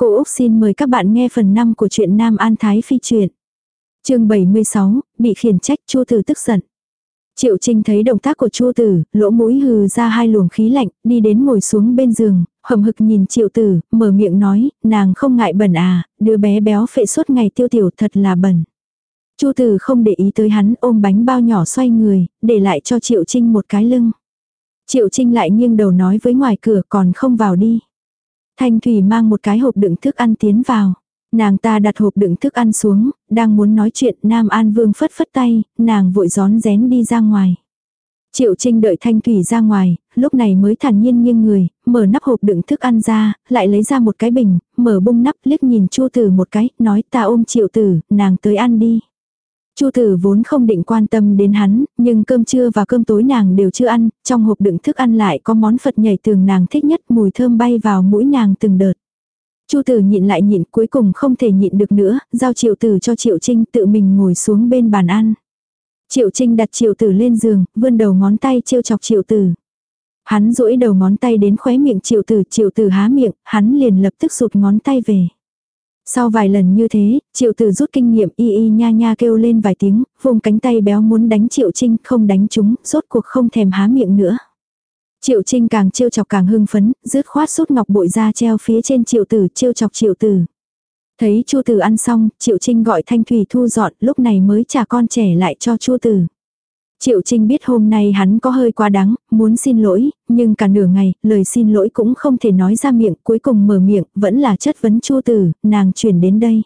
Cô Úc xin mời các bạn nghe phần 5 của truyện Nam An Thái Phi truyện. chương 76, bị khiển trách Chu Tử tức giận. Triệu Trinh thấy động tác của Chu Tử, lỗ mũi hừ ra hai luồng khí lạnh, đi đến ngồi xuống bên giường, hầm hực nhìn Triệu Tử, mở miệng nói, nàng không ngại bẩn à, đứa bé béo phệ suốt ngày tiêu tiểu thật là bẩn. Chu Tử không để ý tới hắn, ôm bánh bao nhỏ xoay người, để lại cho Triệu Trinh một cái lưng. Triệu Trinh lại nghiêng đầu nói với ngoài cửa còn không vào đi. Thanh Thủy mang một cái hộp đựng thức ăn tiến vào. Nàng ta đặt hộp đựng thức ăn xuống, đang muốn nói chuyện Nam An Vương phất phất tay, nàng vội gión rén đi ra ngoài. Triệu Trinh đợi Thanh Thủy ra ngoài, lúc này mới thản nhiên nghiêng người, mở nắp hộp đựng thức ăn ra, lại lấy ra một cái bình, mở bung nắp liếc nhìn Chu Tử một cái, nói ta ôm Triệu Tử, nàng tới ăn đi. Chu tử vốn không định quan tâm đến hắn, nhưng cơm trưa và cơm tối nàng đều chưa ăn, trong hộp đựng thức ăn lại có món Phật nhảy tường nàng thích nhất mùi thơm bay vào mũi nàng từng đợt. Chu tử nhịn lại nhịn cuối cùng không thể nhịn được nữa, giao triệu tử cho triệu trinh tự mình ngồi xuống bên bàn ăn. Triệu trinh đặt triệu tử lên giường, vươn đầu ngón tay trêu chọc triệu tử. Hắn duỗi đầu ngón tay đến khóe miệng triệu tử, triệu tử há miệng, hắn liền lập tức sụt ngón tay về. Sau vài lần như thế, triệu tử rút kinh nghiệm y y nha nha kêu lên vài tiếng, vùng cánh tay béo muốn đánh triệu trinh không đánh chúng, rốt cuộc không thèm há miệng nữa. Triệu trinh càng trêu chọc càng hưng phấn, rứt khoát sút ngọc bội ra treo phía trên triệu tử trêu chọc triệu tử. Thấy chu tử ăn xong, triệu trinh gọi thanh thủy thu dọn lúc này mới trả con trẻ lại cho chu tử. Triệu Trinh biết hôm nay hắn có hơi quá đáng, muốn xin lỗi, nhưng cả nửa ngày, lời xin lỗi cũng không thể nói ra miệng, cuối cùng mở miệng, vẫn là chất vấn Chu Tử, nàng chuyển đến đây.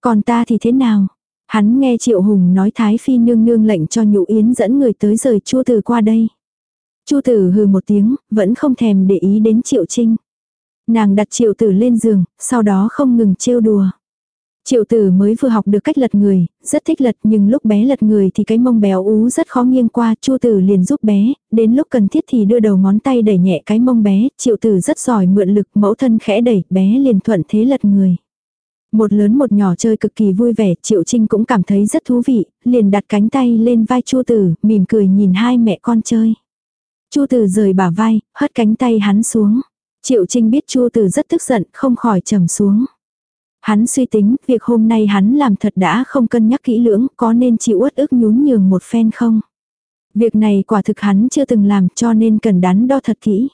Còn ta thì thế nào? Hắn nghe Triệu Hùng nói Thái Phi nương nương lệnh cho Nhũ Yến dẫn người tới rời Chu Tử qua đây. Chu Tử hừ một tiếng, vẫn không thèm để ý đến Triệu Trinh. Nàng đặt Triệu Tử lên giường, sau đó không ngừng trêu đùa. Triệu tử mới vừa học được cách lật người, rất thích lật nhưng lúc bé lật người thì cái mông béo ú rất khó nghiêng qua, chu tử liền giúp bé, đến lúc cần thiết thì đưa đầu ngón tay đẩy nhẹ cái mông bé, triệu tử rất giỏi mượn lực, mẫu thân khẽ đẩy, bé liền thuận thế lật người. Một lớn một nhỏ chơi cực kỳ vui vẻ, Triệu Trinh cũng cảm thấy rất thú vị, liền đặt cánh tay lên vai Chu Tử, mỉm cười nhìn hai mẹ con chơi. Chu Tử rời bả vai, hất cánh tay hắn xuống. Triệu Trinh biết Chu Tử rất tức giận, không khỏi trầm xuống. Hắn suy tính, việc hôm nay hắn làm thật đã không cân nhắc kỹ lưỡng, có nên chịu uất ức nhún nhường một phen không? Việc này quả thực hắn chưa từng làm cho nên cần đắn đo thật kỹ.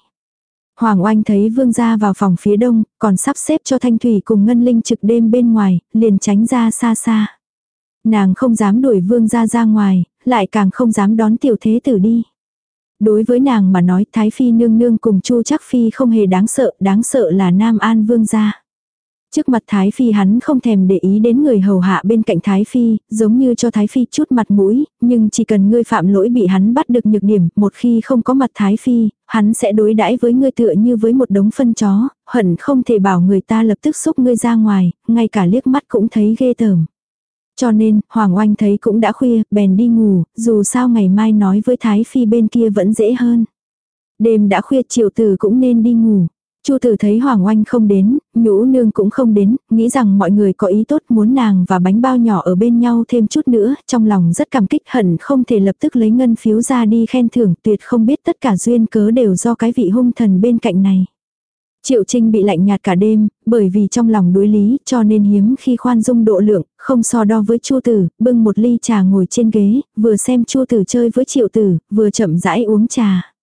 Hoàng Oanh thấy vương gia vào phòng phía đông, còn sắp xếp cho Thanh Thủy cùng Ngân Linh trực đêm bên ngoài, liền tránh ra xa xa. Nàng không dám đuổi vương gia ra ngoài, lại càng không dám đón tiểu thế tử đi. Đối với nàng mà nói Thái Phi nương nương cùng Chu chắc Phi không hề đáng sợ, đáng sợ là Nam An vương gia. Trước mặt Thái Phi hắn không thèm để ý đến người hầu hạ bên cạnh Thái Phi, giống như cho Thái Phi chút mặt mũi, nhưng chỉ cần ngươi phạm lỗi bị hắn bắt được nhược điểm, một khi không có mặt Thái Phi, hắn sẽ đối đãi với ngươi tựa như với một đống phân chó, hận không thể bảo người ta lập tức xúc ngươi ra ngoài, ngay cả liếc mắt cũng thấy ghê tởm. Cho nên, Hoàng Oanh thấy cũng đã khuya, bèn đi ngủ, dù sao ngày mai nói với Thái Phi bên kia vẫn dễ hơn. Đêm đã khuya triệu tử cũng nên đi ngủ. Chu tử thấy Hoàng Oanh không đến, nhũ nương cũng không đến, nghĩ rằng mọi người có ý tốt muốn nàng và bánh bao nhỏ ở bên nhau thêm chút nữa, trong lòng rất cảm kích hận không thể lập tức lấy ngân phiếu ra đi khen thưởng tuyệt không biết tất cả duyên cớ đều do cái vị hung thần bên cạnh này. Triệu Trinh bị lạnh nhạt cả đêm, bởi vì trong lòng đối lý cho nên hiếm khi khoan dung độ lượng, không so đo với Chu Tử, bưng một ly trà ngồi trên ghế, vừa xem Chu Tử chơi với Triệu Tử, vừa chậm rãi uống trà.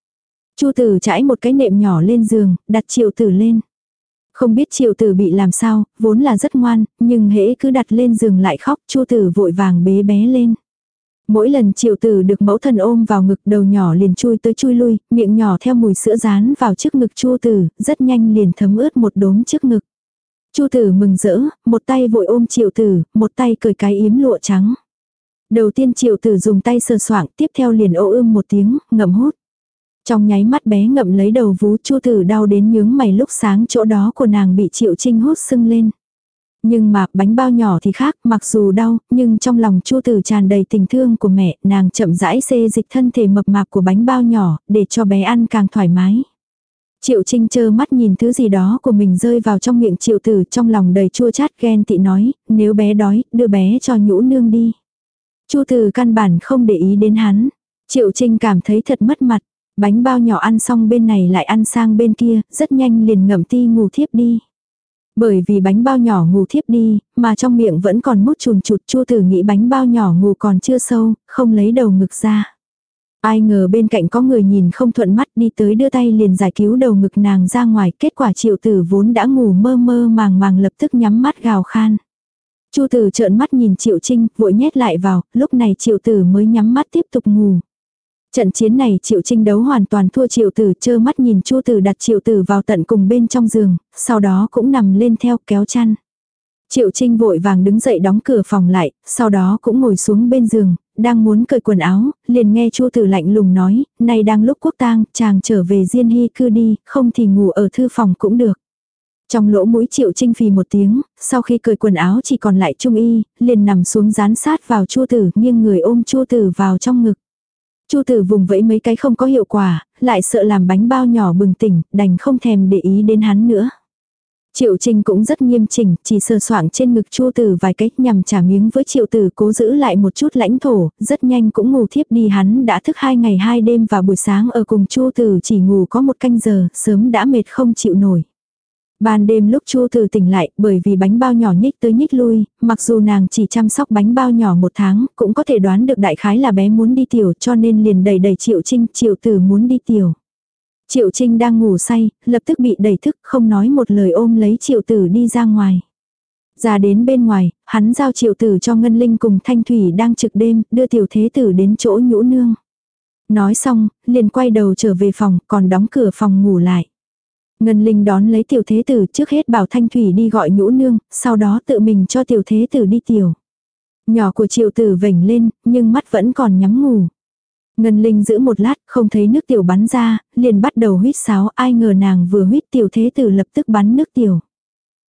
Chu tử trải một cái nệm nhỏ lên giường, đặt triệu tử lên. Không biết triệu tử bị làm sao, vốn là rất ngoan, nhưng hễ cứ đặt lên giường lại khóc, chu tử vội vàng bế bé lên. Mỗi lần triệu tử được mẫu thân ôm vào ngực đầu nhỏ liền chui tới chui lui, miệng nhỏ theo mùi sữa rán vào trước ngực chu tử, rất nhanh liền thấm ướt một đốm trước ngực. Chu tử mừng rỡ, một tay vội ôm triệu tử, một tay cởi cái yếm lụa trắng. Đầu tiên triệu tử dùng tay sờ soạng, tiếp theo liền ô ưm một tiếng, ngậm hút. Trong nháy mắt bé ngậm lấy đầu vú chu tử đau đến nhướng mày lúc sáng chỗ đó của nàng bị triệu trinh hút sưng lên. Nhưng mà bánh bao nhỏ thì khác, mặc dù đau, nhưng trong lòng chu tử tràn đầy tình thương của mẹ, nàng chậm rãi xê dịch thân thể mập mạp của bánh bao nhỏ, để cho bé ăn càng thoải mái. Triệu Trinh chơ mắt nhìn thứ gì đó của mình rơi vào trong miệng triệu tử trong lòng đầy chua chát ghen tị nói, nếu bé đói, đưa bé cho nhũ nương đi. Chu tử căn bản không để ý đến hắn. Triệu Trinh cảm thấy thật mất mặt. Bánh bao nhỏ ăn xong bên này lại ăn sang bên kia, rất nhanh liền ngậm ti ngủ thiếp đi. Bởi vì bánh bao nhỏ ngủ thiếp đi, mà trong miệng vẫn còn mút chùn chụt chua thử nghĩ bánh bao nhỏ ngủ còn chưa sâu, không lấy đầu ngực ra. Ai ngờ bên cạnh có người nhìn không thuận mắt đi tới đưa tay liền giải cứu đầu ngực nàng ra ngoài, kết quả triệu tử vốn đã ngủ mơ mơ màng màng lập tức nhắm mắt gào khan. Chu tử trợn mắt nhìn triệu trinh, vội nhét lại vào, lúc này triệu tử mới nhắm mắt tiếp tục ngủ. Trận chiến này triệu trinh đấu hoàn toàn thua triệu tử chơ mắt nhìn chu tử đặt triệu tử vào tận cùng bên trong giường, sau đó cũng nằm lên theo kéo chăn. Triệu trinh vội vàng đứng dậy đóng cửa phòng lại, sau đó cũng ngồi xuống bên giường, đang muốn cởi quần áo, liền nghe chu tử lạnh lùng nói, nay đang lúc quốc tang, chàng trở về diên hy cư đi, không thì ngủ ở thư phòng cũng được. Trong lỗ mũi triệu trinh phì một tiếng, sau khi cởi quần áo chỉ còn lại trung y, liền nằm xuống dán sát vào chu tử, nghiêng người ôm chu tử vào trong ngực. Chu tử vùng vẫy mấy cái không có hiệu quả, lại sợ làm bánh bao nhỏ bừng tỉnh, đành không thèm để ý đến hắn nữa. Triệu Trinh cũng rất nghiêm chỉnh, chỉ sờ soạng trên ngực Chu Tử vài cách nhằm trả miếng với Triệu Tử cố giữ lại một chút lãnh thổ, rất nhanh cũng ngủ thiếp đi hắn đã thức hai ngày hai đêm và buổi sáng ở cùng Chu Tử chỉ ngủ có một canh giờ, sớm đã mệt không chịu nổi. Ban đêm lúc Chu Tử tỉnh lại, bởi vì bánh bao nhỏ nhích tới nhích lui, mặc dù nàng chỉ chăm sóc bánh bao nhỏ một tháng, cũng có thể đoán được đại khái là bé muốn đi tiểu cho nên liền đẩy đẩy Triệu Trinh, Triệu Tử muốn đi tiểu. Triệu Trinh đang ngủ say, lập tức bị đẩy thức, không nói một lời ôm lấy Triệu Tử đi ra ngoài. Ra đến bên ngoài, hắn giao Triệu Tử cho Ngân Linh cùng Thanh Thủy đang trực đêm, đưa Tiểu Thế Tử đến chỗ nhũ nương. Nói xong, liền quay đầu trở về phòng, còn đóng cửa phòng ngủ lại. Ngân Linh đón lấy tiểu thế tử trước hết bảo Thanh Thủy đi gọi nhũ nương, sau đó tự mình cho tiểu thế tử đi tiểu. Nhỏ của triệu tử vểnh lên, nhưng mắt vẫn còn nhắm ngủ. Ngân Linh giữ một lát, không thấy nước tiểu bắn ra, liền bắt đầu huyết sáo, ai ngờ nàng vừa huyết tiểu thế tử lập tức bắn nước tiểu.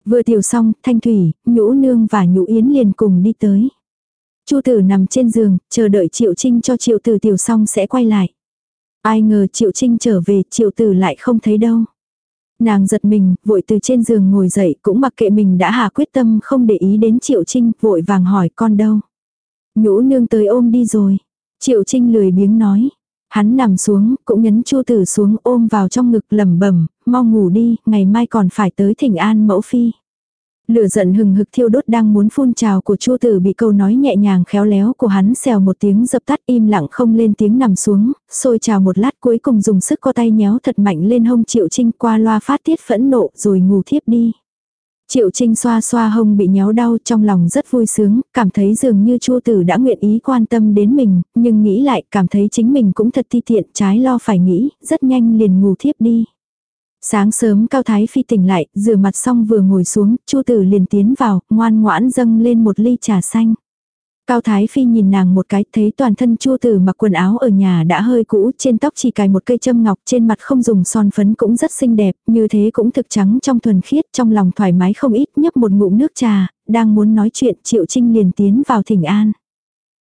Vừa tiểu xong, Thanh Thủy, Nhũ Nương và Nhũ Yến liền cùng đi tới. Chu tử nằm trên giường, chờ đợi Triệu Trinh cho Triệu tử tiểu xong sẽ quay lại. Ai ngờ Triệu Trinh trở về, Triệu tử lại không thấy đâu. Nàng giật mình, vội từ trên giường ngồi dậy, cũng mặc kệ mình đã hạ quyết tâm không để ý đến Triệu Trinh, vội vàng hỏi con đâu. Nhũ nương tới ôm đi rồi. Triệu Trinh lười biếng nói. Hắn nằm xuống, cũng nhấn Chu Tử xuống ôm vào trong ngực lẩm bẩm, mau ngủ đi, ngày mai còn phải tới Thỉnh An mẫu phi. Lửa giận hừng hực thiêu đốt đang muốn phun trào của Chu Tử bị câu nói nhẹ nhàng khéo léo của hắn xèo một tiếng dập tắt im lặng không lên tiếng nằm xuống, sôi trào một lát cuối cùng dùng sức co tay nhéo thật mạnh lên hông Triệu Trinh qua loa phát tiết phẫn nộ rồi ngủ thiếp đi. Triệu Trinh xoa xoa hông bị nhéo đau trong lòng rất vui sướng, cảm thấy dường như Chu Tử đã nguyện ý quan tâm đến mình, nhưng nghĩ lại cảm thấy chính mình cũng thật ti tiện trái lo phải nghĩ, rất nhanh liền ngủ thiếp đi. Sáng sớm Cao Thái Phi tỉnh lại, rửa mặt xong vừa ngồi xuống, Chu Tử liền tiến vào, ngoan ngoãn dâng lên một ly trà xanh. Cao Thái Phi nhìn nàng một cái, thấy toàn thân Chu Tử mặc quần áo ở nhà đã hơi cũ, trên tóc chỉ cài một cây châm ngọc, trên mặt không dùng son phấn cũng rất xinh đẹp, như thế cũng thực trắng trong thuần khiết, trong lòng thoải mái không ít, nhấp một ngụm nước trà, đang muốn nói chuyện, Triệu Trinh liền tiến vào thỉnh an.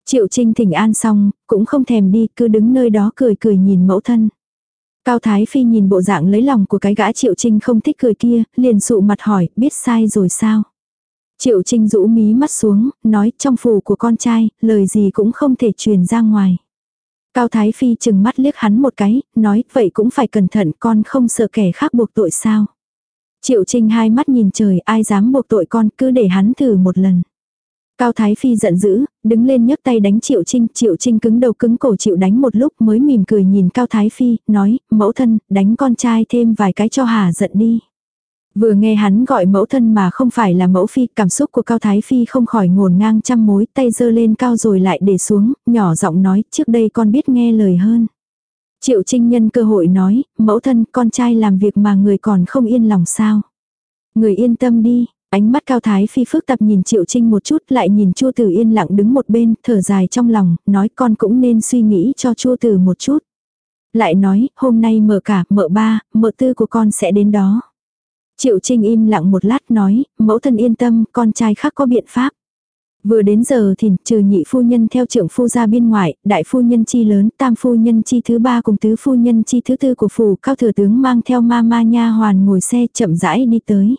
Triệu Trinh thỉnh an xong, cũng không thèm đi, cứ đứng nơi đó cười cười nhìn mẫu thân. Cao Thái Phi nhìn bộ dạng lấy lòng của cái gã Triệu Trinh không thích cười kia, liền sụ mặt hỏi, biết sai rồi sao? Triệu Trinh rũ mí mắt xuống, nói trong phủ của con trai, lời gì cũng không thể truyền ra ngoài. Cao Thái Phi chừng mắt liếc hắn một cái, nói, vậy cũng phải cẩn thận con không sợ kẻ khác buộc tội sao. Triệu Trinh hai mắt nhìn trời, ai dám buộc tội con, cứ để hắn thử một lần. Cao Thái Phi giận dữ, đứng lên nhấc tay đánh Triệu Trinh, Triệu Trinh cứng đầu cứng cổ chịu đánh một lúc mới mỉm cười nhìn Cao Thái Phi, nói, mẫu thân, đánh con trai thêm vài cái cho hà giận đi. Vừa nghe hắn gọi mẫu thân mà không phải là mẫu phi, cảm xúc của Cao Thái Phi không khỏi ngổn ngang trăm mối, tay giơ lên cao rồi lại để xuống, nhỏ giọng nói, trước đây con biết nghe lời hơn. Triệu Trinh nhân cơ hội nói, mẫu thân con trai làm việc mà người còn không yên lòng sao. Người yên tâm đi, Ánh mắt Cao Thái Phi phức tạp nhìn Triệu Trinh một chút lại nhìn Chua Tử yên lặng đứng một bên, thở dài trong lòng, nói con cũng nên suy nghĩ cho Chua Tử một chút. Lại nói, hôm nay mở cả, mở ba, mở tư của con sẽ đến đó. Triệu Trinh im lặng một lát nói, mẫu thân yên tâm, con trai khác có biện pháp. Vừa đến giờ thì trừ nhị phu nhân theo trưởng phu ra biên ngoại, đại phu nhân chi lớn, tam phu nhân chi thứ ba cùng tứ phu nhân chi thứ tư của phủ, cao thừa tướng mang theo ma ma nha hoàn ngồi xe chậm rãi đi tới.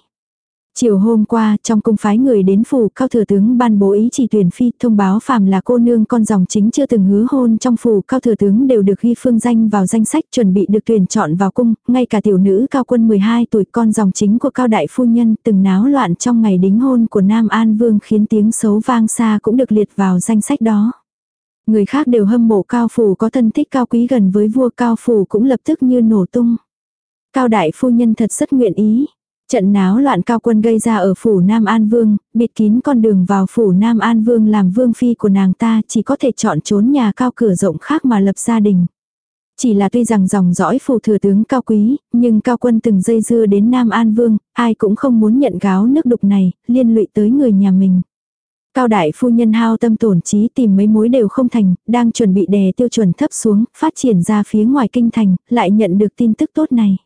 Chiều hôm qua, trong cung phái người đến phủ, cao thừa tướng ban bố ý chỉ tuyển phi, thông báo phàm là cô nương con dòng chính chưa từng hứa hôn trong phủ, cao thừa tướng đều được ghi phương danh vào danh sách chuẩn bị được tuyển chọn vào cung, ngay cả tiểu nữ cao quân 12 tuổi con dòng chính của cao đại phu nhân từng náo loạn trong ngày đính hôn của Nam An Vương khiến tiếng xấu vang xa cũng được liệt vào danh sách đó. Người khác đều hâm mộ cao phủ có thân thích cao quý gần với vua cao phủ cũng lập tức như nổ tung. Cao đại phu nhân thật rất nguyện ý. Trận náo loạn cao quân gây ra ở phủ Nam An Vương, bịt kín con đường vào phủ Nam An Vương làm vương phi của nàng ta chỉ có thể chọn trốn nhà cao cửa rộng khác mà lập gia đình. Chỉ là tuy rằng dòng dõi phủ thừa tướng cao quý, nhưng cao quân từng dây dưa đến Nam An Vương, ai cũng không muốn nhận gáo nước đục này, liên lụy tới người nhà mình. Cao đại phu nhân hao tâm tổn trí tìm mấy mối đều không thành, đang chuẩn bị đè tiêu chuẩn thấp xuống, phát triển ra phía ngoài kinh thành, lại nhận được tin tức tốt này.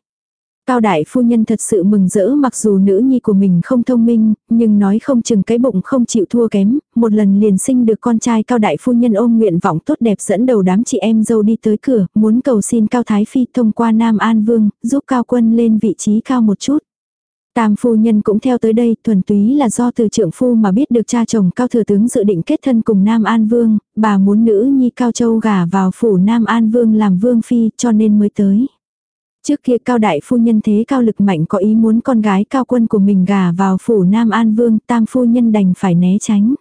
Cao đại phu nhân thật sự mừng rỡ mặc dù nữ nhi của mình không thông minh, nhưng nói không chừng cái bụng không chịu thua kém, một lần liền sinh được con trai cao đại phu nhân ôm nguyện vọng tốt đẹp dẫn đầu đám chị em dâu đi tới cửa, muốn cầu xin cao thái phi thông qua Nam An Vương, giúp cao quân lên vị trí cao một chút. Tam phu nhân cũng theo tới đây, thuần túy là do từ trưởng phu mà biết được cha chồng cao thừa tướng dự định kết thân cùng Nam An Vương, bà muốn nữ nhi cao châu gả vào phủ Nam An Vương làm vương phi cho nên mới tới. Trước kia cao đại phu nhân thế cao lực mạnh có ý muốn con gái cao quân của mình gả vào phủ Nam An Vương, tam phu nhân đành phải né tránh.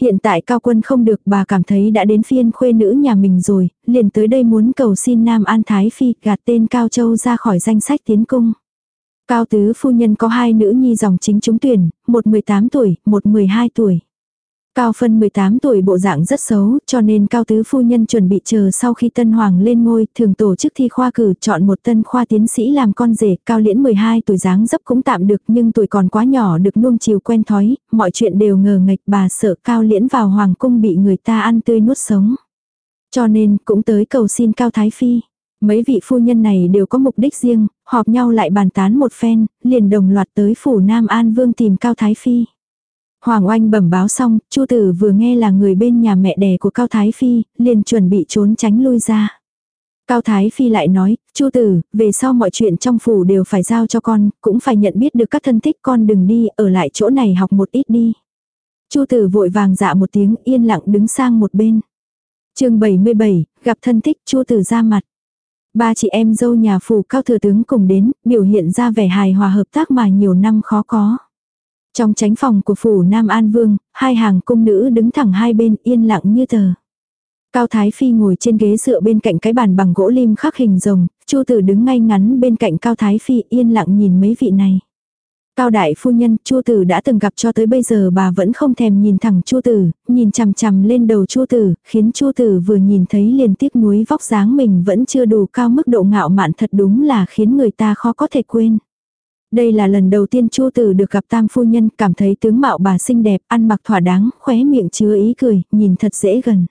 Hiện tại cao quân không được bà cảm thấy đã đến phiên khuê nữ nhà mình rồi, liền tới đây muốn cầu xin Nam An Thái Phi gạt tên Cao Châu ra khỏi danh sách tiến cung. Cao tứ phu nhân có hai nữ nhi dòng chính trúng tuyển, một 18 tuổi, một 12 tuổi. Cao phân 18 tuổi bộ dạng rất xấu, cho nên Cao Tứ Phu Nhân chuẩn bị chờ sau khi Tân Hoàng lên ngôi, thường tổ chức thi khoa cử chọn một tân khoa tiến sĩ làm con rể, Cao Liễn 12 tuổi dáng dấp cũng tạm được nhưng tuổi còn quá nhỏ được nuông chiều quen thói, mọi chuyện đều ngờ nghệch bà sợ Cao Liễn vào Hoàng cung bị người ta ăn tươi nuốt sống. Cho nên cũng tới cầu xin Cao Thái Phi. Mấy vị phu nhân này đều có mục đích riêng, họp nhau lại bàn tán một phen, liền đồng loạt tới phủ Nam An Vương tìm Cao Thái Phi. Hoàng Oanh bẩm báo xong, Chu Tử vừa nghe là người bên nhà mẹ đẻ của Cao Thái Phi, liền chuẩn bị trốn tránh lui ra. Cao Thái Phi lại nói, Chu Tử, về sau mọi chuyện trong phủ đều phải giao cho con, cũng phải nhận biết được các thân thích con đừng đi, ở lại chỗ này học một ít đi. Chu Tử vội vàng dạ một tiếng yên lặng đứng sang một bên. chương 77, gặp thân thích Chu Tử ra mặt. Ba chị em dâu nhà phủ cao thừa tướng cùng đến, biểu hiện ra vẻ hài hòa hợp tác mà nhiều năm khó có. Trong tránh phòng của phủ Nam An Vương, hai hàng cung nữ đứng thẳng hai bên yên lặng như tờ. Cao Thái Phi ngồi trên ghế dựa bên cạnh cái bàn bằng gỗ lim khắc hình rồng, Chu Tử đứng ngay ngắn bên cạnh Cao Thái Phi yên lặng nhìn mấy vị này. Cao đại phu nhân, Chu Tử đã từng gặp cho tới bây giờ bà vẫn không thèm nhìn thẳng Chu Tử, nhìn chằm chằm lên đầu Chu Tử, khiến Chu Tử vừa nhìn thấy liền tiếc nuối vóc dáng mình vẫn chưa đủ cao mức độ ngạo mạn thật đúng là khiến người ta khó có thể quên. Đây là lần đầu tiên Chu Tử được gặp tam phu nhân, cảm thấy tướng mạo bà xinh đẹp, ăn mặc thỏa đáng, khóe miệng chứa ý cười, nhìn thật dễ gần.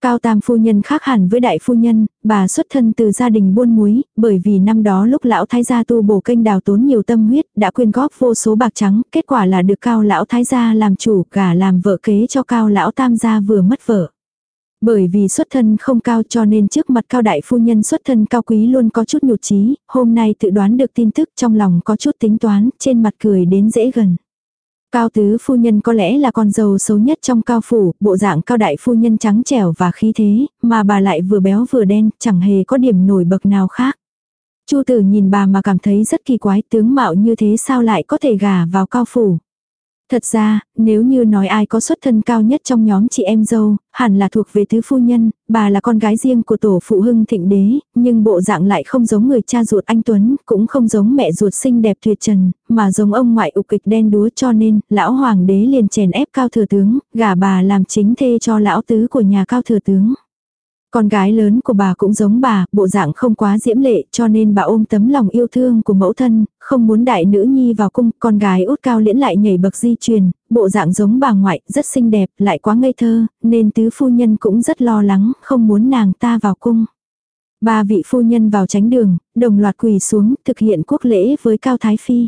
Cao tam phu nhân khác hẳn với đại phu nhân, bà xuất thân từ gia đình buôn muối, bởi vì năm đó lúc lão thái gia tu bổ kênh đào tốn nhiều tâm huyết, đã quyên góp vô số bạc trắng, kết quả là được cao lão thái gia làm chủ, gả làm vợ kế cho cao lão tam gia vừa mất vợ. Bởi vì xuất thân không cao cho nên trước mặt cao đại phu nhân xuất thân cao quý luôn có chút nhụt chí hôm nay tự đoán được tin tức trong lòng có chút tính toán, trên mặt cười đến dễ gần. Cao tứ phu nhân có lẽ là con dâu xấu nhất trong cao phủ, bộ dạng cao đại phu nhân trắng trẻo và khí thế, mà bà lại vừa béo vừa đen, chẳng hề có điểm nổi bật nào khác. Chu tử nhìn bà mà cảm thấy rất kỳ quái tướng mạo như thế sao lại có thể gả vào cao phủ. Thật ra, nếu như nói ai có xuất thân cao nhất trong nhóm chị em dâu, hẳn là thuộc về tứ phu nhân, bà là con gái riêng của tổ phụ hưng thịnh đế, nhưng bộ dạng lại không giống người cha ruột anh Tuấn, cũng không giống mẹ ruột xinh đẹp tuyệt trần, mà giống ông ngoại ục kịch đen đúa cho nên, lão hoàng đế liền chèn ép cao thừa tướng, gả bà làm chính thê cho lão tứ của nhà cao thừa tướng. Con gái lớn của bà cũng giống bà, bộ dạng không quá diễm lệ cho nên bà ôm tấm lòng yêu thương của mẫu thân, không muốn đại nữ nhi vào cung, con gái út cao liễn lại nhảy bậc di truyền, bộ dạng giống bà ngoại, rất xinh đẹp, lại quá ngây thơ, nên tứ phu nhân cũng rất lo lắng, không muốn nàng ta vào cung. Ba vị phu nhân vào tránh đường, đồng loạt quỳ xuống, thực hiện quốc lễ với Cao Thái Phi.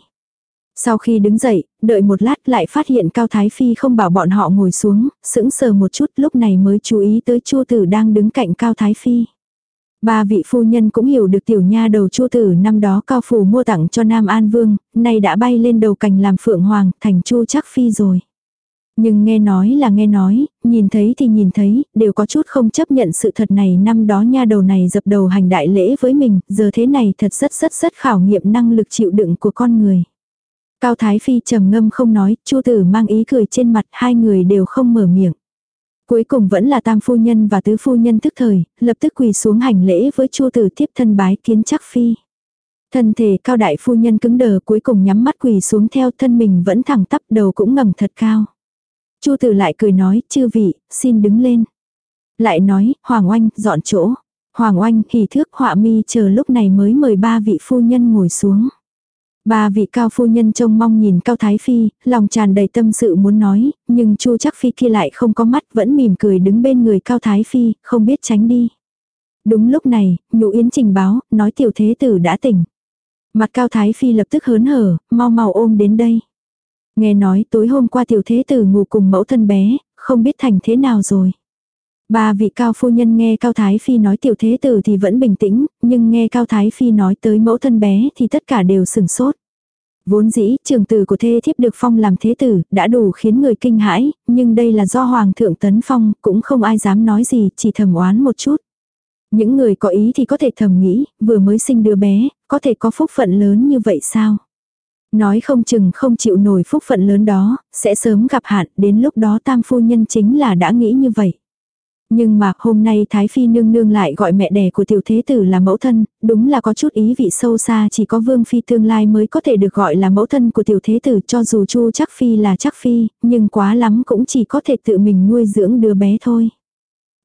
Sau khi đứng dậy, đợi một lát lại phát hiện Cao Thái Phi không bảo bọn họ ngồi xuống, sững sờ một chút lúc này mới chú ý tới Chu Tử đang đứng cạnh Cao Thái Phi. Ba vị phu nhân cũng hiểu được tiểu nha đầu chu tử năm đó cao phủ mua tặng cho Nam An Vương, nay đã bay lên đầu cành làm phượng hoàng, thành chu chắc phi rồi. Nhưng nghe nói là nghe nói, nhìn thấy thì nhìn thấy, đều có chút không chấp nhận sự thật này năm đó nha đầu này dập đầu hành đại lễ với mình, giờ thế này thật rất rất rất khảo nghiệm năng lực chịu đựng của con người. Cao Thái Phi trầm ngâm không nói, Chu tử mang ý cười trên mặt hai người đều không mở miệng. Cuối cùng vẫn là tam phu nhân và tứ phu nhân thức thời, lập tức quỳ xuống hành lễ với Chu tử tiếp thân bái kiến chắc phi. Thân thể cao đại phu nhân cứng đờ cuối cùng nhắm mắt quỳ xuống theo thân mình vẫn thẳng tắp đầu cũng ngẩng thật cao. Chu tử lại cười nói, chư vị, xin đứng lên. Lại nói, Hoàng Oanh, dọn chỗ. Hoàng Oanh, hỉ thước, họa mi chờ lúc này mới mời ba vị phu nhân ngồi xuống. Ba vị cao phu nhân trông mong nhìn Cao Thái Phi, lòng tràn đầy tâm sự muốn nói, nhưng Chu chắc Phi kia lại không có mắt vẫn mỉm cười đứng bên người Cao Thái Phi, không biết tránh đi. Đúng lúc này, nhũ yến trình báo, nói tiểu thế tử đã tỉnh. Mặt Cao Thái Phi lập tức hớn hở, mau mau ôm đến đây. Nghe nói tối hôm qua tiểu thế tử ngủ cùng mẫu thân bé, không biết thành thế nào rồi. Ba vị cao phu nhân nghe Cao Thái Phi nói tiểu thế tử thì vẫn bình tĩnh, nhưng nghe Cao Thái Phi nói tới mẫu thân bé thì tất cả đều sừng sốt. Vốn dĩ trường tử của thê thiếp được phong làm thế tử, đã đủ khiến người kinh hãi, nhưng đây là do Hoàng thượng tấn phong, cũng không ai dám nói gì, chỉ thầm oán một chút. Những người có ý thì có thể thầm nghĩ, vừa mới sinh đứa bé, có thể có phúc phận lớn như vậy sao? Nói không chừng không chịu nổi phúc phận lớn đó, sẽ sớm gặp hạn, đến lúc đó tam phu nhân chính là đã nghĩ như vậy. Nhưng mà hôm nay Thái Phi nương nương lại gọi mẹ đẻ của tiểu thế tử là mẫu thân, đúng là có chút ý vị sâu xa chỉ có Vương Phi tương lai mới có thể được gọi là mẫu thân của tiểu thế tử cho dù Chu chắc Phi là chắc Phi, nhưng quá lắm cũng chỉ có thể tự mình nuôi dưỡng đứa bé thôi.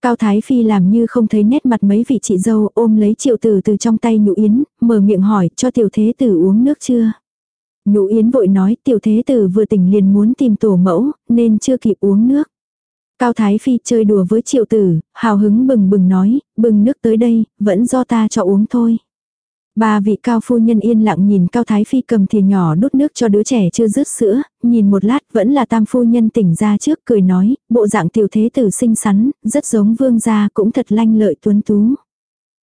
Cao Thái Phi làm như không thấy nét mặt mấy vị chị dâu ôm lấy triệu tử từ trong tay nhũ yến, mở miệng hỏi cho tiểu thế tử uống nước chưa. Nhũ yến vội nói tiểu thế tử vừa tỉnh liền muốn tìm tổ mẫu, nên chưa kịp uống nước. Cao Thái Phi chơi đùa với triệu tử, hào hứng bừng bừng nói, bừng nước tới đây, vẫn do ta cho uống thôi. Ba vị cao phu nhân yên lặng nhìn Cao Thái Phi cầm thìa nhỏ đút nước cho đứa trẻ chưa rứt sữa, nhìn một lát vẫn là tam phu nhân tỉnh ra trước cười nói, bộ dạng tiểu thế tử xinh xắn, rất giống vương gia cũng thật lanh lợi tuấn tú.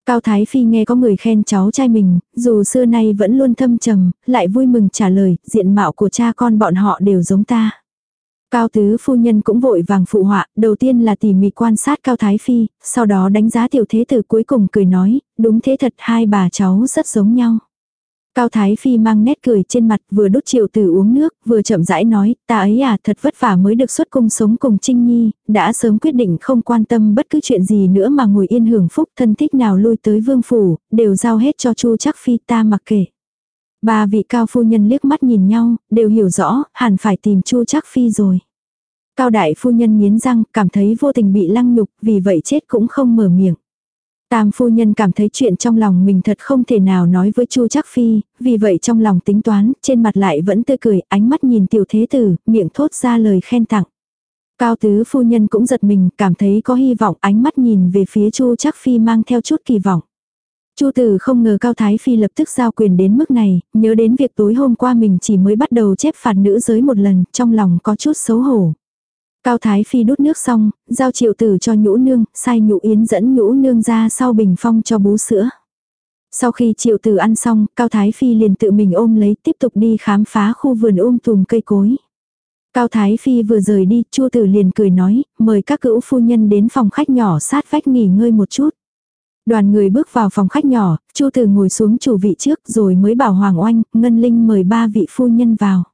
Cao Thái Phi nghe có người khen cháu trai mình, dù xưa nay vẫn luôn thâm trầm, lại vui mừng trả lời, diện mạo của cha con bọn họ đều giống ta. Cao tứ phu nhân cũng vội vàng phụ họa, đầu tiên là tỉ mỉ quan sát Cao Thái Phi, sau đó đánh giá tiểu thế tử cuối cùng cười nói, đúng thế thật hai bà cháu rất giống nhau. Cao Thái Phi mang nét cười trên mặt vừa đốt triệu tử uống nước, vừa chậm rãi nói, ta ấy à thật vất vả mới được xuất cung sống cùng Trinh Nhi, đã sớm quyết định không quan tâm bất cứ chuyện gì nữa mà ngồi yên hưởng phúc thân thích nào lui tới vương phủ, đều giao hết cho Chu chắc Phi ta mặc kệ. Ba vị cao phu nhân liếc mắt nhìn nhau, đều hiểu rõ, hẳn phải tìm Chu chắc Phi rồi. Cao đại phu nhân nghiến răng, cảm thấy vô tình bị lăng nhục, vì vậy chết cũng không mở miệng. Tam phu nhân cảm thấy chuyện trong lòng mình thật không thể nào nói với Chu trác Phi, vì vậy trong lòng tính toán, trên mặt lại vẫn tươi cười, ánh mắt nhìn tiểu thế tử, miệng thốt ra lời khen tặng. Cao tứ phu nhân cũng giật mình, cảm thấy có hy vọng, ánh mắt nhìn về phía Chu trác Phi mang theo chút kỳ vọng. Chu Tử không ngờ Cao Thái Phi lập tức giao quyền đến mức này, nhớ đến việc tối hôm qua mình chỉ mới bắt đầu chép phạt nữ giới một lần, trong lòng có chút xấu hổ. Cao Thái Phi đút nước xong, giao triệu tử cho nhũ nương, sai nhũ yến dẫn nhũ nương ra sau bình phong cho bú sữa. Sau khi triệu tử ăn xong, Cao Thái Phi liền tự mình ôm lấy tiếp tục đi khám phá khu vườn ôm tùm cây cối. Cao Thái Phi vừa rời đi, Chu Tử liền cười nói, mời các cữu phu nhân đến phòng khách nhỏ sát vách nghỉ ngơi một chút. Đoàn người bước vào phòng khách nhỏ, Chu từ ngồi xuống chủ vị trước rồi mới bảo Hoàng Oanh, Ngân Linh mời ba vị phu nhân vào.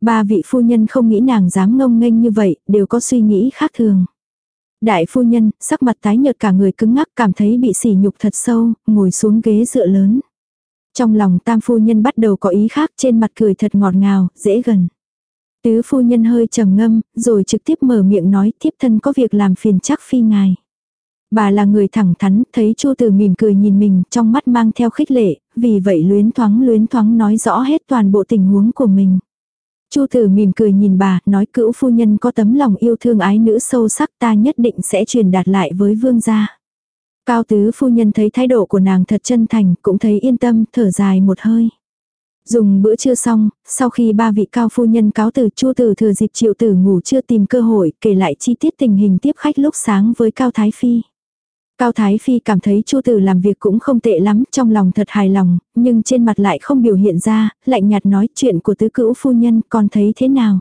Ba vị phu nhân không nghĩ nàng dám ngông nghênh như vậy, đều có suy nghĩ khác thường. Đại phu nhân, sắc mặt tái nhợt cả người cứng ngắc cảm thấy bị sỉ nhục thật sâu, ngồi xuống ghế dựa lớn. Trong lòng tam phu nhân bắt đầu có ý khác trên mặt cười thật ngọt ngào, dễ gần. Tứ phu nhân hơi trầm ngâm, rồi trực tiếp mở miệng nói tiếp thân có việc làm phiền chắc phi ngài. Bà là người thẳng thắn, thấy Chu từ mỉm cười nhìn mình, trong mắt mang theo khích lệ, vì vậy luyến thoáng luyến thoáng nói rõ hết toàn bộ tình huống của mình. Chu từ mỉm cười nhìn bà, nói cữu phu nhân có tấm lòng yêu thương ái nữ sâu sắc ta nhất định sẽ truyền đạt lại với vương gia. Cao tứ phu nhân thấy thái độ của nàng thật chân thành, cũng thấy yên tâm, thở dài một hơi. Dùng bữa trưa xong, sau khi ba vị cao phu nhân cáo từ Chu Tử thừa dịp triệu tử ngủ chưa tìm cơ hội kể lại chi tiết tình hình tiếp khách lúc sáng với Cao Thái Phi. Cao Thái Phi cảm thấy Chu Tử làm việc cũng không tệ lắm, trong lòng thật hài lòng, nhưng trên mặt lại không biểu hiện ra, lạnh nhạt nói chuyện của tứ cữu phu nhân con thấy thế nào.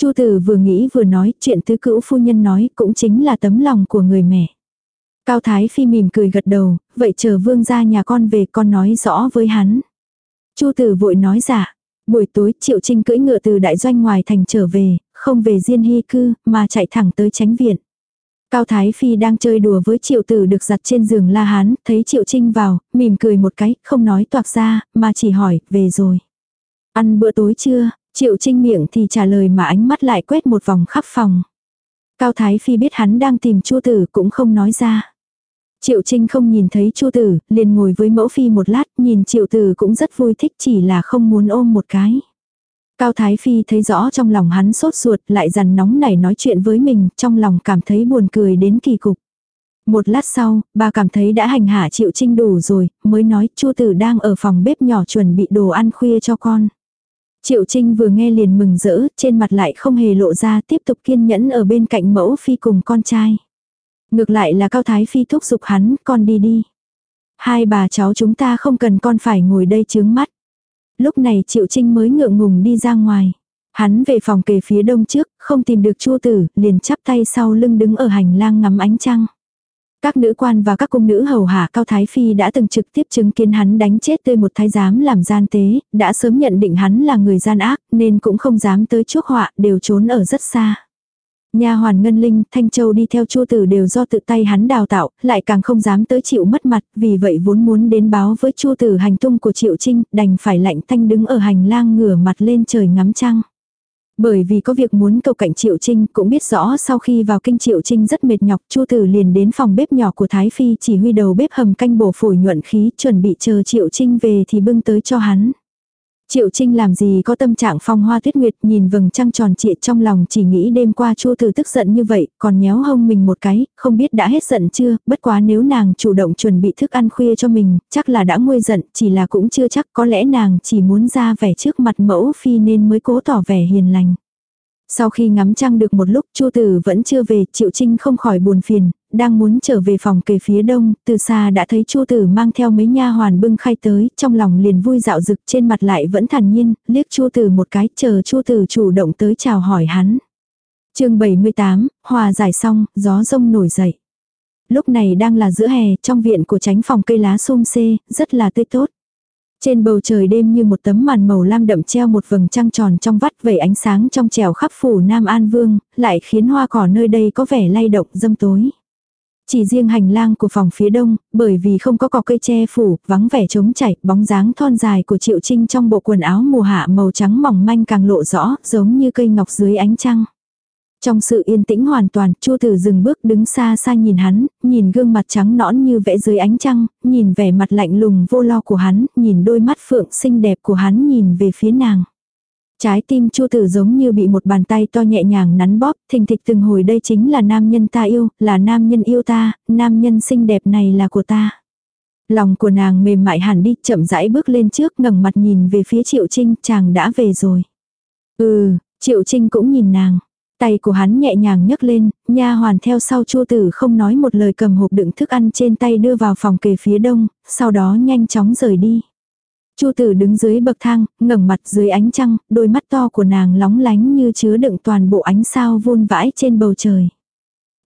Chu Tử vừa nghĩ vừa nói chuyện tứ cữu phu nhân nói cũng chính là tấm lòng của người mẹ. Cao Thái Phi mỉm cười gật đầu, vậy chờ vương ra nhà con về con nói rõ với hắn. Chu Tử vội nói giả. Dạ. Buổi tối Triệu Trinh cưỡi ngựa từ đại doanh ngoài thành trở về, không về Diên Hy cư, mà chạy thẳng tới tránh viện. Cao Thái Phi đang chơi đùa với Triệu Tử được giặt trên giường La Hán, thấy Triệu Trinh vào, mỉm cười một cái, không nói toạc ra, mà chỉ hỏi, về rồi. Ăn bữa tối chưa? Triệu Trinh miệng thì trả lời mà ánh mắt lại quét một vòng khắp phòng. Cao Thái Phi biết hắn đang tìm Chu Tử cũng không nói ra. Triệu Trinh không nhìn thấy Chu Tử, liền ngồi với mẫu phi một lát, nhìn Triệu Tử cũng rất vui thích chỉ là không muốn ôm một cái. Cao Thái Phi thấy rõ trong lòng hắn sốt ruột lại dằn nóng nảy nói chuyện với mình, trong lòng cảm thấy buồn cười đến kỳ cục. Một lát sau, bà cảm thấy đã hành hạ Triệu Trinh đủ rồi, mới nói Chu Tử đang ở phòng bếp nhỏ chuẩn bị đồ ăn khuya cho con. Triệu Trinh vừa nghe liền mừng rỡ, trên mặt lại không hề lộ ra tiếp tục kiên nhẫn ở bên cạnh mẫu phi cùng con trai. Ngược lại là Cao Thái Phi thúc giục hắn, con đi đi. Hai bà cháu chúng ta không cần con phải ngồi đây chướng mắt. Lúc này Triệu Trinh mới ngượng ngùng đi ra ngoài. Hắn về phòng kề phía đông trước, không tìm được chua tử, liền chắp tay sau lưng đứng ở hành lang ngắm ánh trăng. Các nữ quan và các cung nữ hầu hạ Cao Thái Phi đã từng trực tiếp chứng kiến hắn đánh chết tươi một thái giám làm gian tế, đã sớm nhận định hắn là người gian ác, nên cũng không dám tới chuốc họa, đều trốn ở rất xa. Nha hoàn Ngân Linh, Thanh Châu đi theo Chu Tử đều do tự tay hắn đào tạo, lại càng không dám tới chịu mất mặt, vì vậy vốn muốn đến báo với Chu Tử hành tung của Triệu Trinh, đành phải lạnh thanh đứng ở hành lang ngửa mặt lên trời ngắm trăng. Bởi vì có việc muốn cầu cạnh Triệu Trinh cũng biết rõ sau khi vào kinh Triệu Trinh rất mệt nhọc Chu Tử liền đến phòng bếp nhỏ của Thái Phi chỉ huy đầu bếp hầm canh bổ phổi nhuận khí chuẩn bị chờ Triệu Trinh về thì bưng tới cho hắn. Triệu Trinh làm gì có tâm trạng phong hoa tuyết nguyệt nhìn vầng trăng tròn trịa trong lòng chỉ nghĩ đêm qua chua Tử tức giận như vậy, còn nhéo hông mình một cái, không biết đã hết giận chưa, bất quá nếu nàng chủ động chuẩn bị thức ăn khuya cho mình, chắc là đã nguôi giận, chỉ là cũng chưa chắc có lẽ nàng chỉ muốn ra vẻ trước mặt mẫu phi nên mới cố tỏ vẻ hiền lành. Sau khi ngắm trăng được một lúc Chu Tử vẫn chưa về, Triệu Trinh không khỏi buồn phiền, đang muốn trở về phòng kề phía đông, từ xa đã thấy Chu Tử mang theo mấy nha hoàn bưng khay tới, trong lòng liền vui dạo dực trên mặt lại vẫn thản nhiên, liếc Chu Tử một cái, chờ Chu Tử chủ động tới chào hỏi hắn. Chương 78, hòa giải xong, gió rông nổi dậy. Lúc này đang là giữa hè, trong viện của tránh phòng cây lá xum xê, rất là tươi tốt. Trên bầu trời đêm như một tấm màn màu lam đậm treo một vầng trăng tròn trong vắt vẩy ánh sáng trong trèo khắp phủ Nam An Vương, lại khiến hoa cỏ nơi đây có vẻ lay động dâm tối. Chỉ riêng hành lang của phòng phía đông, bởi vì không có cỏ cây che phủ, vắng vẻ trống chảy, bóng dáng thon dài của Triệu Trinh trong bộ quần áo mùa hạ màu trắng mỏng manh càng lộ rõ, giống như cây ngọc dưới ánh trăng. Trong sự yên tĩnh hoàn toàn, Chu Tử dừng bước đứng xa xa nhìn hắn, nhìn gương mặt trắng nõn như vẽ dưới ánh trăng, nhìn vẻ mặt lạnh lùng vô lo của hắn, nhìn đôi mắt phượng xinh đẹp của hắn nhìn về phía nàng. Trái tim Chu Tử giống như bị một bàn tay to nhẹ nhàng nắn bóp, thình thịch từng hồi đây chính là nam nhân ta yêu, là nam nhân yêu ta, nam nhân xinh đẹp này là của ta. Lòng của nàng mềm mại hẳn đi, chậm rãi bước lên trước, ngẩng mặt nhìn về phía Triệu Trinh, chàng đã về rồi. Ừ, Triệu Trinh cũng nhìn nàng. Tay của hắn nhẹ nhàng nhấc lên, nha hoàn theo sau Chu Tử không nói một lời cầm hộp đựng thức ăn trên tay đưa vào phòng kề phía đông, sau đó nhanh chóng rời đi. Chu Tử đứng dưới bậc thang, ngẩng mặt dưới ánh trăng, đôi mắt to của nàng lóng lánh như chứa đựng toàn bộ ánh sao vun vãi trên bầu trời.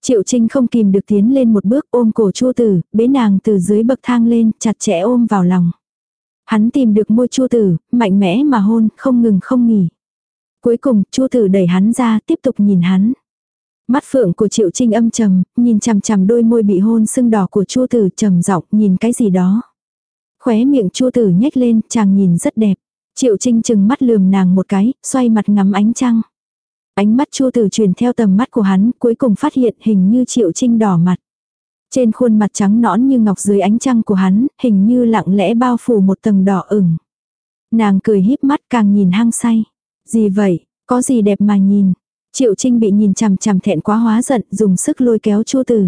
Triệu Trinh không kìm được tiến lên một bước ôm cổ Chu Tử, bế nàng từ dưới bậc thang lên, chặt chẽ ôm vào lòng. Hắn tìm được môi Chu Tử, mạnh mẽ mà hôn, không ngừng không nghỉ. Cuối cùng, Chu Tử đẩy hắn ra, tiếp tục nhìn hắn. Mắt phượng của Triệu Trinh âm trầm, nhìn chằm chằm đôi môi bị hôn sưng đỏ của Chu Tử trầm giọng, nhìn cái gì đó. Khóe miệng Chu Tử nhếch lên, chàng nhìn rất đẹp. Triệu Trinh chừng mắt lườm nàng một cái, xoay mặt ngắm ánh trăng. Ánh mắt Chu Tử truyền theo tầm mắt của hắn, cuối cùng phát hiện hình như Triệu Trinh đỏ mặt. Trên khuôn mặt trắng nõn như ngọc dưới ánh trăng của hắn, hình như lặng lẽ bao phủ một tầng đỏ ửng. Nàng cười híp mắt càng nhìn hăng say. Gì vậy, có gì đẹp mà nhìn. Triệu Trinh bị nhìn chằm chằm thẹn quá hóa giận, dùng sức lôi kéo Chu Tử.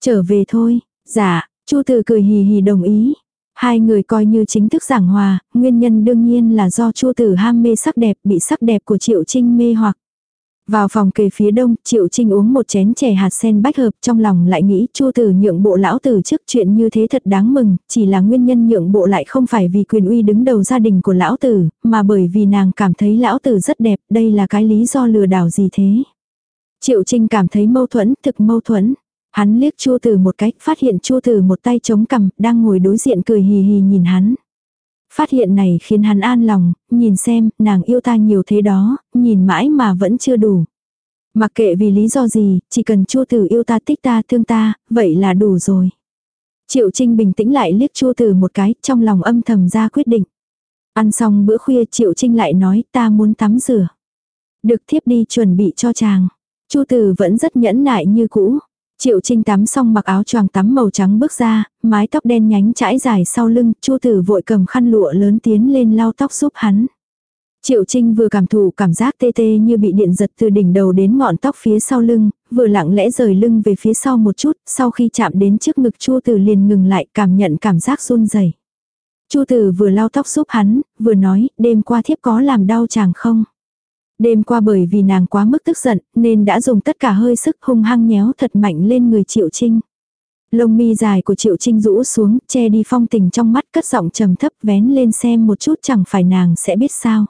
Trở về thôi, dạ, Chu Tử cười hì hì đồng ý. Hai người coi như chính thức giảng hòa, nguyên nhân đương nhiên là do Chu Tử ham mê sắc đẹp, bị sắc đẹp của Triệu Trinh mê hoặc. Vào phòng kề phía đông, Triệu Trinh uống một chén chè hạt sen bách hợp trong lòng lại nghĩ chua tử nhượng bộ lão tử trước chuyện như thế thật đáng mừng, chỉ là nguyên nhân nhượng bộ lại không phải vì quyền uy đứng đầu gia đình của lão tử, mà bởi vì nàng cảm thấy lão tử rất đẹp, đây là cái lý do lừa đảo gì thế. Triệu Trinh cảm thấy mâu thuẫn, thực mâu thuẫn. Hắn liếc chua tử một cách, phát hiện chua tử một tay chống cằm, đang ngồi đối diện cười hì hì nhìn hắn. Phát hiện này khiến hắn an lòng, nhìn xem, nàng yêu ta nhiều thế đó, nhìn mãi mà vẫn chưa đủ. Mặc kệ vì lý do gì, chỉ cần chua tử yêu ta thích ta thương ta, vậy là đủ rồi. Triệu Trinh bình tĩnh lại liếc chua tử một cái, trong lòng âm thầm ra quyết định. Ăn xong bữa khuya Triệu Trinh lại nói ta muốn tắm rửa. Được thiếp đi chuẩn bị cho chàng. Chu tử vẫn rất nhẫn nại như cũ. Triệu Trinh tắm xong mặc áo choàng tắm màu trắng bước ra, mái tóc đen nhánh trải dài sau lưng, Chu Tử vội cầm khăn lụa lớn tiến lên lau tóc giúp hắn. Triệu Trinh vừa cảm thụ cảm giác tê tê như bị điện giật từ đỉnh đầu đến ngọn tóc phía sau lưng, vừa lặng lẽ rời lưng về phía sau một chút, sau khi chạm đến trước ngực Chu Tử liền ngừng lại cảm nhận cảm giác run rẩy. Chu Tử vừa lau tóc giúp hắn, vừa nói, đêm qua thiếp có làm đau chàng không? Đêm qua bởi vì nàng quá mức tức giận, nên đã dùng tất cả hơi sức hung hăng nhéo thật mạnh lên người Triệu Trinh. Lông mi dài của Triệu Trinh rũ xuống, che đi phong tình trong mắt cất giọng trầm thấp vén lên xem một chút chẳng phải nàng sẽ biết sao.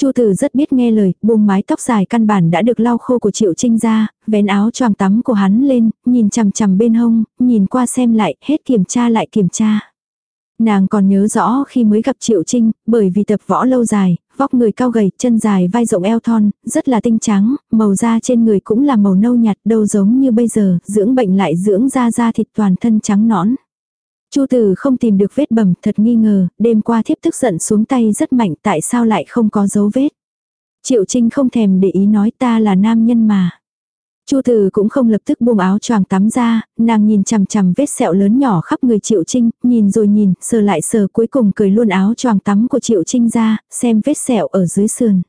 Chu Tử rất biết nghe lời, buông mái tóc dài căn bản đã được lau khô của Triệu Trinh ra, vén áo choàng tắm của hắn lên, nhìn chằm chằm bên hông, nhìn qua xem lại, hết kiểm tra lại kiểm tra. Nàng còn nhớ rõ khi mới gặp Triệu Trinh, bởi vì tập võ lâu dài, vóc người cao gầy, chân dài vai rộng eo thon, rất là tinh trắng, màu da trên người cũng là màu nâu nhạt, đâu giống như bây giờ, dưỡng bệnh lại dưỡng da da thịt toàn thân trắng nõn. Chu Tử không tìm được vết bầm, thật nghi ngờ, đêm qua thiếp tức giận xuống tay rất mạnh, tại sao lại không có dấu vết. Triệu Trinh không thèm để ý nói ta là nam nhân mà. Chu Từ cũng không lập tức buông áo choàng tắm ra, nàng nhìn chằm chằm vết sẹo lớn nhỏ khắp người Triệu Trinh, nhìn rồi nhìn, sờ lại sờ cuối cùng cười luôn áo choàng tắm của Triệu Trinh ra, xem vết sẹo ở dưới sườn.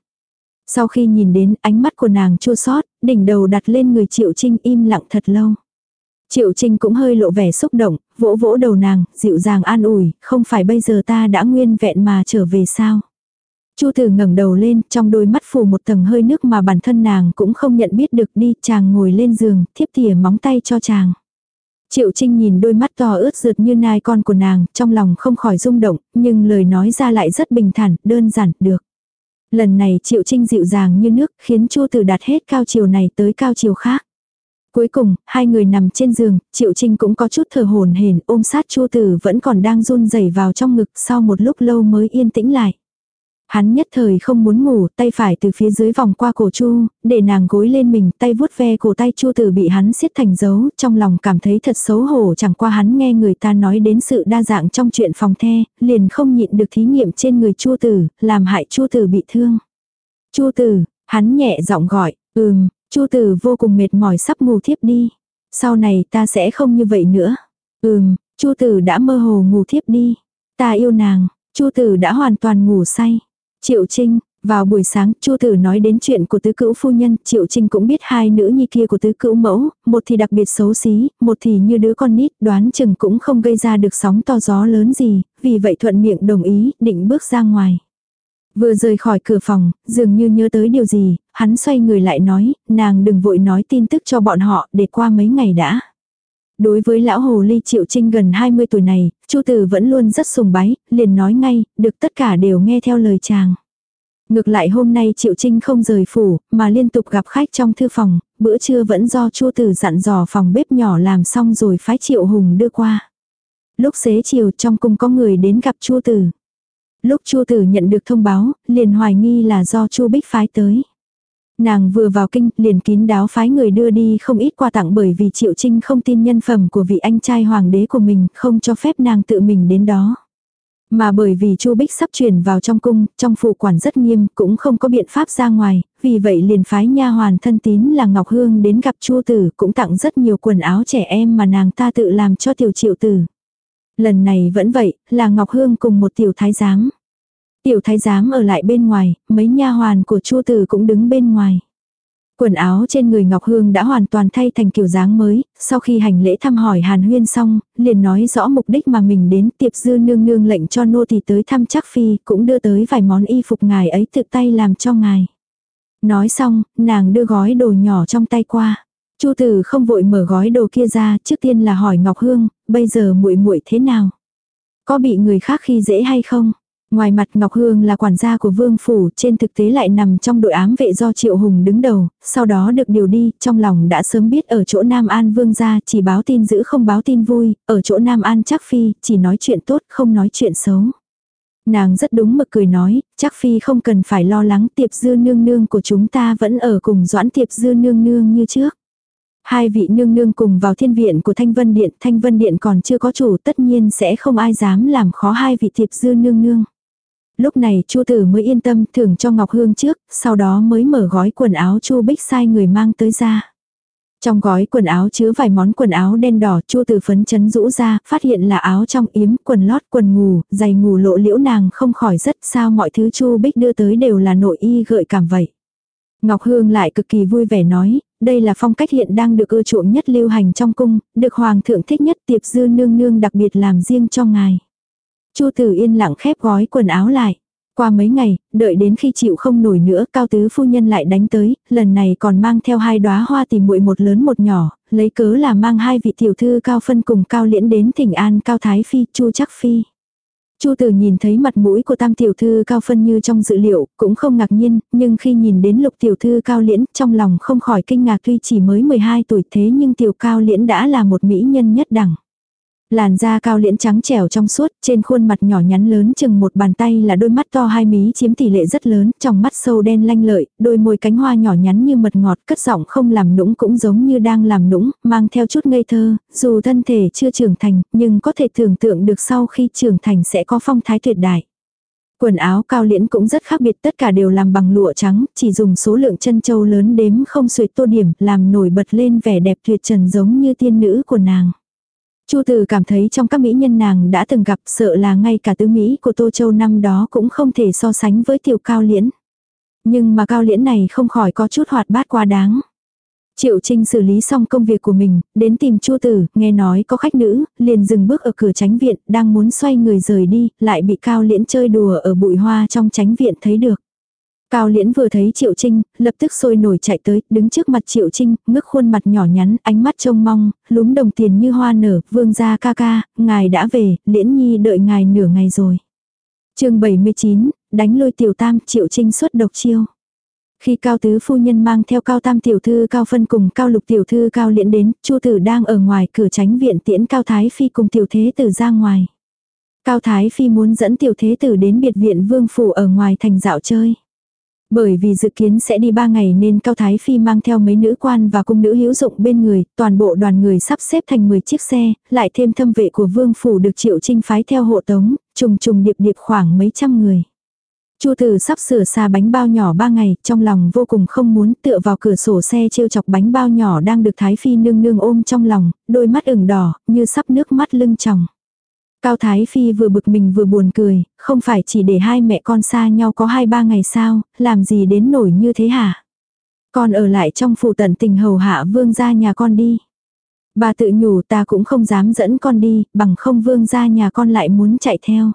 Sau khi nhìn đến ánh mắt của nàng chua xót, đỉnh đầu đặt lên người Triệu Trinh im lặng thật lâu. Triệu Trinh cũng hơi lộ vẻ xúc động, vỗ vỗ đầu nàng, dịu dàng an ủi, không phải bây giờ ta đã nguyên vẹn mà trở về sao. Chu Tử ngẩng đầu lên, trong đôi mắt phủ một tầng hơi nước mà bản thân nàng cũng không nhận biết được đi, chàng ngồi lên giường, thiếp tỉa móng tay cho chàng. Triệu Trinh nhìn đôi mắt to ướt rượt như nai con của nàng, trong lòng không khỏi rung động, nhưng lời nói ra lại rất bình thản, đơn giản, được. Lần này Triệu Trinh dịu dàng như nước, khiến Chu Tử đạt hết cao chiều này tới cao chiều khác. Cuối cùng, hai người nằm trên giường, Triệu Trinh cũng có chút thở hồn hển, ôm sát Chu Tử vẫn còn đang run rẩy vào trong ngực, sau một lúc lâu mới yên tĩnh lại. Hắn nhất thời không muốn ngủ, tay phải từ phía dưới vòng qua cổ Chu, để nàng gối lên mình, tay vuốt ve cổ tay Chu Tử bị hắn siết thành dấu, trong lòng cảm thấy thật xấu hổ, chẳng qua hắn nghe người ta nói đến sự đa dạng trong chuyện phòng the, liền không nhịn được thí nghiệm trên người Chu Tử, làm hại Chu Tử bị thương. Chu Tử, hắn nhẹ giọng gọi, "Ừm." Chu Tử vô cùng mệt mỏi sắp ngủ thiếp đi. Sau này ta sẽ không như vậy nữa. Ừm, Chu Tử đã mơ hồ ngủ thiếp đi. Ta yêu nàng. Chu Tử đã hoàn toàn ngủ say. Triệu Trinh, vào buổi sáng, Chu Tử nói đến chuyện của tứ cữu phu nhân, Triệu Trinh cũng biết hai nữ nhi kia của tứ cữu mẫu, một thì đặc biệt xấu xí, một thì như đứa con nít, đoán chừng cũng không gây ra được sóng to gió lớn gì, vì vậy thuận miệng đồng ý, định bước ra ngoài. Vừa rời khỏi cửa phòng, dường như nhớ tới điều gì, hắn xoay người lại nói, nàng đừng vội nói tin tức cho bọn họ, để qua mấy ngày đã. Đối với lão hồ ly triệu trinh gần 20 tuổi này, Chu Tử vẫn luôn rất sùng bái, liền nói ngay, được tất cả đều nghe theo lời chàng. Ngược lại hôm nay Triệu Trinh không rời phủ, mà liên tục gặp khách trong thư phòng, bữa trưa vẫn do Chu Tử dặn dò phòng bếp nhỏ làm xong rồi phái Triệu Hùng đưa qua. Lúc xế chiều trong cung có người đến gặp Chu Tử. Lúc Chu Tử nhận được thông báo, liền hoài nghi là do Chu Bích phái tới. Nàng vừa vào kinh, liền kín đáo phái người đưa đi không ít quà tặng bởi vì Triệu Trinh không tin nhân phẩm của vị anh trai hoàng đế của mình, không cho phép nàng tự mình đến đó. Mà bởi vì Chu Bích sắp chuyển vào trong cung, trong phủ quản rất nghiêm, cũng không có biện pháp ra ngoài, vì vậy liền phái nha hoàn thân tín là Ngọc Hương đến gặp Chu Tử, cũng tặng rất nhiều quần áo trẻ em mà nàng ta tự làm cho tiểu Triệu Tử. Lần này vẫn vậy, là Ngọc Hương cùng một tiểu thái giám. Tiểu thái giám ở lại bên ngoài, mấy nha hoàn của Chu Tử cũng đứng bên ngoài. Quần áo trên người Ngọc Hương đã hoàn toàn thay thành kiểu dáng mới, sau khi hành lễ thăm hỏi Hàn Huyên xong, liền nói rõ mục đích mà mình đến tiệp dư nương nương lệnh cho nô thì tới thăm chắc phi, cũng đưa tới vài món y phục ngài ấy tự tay làm cho ngài. Nói xong, nàng đưa gói đồ nhỏ trong tay qua. Chu Tử không vội mở gói đồ kia ra, trước tiên là hỏi Ngọc Hương, bây giờ muội muội thế nào? Có bị người khác khi dễ hay không? Ngoài mặt Ngọc Hương là quản gia của Vương Phủ, trên thực tế lại nằm trong đội ám vệ do Triệu Hùng đứng đầu, sau đó được điều đi, trong lòng đã sớm biết ở chỗ Nam An Vương gia chỉ báo tin giữ không báo tin vui, ở chỗ Nam An chắc phi, chỉ nói chuyện tốt không nói chuyện xấu. Nàng rất đúng mực cười nói, chắc phi không cần phải lo lắng tiệp dư nương nương của chúng ta vẫn ở cùng doãn tiệp dư nương nương như trước. Hai vị nương nương cùng vào thiên viện của Thanh Vân Điện, Thanh Vân Điện còn chưa có chủ tất nhiên sẽ không ai dám làm khó hai vị tiệp dư nương nương. Lúc này Chu Tử mới yên tâm thưởng cho Ngọc Hương trước, sau đó mới mở gói quần áo Chu Bích sai người mang tới ra. Trong gói quần áo chứa vài món quần áo đen đỏ, Chu Tử phấn chấn rũ ra, phát hiện là áo trong yếm, quần lót, quần ngủ, giày ngủ lộ liễu nàng không khỏi rất sao mọi thứ Chu Bích đưa tới đều là nội y gợi cảm vậy. Ngọc Hương lại cực kỳ vui vẻ nói, đây là phong cách hiện đang được ưa chuộng nhất lưu hành trong cung, được hoàng thượng thích nhất tiệp dư nương nương đặc biệt làm riêng cho ngài. Chu Tử yên lặng khép gói quần áo lại. Qua mấy ngày, đợi đến khi chịu không nổi nữa, cao tứ phu nhân lại đánh tới, lần này còn mang theo hai đóa hoa tìm muội một lớn một nhỏ, lấy cớ là mang hai vị tiểu thư cao phân cùng cao liễn đến thỉnh an cao thái phi, chu chắc phi. Chu Tử nhìn thấy mặt mũi của tam tiểu thư cao phân như trong dự liệu, cũng không ngạc nhiên, nhưng khi nhìn đến lục tiểu thư cao liễn, trong lòng không khỏi kinh ngạc tuy chỉ mới 12 tuổi thế nhưng tiểu cao liễn đã là một mỹ nhân nhất đẳng. Làn da cao liễn trắng trẻo trong suốt, trên khuôn mặt nhỏ nhắn lớn chừng một bàn tay là đôi mắt to hai mí chiếm tỷ lệ rất lớn, trong mắt sâu đen lanh lợi, đôi môi cánh hoa nhỏ nhắn như mật ngọt, cất giọng không làm nũng cũng giống như đang làm nũng, mang theo chút ngây thơ, dù thân thể chưa trưởng thành, nhưng có thể tưởng tượng được sau khi trưởng thành sẽ có phong thái tuyệt đại. Quần áo cao liễn cũng rất khác biệt tất cả đều làm bằng lụa trắng, chỉ dùng số lượng chân châu lớn đếm không xuệt tô điểm, làm nổi bật lên vẻ đẹp tuyệt trần giống như tiên nữ của nàng. Chu Từ cảm thấy trong các mỹ nhân nàng đã từng gặp sợ là ngay cả tứ Mỹ của Tô Châu năm đó cũng không thể so sánh với tiểu cao liễn. Nhưng mà cao liễn này không khỏi có chút hoạt bát quá đáng. Triệu Trinh xử lý xong công việc của mình, đến tìm Chu Tử, nghe nói có khách nữ, liền dừng bước ở cửa tránh viện, đang muốn xoay người rời đi, lại bị Cao Liễn chơi đùa ở bụi hoa trong tránh viện thấy được. Cao Liễn vừa thấy Triệu Trinh, lập tức sôi nổi chạy tới, đứng trước mặt Triệu Trinh, ngước khuôn mặt nhỏ nhắn, ánh mắt trông mong, lúm đồng tiền như hoa nở, vương gia ca ca, ngài đã về, Liễn Nhi đợi ngài nửa ngày rồi. chương 79, đánh lôi tiểu tam, Triệu Trinh xuất độc chiêu. Khi Cao Tứ Phu Nhân mang theo Cao Tam Tiểu Thư Cao Phân cùng Cao Lục Tiểu Thư Cao Liễn đến, Chu Tử đang ở ngoài cửa tránh viện tiễn Cao Thái Phi cùng Tiểu Thế Tử ra ngoài. Cao Thái Phi muốn dẫn Tiểu Thế Tử đến biệt viện Vương Phủ ở ngoài thành dạo chơi. Bởi vì dự kiến sẽ đi ba ngày nên Cao Thái Phi mang theo mấy nữ quan và cung nữ hữu dụng bên người, toàn bộ đoàn người sắp xếp thành 10 chiếc xe, lại thêm thâm vệ của vương phủ được triệu trinh phái theo hộ tống, trùng trùng điệp điệp khoảng mấy trăm người. Chu Tử sắp sửa xa bánh bao nhỏ ba ngày, trong lòng vô cùng không muốn tựa vào cửa sổ xe trêu chọc bánh bao nhỏ đang được Thái Phi nương nương ôm trong lòng, đôi mắt ửng đỏ, như sắp nước mắt lưng tròng. Cao Thái Phi vừa bực mình vừa buồn cười, không phải chỉ để hai mẹ con xa nhau có hai ba ngày sao, làm gì đến nổi như thế hả? Con ở lại trong phủ tận tình hầu hạ vương gia nhà con đi. Bà tự nhủ ta cũng không dám dẫn con đi, bằng không vương gia nhà con lại muốn chạy theo.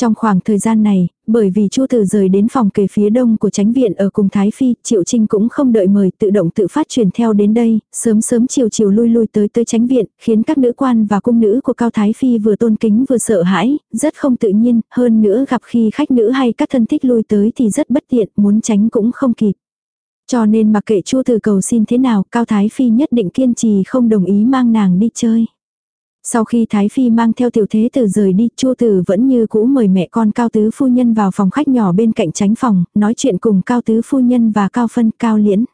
Trong khoảng thời gian này, bởi vì Chu Tử rời đến phòng kề phía đông của tránh viện ở cùng Thái Phi, Triệu Trinh cũng không đợi mời tự động tự phát truyền theo đến đây, sớm sớm chiều chiều lui lui tới tới tránh viện, khiến các nữ quan và cung nữ của Cao Thái Phi vừa tôn kính vừa sợ hãi, rất không tự nhiên, hơn nữa gặp khi khách nữ hay các thân thích lui tới thì rất bất tiện, muốn tránh cũng không kịp. Cho nên mặc kệ Chu Tử cầu xin thế nào, Cao Thái Phi nhất định kiên trì không đồng ý mang nàng đi chơi. Sau khi Thái Phi mang theo tiểu thế tử rời đi, Chu Tử vẫn như cũ mời mẹ con Cao Tứ Phu Nhân vào phòng khách nhỏ bên cạnh tránh phòng, nói chuyện cùng Cao Tứ Phu Nhân và Cao Phân, Cao Liễn.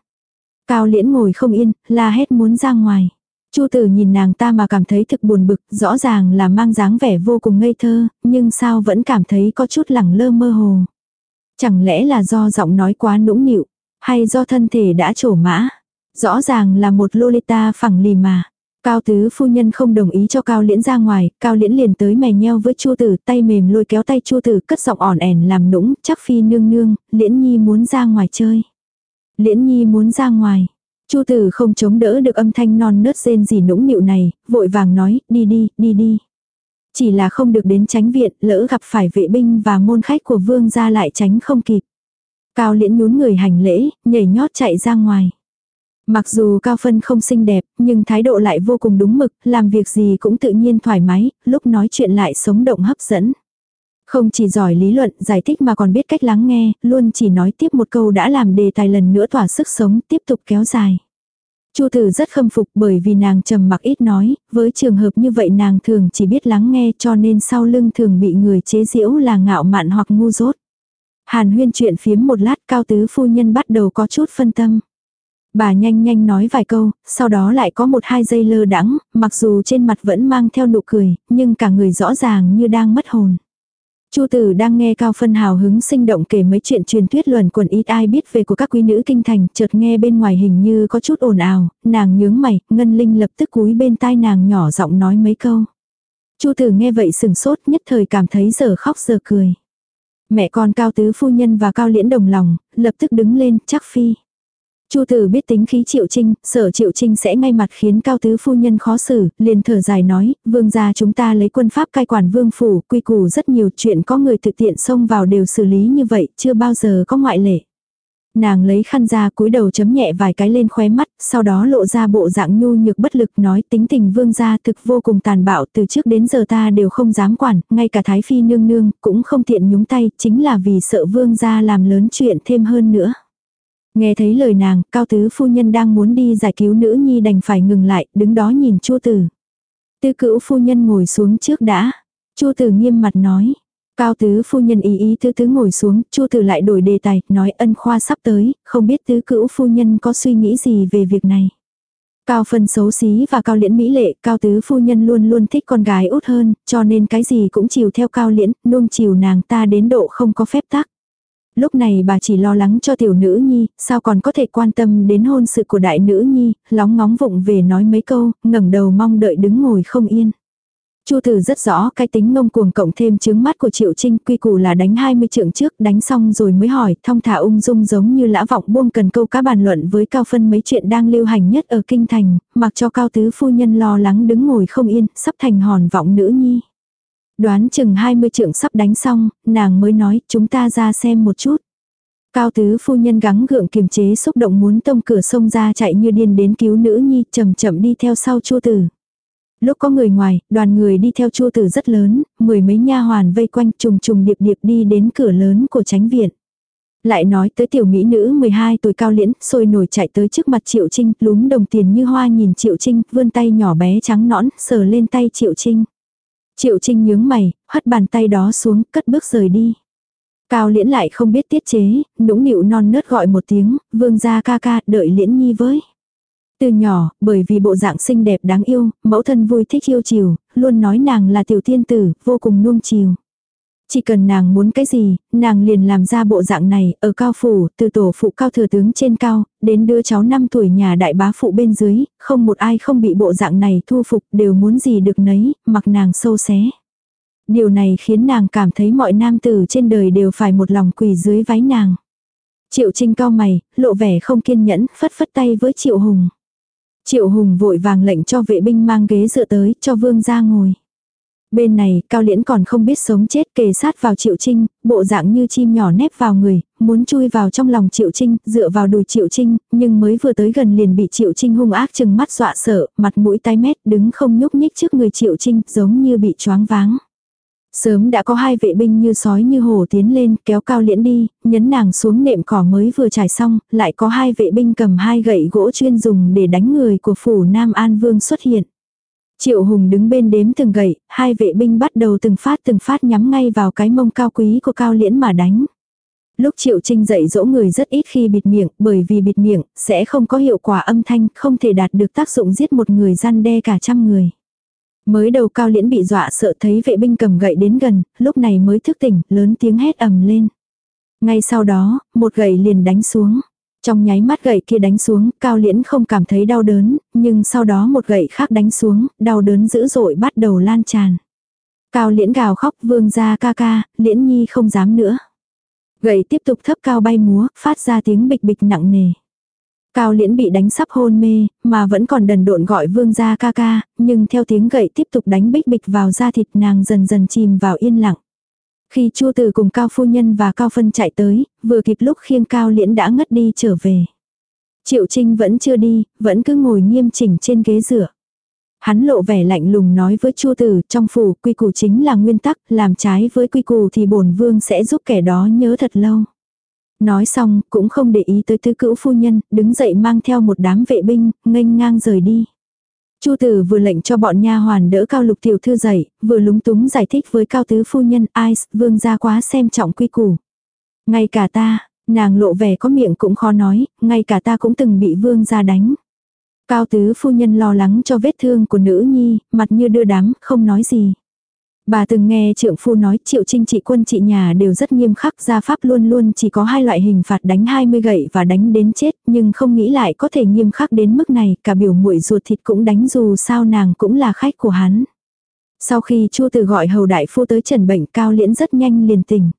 Cao Liễn ngồi không yên, la hét muốn ra ngoài. Chu Tử nhìn nàng ta mà cảm thấy thực buồn bực, rõ ràng là mang dáng vẻ vô cùng ngây thơ, nhưng sao vẫn cảm thấy có chút lẳng lơ mơ hồ. Chẳng lẽ là do giọng nói quá nũng nịu, hay do thân thể đã trổ mã. Rõ ràng là một Lolita phẳng lì mà. Cao tứ phu nhân không đồng ý cho Cao Liễn ra ngoài, Cao Liễn liền tới mè nheo với Chu Tử, tay mềm lôi kéo tay Chu Tử, cất giọng ỏn ẻn làm nũng, chắc phi nương nương, Liễn Nhi muốn ra ngoài chơi. Liễn Nhi muốn ra ngoài. Chu Tử không chống đỡ được âm thanh non nớt rên gì nũng nịu này, vội vàng nói, đi đi, đi đi. Chỉ là không được đến tránh viện, lỡ gặp phải vệ binh và môn khách của vương gia lại tránh không kịp. Cao liễn nhún người hành lễ, nhảy nhót chạy ra ngoài. Mặc dù Cao Phân không xinh đẹp, nhưng thái độ lại vô cùng đúng mực, làm việc gì cũng tự nhiên thoải mái, lúc nói chuyện lại sống động hấp dẫn. Không chỉ giỏi lý luận, giải thích mà còn biết cách lắng nghe, luôn chỉ nói tiếp một câu đã làm đề tài lần nữa tỏa sức sống, tiếp tục kéo dài. Chu Tử rất khâm phục bởi vì nàng trầm mặc ít nói, với trường hợp như vậy nàng thường chỉ biết lắng nghe cho nên sau lưng thường bị người chế giễu là ngạo mạn hoặc ngu dốt. Hàn huyên chuyện phiếm một lát cao tứ phu nhân bắt đầu có chút phân tâm. Bà nhanh nhanh nói vài câu, sau đó lại có một hai giây lơ đắng, mặc dù trên mặt vẫn mang theo nụ cười, nhưng cả người rõ ràng như đang mất hồn. Chu tử đang nghe Cao Phân hào hứng sinh động kể mấy chuyện truyền thuyết luẩn quần ít ai biết về của các quý nữ kinh thành, chợt nghe bên ngoài hình như có chút ồn ào, nàng nhướng mày, Ngân Linh lập tức cúi bên tai nàng nhỏ giọng nói mấy câu. Chu tử nghe vậy sừng sốt nhất thời cảm thấy giờ khóc giờ cười. Mẹ con Cao Tứ Phu Nhân và Cao Liễn đồng lòng, lập tức đứng lên, chắc phi. Chu tử biết tính khí triệu trinh, sợ triệu trinh sẽ ngay mặt khiến cao tứ phu nhân khó xử, liền thở dài nói, vương gia chúng ta lấy quân pháp cai quản vương phủ, quy củ rất nhiều chuyện có người thực tiện xông vào đều xử lý như vậy, chưa bao giờ có ngoại lệ. Nàng lấy khăn ra cúi đầu chấm nhẹ vài cái lên khóe mắt, sau đó lộ ra bộ dạng nhu nhược bất lực nói tính tình vương gia thực vô cùng tàn bạo từ trước đến giờ ta đều không dám quản, ngay cả thái phi nương nương cũng không tiện nhúng tay, chính là vì sợ vương gia làm lớn chuyện thêm hơn nữa. Nghe thấy lời nàng, cao tứ phu nhân đang muốn đi giải cứu nữ nhi đành phải ngừng lại, đứng đó nhìn chua tử. Tư cữu phu nhân ngồi xuống trước đã. chua tử nghiêm mặt nói. Cao tứ phu nhân ý ý tứ tứ ngồi xuống, chua tử lại đổi đề tài, nói ân khoa sắp tới, không biết tứ cữu phu nhân có suy nghĩ gì về việc này. Cao phân xấu xí và cao liễn mỹ lệ, cao tứ phu nhân luôn luôn thích con gái út hơn, cho nên cái gì cũng chiều theo cao liễn, nuông chiều nàng ta đến độ không có phép tắc. Lúc này bà chỉ lo lắng cho tiểu nữ nhi, sao còn có thể quan tâm đến hôn sự của đại nữ nhi, lóng ngóng vụng về nói mấy câu, ngẩng đầu mong đợi đứng ngồi không yên. Chu Tử rất rõ cái tính ngông cuồng cộng thêm chứng mắt của Triệu Trinh quy củ là đánh 20 trượng trước đánh xong rồi mới hỏi thong thả ung dung giống như lã vọng buông cần câu cá bàn luận với Cao Phân mấy chuyện đang lưu hành nhất ở Kinh Thành, mặc cho Cao Tứ Phu Nhân lo lắng đứng ngồi không yên, sắp thành hòn vọng nữ nhi. Đoán chừng 20 trượng sắp đánh xong, nàng mới nói chúng ta ra xem một chút. Cao tứ phu nhân gắng gượng kiềm chế xúc động muốn tông cửa sông ra chạy như điên đến cứu nữ nhi chậm chậm đi theo sau chua tử. Lúc có người ngoài, đoàn người đi theo chua tử rất lớn, mười mấy nha hoàn vây quanh trùng trùng điệp điệp đi đến cửa lớn của tránh viện. Lại nói tới tiểu mỹ nữ 12 tuổi cao liễn, sôi nổi chạy tới trước mặt Triệu Trinh, lúm đồng tiền như hoa nhìn Triệu Trinh, vươn tay nhỏ bé trắng nõn, sờ lên tay Triệu Trinh. Triệu Trinh nhướng mày, hất bàn tay đó xuống, cất bước rời đi. Cao liễn lại không biết tiết chế, nũng nịu non nớt gọi một tiếng, vương gia ca ca, đợi liễn nhi với. Từ nhỏ, bởi vì bộ dạng xinh đẹp đáng yêu, mẫu thân vui thích yêu chiều, luôn nói nàng là tiểu tiên tử, vô cùng nuông chiều. Chỉ cần nàng muốn cái gì, nàng liền làm ra bộ dạng này, ở cao phủ, từ tổ phụ cao thừa tướng trên cao, đến đứa cháu 5 tuổi nhà đại bá phụ bên dưới, không một ai không bị bộ dạng này thu phục, đều muốn gì được nấy, mặc nàng sâu xé. Điều này khiến nàng cảm thấy mọi nam tử trên đời đều phải một lòng quỳ dưới váy nàng. Triệu Trinh cao mày, lộ vẻ không kiên nhẫn, phất phất tay với Triệu Hùng. Triệu Hùng vội vàng lệnh cho vệ binh mang ghế dựa tới, cho vương ra ngồi. Bên này, Cao Liễn còn không biết sống chết kề sát vào Triệu Trinh, bộ dạng như chim nhỏ nép vào người, muốn chui vào trong lòng Triệu Trinh, dựa vào đùi Triệu Trinh, nhưng mới vừa tới gần liền bị Triệu Trinh hung ác chừng mắt dọa sợ, mặt mũi tái mét, đứng không nhúc nhích trước người Triệu Trinh, giống như bị choáng váng. Sớm đã có hai vệ binh như sói như hổ tiến lên, kéo cao liễn đi, nhấn nàng xuống nệm cỏ mới vừa trải xong, lại có hai vệ binh cầm hai gậy gỗ chuyên dùng để đánh người của phủ Nam An Vương xuất hiện. Triệu Hùng đứng bên đếm từng gậy, hai vệ binh bắt đầu từng phát từng phát nhắm ngay vào cái mông cao quý của cao liễn mà đánh. Lúc Triệu Trinh dạy dỗ người rất ít khi bịt miệng, bởi vì bịt miệng sẽ không có hiệu quả âm thanh, không thể đạt được tác dụng giết một người gian đe cả trăm người. Mới đầu cao liễn bị dọa sợ thấy vệ binh cầm gậy đến gần, lúc này mới thức tỉnh, lớn tiếng hét ầm lên. Ngay sau đó, một gậy liền đánh xuống. Trong nháy mắt gậy kia đánh xuống, cao liễn không cảm thấy đau đớn, nhưng sau đó một gậy khác đánh xuống, đau đớn dữ dội bắt đầu lan tràn. Cao liễn gào khóc vương ra ca ca, liễn nhi không dám nữa. Gậy tiếp tục thấp cao bay múa, phát ra tiếng bịch bịch nặng nề. Cao liễn bị đánh sắp hôn mê, mà vẫn còn đần độn gọi vương ra ca ca, nhưng theo tiếng gậy tiếp tục đánh bích bịch vào da thịt nàng dần dần chìm vào yên lặng. Khi Chu Tử cùng Cao Phu Nhân và Cao Phân chạy tới, vừa kịp lúc khiêng Cao Liễn đã ngất đi trở về. Triệu Trinh vẫn chưa đi, vẫn cứ ngồi nghiêm chỉnh trên ghế dựa. Hắn lộ vẻ lạnh lùng nói với Chu Tử, trong phủ quy củ chính là nguyên tắc, làm trái với quy củ thì bổn vương sẽ giúp kẻ đó nhớ thật lâu. Nói xong, cũng không để ý tới tứ cữu phu nhân, đứng dậy mang theo một đám vệ binh, nghênh ngang rời đi. Chu tử vừa lệnh cho bọn nha hoàn đỡ cao lục tiểu thư dậy, vừa lúng túng giải thích với cao tứ phu nhân, ai, vương gia quá xem trọng quy củ. Ngay cả ta, nàng lộ vẻ có miệng cũng khó nói, ngay cả ta cũng từng bị vương gia đánh. Cao tứ phu nhân lo lắng cho vết thương của nữ nhi, mặt như đưa đám, không nói gì. Bà từng nghe trượng phu nói triệu trinh trị quân trị nhà đều rất nghiêm khắc gia pháp luôn luôn chỉ có hai loại hình phạt đánh 20 gậy và đánh đến chết nhưng không nghĩ lại có thể nghiêm khắc đến mức này cả biểu muội ruột thịt cũng đánh dù sao nàng cũng là khách của hắn. Sau khi chu từ gọi hầu đại phu tới trần bệnh cao liễn rất nhanh liền tỉnh.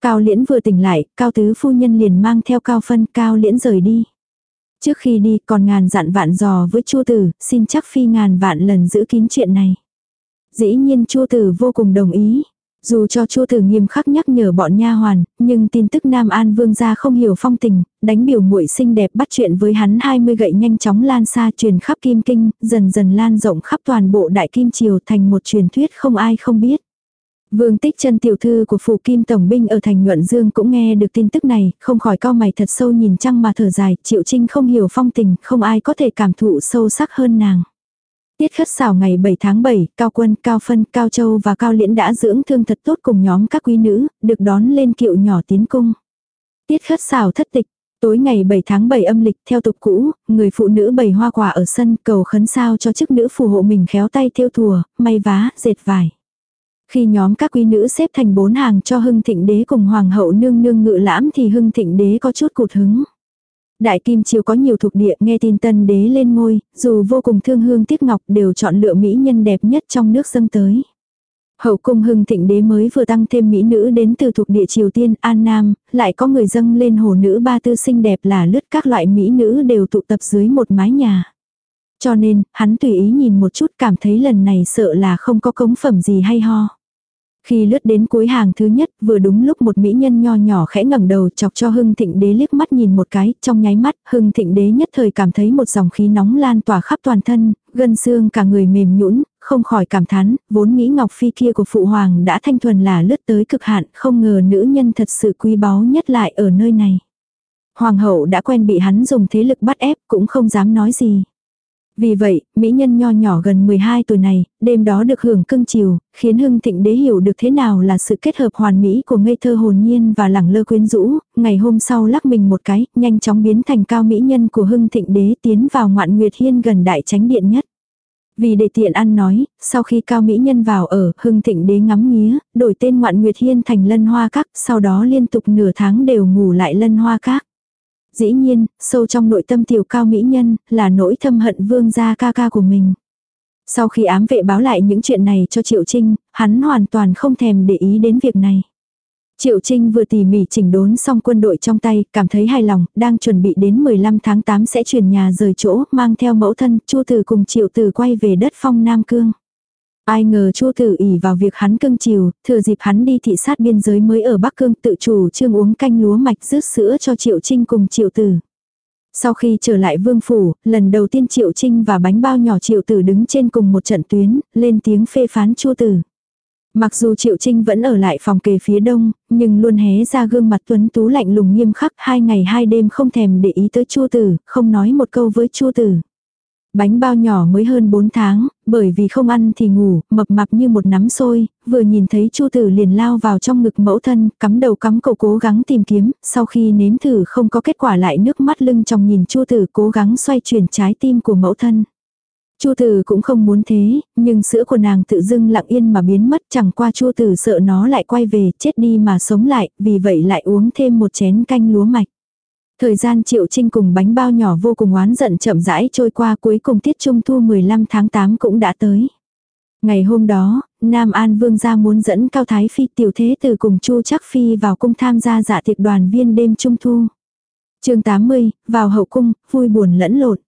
Cao liễn vừa tỉnh lại, cao tứ phu nhân liền mang theo cao phân cao liễn rời đi. Trước khi đi còn ngàn dặn vạn dò với chu tử, xin chắc phi ngàn vạn lần giữ kín chuyện này. Dĩ nhiên Chu Tử vô cùng đồng ý. Dù cho Chu Tử nghiêm khắc nhắc nhở bọn nha hoàn, nhưng tin tức Nam An Vương gia không hiểu phong tình, đánh biểu muội xinh đẹp bắt chuyện với hắn 20 gậy nhanh chóng lan xa truyền khắp Kim Kinh, dần dần lan rộng khắp toàn bộ Đại Kim Triều thành một truyền thuyết không ai không biết. Vương Tích chân tiểu thư của phủ Kim Tổng binh ở thành Nhuận Dương cũng nghe được tin tức này, không khỏi co mày thật sâu nhìn trăng mà thở dài, Triệu Trinh không hiểu phong tình, không ai có thể cảm thụ sâu sắc hơn nàng. Tiết khất xảo ngày 7 tháng 7, Cao Quân, Cao Phân, Cao Châu và Cao Liễn đã dưỡng thương thật tốt cùng nhóm các quý nữ, được đón lên kiệu nhỏ tiến cung. Tiết khất xảo thất tịch. Tối ngày 7 tháng 7 âm lịch theo tục cũ, người phụ nữ bày hoa quả ở sân cầu khấn sao cho chức nữ phù hộ mình khéo tay thiêu thùa, may vá, dệt vải. Khi nhóm các quý nữ xếp thành bốn hàng cho hưng thịnh đế cùng hoàng hậu nương nương ngự lãm thì hưng thịnh đế có chút cụt hứng. Đại Kim Triều có nhiều thuộc địa nghe tin tân đế lên ngôi, dù vô cùng thương hương tiếc ngọc đều chọn lựa mỹ nhân đẹp nhất trong nước dâng tới. Hậu cung hưng thịnh đế mới vừa tăng thêm mỹ nữ đến từ thuộc địa Triều Tiên An Nam, lại có người dâng lên hồ nữ ba tư xinh đẹp là lướt các loại mỹ nữ đều tụ tập dưới một mái nhà. Cho nên, hắn tùy ý nhìn một chút cảm thấy lần này sợ là không có cống phẩm gì hay ho. Khi lướt đến cuối hàng thứ nhất, vừa đúng lúc một mỹ nhân nho nhỏ khẽ ngẩng đầu chọc cho Hưng Thịnh Đế liếc mắt nhìn một cái, trong nháy mắt, Hưng Thịnh Đế nhất thời cảm thấy một dòng khí nóng lan tỏa khắp toàn thân, gân xương cả người mềm nhũn, không khỏi cảm thán, vốn nghĩ ngọc phi kia của phụ hoàng đã thanh thuần là lướt tới cực hạn, không ngờ nữ nhân thật sự quý báu nhất lại ở nơi này. Hoàng hậu đã quen bị hắn dùng thế lực bắt ép, cũng không dám nói gì. Vì vậy, mỹ nhân nho nhỏ gần 12 tuổi này, đêm đó được hưởng cưng chiều, khiến hưng thịnh đế hiểu được thế nào là sự kết hợp hoàn mỹ của ngây thơ hồn nhiên và lẳng lơ quyến rũ, ngày hôm sau lắc mình một cái, nhanh chóng biến thành cao mỹ nhân của hưng thịnh đế tiến vào ngoạn nguyệt hiên gần đại tránh điện nhất. Vì để tiện ăn nói, sau khi cao mỹ nhân vào ở, hưng thịnh đế ngắm nghía, đổi tên ngoạn nguyệt hiên thành lân hoa các, sau đó liên tục nửa tháng đều ngủ lại lân hoa các. Dĩ nhiên, sâu trong nội tâm tiểu cao mỹ nhân, là nỗi thâm hận vương gia ca ca của mình. Sau khi ám vệ báo lại những chuyện này cho Triệu Trinh, hắn hoàn toàn không thèm để ý đến việc này. Triệu Trinh vừa tỉ mỉ chỉnh đốn xong quân đội trong tay, cảm thấy hài lòng, đang chuẩn bị đến 15 tháng 8 sẽ chuyển nhà rời chỗ, mang theo mẫu thân, Chu Tử cùng Triệu Tử quay về đất phong Nam Cương. Ai ngờ Chu Tử ỉ vào việc hắn cưng chiều, thừa dịp hắn đi thị sát biên giới mới ở Bắc Cương tự chủ trương uống canh lúa mạch rước sữa cho Triệu Trinh cùng Triệu Tử. Sau khi trở lại vương phủ, lần đầu tiên Triệu Trinh và bánh bao nhỏ Triệu Tử đứng trên cùng một trận tuyến, lên tiếng phê phán Chu Tử. Mặc dù Triệu Trinh vẫn ở lại phòng kề phía đông, nhưng luôn hé ra gương mặt tuấn tú lạnh lùng nghiêm khắc hai ngày hai đêm không thèm để ý tới Chu Tử, không nói một câu với Chu Tử. Bánh bao nhỏ mới hơn 4 tháng, bởi vì không ăn thì ngủ, mập mạp như một nắm xôi, vừa nhìn thấy Chu Tử liền lao vào trong ngực mẫu thân, cắm đầu cắm cổ cố gắng tìm kiếm, sau khi nếm thử không có kết quả lại nước mắt lưng trong nhìn Chu Tử cố gắng xoay chuyển trái tim của mẫu thân. Chu Tử cũng không muốn thế, nhưng sữa của nàng tự dưng lặng yên mà biến mất, chẳng qua Chu Tử sợ nó lại quay về, chết đi mà sống lại, vì vậy lại uống thêm một chén canh lúa mạch. Thời gian Triệu Trinh cùng bánh bao nhỏ vô cùng oán giận chậm rãi trôi qua cuối cùng tiết trung thu 15 tháng 8 cũng đã tới. Ngày hôm đó, Nam An Vương gia muốn dẫn Cao Thái Phi tiểu thế từ cùng Chu Chắc Phi vào cung tham gia dạ tiệc đoàn viên đêm trung thu. chương 80, vào hậu cung, vui buồn lẫn lộn.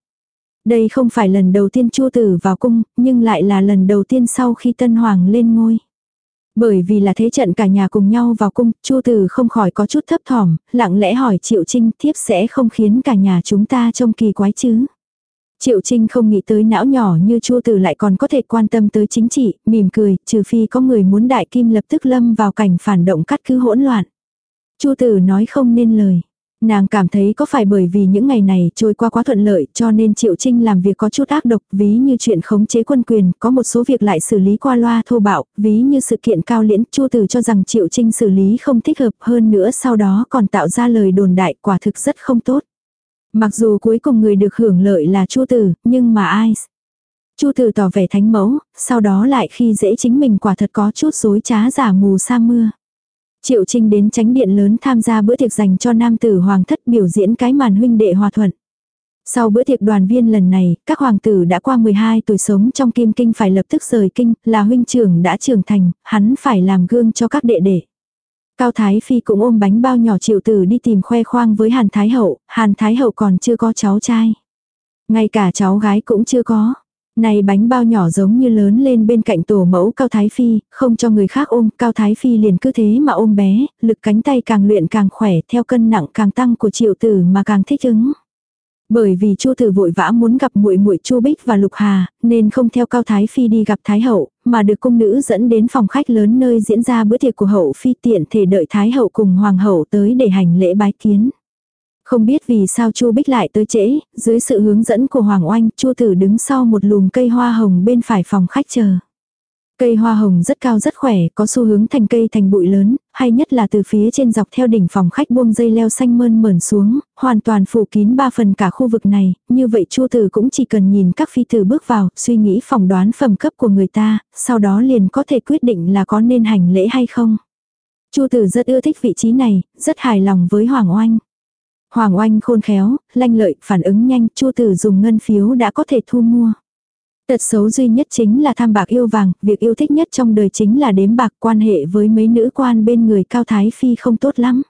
Đây không phải lần đầu tiên Chu Tử vào cung, nhưng lại là lần đầu tiên sau khi Tân Hoàng lên ngôi. Bởi vì là thế trận cả nhà cùng nhau vào cung, Chu Từ không khỏi có chút thấp thỏm, lặng lẽ hỏi Triệu Trinh thiếp sẽ không khiến cả nhà chúng ta trông kỳ quái chứ. Triệu Trinh không nghĩ tới não nhỏ như Chu Từ lại còn có thể quan tâm tới chính trị, mỉm cười, trừ phi có người muốn đại kim lập tức lâm vào cảnh phản động cắt cứ hỗn loạn. Chu Từ nói không nên lời. Nàng cảm thấy có phải bởi vì những ngày này trôi qua quá thuận lợi cho nên Triệu Trinh làm việc có chút ác độc ví như chuyện khống chế quân quyền, có một số việc lại xử lý qua loa thô bạo, ví như sự kiện cao liễn, Chu Từ cho rằng Triệu Trinh xử lý không thích hợp hơn nữa sau đó còn tạo ra lời đồn đại quả thực rất không tốt. Mặc dù cuối cùng người được hưởng lợi là Chu Từ, nhưng mà ai? Chu Từ tỏ vẻ thánh mẫu, sau đó lại khi dễ chính mình quả thật có chút dối trá giả mù sa mưa. Triệu Trinh đến tránh điện lớn tham gia bữa tiệc dành cho nam tử hoàng thất biểu diễn cái màn huynh đệ hòa thuận. Sau bữa tiệc đoàn viên lần này, các hoàng tử đã qua 12 tuổi sống trong kim kinh phải lập tức rời kinh, là huynh trưởng đã trưởng thành, hắn phải làm gương cho các đệ đệ. Cao Thái Phi cũng ôm bánh bao nhỏ triệu tử đi tìm khoe khoang với Hàn Thái Hậu, Hàn Thái Hậu còn chưa có cháu trai. Ngay cả cháu gái cũng chưa có. Này bánh bao nhỏ giống như lớn lên bên cạnh tổ mẫu Cao Thái Phi, không cho người khác ôm, Cao Thái Phi liền cứ thế mà ôm bé, lực cánh tay càng luyện càng khỏe, theo cân nặng càng tăng của triệu tử mà càng thích ứng. Bởi vì Chu Tử vội vã muốn gặp muội muội Chu Bích và Lục Hà, nên không theo Cao Thái Phi đi gặp Thái hậu, mà được cung nữ dẫn đến phòng khách lớn nơi diễn ra bữa tiệc của hậu phi tiện thể đợi Thái hậu cùng hoàng hậu tới để hành lễ bái kiến. Không biết vì sao Chu Bích lại tới trễ, dưới sự hướng dẫn của Hoàng Oanh, Chu Tử đứng sau một lùm cây hoa hồng bên phải phòng khách chờ. Cây hoa hồng rất cao rất khỏe, có xu hướng thành cây thành bụi lớn, hay nhất là từ phía trên dọc theo đỉnh phòng khách buông dây leo xanh mơn mởn xuống, hoàn toàn phủ kín ba phần cả khu vực này, như vậy Chu Tử cũng chỉ cần nhìn các phi tử bước vào, suy nghĩ phỏng đoán phẩm cấp của người ta, sau đó liền có thể quyết định là có nên hành lễ hay không. Chu Tử rất ưa thích vị trí này, rất hài lòng với Hoàng Oanh. Hoàng Oanh khôn khéo, lanh lợi, phản ứng nhanh, Chu Tử dùng ngân phiếu đã có thể thu mua. Tật xấu duy nhất chính là tham bạc yêu vàng, việc yêu thích nhất trong đời chính là đếm bạc quan hệ với mấy nữ quan bên người cao thái phi không tốt lắm.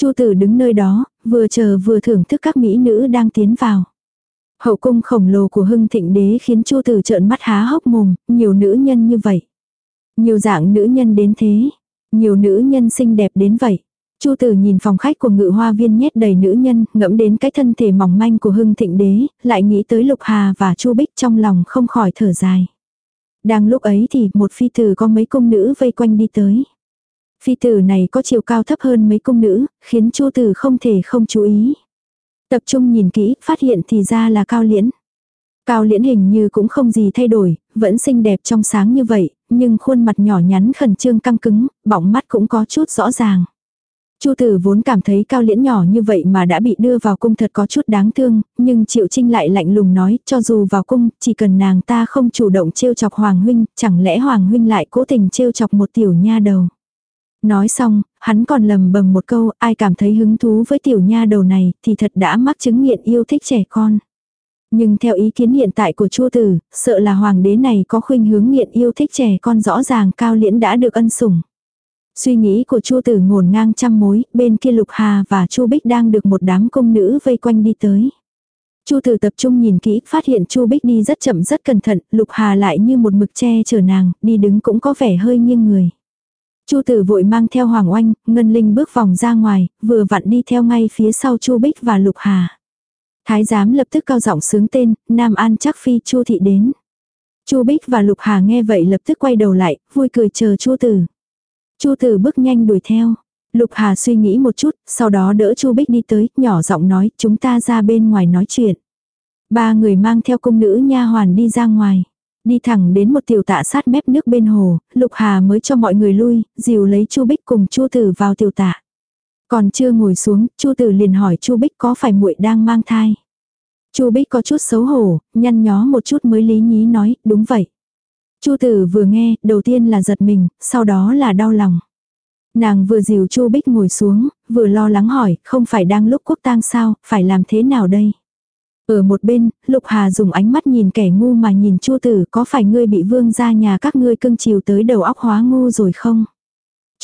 Chu tử đứng nơi đó, vừa chờ vừa thưởng thức các mỹ nữ đang tiến vào. Hậu cung khổng lồ của hưng thịnh đế khiến chu tử trợn mắt há hốc mồm, nhiều nữ nhân như vậy. Nhiều dạng nữ nhân đến thế. Nhiều nữ nhân xinh đẹp đến vậy. Chu tử nhìn phòng khách của ngự hoa viên nhét đầy nữ nhân, ngẫm đến cái thân thể mỏng manh của hưng thịnh đế, lại nghĩ tới lục hà và chu bích trong lòng không khỏi thở dài. Đang lúc ấy thì một phi tử có mấy công nữ vây quanh đi tới. Phi tử này có chiều cao thấp hơn mấy công nữ, khiến chu tử không thể không chú ý. Tập trung nhìn kỹ, phát hiện thì ra là cao liễn. Cao liễn hình như cũng không gì thay đổi, vẫn xinh đẹp trong sáng như vậy, nhưng khuôn mặt nhỏ nhắn khẩn trương căng cứng, bỏng mắt cũng có chút rõ ràng. Chu tử vốn cảm thấy cao liễn nhỏ như vậy mà đã bị đưa vào cung thật có chút đáng thương, nhưng triệu trinh lại lạnh lùng nói, cho dù vào cung, chỉ cần nàng ta không chủ động trêu chọc Hoàng Huynh, chẳng lẽ Hoàng Huynh lại cố tình trêu chọc một tiểu nha đầu. Nói xong, hắn còn lầm bầm một câu, ai cảm thấy hứng thú với tiểu nha đầu này thì thật đã mắc chứng nghiện yêu thích trẻ con. Nhưng theo ý kiến hiện tại của Chu tử, sợ là hoàng đế này có khuynh hướng nghiện yêu thích trẻ con rõ ràng cao liễn đã được ân sủng. Suy nghĩ của Chu Tử ngổn ngang trăm mối, bên kia Lục Hà và Chu Bích đang được một đám công nữ vây quanh đi tới. Chu Tử tập trung nhìn kỹ, phát hiện Chu Bích đi rất chậm rất cẩn thận, Lục Hà lại như một mực che chở nàng, đi đứng cũng có vẻ hơi nghiêng người. Chu Tử vội mang theo Hoàng Oanh, Ngân Linh bước vòng ra ngoài, vừa vặn đi theo ngay phía sau Chu Bích và Lục Hà. Thái giám lập tức cao giọng sướng tên, Nam An chắc phi Chu thị đến. Chu Bích và Lục Hà nghe vậy lập tức quay đầu lại, vui cười chờ Chu Tử. Chu Tử bước nhanh đuổi theo. Lục Hà suy nghĩ một chút, sau đó đỡ Chu Bích đi tới, nhỏ giọng nói, chúng ta ra bên ngoài nói chuyện. Ba người mang theo công nữ nha hoàn đi ra ngoài. Đi thẳng đến một tiểu tạ sát mép nước bên hồ, Lục Hà mới cho mọi người lui, dìu lấy Chu Bích cùng Chu Tử vào tiểu tạ. Còn chưa ngồi xuống, Chu Tử liền hỏi Chu Bích có phải muội đang mang thai. Chu Bích có chút xấu hổ, nhăn nhó một chút mới lý nhí nói, đúng vậy. Chu tử vừa nghe, đầu tiên là giật mình, sau đó là đau lòng. Nàng vừa dìu Chu Bích ngồi xuống, vừa lo lắng hỏi, không phải đang lúc quốc tang sao, phải làm thế nào đây? Ở một bên, Lục Hà dùng ánh mắt nhìn kẻ ngu mà nhìn Chu tử, có phải ngươi bị vương ra nhà các ngươi cưng chiều tới đầu óc hóa ngu rồi không?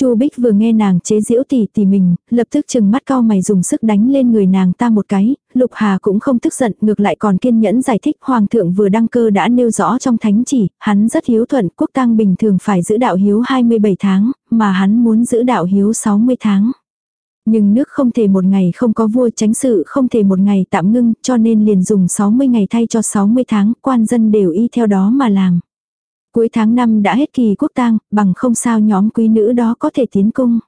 Chu Bích vừa nghe nàng chế giễu tỷ tỷ mình, lập tức chừng mắt cao mày dùng sức đánh lên người nàng ta một cái, Lục Hà cũng không tức giận, ngược lại còn kiên nhẫn giải thích Hoàng thượng vừa đăng cơ đã nêu rõ trong thánh chỉ, hắn rất hiếu thuận, quốc tang bình thường phải giữ đạo hiếu 27 tháng, mà hắn muốn giữ đạo hiếu 60 tháng. Nhưng nước không thể một ngày không có vua tránh sự không thể một ngày tạm ngưng cho nên liền dùng 60 ngày thay cho 60 tháng, quan dân đều y theo đó mà làm. Cuối tháng 5 đã hết kỳ quốc tang, bằng không sao nhóm quý nữ đó có thể tiến cung.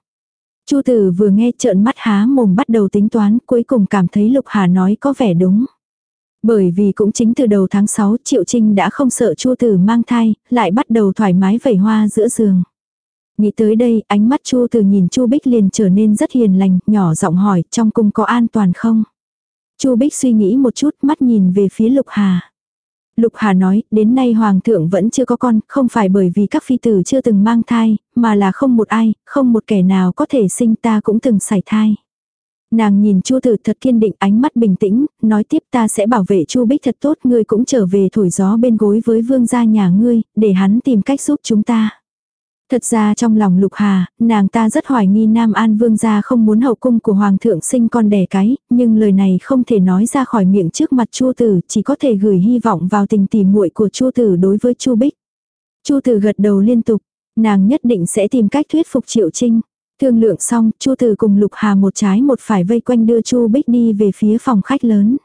Chu tử vừa nghe trợn mắt há mồm bắt đầu tính toán, cuối cùng cảm thấy Lục Hà nói có vẻ đúng. Bởi vì cũng chính từ đầu tháng 6 Triệu Trinh đã không sợ Chu tử mang thai, lại bắt đầu thoải mái vẩy hoa giữa giường. Nghĩ tới đây, ánh mắt Chu tử nhìn Chu Bích liền trở nên rất hiền lành, nhỏ giọng hỏi, trong cung có an toàn không? Chu Bích suy nghĩ một chút, mắt nhìn về phía Lục Hà. Lục Hà nói, đến nay Hoàng thượng vẫn chưa có con, không phải bởi vì các phi tử chưa từng mang thai, mà là không một ai, không một kẻ nào có thể sinh ta cũng từng sảy thai. Nàng nhìn Chu Tử thật kiên định ánh mắt bình tĩnh, nói tiếp ta sẽ bảo vệ Chu Bích thật tốt, ngươi cũng trở về thổi gió bên gối với vương gia nhà ngươi, để hắn tìm cách giúp chúng ta. Thật ra trong lòng Lục Hà, nàng ta rất hoài nghi Nam An Vương gia không muốn hậu cung của Hoàng thượng sinh con đẻ cái, nhưng lời này không thể nói ra khỏi miệng trước mặt Chu Tử, chỉ có thể gửi hy vọng vào tình tỉ muội của Chu Tử đối với Chu Bích. Chu Tử gật đầu liên tục, nàng nhất định sẽ tìm cách thuyết phục Triệu Trinh. Thương lượng xong, Chu Tử cùng Lục Hà một trái một phải vây quanh đưa Chu Bích đi về phía phòng khách lớn.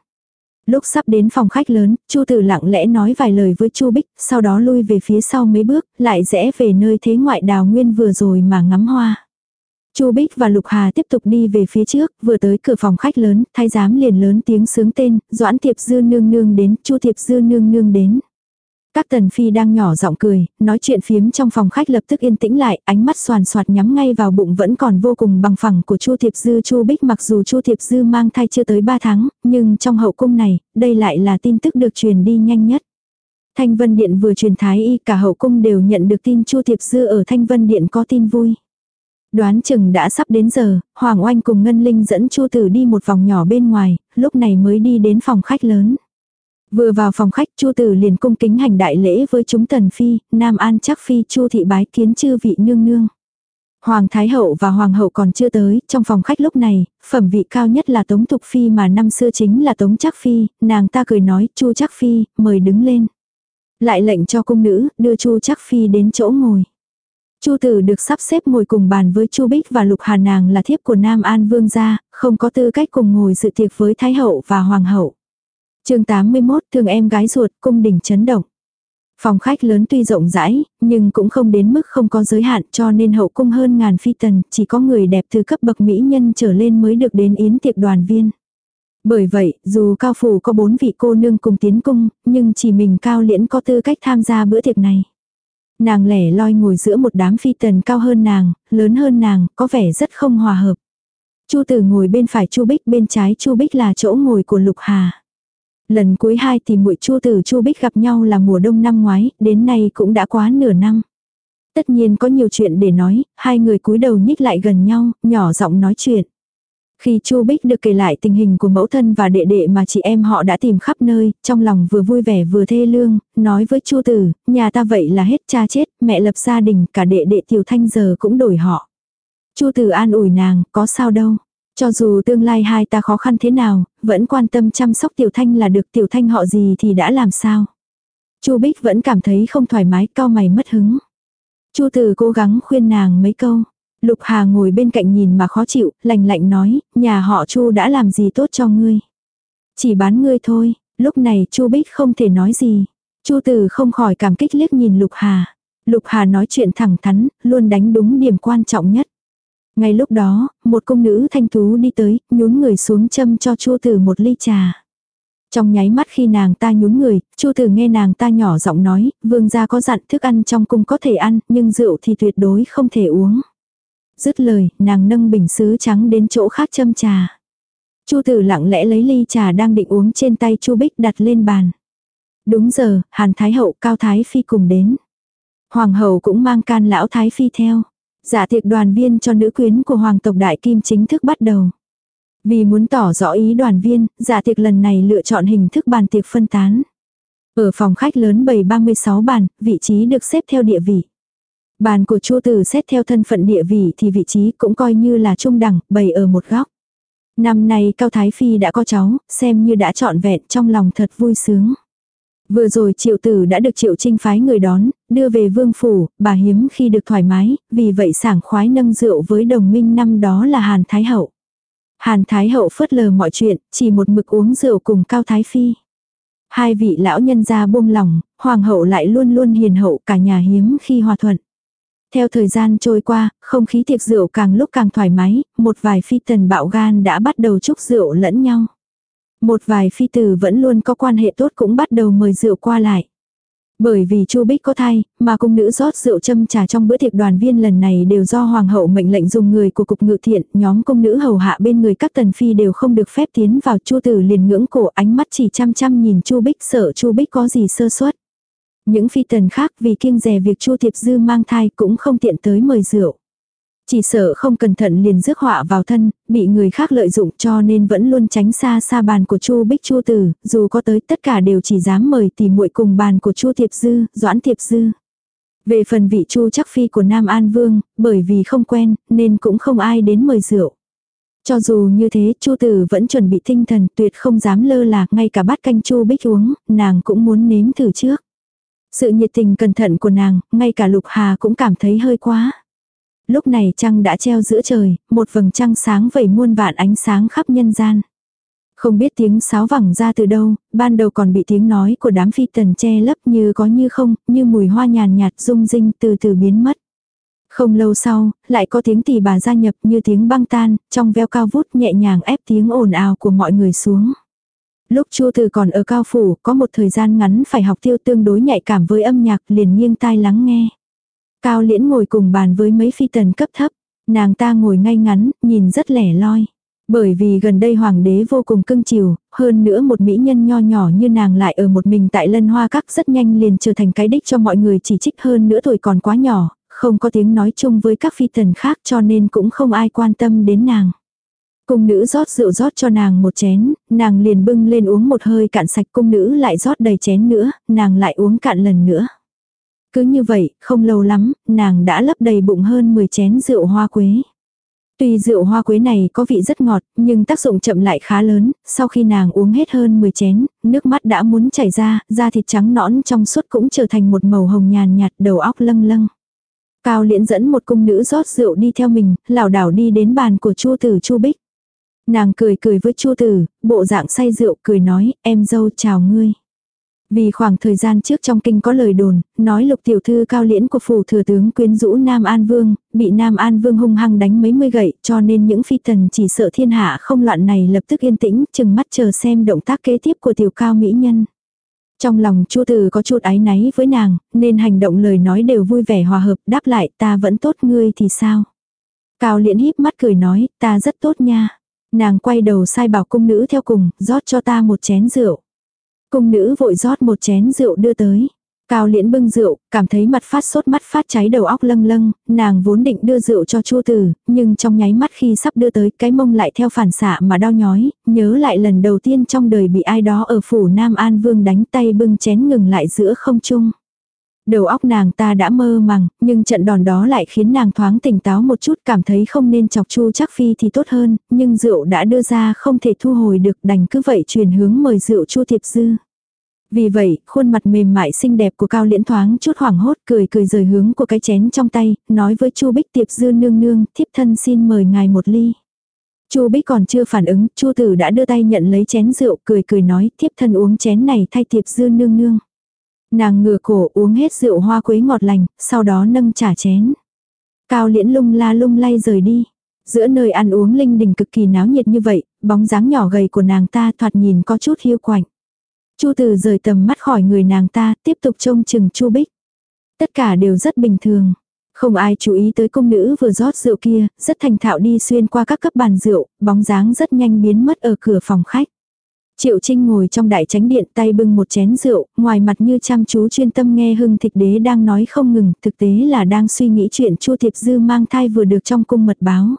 Lúc sắp đến phòng khách lớn, Chu Tử lặng lẽ nói vài lời với Chu Bích, sau đó lui về phía sau mấy bước, lại rẽ về nơi thế ngoại đào nguyên vừa rồi mà ngắm hoa. Chu Bích và Lục Hà tiếp tục đi về phía trước, vừa tới cửa phòng khách lớn, thái giám liền lớn tiếng sướng tên, Doãn Tiệp Dư nương nương đến, Chu Tiệp Dư nương nương đến. Các tần phi đang nhỏ giọng cười, nói chuyện phiếm trong phòng khách lập tức yên tĩnh lại, ánh mắt soàn soạt nhắm ngay vào bụng vẫn còn vô cùng bằng phẳng của Chu Thiệp Dư Chu Bích mặc dù Chu Thiệp Dư mang thai chưa tới 3 tháng, nhưng trong hậu cung này, đây lại là tin tức được truyền đi nhanh nhất. Thanh Vân Điện vừa truyền thái y cả hậu cung đều nhận được tin Chu Thiệp Dư ở Thanh Vân Điện có tin vui. Đoán chừng đã sắp đến giờ, Hoàng Oanh cùng Ngân Linh dẫn Chu Tử đi một vòng nhỏ bên ngoài, lúc này mới đi đến phòng khách lớn. Vừa vào phòng khách Chu Tử liền cung kính hành đại lễ với chúng tần phi, Nam An chắc phi Chu thị bái kiến chư vị nương nương. Hoàng Thái Hậu và Hoàng Hậu còn chưa tới, trong phòng khách lúc này, phẩm vị cao nhất là Tống Thục Phi mà năm xưa chính là Tống Chắc Phi, nàng ta cười nói, Chu Chắc Phi, mời đứng lên. Lại lệnh cho cung nữ, đưa Chu Chắc Phi đến chỗ ngồi. Chu Tử được sắp xếp ngồi cùng bàn với Chu Bích và Lục Hà nàng là thiếp của Nam An Vương gia, không có tư cách cùng ngồi dự tiệc với Thái Hậu và Hoàng Hậu chương 81 thương em gái ruột cung đình chấn động. Phòng khách lớn tuy rộng rãi, nhưng cũng không đến mức không có giới hạn cho nên hậu cung hơn ngàn phi tần, chỉ có người đẹp từ cấp bậc mỹ nhân trở lên mới được đến yến tiệc đoàn viên. Bởi vậy, dù cao phủ có bốn vị cô nương cùng tiến cung, nhưng chỉ mình cao liễn có tư cách tham gia bữa tiệc này. Nàng lẻ loi ngồi giữa một đám phi tần cao hơn nàng, lớn hơn nàng, có vẻ rất không hòa hợp. Chu tử ngồi bên phải Chu Bích, bên trái Chu Bích là chỗ ngồi của Lục Hà. Lần cuối hai thì muội Chu Tử Chu Bích gặp nhau là mùa đông năm ngoái, đến nay cũng đã quá nửa năm. Tất nhiên có nhiều chuyện để nói, hai người cúi đầu nhích lại gần nhau, nhỏ giọng nói chuyện. Khi Chu Bích được kể lại tình hình của mẫu thân và đệ đệ mà chị em họ đã tìm khắp nơi, trong lòng vừa vui vẻ vừa thê lương, nói với Chu Tử, nhà ta vậy là hết cha chết, mẹ lập gia đình, cả đệ đệ Tiểu Thanh giờ cũng đổi họ. Chu Tử an ủi nàng, có sao đâu. Cho dù tương lai hai ta khó khăn thế nào, vẫn quan tâm chăm sóc tiểu thanh là được tiểu thanh họ gì thì đã làm sao. Chu Bích vẫn cảm thấy không thoải mái, cao mày mất hứng. Chu Từ cố gắng khuyên nàng mấy câu. Lục Hà ngồi bên cạnh nhìn mà khó chịu, lạnh lạnh nói, nhà họ Chu đã làm gì tốt cho ngươi. Chỉ bán ngươi thôi, lúc này Chu Bích không thể nói gì. Chu Từ không khỏi cảm kích liếc nhìn Lục Hà. Lục Hà nói chuyện thẳng thắn, luôn đánh đúng điểm quan trọng nhất. Ngay lúc đó, một công nữ thanh tú đi tới, nhún người xuống châm cho chua tử một ly trà. Trong nháy mắt khi nàng ta nhún người, Chu Tử nghe nàng ta nhỏ giọng nói, vương gia có dặn thức ăn trong cung có thể ăn, nhưng rượu thì tuyệt đối không thể uống. Dứt lời, nàng nâng bình sứ trắng đến chỗ khác châm trà. Chu Tử lặng lẽ lấy ly trà đang định uống trên tay Chu Bích đặt lên bàn. Đúng giờ, Hàn Thái hậu Cao Thái phi cùng đến. Hoàng hậu cũng mang can lão Thái phi theo. Giả tiệc đoàn viên cho nữ quyến của Hoàng tộc Đại Kim chính thức bắt đầu. Vì muốn tỏ rõ ý đoàn viên, giả tiệc lần này lựa chọn hình thức bàn tiệc phân tán. Ở phòng khách lớn bầy 36 bàn, vị trí được xếp theo địa vị. Bàn của Chu Tử xét theo thân phận địa vị thì vị trí cũng coi như là trung đẳng, bày ở một góc. Năm nay Cao Thái Phi đã có cháu, xem như đã trọn vẹn trong lòng thật vui sướng. Vừa rồi triệu tử đã được triệu trinh phái người đón, đưa về vương phủ, bà hiếm khi được thoải mái, vì vậy sảng khoái nâng rượu với đồng minh năm đó là Hàn Thái Hậu. Hàn Thái Hậu phớt lờ mọi chuyện, chỉ một mực uống rượu cùng Cao Thái Phi. Hai vị lão nhân gia buông lòng, hoàng hậu lại luôn luôn hiền hậu cả nhà hiếm khi hòa thuận. Theo thời gian trôi qua, không khí tiệc rượu càng lúc càng thoải mái, một vài phi tần bạo gan đã bắt đầu chúc rượu lẫn nhau. Một vài phi tử vẫn luôn có quan hệ tốt cũng bắt đầu mời rượu qua lại. Bởi vì Chu Bích có thai, mà cung nữ rót rượu châm trà trong bữa tiệc đoàn viên lần này đều do hoàng hậu mệnh lệnh dùng người của cục ngự thiện, nhóm cung nữ hầu hạ bên người các tần phi đều không được phép tiến vào, Chu Tử liền ngưỡng cổ ánh mắt chỉ chăm chăm nhìn Chu Bích sợ Chu Bích có gì sơ suất. Những phi tần khác vì kiêng dè việc Chu Tiệp Dư mang thai cũng không tiện tới mời rượu. Chỉ sợ không cẩn thận liền rước họa vào thân, bị người khác lợi dụng cho nên vẫn luôn tránh xa xa bàn của Chu Bích Chu Tử, dù có tới tất cả đều chỉ dám mời tỉ muội cùng bàn của Chu Tiệp Dư, Doãn Tiệp Dư. Về phần vị Chu chắc phi của Nam An Vương, bởi vì không quen, nên cũng không ai đến mời rượu. Cho dù như thế, Chu Tử vẫn chuẩn bị tinh thần, tuyệt không dám lơ là, ngay cả bát canh Chu Bích uống, nàng cũng muốn nếm thử trước. Sự nhiệt tình cẩn thận của nàng, ngay cả Lục Hà cũng cảm thấy hơi quá. Lúc này trăng đã treo giữa trời, một vầng trăng sáng vẩy muôn vạn ánh sáng khắp nhân gian. Không biết tiếng sáo vẳng ra từ đâu, ban đầu còn bị tiếng nói của đám phi tần che lấp như có như không, như mùi hoa nhàn nhạt rung rinh từ từ biến mất. Không lâu sau, lại có tiếng tỷ bà gia nhập như tiếng băng tan, trong veo cao vút nhẹ nhàng ép tiếng ồn ào của mọi người xuống. Lúc Chu Từ còn ở cao phủ, có một thời gian ngắn phải học tiêu tương đối nhạy cảm với âm nhạc, liền nghiêng tai lắng nghe. Cao liễn ngồi cùng bàn với mấy phi tần cấp thấp. Nàng ta ngồi ngay ngắn, nhìn rất lẻ loi. Bởi vì gần đây hoàng đế vô cùng cưng chiều, hơn nữa một mỹ nhân nho nhỏ như nàng lại ở một mình tại lân hoa các rất nhanh liền trở thành cái đích cho mọi người chỉ trích hơn nữa tuổi còn quá nhỏ, không có tiếng nói chung với các phi tần khác cho nên cũng không ai quan tâm đến nàng. Cung nữ rót rượu rót cho nàng một chén, nàng liền bưng lên uống một hơi cạn sạch cung nữ lại rót đầy chén nữa, nàng lại uống cạn lần nữa. Cứ như vậy, không lâu lắm, nàng đã lấp đầy bụng hơn 10 chén rượu hoa quế. Tuy rượu hoa quế này có vị rất ngọt, nhưng tác dụng chậm lại khá lớn, sau khi nàng uống hết hơn 10 chén, nước mắt đã muốn chảy ra, da thịt trắng nõn trong suốt cũng trở thành một màu hồng nhàn nhạt đầu óc lâng lâng. Cao liễn dẫn một cung nữ rót rượu đi theo mình, lảo đảo đi đến bàn của chua tử chu bích. Nàng cười cười với chua tử, bộ dạng say rượu cười nói, em dâu chào ngươi. Vì khoảng thời gian trước trong kinh có lời đồn, nói lục tiểu thư cao liễn của phủ thừa tướng quyến rũ Nam An Vương, bị Nam An Vương hung hăng đánh mấy mươi gậy, cho nên những phi tần chỉ sợ thiên hạ không loạn này lập tức yên tĩnh, chừng mắt chờ xem động tác kế tiếp của tiểu cao mỹ nhân. Trong lòng chu từ có chút ái náy với nàng, nên hành động lời nói đều vui vẻ hòa hợp, đáp lại ta vẫn tốt ngươi thì sao. Cao liễn híp mắt cười nói, ta rất tốt nha. Nàng quay đầu sai bảo cung nữ theo cùng, rót cho ta một chén rượu. Cung nữ vội rót một chén rượu đưa tới. Cao liễn bưng rượu, cảm thấy mặt phát sốt mắt phát cháy đầu óc lâng lâng, nàng vốn định đưa rượu cho chua tử, nhưng trong nháy mắt khi sắp đưa tới cái mông lại theo phản xạ mà đau nhói, nhớ lại lần đầu tiên trong đời bị ai đó ở phủ Nam An Vương đánh tay bưng chén ngừng lại giữa không trung. Đầu óc nàng ta đã mơ màng, nhưng trận đòn đó lại khiến nàng thoáng tỉnh táo một chút cảm thấy không nên chọc chu chắc phi thì tốt hơn, nhưng rượu đã đưa ra không thể thu hồi được đành cứ vậy truyền hướng mời rượu chu thiệp dư. Vì vậy, khuôn mặt mềm mại xinh đẹp của Cao Liễn thoáng chút hoảng hốt cười cười rời hướng của cái chén trong tay, nói với Chu Bích Tiệp Dư nương nương, thiếp thân xin mời ngài một ly. Chu Bích còn chưa phản ứng, Chu Tử đã đưa tay nhận lấy chén rượu, cười cười nói, thiếp thân uống chén này thay Tiệp Dư nương nương. Nàng ngửa cổ uống hết rượu hoa quế ngọt lành, sau đó nâng trả chén. Cao liễn lung la lung lay rời đi. Giữa nơi ăn uống linh đình cực kỳ náo nhiệt như vậy, bóng dáng nhỏ gầy của nàng ta thoạt nhìn có chút hiu quạnh. Chu từ rời tầm mắt khỏi người nàng ta, tiếp tục trông chừng Chu Bích. Tất cả đều rất bình thường. Không ai chú ý tới công nữ vừa rót rượu kia, rất thành thạo đi xuyên qua các cấp bàn rượu, bóng dáng rất nhanh biến mất ở cửa phòng khách. Triệu Trinh ngồi trong đại tránh điện tay bưng một chén rượu, ngoài mặt như chăm chú chuyên tâm nghe hưng thịch đế đang nói không ngừng, thực tế là đang suy nghĩ chuyện Chu Thiệp Dư mang thai vừa được trong cung mật báo.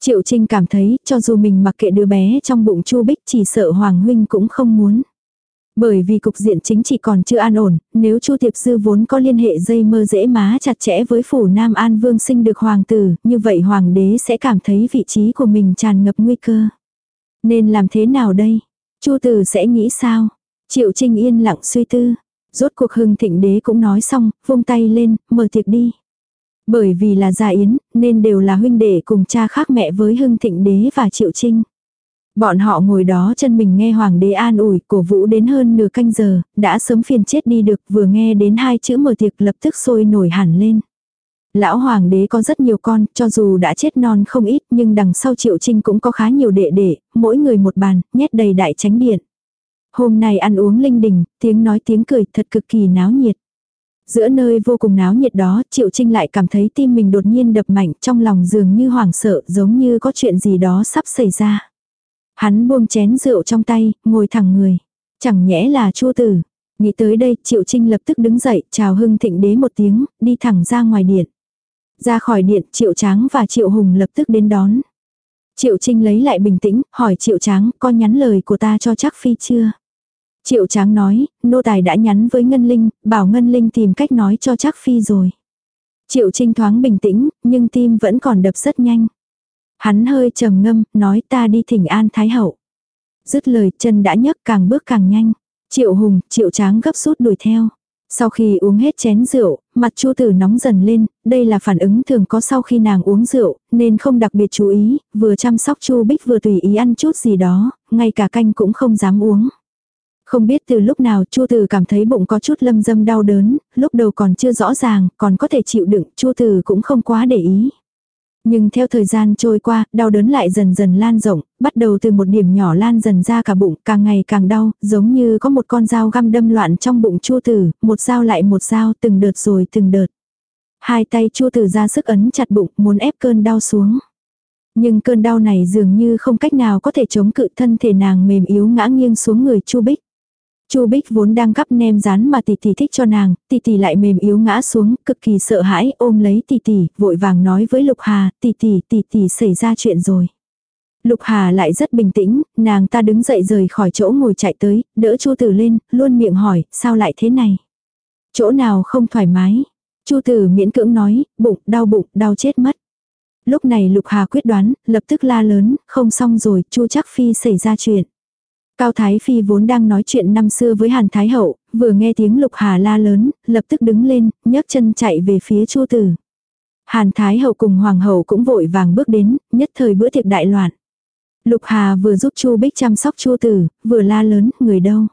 Triệu Trinh cảm thấy, cho dù mình mặc kệ đứa bé trong bụng Chu Bích chỉ sợ Hoàng Huynh cũng không muốn. Bởi vì cục diện chính trị còn chưa an ổn, nếu Chu Tiệp Dư vốn có liên hệ dây mơ dễ má chặt chẽ với phủ Nam An Vương sinh được hoàng tử, như vậy hoàng đế sẽ cảm thấy vị trí của mình tràn ngập nguy cơ. Nên làm thế nào đây? Chu Tử sẽ nghĩ sao? Triệu Trinh yên lặng suy tư. Rốt cuộc hưng thịnh đế cũng nói xong, vung tay lên, mở tiệc đi. Bởi vì là gia yến, nên đều là huynh đệ cùng cha khác mẹ với hưng thịnh đế và Triệu Trinh. Bọn họ ngồi đó chân mình nghe hoàng đế an ủi, cổ vũ đến hơn nửa canh giờ, đã sớm phiền chết đi được, vừa nghe đến hai chữ mở tiệc lập tức sôi nổi hẳn lên. Lão hoàng đế có rất nhiều con, cho dù đã chết non không ít, nhưng đằng sau triệu trinh cũng có khá nhiều đệ đệ, mỗi người một bàn, nhét đầy đại tránh điện. Hôm nay ăn uống linh đình, tiếng nói tiếng cười thật cực kỳ náo nhiệt. Giữa nơi vô cùng náo nhiệt đó, Triệu Trinh lại cảm thấy tim mình đột nhiên đập mạnh trong lòng dường như hoảng sợ giống như có chuyện gì đó sắp xảy ra. Hắn buông chén rượu trong tay, ngồi thẳng người. Chẳng nhẽ là chua tử. Nghĩ tới đây, Triệu Trinh lập tức đứng dậy, chào hưng thịnh đế một tiếng, đi thẳng ra ngoài điện. Ra khỏi điện, Triệu Tráng và Triệu Hùng lập tức đến đón. Triệu Trinh lấy lại bình tĩnh, hỏi Triệu Tráng, có nhắn lời của ta cho chắc phi chưa? Triệu Tráng nói, nô tài đã nhắn với Ngân Linh, bảo Ngân Linh tìm cách nói cho chắc phi rồi. Triệu Trinh thoáng bình tĩnh, nhưng tim vẫn còn đập rất nhanh. Hắn hơi trầm ngâm, nói ta đi thỉnh an Thái Hậu. Dứt lời chân đã nhấc càng bước càng nhanh. Triệu Hùng, Triệu Tráng gấp rút đuổi theo. Sau khi uống hết chén rượu, mặt Chu Tử nóng dần lên, đây là phản ứng thường có sau khi nàng uống rượu, nên không đặc biệt chú ý, vừa chăm sóc Chu Bích vừa tùy ý ăn chút gì đó, ngay cả canh cũng không dám uống. Không biết từ lúc nào Chu Tử cảm thấy bụng có chút lâm dâm đau đớn, lúc đầu còn chưa rõ ràng, còn có thể chịu đựng, Chu Tử cũng không quá để ý. Nhưng theo thời gian trôi qua, đau đớn lại dần dần lan rộng, bắt đầu từ một điểm nhỏ lan dần ra cả bụng, càng ngày càng đau, giống như có một con dao găm đâm loạn trong bụng chua tử, một dao lại một dao, từng đợt rồi từng đợt. Hai tay chua tử ra sức ấn chặt bụng, muốn ép cơn đau xuống. Nhưng cơn đau này dường như không cách nào có thể chống cự thân thể nàng mềm yếu ngã nghiêng xuống người chu bích. Chu Bích vốn đang gắp nem rán mà tỷ tỷ thích cho nàng, tỷ tỷ lại mềm yếu ngã xuống, cực kỳ sợ hãi, ôm lấy tỷ tỷ, vội vàng nói với Lục Hà, tỷ tỷ, tỷ tỷ xảy ra chuyện rồi. Lục Hà lại rất bình tĩnh, nàng ta đứng dậy rời khỏi chỗ ngồi chạy tới, đỡ Chu Tử lên, luôn miệng hỏi, sao lại thế này? Chỗ nào không thoải mái? Chu Tử miễn cưỡng nói, bụng, đau bụng, đau chết mất. Lúc này Lục Hà quyết đoán, lập tức la lớn, không xong rồi, Chu chắc phi xảy ra chuyện. Cao Thái Phi vốn đang nói chuyện năm xưa với Hàn Thái Hậu, vừa nghe tiếng Lục Hà la lớn, lập tức đứng lên, nhấc chân chạy về phía Chu Tử. Hàn Thái Hậu cùng Hoàng Hậu cũng vội vàng bước đến, nhất thời bữa tiệc đại loạn. Lục Hà vừa giúp Chu Bích chăm sóc Chu Tử, vừa la lớn, người đâu?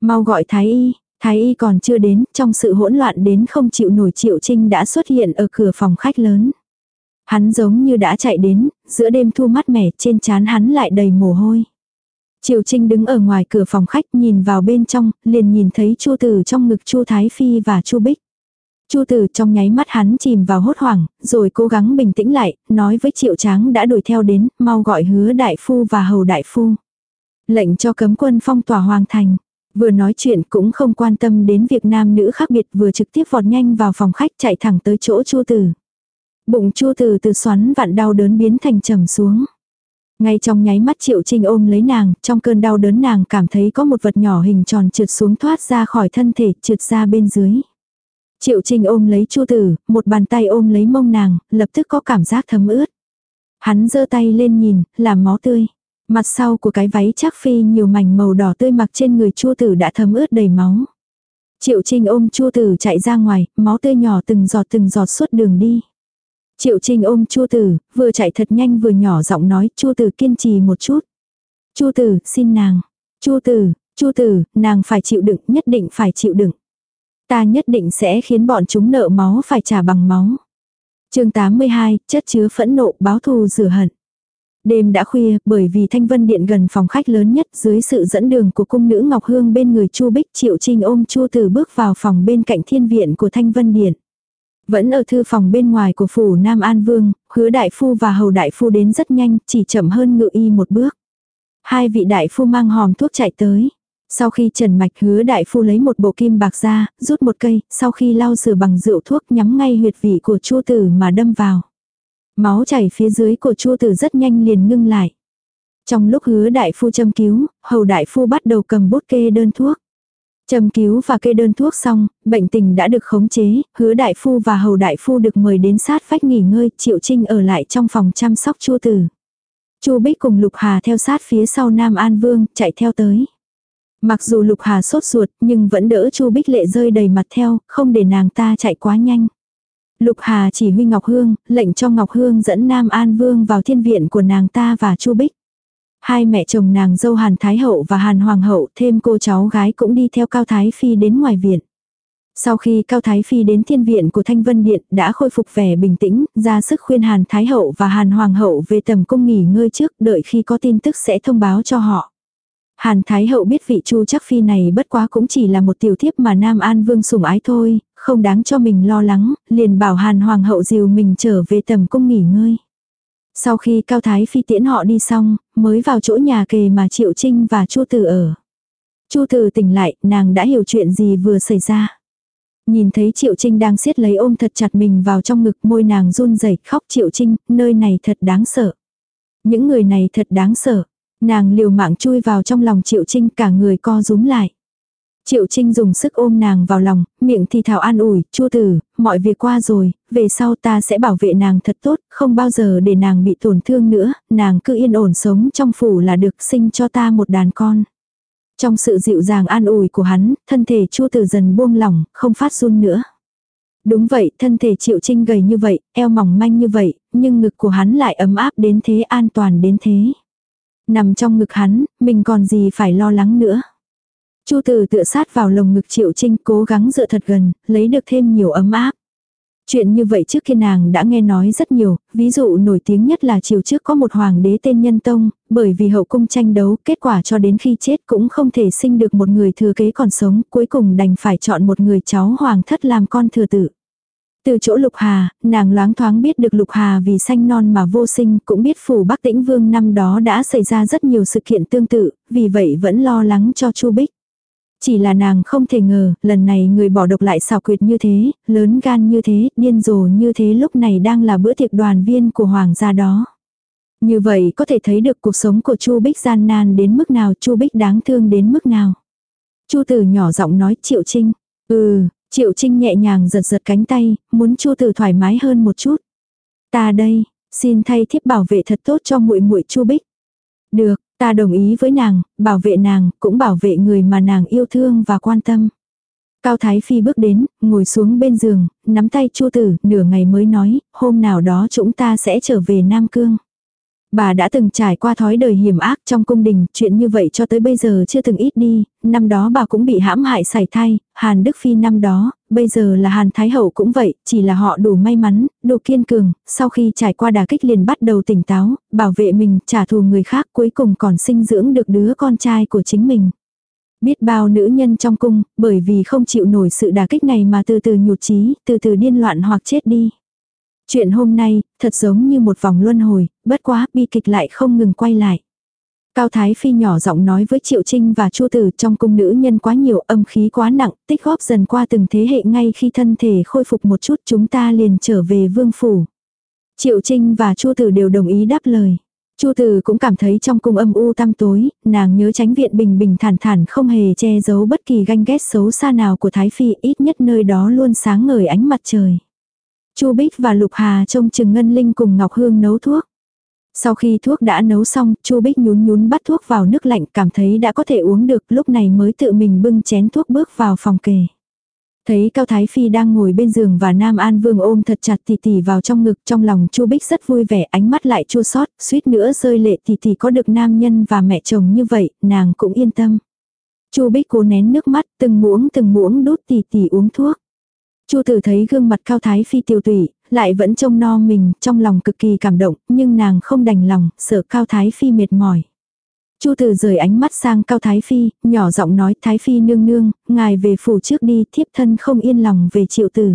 Mau gọi Thái Y, Thái Y còn chưa đến, trong sự hỗn loạn đến không chịu nổi Triệu Trinh đã xuất hiện ở cửa phòng khách lớn. Hắn giống như đã chạy đến, giữa đêm thu mát mẻ trên trán hắn lại đầy mồ hôi. Triều Trinh đứng ở ngoài cửa phòng khách nhìn vào bên trong, liền nhìn thấy Chu Tử trong ngực Chu Thái Phi và Chu Bích. Chu Tử trong nháy mắt hắn chìm vào hốt hoảng, rồi cố gắng bình tĩnh lại, nói với Triệu Tráng đã đuổi theo đến, mau gọi hứa đại phu và hầu đại phu. Lệnh cho cấm quân phong tỏa hoàng thành. Vừa nói chuyện cũng không quan tâm đến việc nam nữ khác biệt vừa trực tiếp vọt nhanh vào phòng khách chạy thẳng tới chỗ Chu Tử. Bụng Chu Tử từ xoắn vặn đau đớn biến thành trầm xuống. Ngay trong nháy mắt Triệu Trinh ôm lấy nàng, trong cơn đau đớn nàng cảm thấy có một vật nhỏ hình tròn trượt xuống thoát ra khỏi thân thể, trượt ra bên dưới. Triệu Trinh ôm lấy Chu Tử, một bàn tay ôm lấy mông nàng, lập tức có cảm giác thấm ướt. Hắn giơ tay lên nhìn, là máu tươi. Mặt sau của cái váy chắc phi nhiều mảnh màu đỏ tươi mặc trên người Chu Tử đã thấm ướt đầy máu. Triệu Trinh ôm Chu Tử chạy ra ngoài, máu tươi nhỏ từng giọt từng giọt suốt đường đi. Triệu Trinh ôm Chu Tử, vừa chạy thật nhanh vừa nhỏ giọng nói, Chu Tử kiên trì một chút. Chu Tử, xin nàng. Chu Tử, Chu Tử, nàng phải chịu đựng, nhất định phải chịu đựng. Ta nhất định sẽ khiến bọn chúng nợ máu phải trả bằng máu. chương 82, chất chứa phẫn nộ, báo thù rửa hận. Đêm đã khuya, bởi vì Thanh Vân Điện gần phòng khách lớn nhất dưới sự dẫn đường của cung nữ Ngọc Hương bên người Chu Bích Triệu Trinh ôm Chu Tử bước vào phòng bên cạnh thiên viện của Thanh Vân Điện. Vẫn ở thư phòng bên ngoài của phủ Nam An Vương, hứa đại phu và hầu đại phu đến rất nhanh, chỉ chậm hơn ngự y một bước. Hai vị đại phu mang hòm thuốc chạy tới. Sau khi trần mạch hứa đại phu lấy một bộ kim bạc ra, rút một cây, sau khi lau rửa bằng rượu thuốc nhắm ngay huyệt vị của chua tử mà đâm vào. Máu chảy phía dưới của chua tử rất nhanh liền ngưng lại. Trong lúc hứa đại phu châm cứu, hầu đại phu bắt đầu cầm bút kê đơn thuốc. Châm cứu và kê đơn thuốc xong, bệnh tình đã được khống chế, hứa đại phu và hầu đại phu được mời đến sát vách nghỉ ngơi, Triệu Trinh ở lại trong phòng chăm sóc Chu Tử. Chu Bích cùng Lục Hà theo sát phía sau Nam An Vương, chạy theo tới. Mặc dù Lục Hà sốt ruột, nhưng vẫn đỡ Chu Bích lệ rơi đầy mặt theo, không để nàng ta chạy quá nhanh. Lục Hà chỉ huy Ngọc Hương, lệnh cho Ngọc Hương dẫn Nam An Vương vào thiên viện của nàng ta và Chu Bích. Hai mẹ chồng nàng dâu Hàn Thái Hậu và Hàn Hoàng Hậu thêm cô cháu gái cũng đi theo Cao Thái Phi đến ngoài viện. Sau khi Cao Thái Phi đến thiên viện của Thanh Vân Điện đã khôi phục vẻ bình tĩnh, ra sức khuyên Hàn Thái Hậu và Hàn Hoàng Hậu về tầm cung nghỉ ngơi trước đợi khi có tin tức sẽ thông báo cho họ. Hàn Thái Hậu biết vị Chu chắc phi này bất quá cũng chỉ là một tiểu thiếp mà Nam An Vương sủng ái thôi, không đáng cho mình lo lắng, liền bảo Hàn Hoàng Hậu dìu mình trở về tầm cung nghỉ ngơi. Sau khi Cao Thái Phi tiễn họ đi xong, mới vào chỗ nhà kề mà Triệu Trinh và Chu Tử ở. Chu Tử tỉnh lại, nàng đã hiểu chuyện gì vừa xảy ra. Nhìn thấy Triệu Trinh đang siết lấy ôm thật chặt mình vào trong ngực môi nàng run rẩy khóc Triệu Trinh, nơi này thật đáng sợ. Những người này thật đáng sợ. Nàng liều mạng chui vào trong lòng Triệu Trinh cả người co rúm lại. Triệu Trinh dùng sức ôm nàng vào lòng, miệng thì thảo an ủi, chua tử, mọi việc qua rồi, về sau ta sẽ bảo vệ nàng thật tốt, không bao giờ để nàng bị tổn thương nữa, nàng cứ yên ổn sống trong phủ là được sinh cho ta một đàn con. Trong sự dịu dàng an ủi của hắn, thân thể chua tử dần buông lỏng, không phát run nữa. Đúng vậy, thân thể Triệu Trinh gầy như vậy, eo mỏng manh như vậy, nhưng ngực của hắn lại ấm áp đến thế an toàn đến thế. Nằm trong ngực hắn, mình còn gì phải lo lắng nữa. Chu Từ tựa sát vào lồng ngực Triệu Trinh cố gắng dựa thật gần, lấy được thêm nhiều ấm áp. Chuyện như vậy trước kia nàng đã nghe nói rất nhiều, ví dụ nổi tiếng nhất là chiều trước có một hoàng đế tên Nhân Tông, bởi vì hậu cung tranh đấu, kết quả cho đến khi chết cũng không thể sinh được một người thừa kế còn sống, cuối cùng đành phải chọn một người cháu hoàng thất làm con thừa tử. Từ chỗ Lục Hà, nàng loáng thoáng biết được Lục Hà vì sanh non mà vô sinh, cũng biết phủ Bắc Tĩnh Vương năm đó đã xảy ra rất nhiều sự kiện tương tự, vì vậy vẫn lo lắng cho Chu Bích. Chỉ là nàng không thể ngờ, lần này người bỏ độc lại xảo quyệt như thế, lớn gan như thế, điên rồ như thế lúc này đang là bữa tiệc đoàn viên của hoàng gia đó. Như vậy có thể thấy được cuộc sống của Chu Bích gian nan đến mức nào, Chu Bích đáng thương đến mức nào. Chu Tử nhỏ giọng nói Triệu Trinh, "Ừ." Triệu Trinh nhẹ nhàng giật giật cánh tay, muốn Chu Tử thoải mái hơn một chút. "Ta đây, xin thay thiếp bảo vệ thật tốt cho muội muội Chu Bích." "Được." Ta đồng ý với nàng, bảo vệ nàng, cũng bảo vệ người mà nàng yêu thương và quan tâm. Cao Thái Phi bước đến, ngồi xuống bên giường, nắm tay Chu Tử, nửa ngày mới nói, hôm nào đó chúng ta sẽ trở về Nam Cương. Bà đã từng trải qua thói đời hiểm ác trong cung đình, chuyện như vậy cho tới bây giờ chưa từng ít đi, năm đó bà cũng bị hãm hại sảy thai, Hàn Đức Phi năm đó, bây giờ là Hàn Thái Hậu cũng vậy, chỉ là họ đủ may mắn, đủ kiên cường, sau khi trải qua đả kích liền bắt đầu tỉnh táo, bảo vệ mình, trả thù người khác cuối cùng còn sinh dưỡng được đứa con trai của chính mình. Biết bao nữ nhân trong cung, bởi vì không chịu nổi sự đả kích này mà từ từ nhụt chí, từ từ điên loạn hoặc chết đi. Chuyện hôm nay, thật giống như một vòng luân hồi, bất quá bi kịch lại không ngừng quay lại. Cao Thái Phi nhỏ giọng nói với Triệu Trinh và Chu Tử trong cung nữ nhân quá nhiều âm khí quá nặng, tích góp dần qua từng thế hệ ngay khi thân thể khôi phục một chút chúng ta liền trở về vương phủ. Triệu Trinh và Chu Tử đều đồng ý đáp lời. Chu Tử cũng cảm thấy trong cung âm u tăm tối, nàng nhớ tránh viện bình bình thản thản không hề che giấu bất kỳ ganh ghét xấu xa nào của Thái Phi ít nhất nơi đó luôn sáng ngời ánh mặt trời. Chu Bích và Lục Hà trông chừng Ngân Linh cùng Ngọc Hương nấu thuốc. Sau khi thuốc đã nấu xong, Chu Bích nhún nhún bắt thuốc vào nước lạnh cảm thấy đã có thể uống được, lúc này mới tự mình bưng chén thuốc bước vào phòng kề. Thấy Cao Thái Phi đang ngồi bên giường và Nam An Vương ôm thật chặt tỷ tỷ vào trong ngực trong lòng Chu Bích rất vui vẻ ánh mắt lại chua xót suýt nữa rơi lệ tỷ tỷ có được nam nhân và mẹ chồng như vậy, nàng cũng yên tâm. Chu Bích cố nén nước mắt từng muỗng từng muỗng đút tỷ tỷ uống thuốc. Chu tử thấy gương mặt cao thái phi tiêu tụy, lại vẫn trông no mình, trong lòng cực kỳ cảm động, nhưng nàng không đành lòng, sợ cao thái phi mệt mỏi. Chu tử rời ánh mắt sang cao thái phi, nhỏ giọng nói thái phi nương nương, ngài về phủ trước đi, thiếp thân không yên lòng về triệu tử.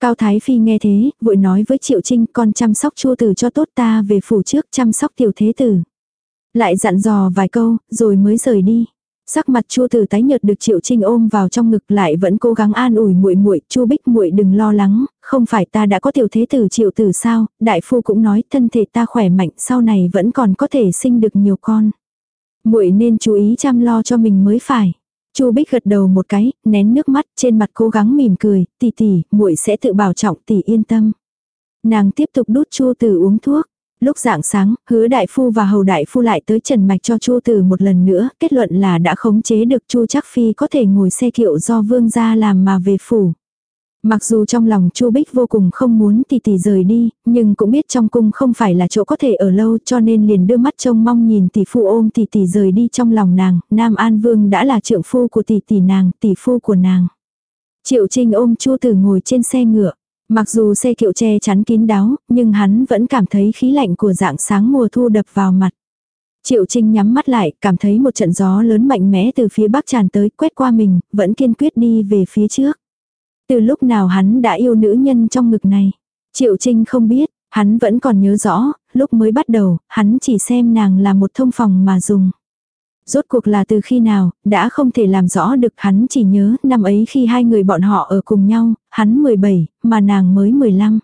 Cao Thái Phi nghe thế, vội nói với Triệu Trinh con chăm sóc chua tử cho tốt ta về phủ trước chăm sóc tiểu thế tử. Lại dặn dò vài câu, rồi mới rời đi. Sắc mặt Chu Tử tái nhợt được Triệu Trinh ôm vào trong ngực lại vẫn cố gắng an ủi muội muội, "Chu Bích muội đừng lo lắng, không phải ta đã có tiểu thế tử Triệu Tử sao? Đại phu cũng nói thân thể ta khỏe mạnh, sau này vẫn còn có thể sinh được nhiều con. Muội nên chú ý chăm lo cho mình mới phải." Chu Bích gật đầu một cái, nén nước mắt, trên mặt cố gắng mỉm cười, "Tỷ tỷ, muội sẽ tự bảo trọng, tỷ yên tâm." Nàng tiếp tục đút Chu Tử uống thuốc. Lúc dạng sáng, hứa đại phu và hầu đại phu lại tới trần mạch cho Chu Tử một lần nữa, kết luận là đã khống chế được Chu Chắc Phi có thể ngồi xe kiệu do vương gia làm mà về phủ. Mặc dù trong lòng Chu Bích vô cùng không muốn tỷ tỷ rời đi, nhưng cũng biết trong cung không phải là chỗ có thể ở lâu cho nên liền đưa mắt trông mong nhìn tỷ phu ôm tỷ tỷ rời đi trong lòng nàng, Nam An Vương đã là trượng phu của tỷ tỷ nàng, tỷ phu của nàng. Triệu Trinh ôm Chu Tử ngồi trên xe ngựa. Mặc dù xe kiệu che chắn kín đáo, nhưng hắn vẫn cảm thấy khí lạnh của dạng sáng mùa thu đập vào mặt. Triệu Trinh nhắm mắt lại, cảm thấy một trận gió lớn mạnh mẽ từ phía bắc tràn tới, quét qua mình, vẫn kiên quyết đi về phía trước. Từ lúc nào hắn đã yêu nữ nhân trong ngực này? Triệu Trinh không biết, hắn vẫn còn nhớ rõ, lúc mới bắt đầu, hắn chỉ xem nàng là một thông phòng mà dùng. Rốt cuộc là từ khi nào, đã không thể làm rõ được hắn chỉ nhớ năm ấy khi hai người bọn họ ở cùng nhau, hắn 17, mà nàng mới 15.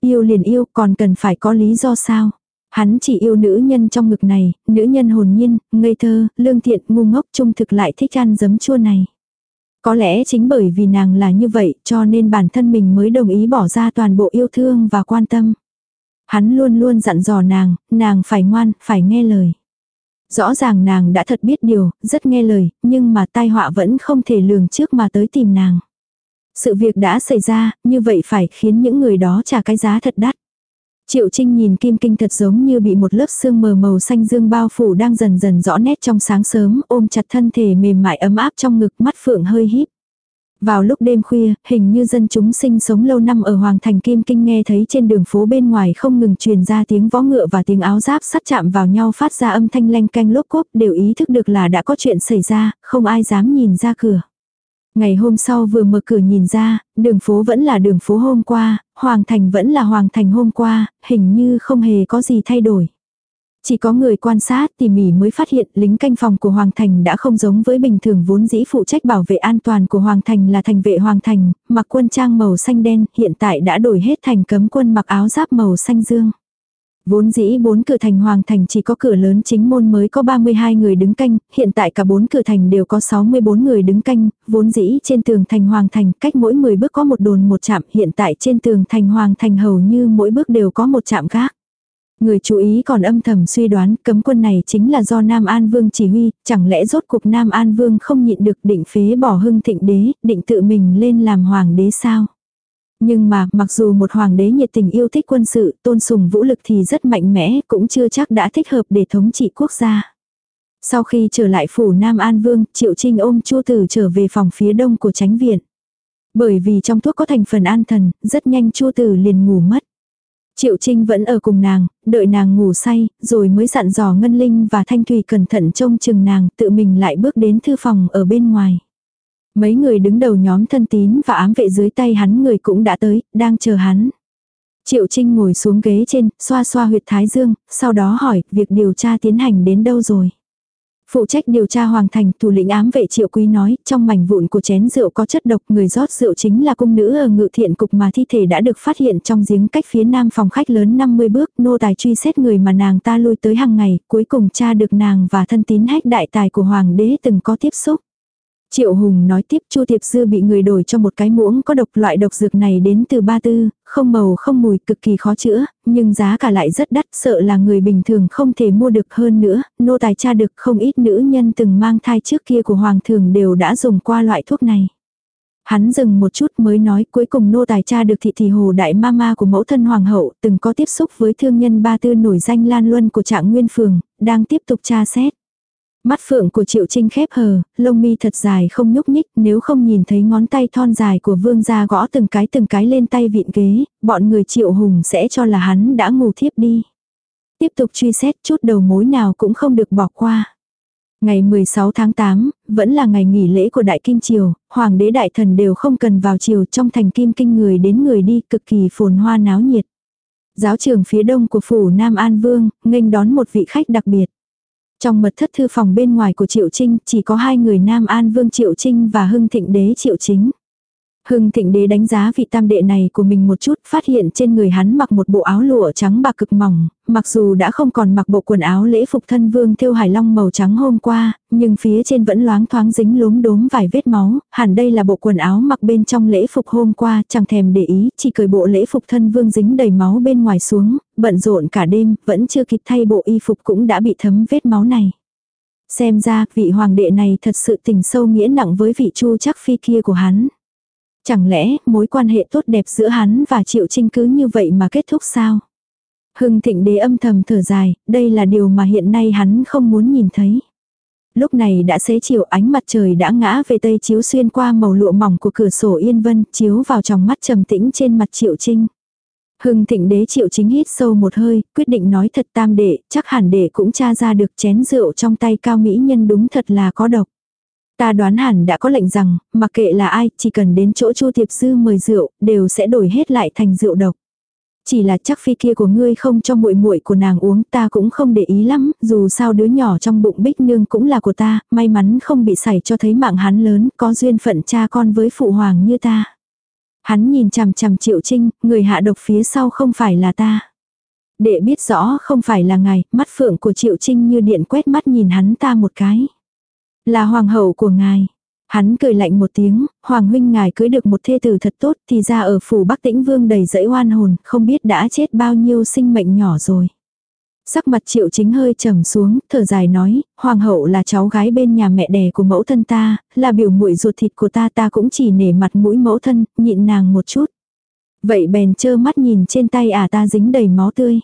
Yêu liền yêu còn cần phải có lý do sao? Hắn chỉ yêu nữ nhân trong ngực này, nữ nhân hồn nhiên, ngây thơ, lương thiện, ngu ngốc trung thực lại thích ăn giấm chua này. Có lẽ chính bởi vì nàng là như vậy cho nên bản thân mình mới đồng ý bỏ ra toàn bộ yêu thương và quan tâm. Hắn luôn luôn dặn dò nàng, nàng phải ngoan, phải nghe lời. Rõ ràng nàng đã thật biết điều, rất nghe lời, nhưng mà tai họa vẫn không thể lường trước mà tới tìm nàng. Sự việc đã xảy ra, như vậy phải khiến những người đó trả cái giá thật đắt. Triệu Trinh nhìn Kim Kinh thật giống như bị một lớp sương mờ màu xanh dương bao phủ đang dần dần rõ nét trong sáng sớm, ôm chặt thân thể mềm mại ấm áp trong ngực mắt phượng hơi híp. Vào lúc đêm khuya, hình như dân chúng sinh sống lâu năm ở Hoàng Thành Kim Kinh nghe thấy trên đường phố bên ngoài không ngừng truyền ra tiếng vó ngựa và tiếng áo giáp sắt chạm vào nhau phát ra âm thanh leng canh lốp cốp đều ý thức được là đã có chuyện xảy ra, không ai dám nhìn ra cửa. Ngày hôm sau vừa mở cửa nhìn ra, đường phố vẫn là đường phố hôm qua, Hoàng Thành vẫn là Hoàng Thành hôm qua, hình như không hề có gì thay đổi. Chỉ có người quan sát tỉ mỉ mới phát hiện lính canh phòng của Hoàng Thành đã không giống với bình thường vốn dĩ phụ trách bảo vệ an toàn của Hoàng Thành là thành vệ Hoàng Thành, mặc quân trang màu xanh đen, hiện tại đã đổi hết thành cấm quân mặc áo giáp màu xanh dương. Vốn dĩ bốn cửa thành hoàng thành chỉ có cửa lớn chính môn mới có 32 người đứng canh, hiện tại cả bốn cửa thành đều có 64 người đứng canh, vốn dĩ trên tường thành hoàng thành cách mỗi 10 bước có một đồn một chạm, hiện tại trên tường thành hoàng thành hầu như mỗi bước đều có một chạm gác. Người chú ý còn âm thầm suy đoán cấm quân này chính là do Nam An Vương chỉ huy, chẳng lẽ rốt cuộc Nam An Vương không nhịn được định phế bỏ hưng thịnh đế, định tự mình lên làm hoàng đế sao? Nhưng mà, mặc dù một hoàng đế nhiệt tình yêu thích quân sự, tôn sùng vũ lực thì rất mạnh mẽ, cũng chưa chắc đã thích hợp để thống trị quốc gia. Sau khi trở lại phủ Nam An Vương, Triệu Trinh ôm Chu Tử trở về phòng phía đông của tránh viện. Bởi vì trong thuốc có thành phần an thần, rất nhanh Chu Tử liền ngủ mất. Triệu Trinh vẫn ở cùng nàng, đợi nàng ngủ say, rồi mới dặn dò Ngân Linh và Thanh Thùy cẩn thận trông chừng nàng, tự mình lại bước đến thư phòng ở bên ngoài. Mấy người đứng đầu nhóm thân tín và ám vệ dưới tay hắn người cũng đã tới, đang chờ hắn. Triệu Trinh ngồi xuống ghế trên, xoa xoa huyệt thái dương, sau đó hỏi, việc điều tra tiến hành đến đâu rồi? Phụ trách điều tra Hoàng Thành, thủ lĩnh ám vệ Triệu Quý nói, trong mảnh vụn của chén rượu có chất độc, người rót rượu chính là cung nữ ở ngự thiện cục mà thi thể đã được phát hiện trong giếng cách phía nam phòng khách lớn 50 bước, nô tài truy xét người mà nàng ta lui tới hàng ngày, cuối cùng tra được nàng và thân tín hách đại tài của Hoàng đế từng có tiếp xúc. Triệu Hùng nói tiếp Chu Tiệp Dư bị người đổi cho một cái muỗng có độc loại độc dược này đến từ ba tư, không màu không mùi cực kỳ khó chữa, nhưng giá cả lại rất đắt sợ là người bình thường không thể mua được hơn nữa, nô tài cha được không ít nữ nhân từng mang thai trước kia của Hoàng thường đều đã dùng qua loại thuốc này. Hắn dừng một chút mới nói cuối cùng nô tài cha được thị thị hồ đại mama của mẫu thân hoàng hậu từng có tiếp xúc với thương nhân ba tư nổi danh lan luân của trạng nguyên phường, đang tiếp tục tra xét. Mắt phượng của Triệu Trinh khép hờ, lông mi thật dài không nhúc nhích, nếu không nhìn thấy ngón tay thon dài của vương gia gõ từng cái từng cái lên tay vịn ghế, bọn người Triệu Hùng sẽ cho là hắn đã ngủ thiếp đi. Tiếp tục truy xét chút đầu mối nào cũng không được bỏ qua. Ngày 16 tháng 8, vẫn là ngày nghỉ lễ của Đại Kim Triều, Hoàng đế Đại Thần đều không cần vào triều trong thành Kim Kinh người đến người đi cực kỳ phồn hoa náo nhiệt. Giáo trường phía đông của phủ Nam An Vương, nghênh đón một vị khách đặc biệt. Trong mật thất thư phòng bên ngoài của Triệu Trinh, chỉ có hai người Nam An Vương Triệu Trinh và Hưng Thịnh Đế Triệu Chính. Hưng thịnh đế đánh giá vị tam đệ này của mình một chút, phát hiện trên người hắn mặc một bộ áo lụa trắng bạc cực mỏng, mặc dù đã không còn mặc bộ quần áo lễ phục thân vương thiêu hải long màu trắng hôm qua, nhưng phía trên vẫn loáng thoáng dính lốm đốm vài vết máu, hẳn đây là bộ quần áo mặc bên trong lễ phục hôm qua, chẳng thèm để ý, chỉ cởi bộ lễ phục thân vương dính đầy máu bên ngoài xuống, bận rộn cả đêm, vẫn chưa kịp thay bộ y phục cũng đã bị thấm vết máu này. Xem ra, vị hoàng đệ này thật sự tình sâu nghĩa nặng với vị chu chắc phi kia của hắn. Chẳng lẽ mối quan hệ tốt đẹp giữa hắn và Triệu Trinh cứ như vậy mà kết thúc sao? Hưng thịnh đế âm thầm thở dài, đây là điều mà hiện nay hắn không muốn nhìn thấy. Lúc này đã xế chiều ánh mặt trời đã ngã về tây chiếu xuyên qua màu lụa mỏng của cửa sổ yên vân, chiếu vào trong mắt trầm tĩnh trên mặt Triệu Trinh. Hưng thịnh đế Triệu Chính hít sâu một hơi, quyết định nói thật tam đệ, chắc hẳn đệ cũng tra ra được chén rượu trong tay cao mỹ nhân đúng thật là có độc. Ta đoán hẳn đã có lệnh rằng, mặc kệ là ai, chỉ cần đến chỗ Chu Tiệp Dư mời rượu, đều sẽ đổi hết lại thành rượu độc. Chỉ là chắc phi kia của ngươi không cho muội muội của nàng uống, ta cũng không để ý lắm, dù sao đứa nhỏ trong bụng Bích Nương cũng là của ta, may mắn không bị xảy cho thấy mạng hắn lớn, có duyên phận cha con với phụ hoàng như ta. Hắn nhìn chằm chằm Triệu Trinh, người hạ độc phía sau không phải là ta. Đệ biết rõ không phải là ngài, mắt phượng của Triệu Trinh như điện quét mắt nhìn hắn ta một cái. Là hoàng hậu của ngài. Hắn cười lạnh một tiếng, hoàng huynh ngài cưới được một thê tử thật tốt thì ra ở phủ Bắc Tĩnh Vương đầy dẫy oan hồn, không biết đã chết bao nhiêu sinh mệnh nhỏ rồi. Sắc mặt triệu chính hơi trầm xuống, thở dài nói, hoàng hậu là cháu gái bên nhà mẹ đẻ của mẫu thân ta, là biểu muội ruột thịt của ta ta cũng chỉ nể mặt mũi mẫu thân, nhịn nàng một chút. Vậy bèn trơ mắt nhìn trên tay à ta dính đầy máu tươi.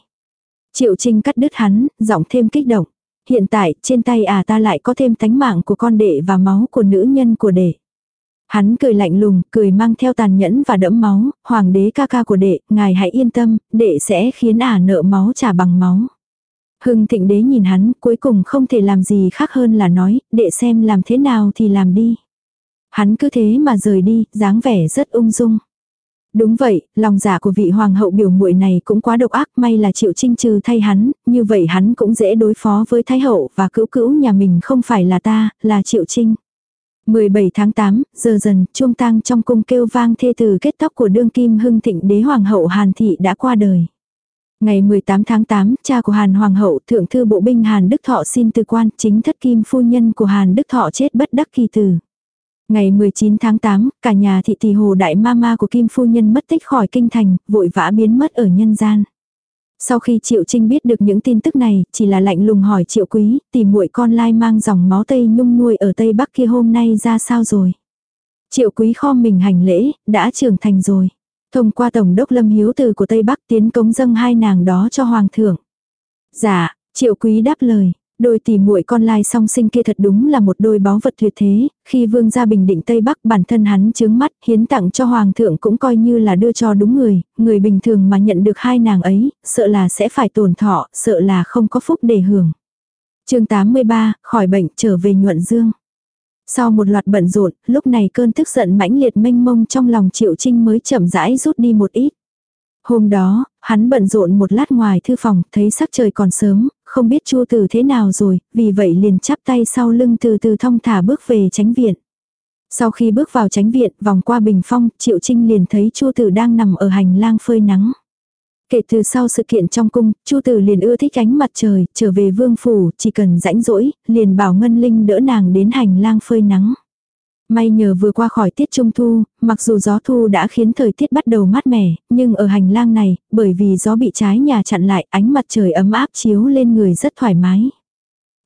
Triệu Trinh cắt đứt hắn, giọng thêm kích động. Hiện tại, trên tay à ta lại có thêm tánh mạng của con đệ và máu của nữ nhân của đệ. Hắn cười lạnh lùng, cười mang theo tàn nhẫn và đẫm máu, hoàng đế ca ca của đệ, ngài hãy yên tâm, đệ sẽ khiến ả nợ máu trả bằng máu. Hưng thịnh đế nhìn hắn, cuối cùng không thể làm gì khác hơn là nói, đệ xem làm thế nào thì làm đi. Hắn cứ thế mà rời đi, dáng vẻ rất ung dung. Đúng vậy, lòng giả của vị hoàng hậu biểu muội này cũng quá độc ác, may là Triệu Trinh trừ thay hắn, như vậy hắn cũng dễ đối phó với thái hậu và cữu cữu nhà mình không phải là ta, là Triệu Trinh. 17 tháng 8, giờ dần, chuông tang trong cung kêu vang thê từ kết tóc của đương kim hưng thịnh đế hoàng hậu Hàn Thị đã qua đời. Ngày 18 tháng 8, cha của Hàn Hoàng hậu, thượng thư bộ binh Hàn Đức Thọ xin từ quan, chính thất kim phu nhân của Hàn Đức Thọ chết bất đắc kỳ tử. Ngày 19 tháng 8, cả nhà thị tỷ hồ đại mama của Kim Phu Nhân mất tích khỏi kinh thành, vội vã biến mất ở nhân gian. Sau khi Triệu Trinh biết được những tin tức này, chỉ là lạnh lùng hỏi Triệu Quý, tìm muội con lai mang dòng máu Tây Nhung nuôi ở Tây Bắc kia hôm nay ra sao rồi. Triệu Quý kho mình hành lễ, đã trưởng thành rồi. Thông qua Tổng đốc Lâm Hiếu Từ của Tây Bắc tiến cống dâng hai nàng đó cho Hoàng thượng. Dạ, Triệu Quý đáp lời, Đôi tỷ muội con lai song sinh kia thật đúng là một đôi báu vật tuyệt thế, khi vương gia bình định Tây Bắc bản thân hắn chướng mắt, hiến tặng cho hoàng thượng cũng coi như là đưa cho đúng người, người bình thường mà nhận được hai nàng ấy, sợ là sẽ phải tổn thọ, sợ là không có phúc để hưởng. chương 83, khỏi bệnh trở về nhuận dương. Sau một loạt bận rộn, lúc này cơn tức giận mãnh liệt mênh mông trong lòng Triệu Trinh mới chậm rãi rút đi một ít. Hôm đó, hắn bận rộn một lát ngoài thư phòng, thấy sắc trời còn sớm, không biết chu tử thế nào rồi, vì vậy liền chắp tay sau lưng từ từ thong thả bước về tránh viện. Sau khi bước vào tránh viện, vòng qua bình phong, Triệu Trinh liền thấy chu tử đang nằm ở hành lang phơi nắng. Kể từ sau sự kiện trong cung, Chu Tử liền ưa thích ánh mặt trời, trở về vương phủ, chỉ cần rãnh rỗi, liền bảo Ngân Linh đỡ nàng đến hành lang phơi nắng. May nhờ vừa qua khỏi tiết trung thu, mặc dù gió thu đã khiến thời tiết bắt đầu mát mẻ, nhưng ở hành lang này, bởi vì gió bị trái nhà chặn lại, ánh mặt trời ấm áp chiếu lên người rất thoải mái.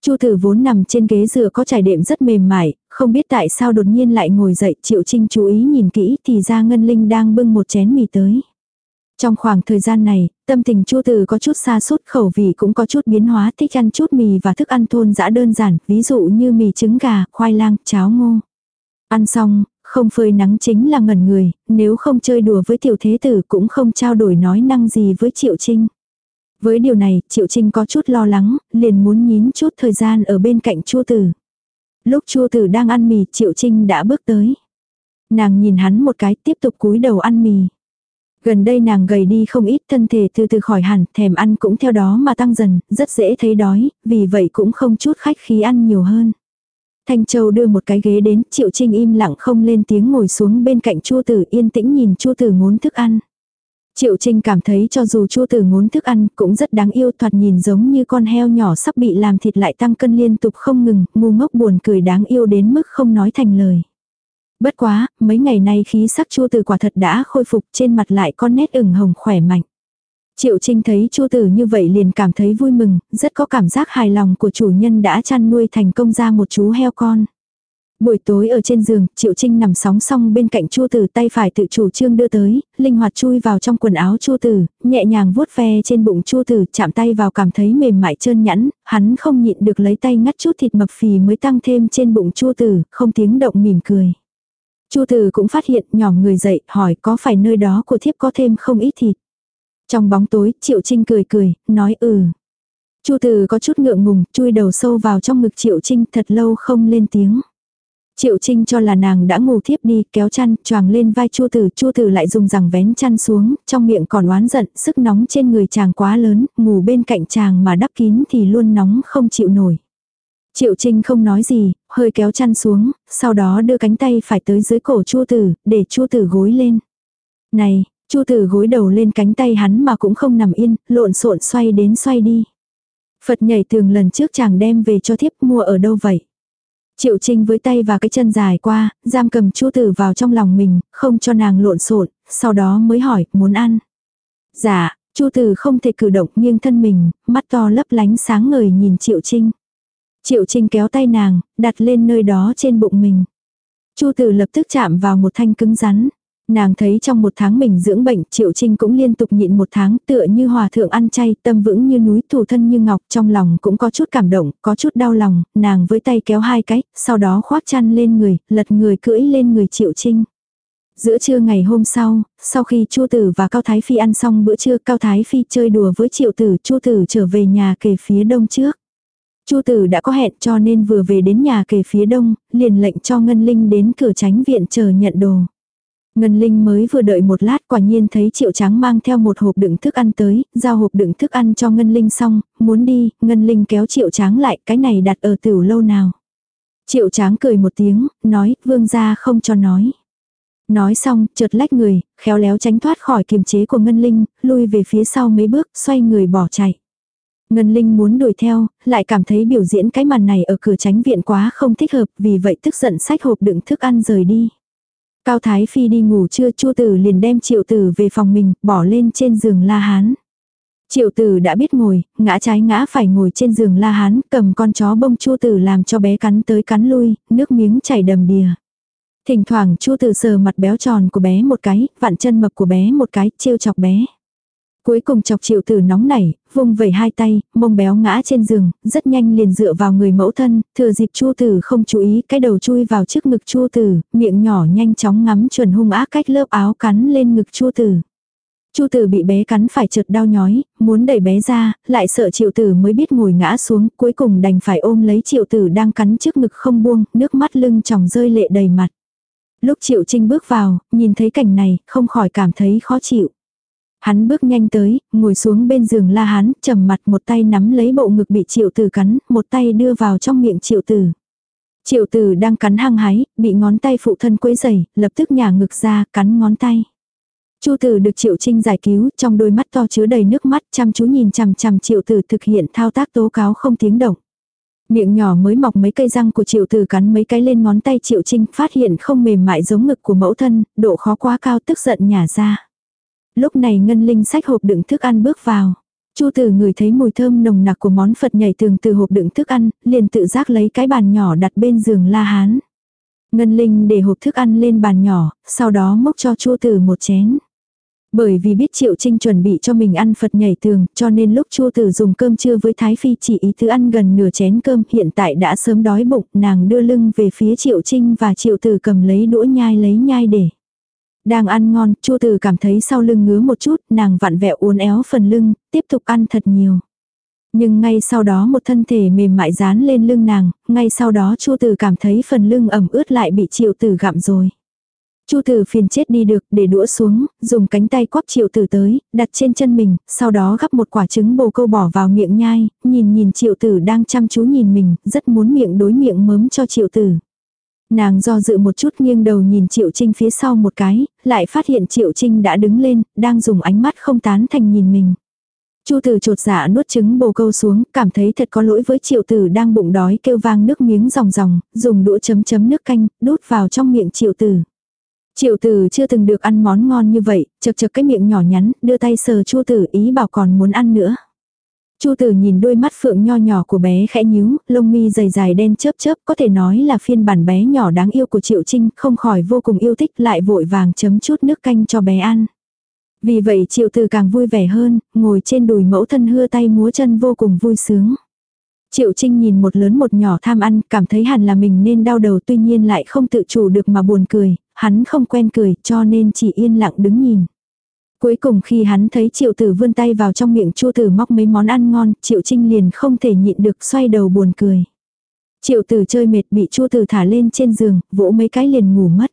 Chu tử vốn nằm trên ghế dựa có trải đệm rất mềm mại, không biết tại sao đột nhiên lại ngồi dậy, Triệu Trinh chú ý nhìn kỹ thì ra Ngân Linh đang bưng một chén mì tới. Trong khoảng thời gian này, tâm tình Chu Từ có chút xa sút khẩu vị cũng có chút biến hóa thích ăn chút mì và thức ăn thôn dã đơn giản, ví dụ như mì trứng gà, khoai lang, cháo ngô. Ăn xong, không phơi nắng chính là ngẩn người, nếu không chơi đùa với tiểu thế tử cũng không trao đổi nói năng gì với Triệu Trinh. Với điều này, Triệu Trinh có chút lo lắng, liền muốn nhín chút thời gian ở bên cạnh Chu Tử. Lúc Chu Tử đang ăn mì, Triệu Trinh đã bước tới. Nàng nhìn hắn một cái tiếp tục cúi đầu ăn mì. Gần đây nàng gầy đi không ít thân thể từ từ khỏi hẳn, thèm ăn cũng theo đó mà tăng dần, rất dễ thấy đói, vì vậy cũng không chút khách khí ăn nhiều hơn. Thanh Châu đưa một cái ghế đến, Triệu Trinh im lặng không lên tiếng ngồi xuống bên cạnh Chu Tử yên tĩnh nhìn Chu Tử ngốn thức ăn. Triệu Trinh cảm thấy cho dù Chu Tử ngốn thức ăn cũng rất đáng yêu thoạt nhìn giống như con heo nhỏ sắp bị làm thịt lại tăng cân liên tục không ngừng, ngu ngốc buồn cười đáng yêu đến mức không nói thành lời. Bất quá, mấy ngày nay khí sắc Chu Tử quả thật đã khôi phục trên mặt lại con nét ửng hồng khỏe mạnh. Triệu Trinh thấy Chu Tử như vậy liền cảm thấy vui mừng, rất có cảm giác hài lòng của chủ nhân đã chăn nuôi thành công ra một chú heo con. Buổi tối ở trên giường, Triệu Trinh nằm sóng song bên cạnh Chu Tử tay phải tự chủ trương đưa tới, linh hoạt chui vào trong quần áo Chu Tử, nhẹ nhàng vuốt ve trên bụng Chu Tử, chạm tay vào cảm thấy mềm mại trơn nhẵn, hắn không nhịn được lấy tay ngắt chút thịt mập phì mới tăng thêm trên bụng Chu Tử, không tiếng động mỉm cười. Chu Tử cũng phát hiện nhỏ người dậy, hỏi có phải nơi đó của thiếp có thêm không ít thịt. Trong bóng tối, Triệu Trinh cười cười, nói ừ. Chu Tử có chút ngượng ngùng, chui đầu sâu vào trong ngực Triệu Trinh thật lâu không lên tiếng. Triệu Trinh cho là nàng đã ngủ thiếp đi, kéo chăn, choàng lên vai Chu Tử, Chu Tử lại dùng rằng vén chăn xuống, trong miệng còn oán giận, sức nóng trên người chàng quá lớn, ngủ bên cạnh chàng mà đắp kín thì luôn nóng không chịu nổi. Triệu Trinh không nói gì, hơi kéo chăn xuống, sau đó đưa cánh tay phải tới dưới cổ Chu Tử, để Chu Tử gối lên. Này, Chu Tử gối đầu lên cánh tay hắn mà cũng không nằm yên, lộn xộn xoay đến xoay đi. Phật nhảy tường lần trước chàng đem về cho thiếp mua ở đâu vậy? Triệu Trinh với tay và cái chân dài qua, giam cầm Chu Tử vào trong lòng mình, không cho nàng lộn xộn, sau đó mới hỏi, muốn ăn. Dạ, Chu Tử không thể cử động nghiêng thân mình, mắt to lấp lánh sáng ngời nhìn Triệu Trinh. Triệu Trinh kéo tay nàng, đặt lên nơi đó trên bụng mình. Chu Tử lập tức chạm vào một thanh cứng rắn. Nàng thấy trong một tháng mình dưỡng bệnh, Triệu Trinh cũng liên tục nhịn một tháng tựa như hòa thượng ăn chay, tâm vững như núi thủ thân như ngọc, trong lòng cũng có chút cảm động, có chút đau lòng, nàng với tay kéo hai cái, sau đó khoác chăn lên người, lật người cưỡi lên người Triệu Trinh. Giữa trưa ngày hôm sau, sau khi Chu Tử và Cao Thái Phi ăn xong bữa trưa, Cao Thái Phi chơi đùa với Triệu Tử, Chu Tử trở về nhà kề phía đông trước. Chu Tử đã có hẹn cho nên vừa về đến nhà kề phía đông, liền lệnh cho Ngân Linh đến cửa tránh viện chờ nhận đồ. Ngân Linh mới vừa đợi một lát quả nhiên thấy Triệu Tráng mang theo một hộp đựng thức ăn tới, giao hộp đựng thức ăn cho Ngân Linh xong, muốn đi, Ngân Linh kéo Triệu Tráng lại, cái này đặt ở tửu lâu nào. Triệu Tráng cười một tiếng, nói, vương gia không cho nói. Nói xong, chợt lách người, khéo léo tránh thoát khỏi kiềm chế của Ngân Linh, lui về phía sau mấy bước, xoay người bỏ chạy. Ngân Linh muốn đuổi theo, lại cảm thấy biểu diễn cái màn này ở cửa tránh viện quá không thích hợp, vì vậy tức giận sách hộp đựng thức ăn rời đi. Cao Thái Phi đi ngủ trưa Chu Tử liền đem Triệu Tử về phòng mình, bỏ lên trên giường La Hán. Triệu Tử đã biết ngồi, ngã trái ngã phải ngồi trên giường La Hán, cầm con chó bông Chu Tử làm cho bé cắn tới cắn lui, nước miếng chảy đầm đìa. Thỉnh thoảng Chu Tử sờ mặt béo tròn của bé một cái, vặn chân mập của bé một cái, trêu chọc bé. Cuối cùng chọc triệu tử nóng nảy, vung vẩy hai tay, mông béo ngã trên giường, rất nhanh liền dựa vào người mẫu thân, thừa dịp chua tử không chú ý, cái đầu chui vào trước ngực chua tử, miệng nhỏ nhanh chóng ngắm chuẩn hung ác cách lớp áo cắn lên ngực chua tử. Chu tử bị bé cắn phải chợt đau nhói, muốn đẩy bé ra, lại sợ triệu tử mới biết ngồi ngã xuống, cuối cùng đành phải ôm lấy triệu tử đang cắn trước ngực không buông, nước mắt lưng tròng rơi lệ đầy mặt. Lúc triệu trinh bước vào, nhìn thấy cảnh này, không khỏi cảm thấy khó chịu. Hắn bước nhanh tới, ngồi xuống bên giường la hán, trầm mặt một tay nắm lấy bộ ngực bị triệu tử cắn, một tay đưa vào trong miệng triệu tử. Triệu tử đang cắn hăng hái, bị ngón tay phụ thân quấy dày, lập tức nhả ngực ra, cắn ngón tay. Chu tử được triệu trinh giải cứu, trong đôi mắt to chứa đầy nước mắt, chăm chú nhìn chằm chằm triệu tử thực hiện thao tác tố cáo không tiếng động. Miệng nhỏ mới mọc mấy cây răng của triệu tử cắn mấy cái lên ngón tay triệu trinh, phát hiện không mềm mại giống ngực của mẫu thân, độ khó quá cao tức giận nhả ra. Lúc này Ngân Linh sách hộp đựng thức ăn bước vào. Chu tử người thấy mùi thơm nồng nặc của món Phật nhảy tường từ hộp đựng thức ăn, liền tự giác lấy cái bàn nhỏ đặt bên giường La Hán. Ngân Linh để hộp thức ăn lên bàn nhỏ, sau đó mốc cho Chu tử một chén. Bởi vì biết Triệu Trinh chuẩn bị cho mình ăn Phật nhảy tường, cho nên lúc Chu Tử dùng cơm trưa với Thái Phi chỉ ý thứ ăn gần nửa chén cơm, hiện tại đã sớm đói bụng, nàng đưa lưng về phía Triệu Trinh và Triệu Tử cầm lấy đũa nhai lấy nhai để. Đang ăn ngon, chua Từ cảm thấy sau lưng ngứa một chút, nàng vặn vẹo uốn éo phần lưng, tiếp tục ăn thật nhiều. Nhưng ngay sau đó một thân thể mềm mại dán lên lưng nàng, ngay sau đó chua Từ cảm thấy phần lưng ẩm ướt lại bị Triệu Tử gặm rồi. Chu tử phiền chết đi được, để đũa xuống, dùng cánh tay quắp triệu tử tới, đặt trên chân mình, sau đó gắp một quả trứng bồ câu bỏ vào miệng nhai, nhìn nhìn triệu tử đang chăm chú nhìn mình, rất muốn miệng đối miệng mớm cho triệu tử. Nàng do dự một chút nghiêng đầu nhìn Triệu Trinh phía sau một cái, lại phát hiện Triệu Trinh đã đứng lên, đang dùng ánh mắt không tán thành nhìn mình. Chu tử trột dạ nuốt trứng bồ câu xuống, cảm thấy thật có lỗi với triệu tử đang bụng đói kêu vang nước miếng ròng ròng, dùng đũa chấm chấm nước canh, đút vào trong miệng triệu tử. Triệu tử chưa từng được ăn món ngon như vậy, chật chật cái miệng nhỏ nhắn, đưa tay sờ chu tử ý bảo còn muốn ăn nữa. Chu tử nhìn đôi mắt phượng nho nhỏ của bé khẽ nhíu, lông mi dày dài đen chớp chớp, có thể nói là phiên bản bé nhỏ đáng yêu của Triệu Trinh, không khỏi vô cùng yêu thích lại vội vàng chấm chút nước canh cho bé ăn. Vì vậy Triệu Tử càng vui vẻ hơn, ngồi trên đùi mẫu thân hưa tay múa chân vô cùng vui sướng. Triệu Trinh nhìn một lớn một nhỏ tham ăn, cảm thấy hẳn là mình nên đau đầu tuy nhiên lại không tự chủ được mà buồn cười, hắn không quen cười cho nên chỉ yên lặng đứng nhìn. Cuối cùng khi hắn thấy triệu tử vươn tay vào trong miệng chua tử móc mấy món ăn ngon, triệu trinh liền không thể nhịn được xoay đầu buồn cười. Triệu tử chơi mệt bị chua tử thả lên trên giường, vỗ mấy cái liền ngủ mất.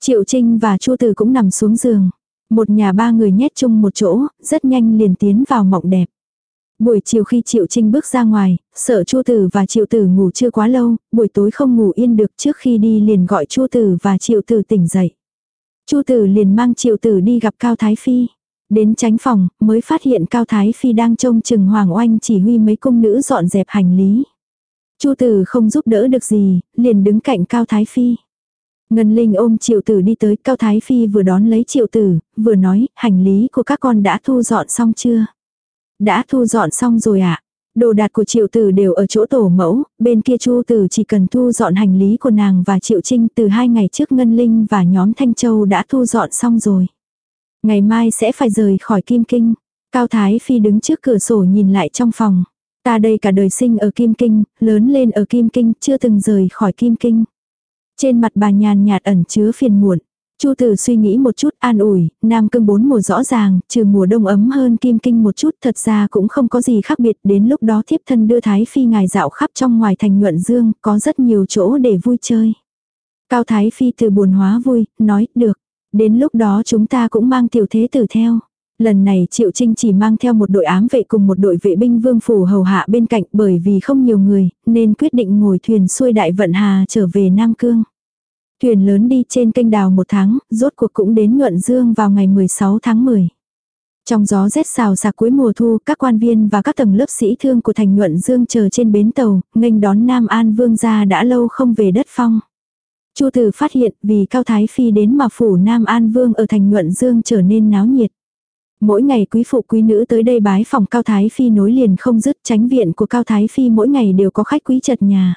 Triệu trinh và chua tử cũng nằm xuống giường. Một nhà ba người nhét chung một chỗ, rất nhanh liền tiến vào mộng đẹp. Buổi chiều khi Triệu Trinh bước ra ngoài, sợ Chu Tử và Triệu Tử ngủ chưa quá lâu, buổi tối không ngủ yên được trước khi đi liền gọi Chu Tử và Triệu Tử tỉnh dậy. Chu Tử liền mang Triệu Tử đi gặp Cao Thái Phi. Đến tránh phòng, mới phát hiện Cao Thái Phi đang trông chừng Hoàng Oanh chỉ huy mấy cung nữ dọn dẹp hành lý. Chu Tử không giúp đỡ được gì, liền đứng cạnh Cao Thái Phi. Ngân Linh ôm Triệu Tử đi tới, Cao Thái Phi vừa đón lấy Triệu Tử, vừa nói, hành lý của các con đã thu dọn xong chưa? Đã thu dọn xong rồi ạ. À? Đồ đạc của triệu tử đều ở chỗ tổ mẫu, bên kia chu tử chỉ cần thu dọn hành lý của nàng và triệu trinh từ hai ngày trước Ngân Linh và nhóm Thanh Châu đã thu dọn xong rồi. Ngày mai sẽ phải rời khỏi Kim Kinh. Cao Thái Phi đứng trước cửa sổ nhìn lại trong phòng. Ta đây cả đời sinh ở Kim Kinh, lớn lên ở Kim Kinh, chưa từng rời khỏi Kim Kinh. Trên mặt bà nhàn nhạt ẩn chứa phiền muộn. Chu Tử suy nghĩ một chút an ủi, Nam Cương bốn mùa rõ ràng, trừ mùa đông ấm hơn Kim Kinh một chút thật ra cũng không có gì khác biệt. Đến lúc đó thiếp thân đưa Thái Phi ngài dạo khắp trong ngoài thành nhuận dương, có rất nhiều chỗ để vui chơi. Cao Thái Phi từ buồn hóa vui, nói, được. Đến lúc đó chúng ta cũng mang tiểu thế tử theo. Lần này Triệu Trinh chỉ mang theo một đội ám vệ cùng một đội vệ binh vương phủ hầu hạ bên cạnh bởi vì không nhiều người, nên quyết định ngồi thuyền xuôi đại vận hà trở về Nam Cương. Thuyền lớn đi trên kênh đào một tháng, rốt cuộc cũng đến Nhuận Dương vào ngày 16 tháng 10. Trong gió rét xào xạc cuối mùa thu, các quan viên và các tầng lớp sĩ thương của thành Nhuận Dương chờ trên bến tàu, nghênh đón Nam An Vương gia đã lâu không về đất phong. Chu Tử phát hiện vì Cao Thái Phi đến mà phủ Nam An Vương ở thành Nhuận Dương trở nên náo nhiệt. Mỗi ngày quý phụ quý nữ tới đây bái phòng Cao Thái Phi nối liền không dứt tránh viện của Cao Thái Phi mỗi ngày đều có khách quý chật nhà.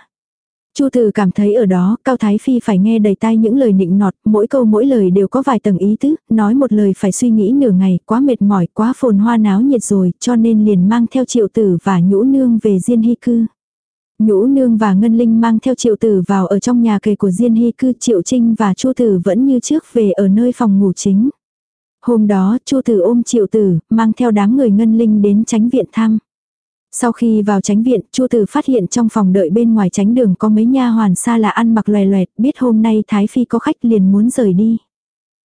Chu Từ cảm thấy ở đó, Cao Thái Phi phải nghe đầy tai những lời nịnh nọt, mỗi câu mỗi lời đều có vài tầng ý tứ, nói một lời phải suy nghĩ nửa ngày, quá mệt mỏi, quá phồn hoa náo nhiệt rồi, cho nên liền mang theo triệu tử và nhũ nương về Diên Hy Cư. Nhũ nương và Ngân Linh mang theo triệu tử vào ở trong nhà kề của Diên Hy Cư, triệu trinh và Chu Tử vẫn như trước về ở nơi phòng ngủ chính. Hôm đó, Chu Tử ôm triệu tử, mang theo đám người Ngân Linh đến tránh viện thăm. Sau khi vào tránh viện, Chu Tử phát hiện trong phòng đợi bên ngoài tránh đường có mấy nha hoàn xa là ăn mặc loè loẹt, biết hôm nay Thái Phi có khách liền muốn rời đi.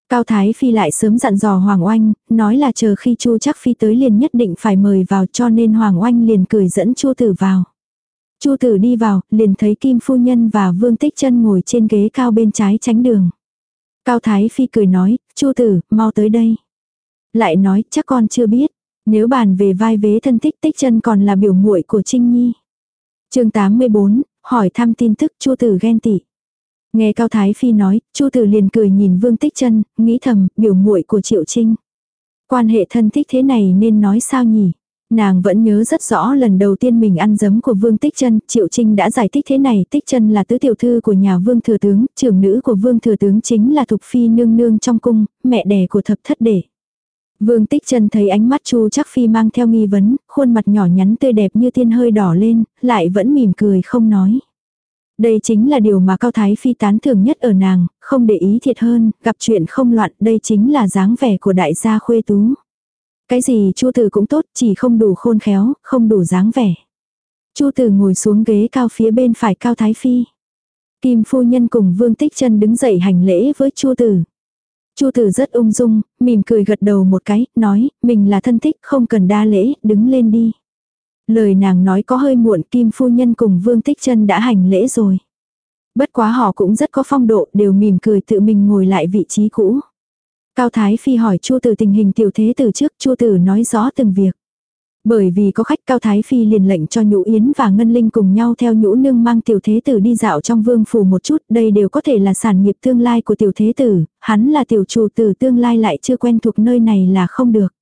Cao Thái Phi lại sớm dặn dò Hoàng Oanh, nói là chờ khi Chu chắc Phi tới liền nhất định phải mời vào cho nên Hoàng Oanh liền cười dẫn Chu Tử vào. Chu Tử đi vào, liền thấy Kim Phu Nhân và Vương Tích chân ngồi trên ghế cao bên trái tránh đường. Cao Thái Phi cười nói, Chu Tử, mau tới đây. Lại nói, chắc con chưa biết. Nếu bàn về vai vế thân tích tích chân còn là biểu muội của Trinh Nhi. chương 84, hỏi thăm tin tức Chu Tử ghen tị. Nghe Cao Thái Phi nói, Chu Tử liền cười nhìn Vương Tích chân, nghĩ thầm, biểu muội của Triệu Trinh. Quan hệ thân thích thế này nên nói sao nhỉ? Nàng vẫn nhớ rất rõ lần đầu tiên mình ăn dấm của Vương Tích Chân, Triệu Trinh đã giải thích thế này, Tích Chân là tứ tiểu thư của nhà Vương thừa tướng, trưởng nữ của Vương thừa tướng chính là Thục phi nương nương trong cung, mẹ đẻ của thập thất đệ. Vương Tích Trần thấy ánh mắt Chu Trác Phi mang theo nghi vấn, khuôn mặt nhỏ nhắn tươi đẹp như thiên hơi đỏ lên, lại vẫn mỉm cười không nói. Đây chính là điều mà Cao Thái Phi tán thưởng nhất ở nàng, không để ý thiệt hơn, gặp chuyện không loạn, đây chính là dáng vẻ của đại gia khuê tú. Cái gì Chu Tử cũng tốt, chỉ không đủ khôn khéo, không đủ dáng vẻ. Chu Tử ngồi xuống ghế cao phía bên phải Cao Thái Phi. Kim phu nhân cùng Vương Tích Trân đứng dậy hành lễ với Chu tử. Chu tử rất ung dung, mỉm cười gật đầu một cái, nói, mình là thân thích, không cần đa lễ, đứng lên đi. Lời nàng nói có hơi muộn, Kim phu nhân cùng Vương Tích Chân đã hành lễ rồi. Bất quá họ cũng rất có phong độ, đều mỉm cười tự mình ngồi lại vị trí cũ. Cao Thái Phi hỏi Chu Tử tình hình tiểu thế từ trước, Chu Tử nói rõ từng việc. Bởi vì có khách Cao Thái Phi liền lệnh cho Nhũ Yến và Ngân Linh cùng nhau theo Nhũ Nương mang tiểu thế tử đi dạo trong vương phủ một chút, đây đều có thể là sản nghiệp tương lai của tiểu thế tử, hắn là tiểu chủ tử tương lai lại chưa quen thuộc nơi này là không được.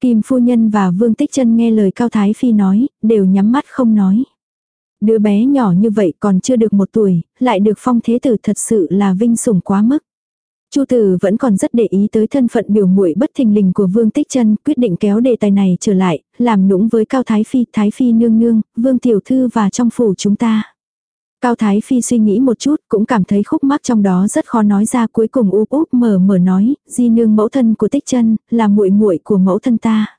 Kim phu nhân và Vương Tích Chân nghe lời Cao Thái Phi nói, đều nhắm mắt không nói. Đứa bé nhỏ như vậy còn chưa được một tuổi, lại được phong thế tử thật sự là vinh sủng quá mức. Chu Tử vẫn còn rất để ý tới thân phận biểu muội bất thình lình của Vương Tích Chân, quyết định kéo đề tài này trở lại, làm nũng với Cao Thái Phi, Thái Phi nương nương, Vương Tiểu Thư và trong phủ chúng ta. Cao Thái Phi suy nghĩ một chút, cũng cảm thấy khúc mắc trong đó rất khó nói ra cuối cùng úp úp mở mở nói, di nương mẫu thân của Tích Chân, là muội muội của mẫu thân ta.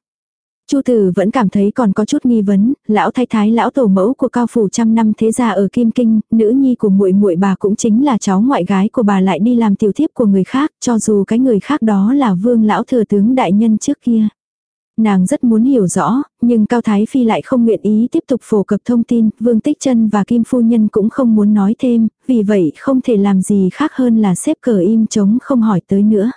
Chu Tử vẫn cảm thấy còn có chút nghi vấn, lão thái thái lão tổ mẫu của cao phủ trăm năm thế gia ở Kim Kinh, nữ nhi của muội muội bà cũng chính là cháu ngoại gái của bà lại đi làm tiểu thiếp của người khác, cho dù cái người khác đó là vương lão thừa tướng đại nhân trước kia. Nàng rất muốn hiểu rõ, nhưng Cao Thái Phi lại không nguyện ý tiếp tục phổ cập thông tin, Vương Tích chân và Kim Phu Nhân cũng không muốn nói thêm, vì vậy không thể làm gì khác hơn là xếp cờ im chống không hỏi tới nữa.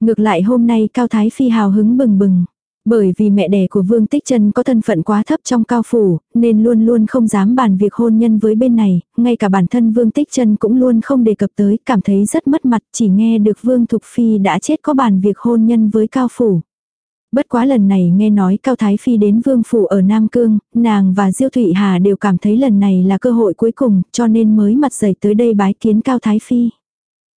Ngược lại hôm nay Cao Thái Phi hào hứng bừng bừng. Bởi vì mẹ đẻ của Vương Tích Trân có thân phận quá thấp trong cao phủ, nên luôn luôn không dám bàn việc hôn nhân với bên này, ngay cả bản thân Vương Tích Trân cũng luôn không đề cập tới, cảm thấy rất mất mặt, chỉ nghe được Vương Thục Phi đã chết có bàn việc hôn nhân với cao phủ. Bất quá lần này nghe nói Cao Thái Phi đến Vương Phủ ở Nam Cương, nàng và Diêu Thụy Hà đều cảm thấy lần này là cơ hội cuối cùng, cho nên mới mặt dày tới đây bái kiến Cao Thái Phi.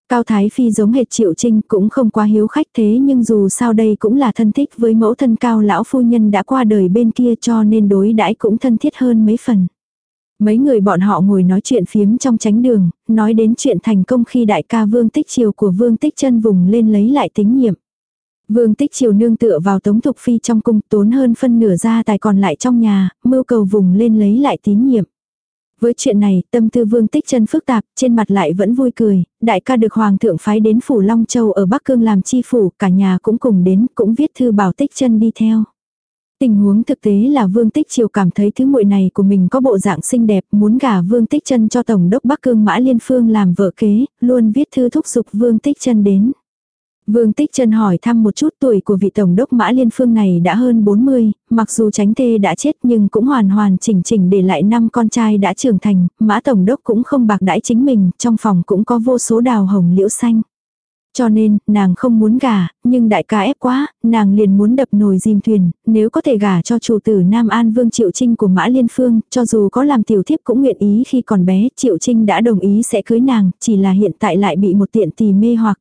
Cao Thái Phi giống hệt Triệu Trinh cũng không quá hiếu khách thế nhưng dù sao đây cũng là thân thích với mẫu thân cao lão phu nhân đã qua đời bên kia cho nên đối đãi cũng thân thiết hơn mấy phần. Mấy người bọn họ ngồi nói chuyện phiếm trong tránh đường, nói đến chuyện thành công khi đại ca Vương Tích Triều của Vương Tích chân vùng lên lấy lại tín nhiệm. Vương Tích Triều nương tựa vào Tống Thục Phi trong cung tốn hơn phân nửa ra tài còn lại trong nhà, mưu cầu vùng lên lấy lại tín nhiệm. Với chuyện này, tâm tư vương tích chân phức tạp, trên mặt lại vẫn vui cười, đại ca được hoàng thượng phái đến phủ Long Châu ở Bắc Cương làm chi phủ, cả nhà cũng cùng đến, cũng viết thư bảo tích chân đi theo. Tình huống thực tế là Vương Tích Triều cảm thấy thứ muội này của mình có bộ dạng xinh đẹp, muốn gả Vương Tích Chân cho Tổng đốc Bắc Cương Mã Liên Phương làm vợ kế, luôn viết thư thúc giục Vương Tích Chân đến. Vương Tích Trân hỏi thăm một chút tuổi của vị tổng đốc Mã Liên Phương này đã hơn 40, mặc dù tránh thê đã chết nhưng cũng hoàn hoàn chỉnh chỉnh để lại năm con trai đã trưởng thành, Mã tổng đốc cũng không bạc đãi chính mình, trong phòng cũng có vô số đào hồng liễu xanh. Cho nên, nàng không muốn gả, nhưng đại ca ép quá, nàng liền muốn đập nồi dìm thuyền, nếu có thể gả cho chủ tử Nam An Vương Triệu Trinh của Mã Liên Phương, cho dù có làm tiểu thiếp cũng nguyện ý khi còn bé, Triệu Trinh đã đồng ý sẽ cưới nàng, chỉ là hiện tại lại bị một tiện tì mê hoặc.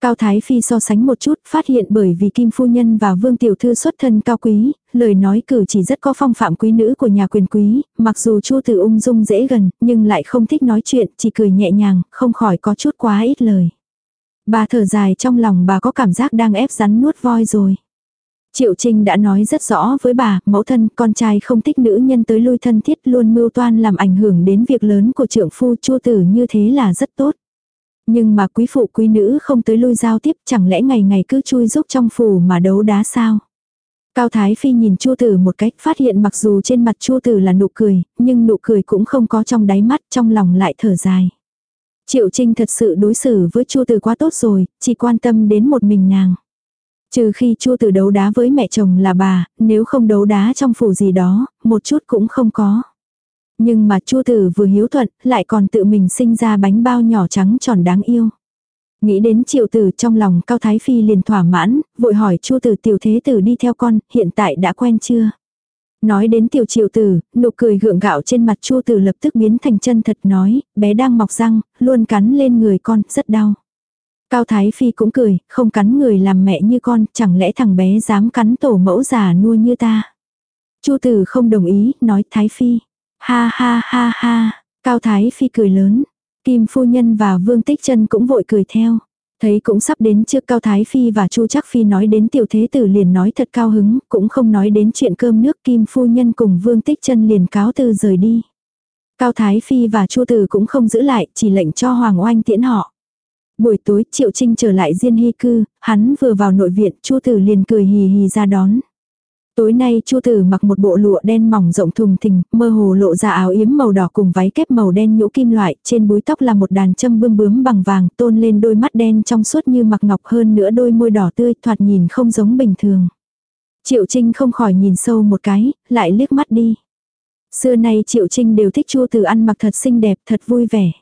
Cao Thái Phi so sánh một chút, phát hiện bởi vì Kim Phu Nhân và Vương Tiểu Thư xuất thân cao quý, lời nói cử chỉ rất có phong phạm quý nữ của nhà quyền quý, mặc dù Chu Tử ung dung dễ gần, nhưng lại không thích nói chuyện, chỉ cười nhẹ nhàng, không khỏi có chút quá ít lời. Bà thở dài trong lòng bà có cảm giác đang ép rắn nuốt voi rồi. Triệu Trinh đã nói rất rõ với bà, mẫu thân, con trai không thích nữ nhân tới lui thân thiết luôn mưu toan làm ảnh hưởng đến việc lớn của trưởng phu Chu Tử như thế là rất tốt. Nhưng mà quý phụ quý nữ không tới lui giao tiếp chẳng lẽ ngày ngày cứ chui giúp trong phủ mà đấu đá sao? Cao Thái Phi nhìn Chu Tử một cách phát hiện mặc dù trên mặt Chu Tử là nụ cười, nhưng nụ cười cũng không có trong đáy mắt, trong lòng lại thở dài. Triệu Trinh thật sự đối xử với Chu Tử quá tốt rồi, chỉ quan tâm đến một mình nàng. Trừ khi Chu Tử đấu đá với mẹ chồng là bà, nếu không đấu đá trong phủ gì đó, một chút cũng không có. Nhưng mà chua tử vừa hiếu thuận, lại còn tự mình sinh ra bánh bao nhỏ trắng tròn đáng yêu. Nghĩ đến triệu tử trong lòng Cao Thái Phi liền thỏa mãn, vội hỏi chua tử tiểu thế tử đi theo con, hiện tại đã quen chưa? Nói đến tiểu triệu tử, nụ cười gượng gạo trên mặt chua tử lập tức biến thành chân thật nói, bé đang mọc răng, luôn cắn lên người con, rất đau. Cao Thái Phi cũng cười, không cắn người làm mẹ như con, chẳng lẽ thằng bé dám cắn tổ mẫu già nuôi như ta. Chu tử không đồng ý, nói Thái Phi. Ha ha ha ha, Cao Thái Phi cười lớn. Kim Phu Nhân và Vương Tích chân cũng vội cười theo. Thấy cũng sắp đến trước Cao Thái Phi và Chu Chắc Phi nói đến tiểu thế tử liền nói thật cao hứng, cũng không nói đến chuyện cơm nước Kim Phu Nhân cùng Vương Tích chân liền cáo từ rời đi. Cao Thái Phi và Chu Tử cũng không giữ lại, chỉ lệnh cho Hoàng Oanh tiễn họ. Buổi tối Triệu Trinh trở lại Diên Hy Cư, hắn vừa vào nội viện, Chu Tử liền cười hì hì ra đón. Tối nay Chu Tử mặc một bộ lụa đen mỏng rộng thùng thình, mơ hồ lộ ra áo yếm màu đỏ cùng váy kép màu đen nhũ kim loại, trên búi tóc là một đàn châm bươm bướm bằng vàng, tôn lên đôi mắt đen trong suốt như mặc ngọc hơn nữa đôi môi đỏ tươi, thoạt nhìn không giống bình thường. Triệu Trinh không khỏi nhìn sâu một cái, lại liếc mắt đi. Xưa nay Triệu Trinh đều thích Chu Tử ăn mặc thật xinh đẹp, thật vui vẻ.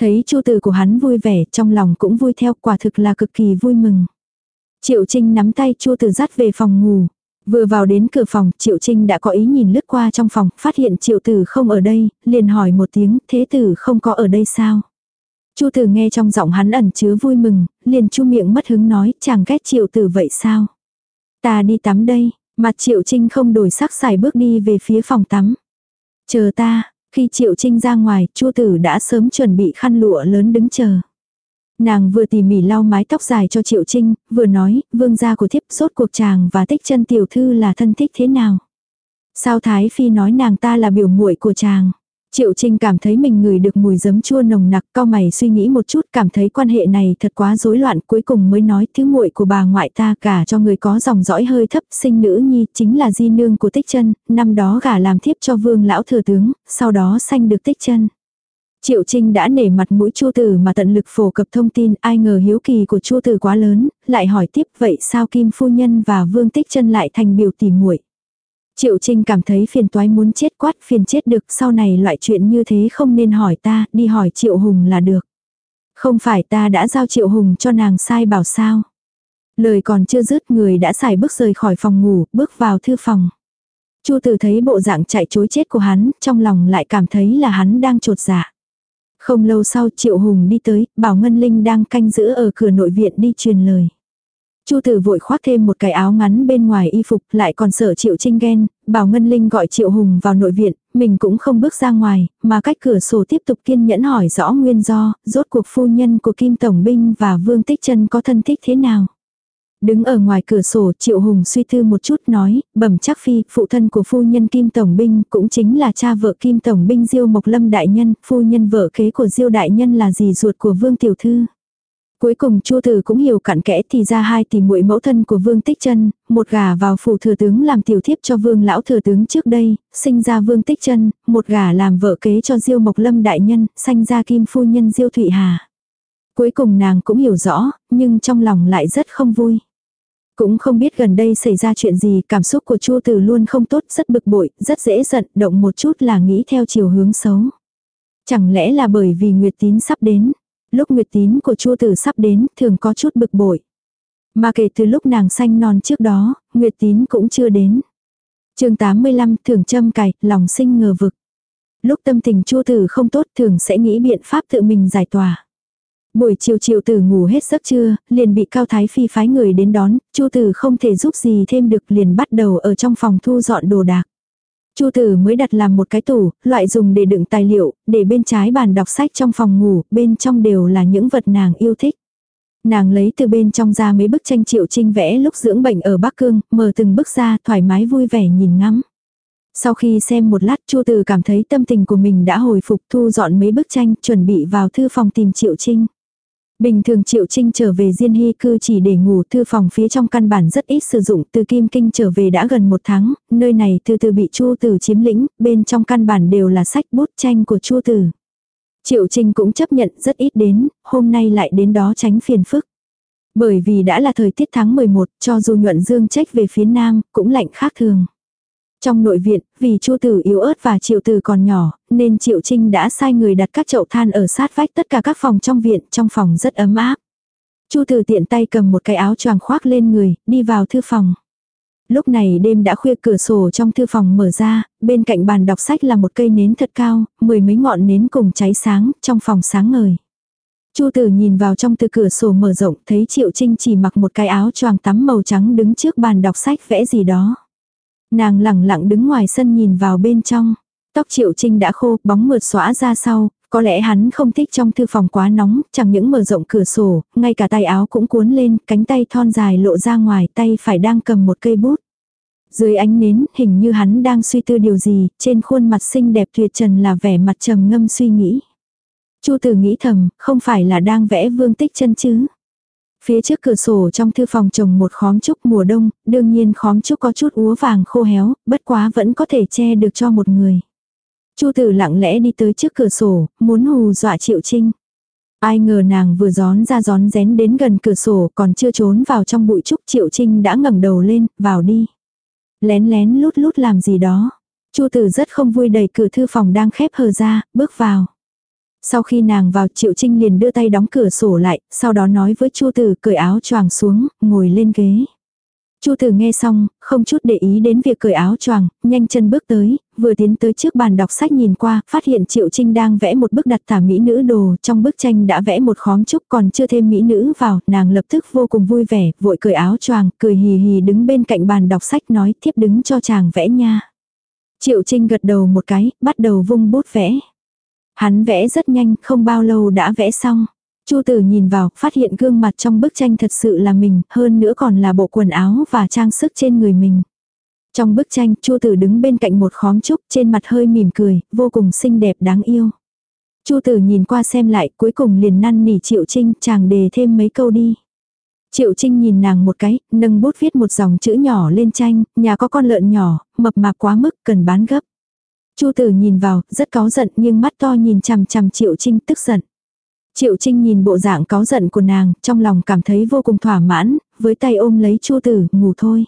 Thấy Chu Tử của hắn vui vẻ, trong lòng cũng vui theo, quả thực là cực kỳ vui mừng. Triệu Trinh nắm tay Chu Tử dắt về phòng ngủ. Vừa vào đến cửa phòng, Triệu Trinh đã có ý nhìn lướt qua trong phòng, phát hiện Triệu Tử không ở đây, liền hỏi một tiếng, thế tử không có ở đây sao? Chu Tử nghe trong giọng hắn ẩn chứa vui mừng, liền chu miệng mất hứng nói, chàng ghét Triệu Tử vậy sao? Ta đi tắm đây, mặt Triệu Trinh không đổi sắc xài bước đi về phía phòng tắm. Chờ ta, khi Triệu Trinh ra ngoài, Chu Tử đã sớm chuẩn bị khăn lụa lớn đứng chờ. Nàng vừa tỉ mỉ lau mái tóc dài cho Triệu Trinh, vừa nói, vương gia của thiếp sốt cuộc chàng và tích chân tiểu thư là thân thích thế nào. Sao Thái Phi nói nàng ta là biểu muội của chàng. Triệu Trinh cảm thấy mình ngửi được mùi giấm chua nồng nặc, cao mày suy nghĩ một chút, cảm thấy quan hệ này thật quá rối loạn, cuối cùng mới nói thứ muội của bà ngoại ta gả cho người có dòng dõi hơi thấp, sinh nữ nhi, chính là di nương của Tích Chân, năm đó gả làm thiếp cho vương lão thừa tướng, sau đó sanh được Tích Chân. Triệu Trinh đã nể mặt mũi Chu Tử mà tận lực phổ cập thông tin, ai ngờ hiếu kỳ của Chu Tử quá lớn, lại hỏi tiếp vậy sao Kim phu nhân và Vương Tích Chân lại thành biểu tỷ muội. Triệu Trinh cảm thấy phiền toái muốn chết quát phiền chết được, sau này loại chuyện như thế không nên hỏi ta, đi hỏi Triệu Hùng là được. Không phải ta đã giao Triệu Hùng cho nàng sai bảo sao. Lời còn chưa dứt người đã xài bước rời khỏi phòng ngủ, bước vào thư phòng. Chu Tử thấy bộ dạng chạy chối chết của hắn, trong lòng lại cảm thấy là hắn đang trột dạ. Không lâu sau Triệu Hùng đi tới, bảo Ngân Linh đang canh giữ ở cửa nội viện đi truyền lời. Chu tử vội khoác thêm một cái áo ngắn bên ngoài y phục, lại còn sợ Triệu Trinh ghen, bảo Ngân Linh gọi Triệu Hùng vào nội viện, mình cũng không bước ra ngoài, mà cách cửa sổ tiếp tục kiên nhẫn hỏi rõ nguyên do, rốt cuộc phu nhân của Kim Tổng Binh và Vương Tích Trân có thân thích thế nào. Đứng ở ngoài cửa sổ Triệu Hùng suy tư một chút nói, bẩm chắc phi, phụ thân của phu nhân Kim Tổng Binh cũng chính là cha vợ Kim Tổng Binh Diêu Mộc Lâm Đại Nhân, phu nhân vợ kế của Diêu Đại Nhân là dì ruột của Vương Tiểu Thư. Cuối cùng Chu Tử cũng hiểu cặn kẽ thì ra hai tỷ muội mẫu thân của Vương Tích Chân, một gà vào phủ thừa tướng làm tiểu thiếp cho Vương lão thừa tướng trước đây, sinh ra Vương Tích Chân, một gà làm vợ kế cho Diêu Mộc Lâm đại nhân, sanh ra Kim phu nhân Diêu Thụy Hà. Cuối cùng nàng cũng hiểu rõ, nhưng trong lòng lại rất không vui. Cũng không biết gần đây xảy ra chuyện gì, cảm xúc của Chu Tử luôn không tốt, rất bực bội, rất dễ giận, động một chút là nghĩ theo chiều hướng xấu. Chẳng lẽ là bởi vì Nguyệt Tín sắp đến? Lúc Nguyệt Tín của Chu Tử sắp đến, thường có chút bực bội. Mà kể từ lúc nàng xanh non trước đó, Nguyệt Tín cũng chưa đến. chương 85 thường châm cài, lòng sinh ngờ vực. Lúc tâm tình Chu Tử không tốt thường sẽ nghĩ biện pháp tự mình giải tỏa. Buổi chiều chiều tử ngủ hết giấc trưa, liền bị Cao Thái Phi phái người đến đón, Chu Tử không thể giúp gì thêm được liền bắt đầu ở trong phòng thu dọn đồ đạc. Chu Tử mới đặt làm một cái tủ, loại dùng để đựng tài liệu, để bên trái bàn đọc sách trong phòng ngủ, bên trong đều là những vật nàng yêu thích. Nàng lấy từ bên trong ra mấy bức tranh triệu trinh vẽ lúc dưỡng bệnh ở Bắc Cương, mở từng bức ra thoải mái vui vẻ nhìn ngắm. Sau khi xem một lát Chu Tử cảm thấy tâm tình của mình đã hồi phục thu dọn mấy bức tranh chuẩn bị vào thư phòng tìm triệu trinh. Bình thường Triệu Trinh trở về Diên Hy cư chỉ để ngủ thư phòng phía trong căn bản rất ít sử dụng từ Kim Kinh trở về đã gần một tháng, nơi này từ từ bị Chu Tử chiếm lĩnh, bên trong căn bản đều là sách bút tranh của Chu Tử. Triệu Trinh cũng chấp nhận rất ít đến, hôm nay lại đến đó tránh phiền phức. Bởi vì đã là thời tiết tháng 11, cho dù nhuận dương trách về phía nam, cũng lạnh khác thường. Trong nội viện, vì Chu Tử yếu ớt và Triệu Tử còn nhỏ, nên Triệu Trinh đã sai người đặt các chậu than ở sát vách tất cả các phòng trong viện, trong phòng rất ấm áp. Chu Tử tiện tay cầm một cái áo choàng khoác lên người, đi vào thư phòng. Lúc này đêm đã khuya cửa sổ trong thư phòng mở ra, bên cạnh bàn đọc sách là một cây nến thật cao, mười mấy ngọn nến cùng cháy sáng, trong phòng sáng ngời. Chu Tử nhìn vào trong từ cửa sổ mở rộng, thấy Triệu Trinh chỉ mặc một cái áo choàng tắm màu trắng đứng trước bàn đọc sách vẽ gì đó. Nàng lẳng lặng đứng ngoài sân nhìn vào bên trong. Tóc triệu trinh đã khô, bóng mượt xóa ra sau, có lẽ hắn không thích trong thư phòng quá nóng, chẳng những mở rộng cửa sổ, ngay cả tay áo cũng cuốn lên, cánh tay thon dài lộ ra ngoài, tay phải đang cầm một cây bút. Dưới ánh nến, hình như hắn đang suy tư điều gì, trên khuôn mặt xinh đẹp tuyệt trần là vẻ mặt trầm ngâm suy nghĩ. Chu Tử nghĩ thầm, không phải là đang vẽ vương tích chân chứ. Phía trước cửa sổ trong thư phòng trồng một khóm trúc mùa đông, đương nhiên khóm trúc có chút úa vàng khô héo, bất quá vẫn có thể che được cho một người. Chu tử lặng lẽ đi tới trước cửa sổ, muốn hù dọa Triệu Trinh. Ai ngờ nàng vừa gión ra gión rén đến gần cửa sổ còn chưa trốn vào trong bụi trúc Triệu Trinh đã ngẩng đầu lên, vào đi. Lén lén lút lút làm gì đó. Chu tử rất không vui đẩy cửa thư phòng đang khép hờ ra, bước vào. Sau khi nàng vào Triệu Trinh liền đưa tay đóng cửa sổ lại, sau đó nói với Chu Tử cởi áo choàng xuống, ngồi lên ghế. Chu Tử nghe xong, không chút để ý đến việc cởi áo choàng, nhanh chân bước tới, vừa tiến tới trước bàn đọc sách nhìn qua, phát hiện Triệu Trinh đang vẽ một bức đặt tả mỹ nữ đồ, trong bức tranh đã vẽ một khóm trúc còn chưa thêm mỹ nữ vào, nàng lập tức vô cùng vui vẻ, vội cởi áo choàng, cười hì hì đứng bên cạnh bàn đọc sách nói tiếp đứng cho chàng vẽ nha. Triệu Trinh gật đầu một cái, bắt đầu vung bút vẽ. Hắn vẽ rất nhanh, không bao lâu đã vẽ xong. Chu tử nhìn vào, phát hiện gương mặt trong bức tranh thật sự là mình, hơn nữa còn là bộ quần áo và trang sức trên người mình. Trong bức tranh, Chu tử đứng bên cạnh một khóm trúc, trên mặt hơi mỉm cười, vô cùng xinh đẹp đáng yêu. Chu tử nhìn qua xem lại, cuối cùng liền năn nỉ Triệu Trinh, chàng đề thêm mấy câu đi. Triệu Trinh nhìn nàng một cái, nâng bút viết một dòng chữ nhỏ lên tranh, nhà có con lợn nhỏ, mập mạp quá mức, cần bán gấp. Chu tử nhìn vào, rất có giận nhưng mắt to nhìn chằm chằm Triệu Trinh tức giận. Triệu Trinh nhìn bộ dạng có giận của nàng, trong lòng cảm thấy vô cùng thỏa mãn, với tay ôm lấy Chu tử, ngủ thôi.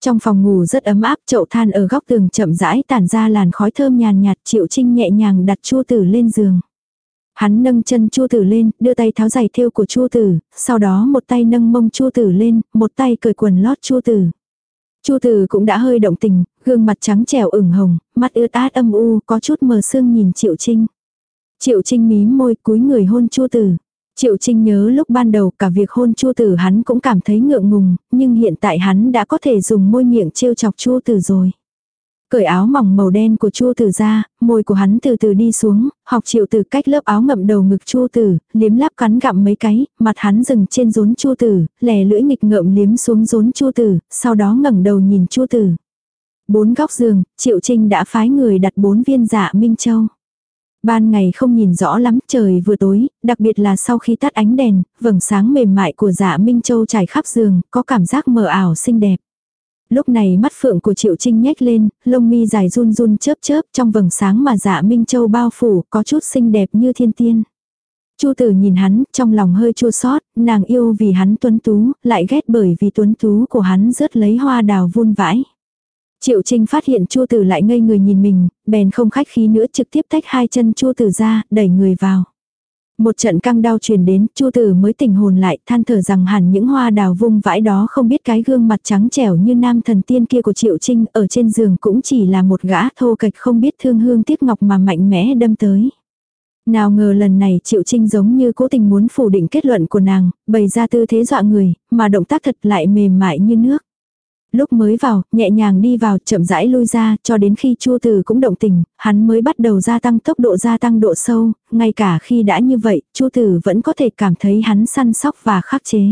Trong phòng ngủ rất ấm áp, chậu than ở góc tường chậm rãi tản ra làn khói thơm nhàn nhạt, Triệu Trinh nhẹ nhàng đặt Chu tử lên giường. Hắn nâng chân Chu tử lên, đưa tay tháo giày thêu của Chu tử, sau đó một tay nâng mông Chu tử lên, một tay cởi quần lót Chu tử. Chu từ cũng đã hơi động tình, gương mặt trắng trẻo ửng hồng, mắt ướt át âm u, có chút mờ sương nhìn Triệu Trinh. Triệu Trinh mím môi cúi người hôn Chu từ Triệu Trinh nhớ lúc ban đầu cả việc hôn Chu Tử hắn cũng cảm thấy ngượng ngùng, nhưng hiện tại hắn đã có thể dùng môi miệng trêu chọc Chu Tử rồi. Cởi áo mỏng màu đen của Chu Tử ra, môi của hắn từ từ đi xuống, học Triệu Tử cách lớp áo ngậm đầu ngực Chu Tử, liếm láp cắn gặm mấy cái, mặt hắn dừng trên rốn Chu Tử, lè lưỡi nghịch ngợm liếm xuống rốn Chu Tử, sau đó ngẩng đầu nhìn Chu Tử. Bốn góc giường, Triệu Trinh đã phái người đặt bốn viên dạ Minh Châu. Ban ngày không nhìn rõ lắm, trời vừa tối, đặc biệt là sau khi tắt ánh đèn, vầng sáng mềm mại của dạ Minh Châu trải khắp giường, có cảm giác mờ ảo xinh đẹp. Lúc này mắt phượng của Triệu Trinh nhếch lên, lông mi dài run run chớp chớp trong vầng sáng mà dạ Minh Châu bao phủ, có chút xinh đẹp như thiên tiên. Chu tử nhìn hắn, trong lòng hơi chua xót, nàng yêu vì hắn tuấn tú, lại ghét bởi vì tuấn tú của hắn rớt lấy hoa đào vun vãi. Triệu Trinh phát hiện Chu Tử lại ngây người nhìn mình, bèn không khách khí nữa trực tiếp tách hai chân Chu Tử ra, đẩy người vào. Một trận căng đau truyền đến, Chu Tử mới tỉnh hồn lại, than thở rằng hẳn những hoa đào vung vãi đó không biết cái gương mặt trắng trẻo như nam thần tiên kia của Triệu Trinh ở trên giường cũng chỉ là một gã thô kệch không biết thương hương tiếc ngọc mà mạnh mẽ đâm tới. Nào ngờ lần này Triệu Trinh giống như cố tình muốn phủ định kết luận của nàng, bày ra tư thế dọa người, mà động tác thật lại mềm mại như nước lúc mới vào, nhẹ nhàng đi vào, chậm rãi lui ra, cho đến khi Chu Tử cũng động tình, hắn mới bắt đầu gia tăng tốc độ gia tăng độ sâu, ngay cả khi đã như vậy, Chu Tử vẫn có thể cảm thấy hắn săn sóc và khắc chế.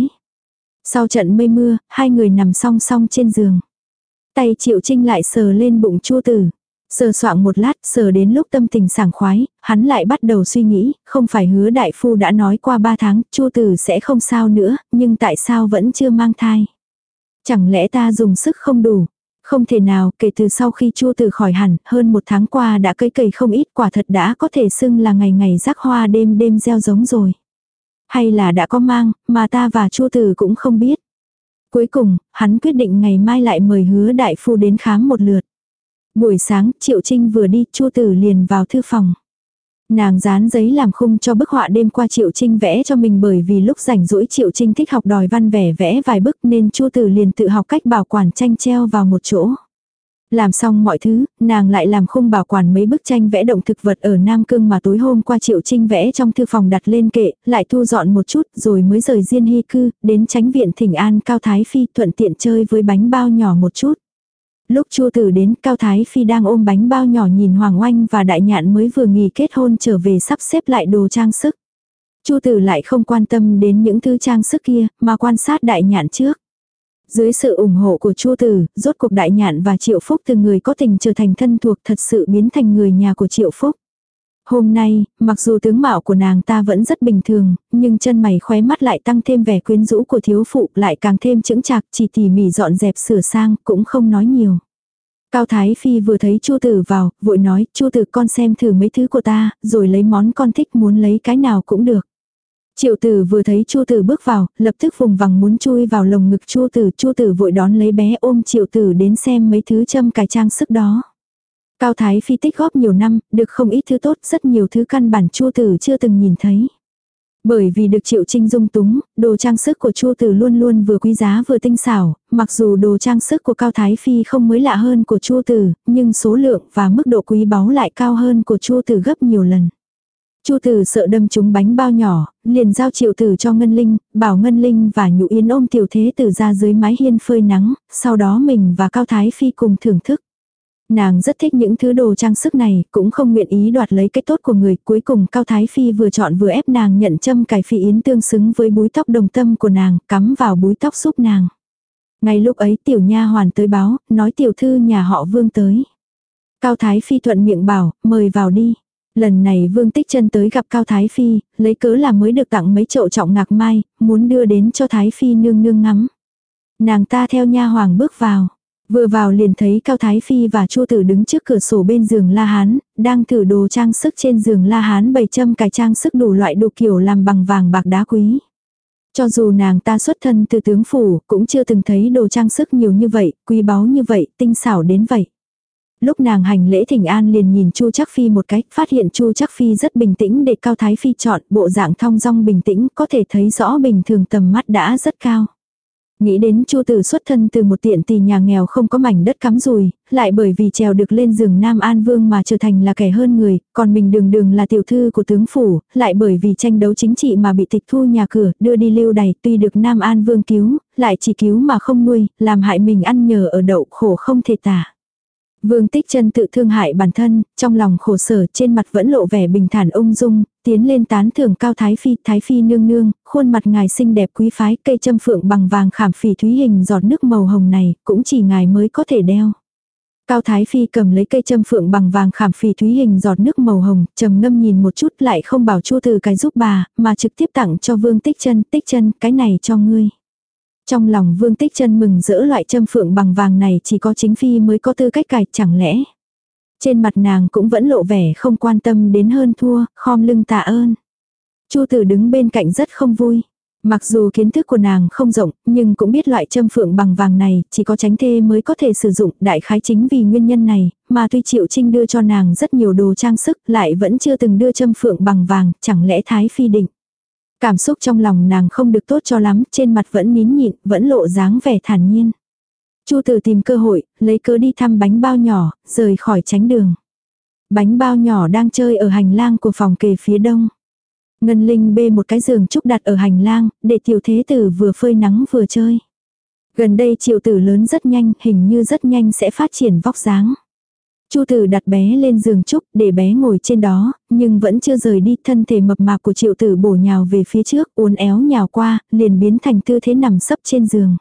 Sau trận mây mưa, hai người nằm song song trên giường. Tay Triệu Trinh lại sờ lên bụng Chu Tử. Sờ soạng một lát, sờ đến lúc tâm tình sảng khoái, hắn lại bắt đầu suy nghĩ, không phải hứa đại phu đã nói qua ba tháng, Chu Tử sẽ không sao nữa, nhưng tại sao vẫn chưa mang thai? Chẳng lẽ ta dùng sức không đủ? Không thể nào, kể từ sau khi chua từ khỏi hẳn, hơn một tháng qua đã cây cầy không ít quả thật đã có thể xưng là ngày ngày rắc hoa đêm đêm gieo giống rồi. Hay là đã có mang, mà ta và chua từ cũng không biết. Cuối cùng, hắn quyết định ngày mai lại mời hứa đại phu đến khám một lượt. Buổi sáng, Triệu Trinh vừa đi, chua tử liền vào thư phòng. Nàng dán giấy làm khung cho bức họa đêm qua Triệu Trinh vẽ cho mình bởi vì lúc rảnh rỗi Triệu Trinh thích học đòi văn vẻ vẽ vài bức nên Chu Tử liền tự học cách bảo quản tranh treo vào một chỗ. Làm xong mọi thứ, nàng lại làm khung bảo quản mấy bức tranh vẽ động thực vật ở Nam Cương mà tối hôm qua Triệu Trinh vẽ trong thư phòng đặt lên kệ, lại thu dọn một chút rồi mới rời Diên Hy Cư, đến tránh viện Thỉnh An Cao Thái Phi thuận tiện chơi với bánh bao nhỏ một chút. Lúc Chu Tử đến, Cao Thái Phi đang ôm bánh bao nhỏ nhìn Hoàng Oanh và Đại Nhạn mới vừa nghỉ kết hôn trở về sắp xếp lại đồ trang sức. Chu Tử lại không quan tâm đến những thứ trang sức kia, mà quan sát Đại Nhạn trước. Dưới sự ủng hộ của Chu Tử, rốt cuộc Đại Nhạn và Triệu Phúc từ người có tình trở thành thân thuộc thật sự biến thành người nhà của Triệu Phúc. Hôm nay, mặc dù tướng mạo của nàng ta vẫn rất bình thường, nhưng chân mày khóe mắt lại tăng thêm vẻ quyến rũ của thiếu phụ lại càng thêm chững chạc chỉ tỉ mỉ dọn dẹp sửa sang cũng không nói nhiều. Cao Thái Phi vừa thấy Chu Tử vào, vội nói, Chu Tử con xem thử mấy thứ của ta, rồi lấy món con thích muốn lấy cái nào cũng được. Triệu Tử vừa thấy Chu Tử bước vào, lập tức vùng vằng muốn chui vào lồng ngực Chu Tử, Chu Tử vội đón lấy bé ôm Triệu Tử đến xem mấy thứ châm cài trang sức đó. Cao Thái Phi tích góp nhiều năm, được không ít thứ tốt, rất nhiều thứ căn bản Chu Tử chưa từng nhìn thấy. Bởi vì được Triệu Trinh dung túng, đồ trang sức của Chu Tử luôn luôn vừa quý giá vừa tinh xảo, mặc dù đồ trang sức của Cao Thái Phi không mới lạ hơn của Chu Tử, nhưng số lượng và mức độ quý báu lại cao hơn của Chu Tử gấp nhiều lần. Chu Tử sợ đâm trúng bánh bao nhỏ, liền giao Triệu Tử cho Ngân Linh, bảo Ngân Linh và Nhụ Yến ôm Tiểu Thế Tử ra dưới mái hiên phơi nắng, sau đó mình và Cao Thái Phi cùng thưởng thức. Nàng rất thích những thứ đồ trang sức này, cũng không nguyện ý đoạt lấy cái tốt của người. Cuối cùng Cao Thái Phi vừa chọn vừa ép nàng nhận châm cải phi yến tương xứng với búi tóc đồng tâm của nàng, cắm vào búi tóc giúp nàng. Ngay lúc ấy tiểu nha hoàn tới báo, nói tiểu thư nhà họ vương tới. Cao Thái Phi thuận miệng bảo, mời vào đi. Lần này Vương Tích chân tới gặp Cao Thái Phi, lấy cớ là mới được tặng mấy chậu trọng ngạc mai, muốn đưa đến cho Thái Phi nương nương ngắm. Nàng ta theo nha hoàng bước vào. Vừa vào liền thấy Cao Thái Phi và Chu Tử đứng trước cửa sổ bên giường La Hán, đang thử đồ trang sức trên giường La Hán bày châm cài trang sức đủ loại đồ kiểu làm bằng vàng bạc đá quý. Cho dù nàng ta xuất thân từ tướng phủ, cũng chưa từng thấy đồ trang sức nhiều như vậy, quý báu như vậy, tinh xảo đến vậy. Lúc nàng hành lễ thỉnh an liền nhìn Chu trắc Phi một cách, phát hiện Chu trắc Phi rất bình tĩnh để Cao Thái Phi chọn, bộ dạng thong dong bình tĩnh, có thể thấy rõ bình thường tầm mắt đã rất cao. Nghĩ đến Chu Tử xuất thân từ một tiện tỳ nhà nghèo không có mảnh đất cắm rùi, lại bởi vì trèo được lên giường Nam An Vương mà trở thành là kẻ hơn người, còn mình đường đường là tiểu thư của tướng phủ, lại bởi vì tranh đấu chính trị mà bị tịch thu nhà cửa, đưa đi lưu đày, tuy được Nam An Vương cứu, lại chỉ cứu mà không nuôi, làm hại mình ăn nhờ ở đậu khổ không thể tả. Vương Tích chân tự thương hại bản thân, trong lòng khổ sở trên mặt vẫn lộ vẻ bình thản ung dung, tiến lên tán thưởng cao Thái Phi, Thái Phi nương nương, khuôn mặt ngài xinh đẹp quý phái, cây châm phượng bằng vàng khảm phỉ thúy hình giọt nước màu hồng này, cũng chỉ ngài mới có thể đeo. Cao Thái Phi cầm lấy cây châm phượng bằng vàng khảm phỉ thúy hình giọt nước màu hồng, trầm ngâm nhìn một chút lại không bảo chu từ cái giúp bà, mà trực tiếp tặng cho Vương Tích chân Tích chân cái này cho ngươi. Trong lòng vương tích chân mừng rỡ loại châm phượng bằng vàng này chỉ có chính phi mới có tư cách cài chẳng lẽ. Trên mặt nàng cũng vẫn lộ vẻ không quan tâm đến hơn thua, khom lưng tạ ơn. Chu tử đứng bên cạnh rất không vui. Mặc dù kiến thức của nàng không rộng, nhưng cũng biết loại châm phượng bằng vàng này chỉ có tránh thê mới có thể sử dụng đại khái chính vì nguyên nhân này, mà tuy Triệu Trinh đưa cho nàng rất nhiều đồ trang sức lại vẫn chưa từng đưa châm phượng bằng vàng, chẳng lẽ Thái Phi định. Cảm xúc trong lòng nàng không được tốt cho lắm, trên mặt vẫn nín nhịn, vẫn lộ dáng vẻ thản nhiên. Chu tử tìm cơ hội, lấy cớ đi thăm bánh bao nhỏ, rời khỏi tránh đường. Bánh bao nhỏ đang chơi ở hành lang của phòng kề phía đông. Ngân Linh bê một cái giường trúc đặt ở hành lang, để tiểu thế tử vừa phơi nắng vừa chơi. Gần đây triệu tử lớn rất nhanh, hình như rất nhanh sẽ phát triển vóc dáng. Chu tử đặt bé lên giường trúc để bé ngồi trên đó, nhưng vẫn chưa rời đi thân thể mập mạp của triệu tử bổ nhào về phía trước uốn éo nhào qua, liền biến thành tư thế nằm sấp trên giường.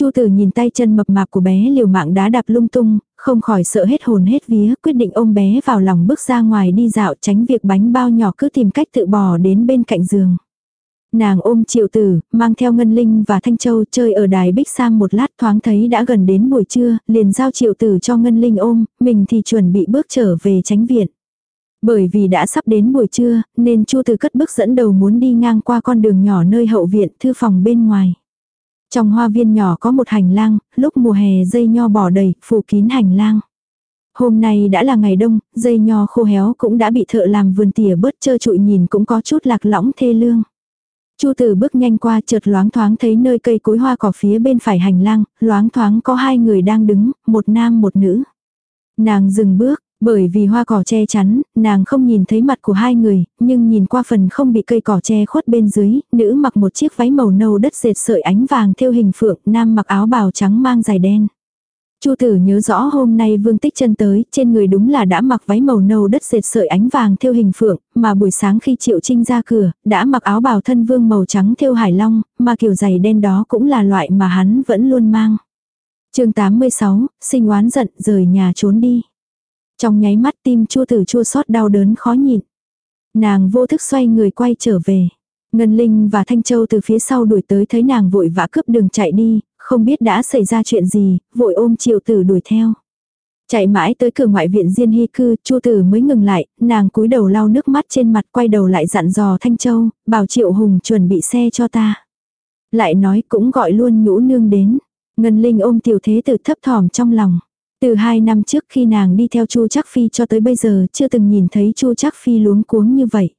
Chu tử nhìn tay chân mập mạp của bé liều mạng đá đạp lung tung, không khỏi sợ hết hồn hết vía, quyết định ôm bé vào lòng bước ra ngoài đi dạo tránh việc bánh bao nhỏ cứ tìm cách tự bò đến bên cạnh giường. Nàng ôm triệu tử, mang theo Ngân Linh và Thanh Châu chơi ở đài Bích Sam một lát thoáng thấy đã gần đến buổi trưa, liền giao triệu tử cho Ngân Linh ôm, mình thì chuẩn bị bước trở về tránh viện. Bởi vì đã sắp đến buổi trưa, nên Chu Tử cất bước dẫn đầu muốn đi ngang qua con đường nhỏ nơi hậu viện thư phòng bên ngoài. Trong hoa viên nhỏ có một hành lang, lúc mùa hè dây nho bỏ đầy, phủ kín hành lang. Hôm nay đã là ngày đông, dây nho khô héo cũng đã bị thợ làm vườn tỉa bớt trơ trụi nhìn cũng có chút lạc lõng thê lương. Chu tử bước nhanh qua chợt loáng thoáng thấy nơi cây cối hoa cỏ phía bên phải hành lang, loáng thoáng có hai người đang đứng, một nam một nữ. Nàng dừng bước, bởi vì hoa cỏ che chắn, nàng không nhìn thấy mặt của hai người, nhưng nhìn qua phần không bị cây cỏ che khuất bên dưới, nữ mặc một chiếc váy màu nâu đất dệt sợi ánh vàng thêu hình phượng, nam mặc áo bào trắng mang dài đen. Chu tử nhớ rõ hôm nay Vương Tích chân tới, trên người đúng là đã mặc váy màu nâu đất dệt sợi ánh vàng thêu hình phượng, mà buổi sáng khi Triệu Trinh ra cửa, đã mặc áo bào thân vương màu trắng thêu hải long, mà kiểu giày đen đó cũng là loại mà hắn vẫn luôn mang. chương 86, sinh oán giận, rời nhà trốn đi. Trong nháy mắt tim chua tử chua xót đau đớn khó nhịn. Nàng vô thức xoay người quay trở về. Ngân Linh và Thanh Châu từ phía sau đuổi tới thấy nàng vội vã cướp đường chạy đi, không biết đã xảy ra chuyện gì, vội ôm triệu tử đuổi theo. Chạy mãi tới cửa ngoại viện Diên Hy cư, Chu Tử mới ngừng lại, nàng cúi đầu lau nước mắt trên mặt quay đầu lại dặn dò Thanh Châu, bảo Triệu Hùng chuẩn bị xe cho ta. Lại nói cũng gọi luôn nhũ nương đến. Ngân Linh ôm tiểu thế tử thấp thỏm trong lòng. Từ hai năm trước khi nàng đi theo Chu Trác Phi cho tới bây giờ chưa từng nhìn thấy Chu Trác Phi luống cuống như vậy.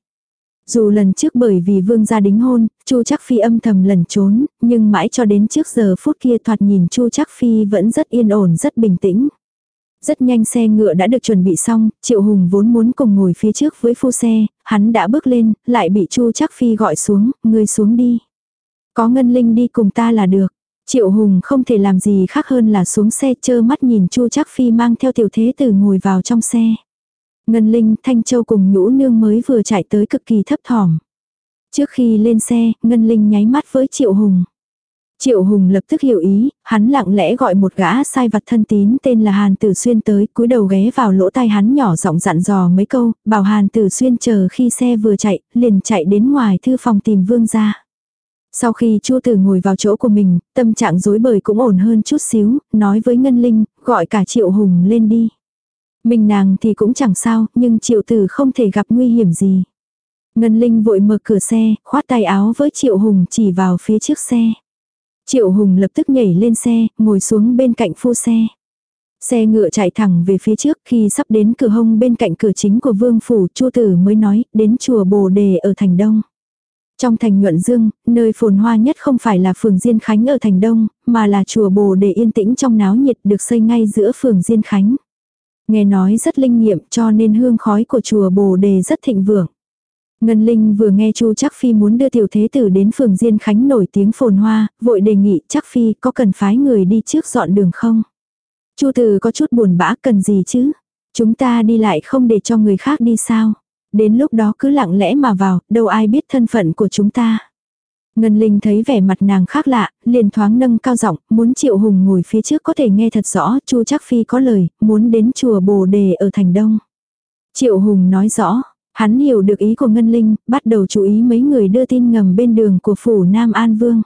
Dù lần trước bởi vì vương gia đính hôn, Chu Trác Phi âm thầm lẩn trốn, nhưng mãi cho đến trước giờ phút kia thoạt nhìn Chu Trác Phi vẫn rất yên ổn rất bình tĩnh. Rất nhanh xe ngựa đã được chuẩn bị xong, Triệu Hùng vốn muốn cùng ngồi phía trước với phu xe, hắn đã bước lên, lại bị Chu Trác Phi gọi xuống, người xuống đi. Có Ngân Linh đi cùng ta là được. Triệu Hùng không thể làm gì khác hơn là xuống xe chơ mắt nhìn Chu Trác Phi mang theo tiểu thế tử ngồi vào trong xe. Ngân Linh, Thanh Châu cùng nhũ nương mới vừa chạy tới cực kỳ thấp thỏm. Trước khi lên xe, Ngân Linh nháy mắt với Triệu Hùng. Triệu Hùng lập tức hiểu ý, hắn lặng lẽ gọi một gã sai vặt thân tín tên là Hàn Tử Xuyên tới, cúi đầu ghé vào lỗ tai hắn nhỏ giọng dặn dò mấy câu, bảo Hàn Tử Xuyên chờ khi xe vừa chạy, liền chạy đến ngoài thư phòng tìm vương gia. Sau khi Chu Tử ngồi vào chỗ của mình, tâm trạng rối bời cũng ổn hơn chút xíu, nói với Ngân Linh, gọi cả Triệu Hùng lên đi. Mình nàng thì cũng chẳng sao, nhưng Triệu Tử không thể gặp nguy hiểm gì. Ngân Linh vội mở cửa xe, khoát tay áo với Triệu Hùng chỉ vào phía trước xe. Triệu Hùng lập tức nhảy lên xe, ngồi xuống bên cạnh phu xe. Xe ngựa chạy thẳng về phía trước khi sắp đến cửa hông bên cạnh cửa chính của vương phủ Chu Tử mới nói đến chùa Bồ Đề ở thành Đông. Trong thành Nhuận Dương, nơi phồn hoa nhất không phải là phường Diên Khánh ở thành Đông, mà là chùa Bồ Đề yên tĩnh trong náo nhiệt được xây ngay giữa phường Diên Khánh. Nghe nói rất linh nghiệm cho nên hương khói của chùa Bồ Đề rất thịnh vượng. Ngân Linh vừa nghe Chu trắc Phi muốn đưa tiểu thế tử đến phường Diên Khánh nổi tiếng phồn hoa, vội đề nghị trắc Phi có cần phái người đi trước dọn đường không? Chu Tử có chút buồn bã cần gì chứ? Chúng ta đi lại không để cho người khác đi sao? Đến lúc đó cứ lặng lẽ mà vào, đâu ai biết thân phận của chúng ta. Ngân Linh thấy vẻ mặt nàng khác lạ, liền thoáng nâng cao giọng, muốn Triệu Hùng ngồi phía trước có thể nghe thật rõ, Chu Trác Phi có lời, muốn đến chùa Bồ Đề ở thành Đông. Triệu Hùng nói rõ, hắn hiểu được ý của Ngân Linh, bắt đầu chú ý mấy người đưa tin ngầm bên đường của phủ Nam An Vương.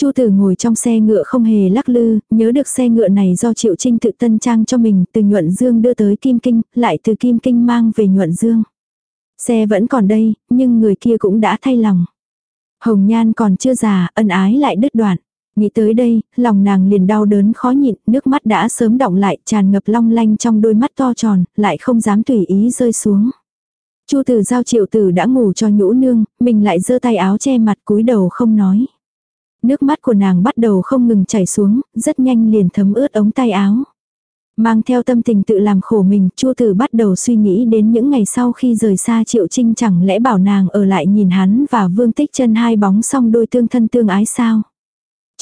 Chu Tử ngồi trong xe ngựa không hề lắc lư, nhớ được xe ngựa này do Triệu Trinh tự tân trang cho mình, từ Nhuận Dương đưa tới Kim Kinh, lại từ Kim Kinh mang về Nhuận Dương. Xe vẫn còn đây, nhưng người kia cũng đã thay lòng. Hồng Nhan còn chưa già, ân ái lại đứt đoạn. Nghĩ tới đây, lòng nàng liền đau đớn khó nhịn, nước mắt đã sớm động lại, tràn ngập long lanh trong đôi mắt to tròn, lại không dám tùy ý rơi xuống. Chu tử giao triệu tử đã ngủ cho nhũ nương, mình lại giơ tay áo che mặt cúi đầu không nói. Nước mắt của nàng bắt đầu không ngừng chảy xuống, rất nhanh liền thấm ướt ống tay áo. Mang theo tâm tình tự làm khổ mình, Chu Tử bắt đầu suy nghĩ đến những ngày sau khi rời xa Triệu Trinh chẳng lẽ bảo nàng ở lại nhìn hắn và Vương Tích chân hai bóng song đôi tương thân tương ái sao.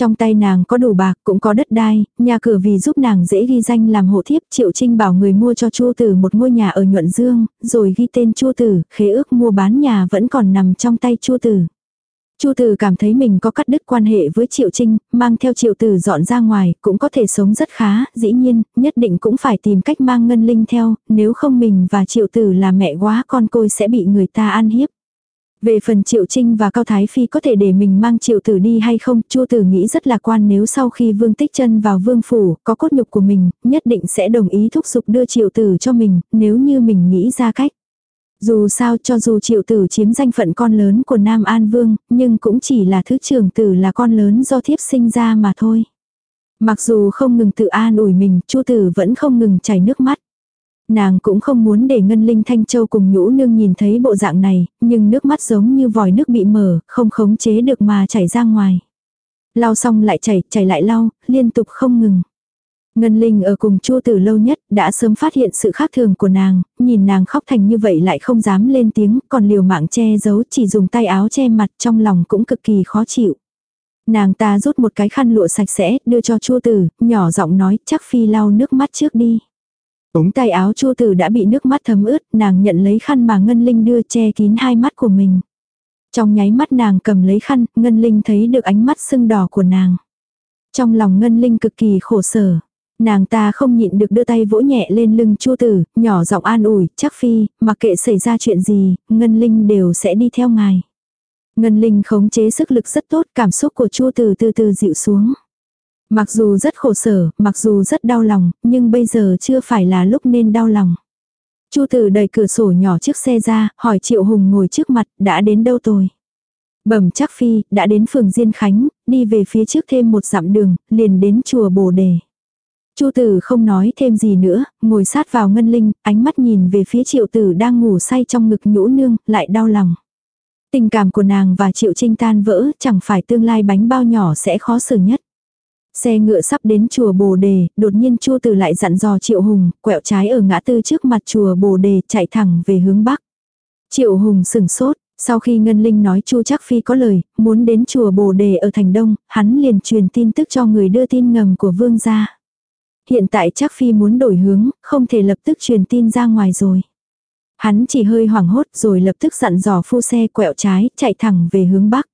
Trong tay nàng có đủ bạc, cũng có đất đai, nhà cửa vì giúp nàng dễ ghi danh làm hộ thiếp, Triệu Trinh bảo người mua cho Chu Tử một ngôi nhà ở Nhuận Dương, rồi ghi tên Chu Tử, khế ước mua bán nhà vẫn còn nằm trong tay Chu Tử. Chu từ cảm thấy mình có cắt đứt quan hệ với Triệu Trinh, mang theo Triệu Tử dọn ra ngoài, cũng có thể sống rất khá, dĩ nhiên, nhất định cũng phải tìm cách mang Ngân Linh theo, nếu không mình và Triệu Tử là mẹ quá con côi sẽ bị người ta ăn hiếp. Về phần Triệu Trinh và Cao Thái Phi có thể để mình mang Triệu Tử đi hay không, Chu Tử nghĩ rất lạc quan nếu sau khi Vương Tích chân vào Vương Phủ, có cốt nhục của mình, nhất định sẽ đồng ý thúc giục đưa Triệu Tử cho mình, nếu như mình nghĩ ra cách. Dù sao cho dù triệu tử chiếm danh phận con lớn của Nam An Vương, nhưng cũng chỉ là thứ trưởng tử là con lớn do thiếp sinh ra mà thôi. Mặc dù không ngừng tự an ủi mình, chu tử vẫn không ngừng chảy nước mắt. Nàng cũng không muốn để Ngân Linh Thanh Châu cùng nhũ nương nhìn thấy bộ dạng này, nhưng nước mắt giống như vòi nước bị mở, không khống chế được mà chảy ra ngoài. Lau xong lại chảy, chảy lại lau, liên tục không ngừng. Ngân Linh ở cùng Chu Tử lâu nhất, đã sớm phát hiện sự khác thường của nàng, nhìn nàng khóc thành như vậy lại không dám lên tiếng, còn liều mạng che giấu chỉ dùng tay áo che mặt trong lòng cũng cực kỳ khó chịu. Nàng ta rút một cái khăn lụa sạch sẽ, đưa cho chu tử, nhỏ giọng nói, chắc phi lau nước mắt trước đi. Ống tay áo chu tử đã bị nước mắt thấm ướt, nàng nhận lấy khăn mà Ngân Linh đưa che kín hai mắt của mình. Trong nháy mắt nàng cầm lấy khăn, Ngân Linh thấy được ánh mắt sưng đỏ của nàng. Trong lòng Ngân Linh cực kỳ khổ sở. Nàng ta không nhịn được đưa tay vỗ nhẹ lên lưng chua tử, nhỏ giọng an ủi, chắc phi, mặc kệ xảy ra chuyện gì, Ngân Linh đều sẽ đi theo ngài. Ngân Linh khống chế sức lực rất tốt, cảm xúc của chua tử từ từ dịu xuống. Mặc dù rất khổ sở, mặc dù rất đau lòng, nhưng bây giờ chưa phải là lúc nên đau lòng. Chu tử đẩy cửa sổ nhỏ chiếc xe ra, hỏi Triệu Hùng ngồi trước mặt, đã đến đâu tôi? Bẩm chắc phi, đã đến phường Diên Khánh, đi về phía trước thêm một dặm đường, liền đến chùa Bồ Đề. Chu tử không nói thêm gì nữa, ngồi sát vào ngân linh, ánh mắt nhìn về phía triệu tử đang ngủ say trong ngực nhũ nương, lại đau lòng. Tình cảm của nàng và triệu trinh tan vỡ, chẳng phải tương lai bánh bao nhỏ sẽ khó xử nhất. Xe ngựa sắp đến chùa Bồ Đề, đột nhiên Chu Tử lại dặn dò Triệu Hùng, quẹo trái ở ngã tư trước mặt chùa Bồ Đề, chạy thẳng về hướng bắc. Triệu Hùng sừng sốt, sau khi Ngân Linh nói Chu Trác Phi có lời, muốn đến chùa Bồ Đề ở thành Đông, hắn liền truyền tin tức cho người đưa tin ngầm của vương gia. Hiện tại chắc Phi muốn đổi hướng, không thể lập tức truyền tin ra ngoài rồi. Hắn chỉ hơi hoảng hốt rồi lập tức dặn dò phu xe quẹo trái, chạy thẳng về hướng bắc.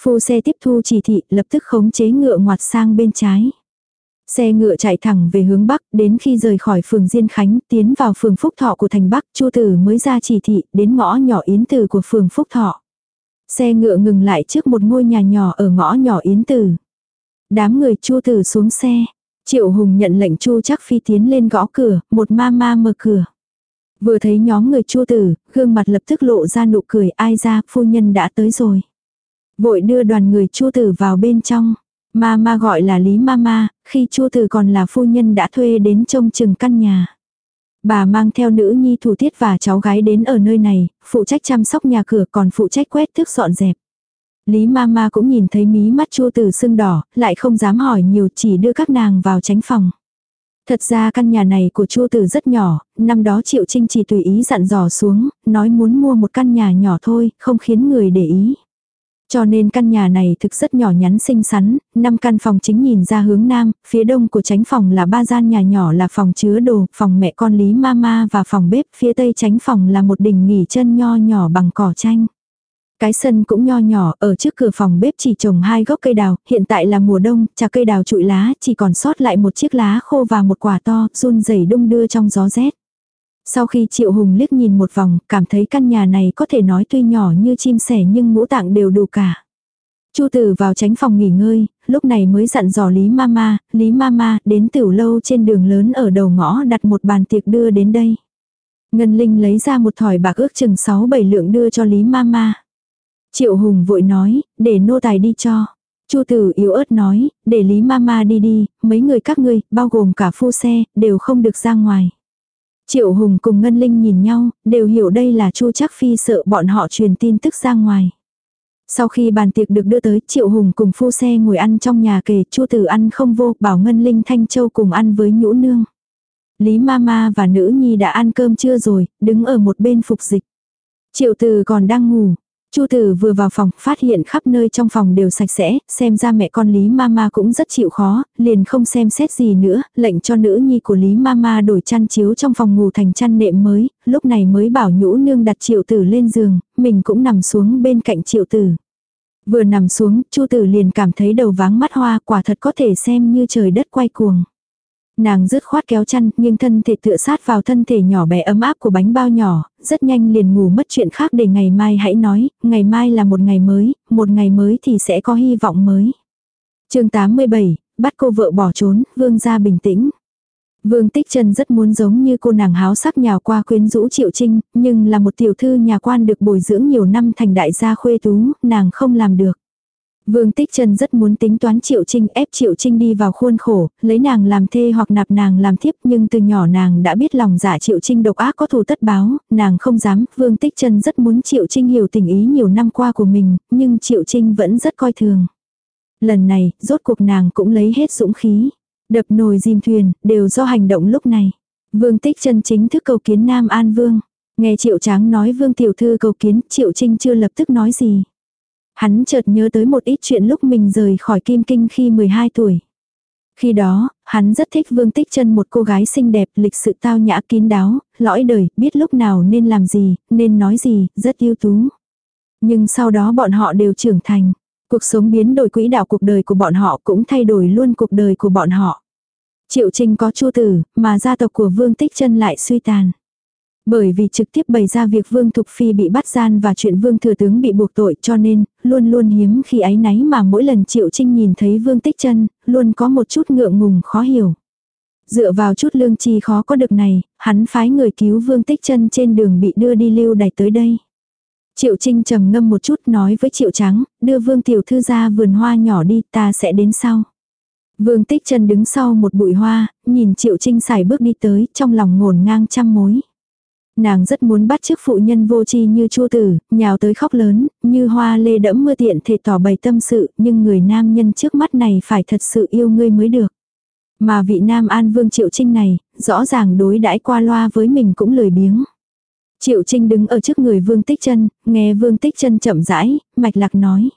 Phu xe tiếp thu chỉ thị, lập tức khống chế ngựa ngoặt sang bên trái. Xe ngựa chạy thẳng về hướng Bắc, đến khi rời khỏi phường Diên Khánh, tiến vào phường Phúc Thọ của thành Bắc, Chu Tử mới ra chỉ thị, đến ngõ nhỏ Yến Tử của phường Phúc Thọ. Xe ngựa ngừng lại trước một ngôi nhà nhỏ ở ngõ nhỏ Yến Tử. Đám người Chu Tử xuống xe. Triệu Hùng nhận lệnh Chu chắc phi tiến lên gõ cửa, một ma ma mở cửa. Vừa thấy nhóm người Chu Tử, gương mặt lập tức lộ ra nụ cười, ai ra, phu nhân đã tới rồi. Vội đưa đoàn người Chu Tử vào bên trong. Mama gọi là Lý Mama, khi Chu Tử còn là phu nhân đã thuê đến trông chừng căn nhà. Bà mang theo nữ nhi thủ tiết và cháu gái đến ở nơi này, phụ trách chăm sóc nhà cửa còn phụ trách quét thức dọn dẹp. Lý Mama cũng nhìn thấy mí mắt Chu Tử sưng đỏ, lại không dám hỏi nhiều chỉ đưa các nàng vào tránh phòng. Thật ra căn nhà này của Chu Tử rất nhỏ, năm đó Triệu Trinh chỉ tùy ý dặn dò xuống, nói muốn mua một căn nhà nhỏ thôi, không khiến người để ý. Cho nên căn nhà này thực rất nhỏ nhắn xinh xắn, năm căn phòng chính nhìn ra hướng nam, phía đông của tránh phòng là ba gian nhà nhỏ là phòng chứa đồ, phòng mẹ con Lý Mama và phòng bếp, phía tây tránh phòng là một đỉnh nghỉ chân nho nhỏ bằng cỏ tranh. Cái sân cũng nho nhỏ, ở trước cửa phòng bếp chỉ trồng hai gốc cây đào, hiện tại là mùa đông, trà cây đào trụi lá, chỉ còn sót lại một chiếc lá khô và một quả to, run rẩy đung đưa trong gió rét. Sau khi Triệu Hùng liếc nhìn một vòng, cảm thấy căn nhà này có thể nói tuy nhỏ như chim sẻ nhưng ngũ tạng đều đủ cả. Chu Tử vào tránh phòng nghỉ ngơi, lúc này mới dặn dò Lý Mama, Lý Mama đến tiểu lâu trên đường lớn ở đầu ngõ đặt một bàn tiệc đưa đến đây. Ngân Linh lấy ra một thỏi bạc ước chừng 6-7 lượng đưa cho Lý Mama. Triệu Hùng vội nói, để nô tài đi cho. Chu Tử yếu ớt nói, để Lý Mama đi đi, mấy người các ngươi, bao gồm cả phu xe, đều không được ra ngoài. Triệu Hùng cùng Ngân Linh nhìn nhau, đều hiểu đây là Chu Trác Phi sợ bọn họ truyền tin tức ra ngoài. Sau khi bàn tiệc được đưa tới, Triệu Hùng cùng phu xe ngồi ăn trong nhà kề, Chu Tử ăn không vô, bảo Ngân Linh Thanh Châu cùng ăn với nhũ nương. Lý Mama và nữ nhi đã ăn cơm trưa rồi, đứng ở một bên phục dịch. Triệu Tử còn đang ngủ, Chu tử vừa vào phòng, phát hiện khắp nơi trong phòng đều sạch sẽ, xem ra mẹ con Lý Mama cũng rất chịu khó, liền không xem xét gì nữa, lệnh cho nữ nhi của Lý Mama đổi chăn chiếu trong phòng ngủ thành chăn nệm mới, lúc này mới bảo nhũ nương đặt triệu tử lên giường, mình cũng nằm xuống bên cạnh triệu tử. Vừa nằm xuống, Chu tử liền cảm thấy đầu váng mắt hoa, quả thật có thể xem như trời đất quay cuồng. Nàng rứt khoát kéo chăn, nhưng thân thể tựa sát vào thân thể nhỏ bé ấm áp của bánh bao nhỏ, rất nhanh liền ngủ mất chuyện khác để ngày mai hãy nói, ngày mai là một ngày mới, một ngày mới thì sẽ có hy vọng mới. chương 87, bắt cô vợ bỏ trốn, vương gia bình tĩnh. Vương Tích Trần rất muốn giống như cô nàng háo sắc nhào qua quyến rũ Triệu Trinh, nhưng là một tiểu thư nhà quan được bồi dưỡng nhiều năm thành đại gia khuê tú, nàng không làm được. Vương Tích Trần rất muốn tính toán Triệu Trinh ép Triệu Trinh đi vào khuôn khổ, lấy nàng làm thê hoặc nạp nàng làm thiếp nhưng từ nhỏ nàng đã biết lòng giả Triệu Trinh độc ác có thù tất báo, nàng không dám, Vương Tích Trần rất muốn Triệu Trinh hiểu tình ý nhiều năm qua của mình, nhưng Triệu Trinh vẫn rất coi thường. Lần này, rốt cuộc nàng cũng lấy hết dũng khí, đập nồi dìm thuyền, đều do hành động lúc này. Vương Tích Trần chính thức cầu kiến Nam An Vương. Nghe Triệu Tráng nói Vương Tiểu Thư cầu kiến, Triệu Trinh chưa lập tức nói gì. Hắn chợt nhớ tới một ít chuyện lúc mình rời khỏi Kim Kinh khi 12 tuổi. Khi đó, hắn rất thích Vương Tích chân một cô gái xinh đẹp, lịch sự tao nhã kín đáo, lõi đời, biết lúc nào nên làm gì, nên nói gì, rất ưu tú. Nhưng sau đó bọn họ đều trưởng thành. Cuộc sống biến đổi quỹ đạo cuộc đời của bọn họ cũng thay đổi luôn cuộc đời của bọn họ. Triệu Trinh có chu tử, mà gia tộc của Vương Tích chân lại suy tàn. Bởi vì trực tiếp bày ra việc Vương Thục Phi bị bắt gian và chuyện Vương Thừa Tướng bị buộc tội cho nên, luôn luôn hiếm khi ấy náy mà mỗi lần Triệu Trinh nhìn thấy Vương Tích chân luôn có một chút ngượng ngùng khó hiểu. Dựa vào chút lương chi khó có được này, hắn phái người cứu Vương Tích chân trên đường bị đưa đi lưu đày tới đây. Triệu Trinh trầm ngâm một chút nói với Triệu Trắng, đưa Vương Tiểu Thư ra vườn hoa nhỏ đi, ta sẽ đến sau. Vương Tích chân đứng sau một bụi hoa, nhìn Triệu Trinh xài bước đi tới, trong lòng ngổn ngang trăm mối. Nàng rất muốn bắt chức phụ nhân vô tri như chua tử, nhào tới khóc lớn, như hoa lê đẫm mưa tiện thể tỏ bày tâm sự, nhưng người nam nhân trước mắt này phải thật sự yêu ngươi mới được. Mà vị nam an vương triệu trinh này, rõ ràng đối đãi qua loa với mình cũng lười biếng. Triệu Trinh đứng ở trước người Vương Tích Chân, nghe Vương Tích Chân chậm rãi, mạch lạc nói.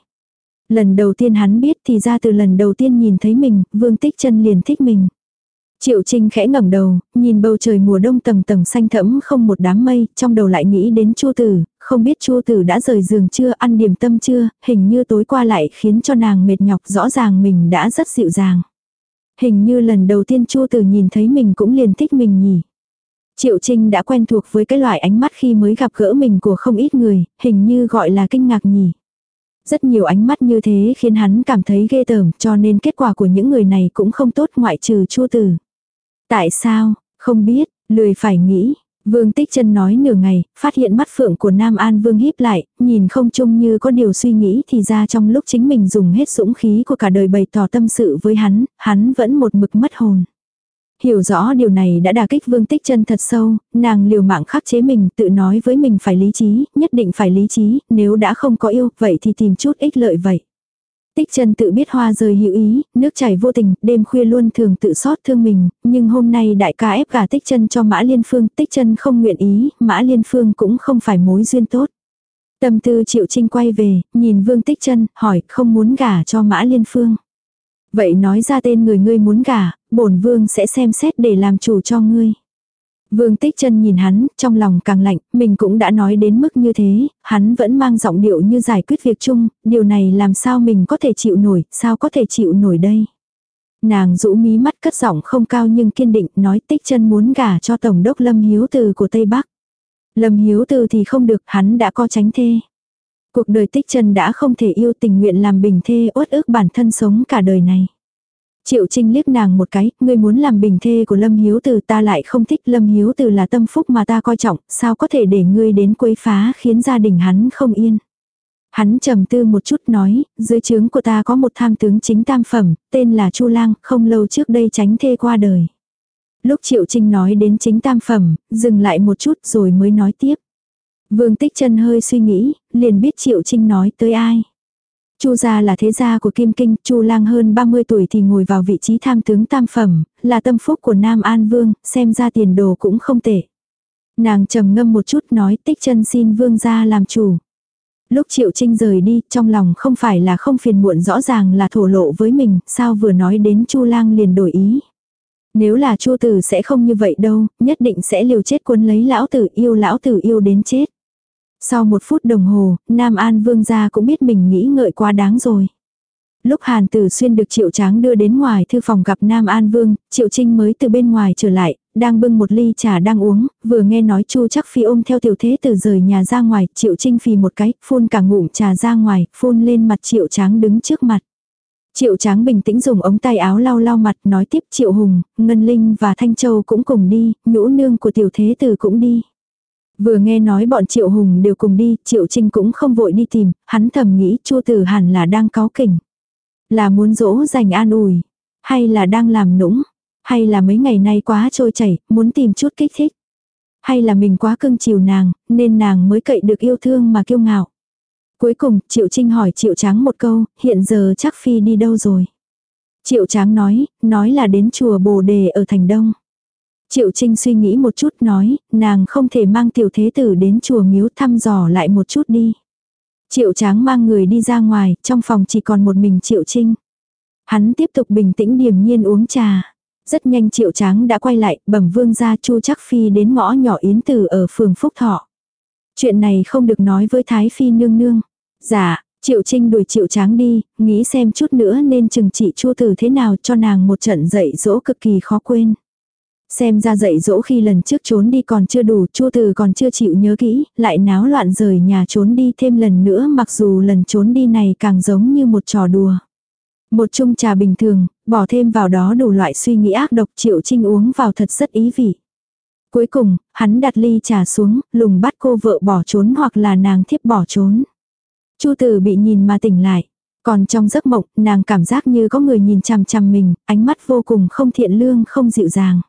Lần đầu tiên hắn biết thì ra từ lần đầu tiên nhìn thấy mình, Vương Tích Chân liền thích mình. Triệu Trinh khẽ ngẩng đầu, nhìn bầu trời mùa đông tầng tầng xanh thẫm không một đám mây, trong đầu lại nghĩ đến Chu Tử, không biết Chu Tử đã rời giường chưa, ăn điểm tâm chưa, hình như tối qua lại khiến cho nàng mệt nhọc, rõ ràng mình đã rất dịu dàng. Hình như lần đầu tiên Chu Tử nhìn thấy mình cũng liền thích mình nhỉ. Triệu Trinh đã quen thuộc với cái loại ánh mắt khi mới gặp gỡ mình của không ít người, hình như gọi là kinh ngạc nhỉ. Rất nhiều ánh mắt như thế khiến hắn cảm thấy ghê tởm cho nên kết quả của những người này cũng không tốt ngoại trừ Chu Tử. Tại sao, không biết, lười phải nghĩ. Vương Tích chân nói nửa ngày, phát hiện mắt phượng của Nam An Vương híp lại, nhìn không chung như có điều suy nghĩ thì ra trong lúc chính mình dùng hết dũng khí của cả đời bày tỏ tâm sự với hắn, hắn vẫn một mực mất hồn. Hiểu rõ điều này đã đả kích Vương Tích chân thật sâu, nàng liều mạng khắc chế mình tự nói với mình phải lý trí, nhất định phải lý trí, nếu đã không có yêu, vậy thì tìm chút ích lợi vậy. Tích chân tự biết hoa rơi hữu ý, nước chảy vô tình, đêm khuya luôn thường tự xót thương mình, nhưng hôm nay đại ca ép gả tích chân cho Mã Liên Phương, tích chân không nguyện ý, Mã Liên Phương cũng không phải mối duyên tốt. Tâm tư triệu trinh quay về, nhìn vương tích chân, hỏi không muốn gả cho Mã Liên Phương. Vậy nói ra tên người ngươi muốn gả, bổn vương sẽ xem xét để làm chủ cho ngươi. Vương Tích chân nhìn hắn, trong lòng càng lạnh, mình cũng đã nói đến mức như thế, hắn vẫn mang giọng điệu như giải quyết việc chung, điều này làm sao mình có thể chịu nổi, sao có thể chịu nổi đây. Nàng rũ mí mắt cất giọng không cao nhưng kiên định nói Tích chân muốn gả cho Tổng đốc Lâm Hiếu Từ của Tây Bắc. Lâm Hiếu Từ thì không được, hắn đã có tránh thê. Cuộc đời Tích chân đã không thể yêu tình nguyện làm bình thê uất ức bản thân sống cả đời này. Triệu Trinh liếc nàng một cái, ngươi muốn làm bình thê của Lâm Hiếu Từ ta lại không thích Lâm Hiếu Từ là tâm phúc mà ta coi trọng, sao có thể để ngươi đến quấy phá khiến gia đình hắn không yên. Hắn trầm tư một chút nói, dưới trướng của ta có một tham tướng chính tam phẩm, tên là Chu Lang, không lâu trước đây tránh thê qua đời. Lúc Triệu Trinh nói đến chính tam phẩm, dừng lại một chút rồi mới nói tiếp. Vương Tích chân hơi suy nghĩ, liền biết Triệu Trinh nói tới ai. Chu gia là thế gia của Kim Kinh, Chu Lang hơn 30 tuổi thì ngồi vào vị trí tham tướng tam phẩm, là tâm phúc của Nam An Vương, xem ra tiền đồ cũng không tệ. Nàng trầm ngâm một chút nói tích chân xin vương gia làm chủ. Lúc Triệu Trinh rời đi, trong lòng không phải là không phiền muộn rõ ràng là thổ lộ với mình, sao vừa nói đến Chu Lang liền đổi ý. Nếu là Chu tử sẽ không như vậy đâu, nhất định sẽ liều chết quân lấy lão tử yêu lão tử yêu đến chết. Sau một phút đồng hồ, Nam An Vương gia cũng biết mình nghĩ ngợi quá đáng rồi. Lúc Hàn Tử Xuyên được Triệu Tráng đưa đến ngoài thư phòng gặp Nam An Vương, Triệu Trinh mới từ bên ngoài trở lại, đang bưng một ly trà đang uống, vừa nghe nói Chu chắc phi ôm theo tiểu thế từ rời nhà ra ngoài, Triệu Trinh phì một cái, phun cả ngụm trà ra ngoài, phun lên mặt Triệu Tráng đứng trước mặt. Triệu Tráng bình tĩnh dùng ống tay áo lau lau mặt nói tiếp Triệu Hùng, Ngân Linh và Thanh Châu cũng cùng đi, nhũ nương của tiểu thế tử cũng đi. Vừa nghe nói bọn Triệu Hùng đều cùng đi, Triệu Trinh cũng không vội đi tìm, hắn thầm nghĩ Chu Tử hẳn là đang cáo kỉnh. Là muốn dỗ dành an ủi, hay là đang làm nũng, hay là mấy ngày nay quá trôi chảy, muốn tìm chút kích thích. Hay là mình quá cưng chiều nàng, nên nàng mới cậy được yêu thương mà kiêu ngạo. Cuối cùng, Triệu Trinh hỏi Triệu Tráng một câu, hiện giờ chắc Phi đi đâu rồi? Triệu Tráng nói, nói là đến chùa Bồ Đề ở Thành Đông. Triệu Trinh suy nghĩ một chút nói, nàng không thể mang tiểu thế tử đến chùa miếu thăm dò lại một chút đi. Triệu Tráng mang người đi ra ngoài, trong phòng chỉ còn một mình Triệu Trinh. Hắn tiếp tục bình tĩnh điềm nhiên uống trà. Rất nhanh Triệu Tráng đã quay lại, bẩm vương gia Chu Chắc Phi đến ngõ nhỏ Yến Tử ở phường Phúc Thọ. Chuyện này không được nói với Thái Phi nương nương. Dạ, Triệu Trinh đuổi Triệu Tráng đi, nghĩ xem chút nữa nên chừng trị Chu Tử thế nào cho nàng một trận dạy dỗ cực kỳ khó quên. Xem ra dạy dỗ khi lần trước trốn đi còn chưa đủ, Chu Từ còn chưa chịu nhớ kỹ, lại náo loạn rời nhà trốn đi thêm lần nữa mặc dù lần trốn đi này càng giống như một trò đùa. Một chung trà bình thường, bỏ thêm vào đó đủ loại suy nghĩ ác độc Triệu Trinh uống vào thật rất ý vị. Cuối cùng, hắn đặt ly trà xuống, lùng bắt cô vợ bỏ trốn hoặc là nàng thiếp bỏ trốn. Chu tử bị nhìn mà tỉnh lại. Còn trong giấc mộng, nàng cảm giác như có người nhìn chằm chằm mình, ánh mắt vô cùng không thiện lương không dịu dàng.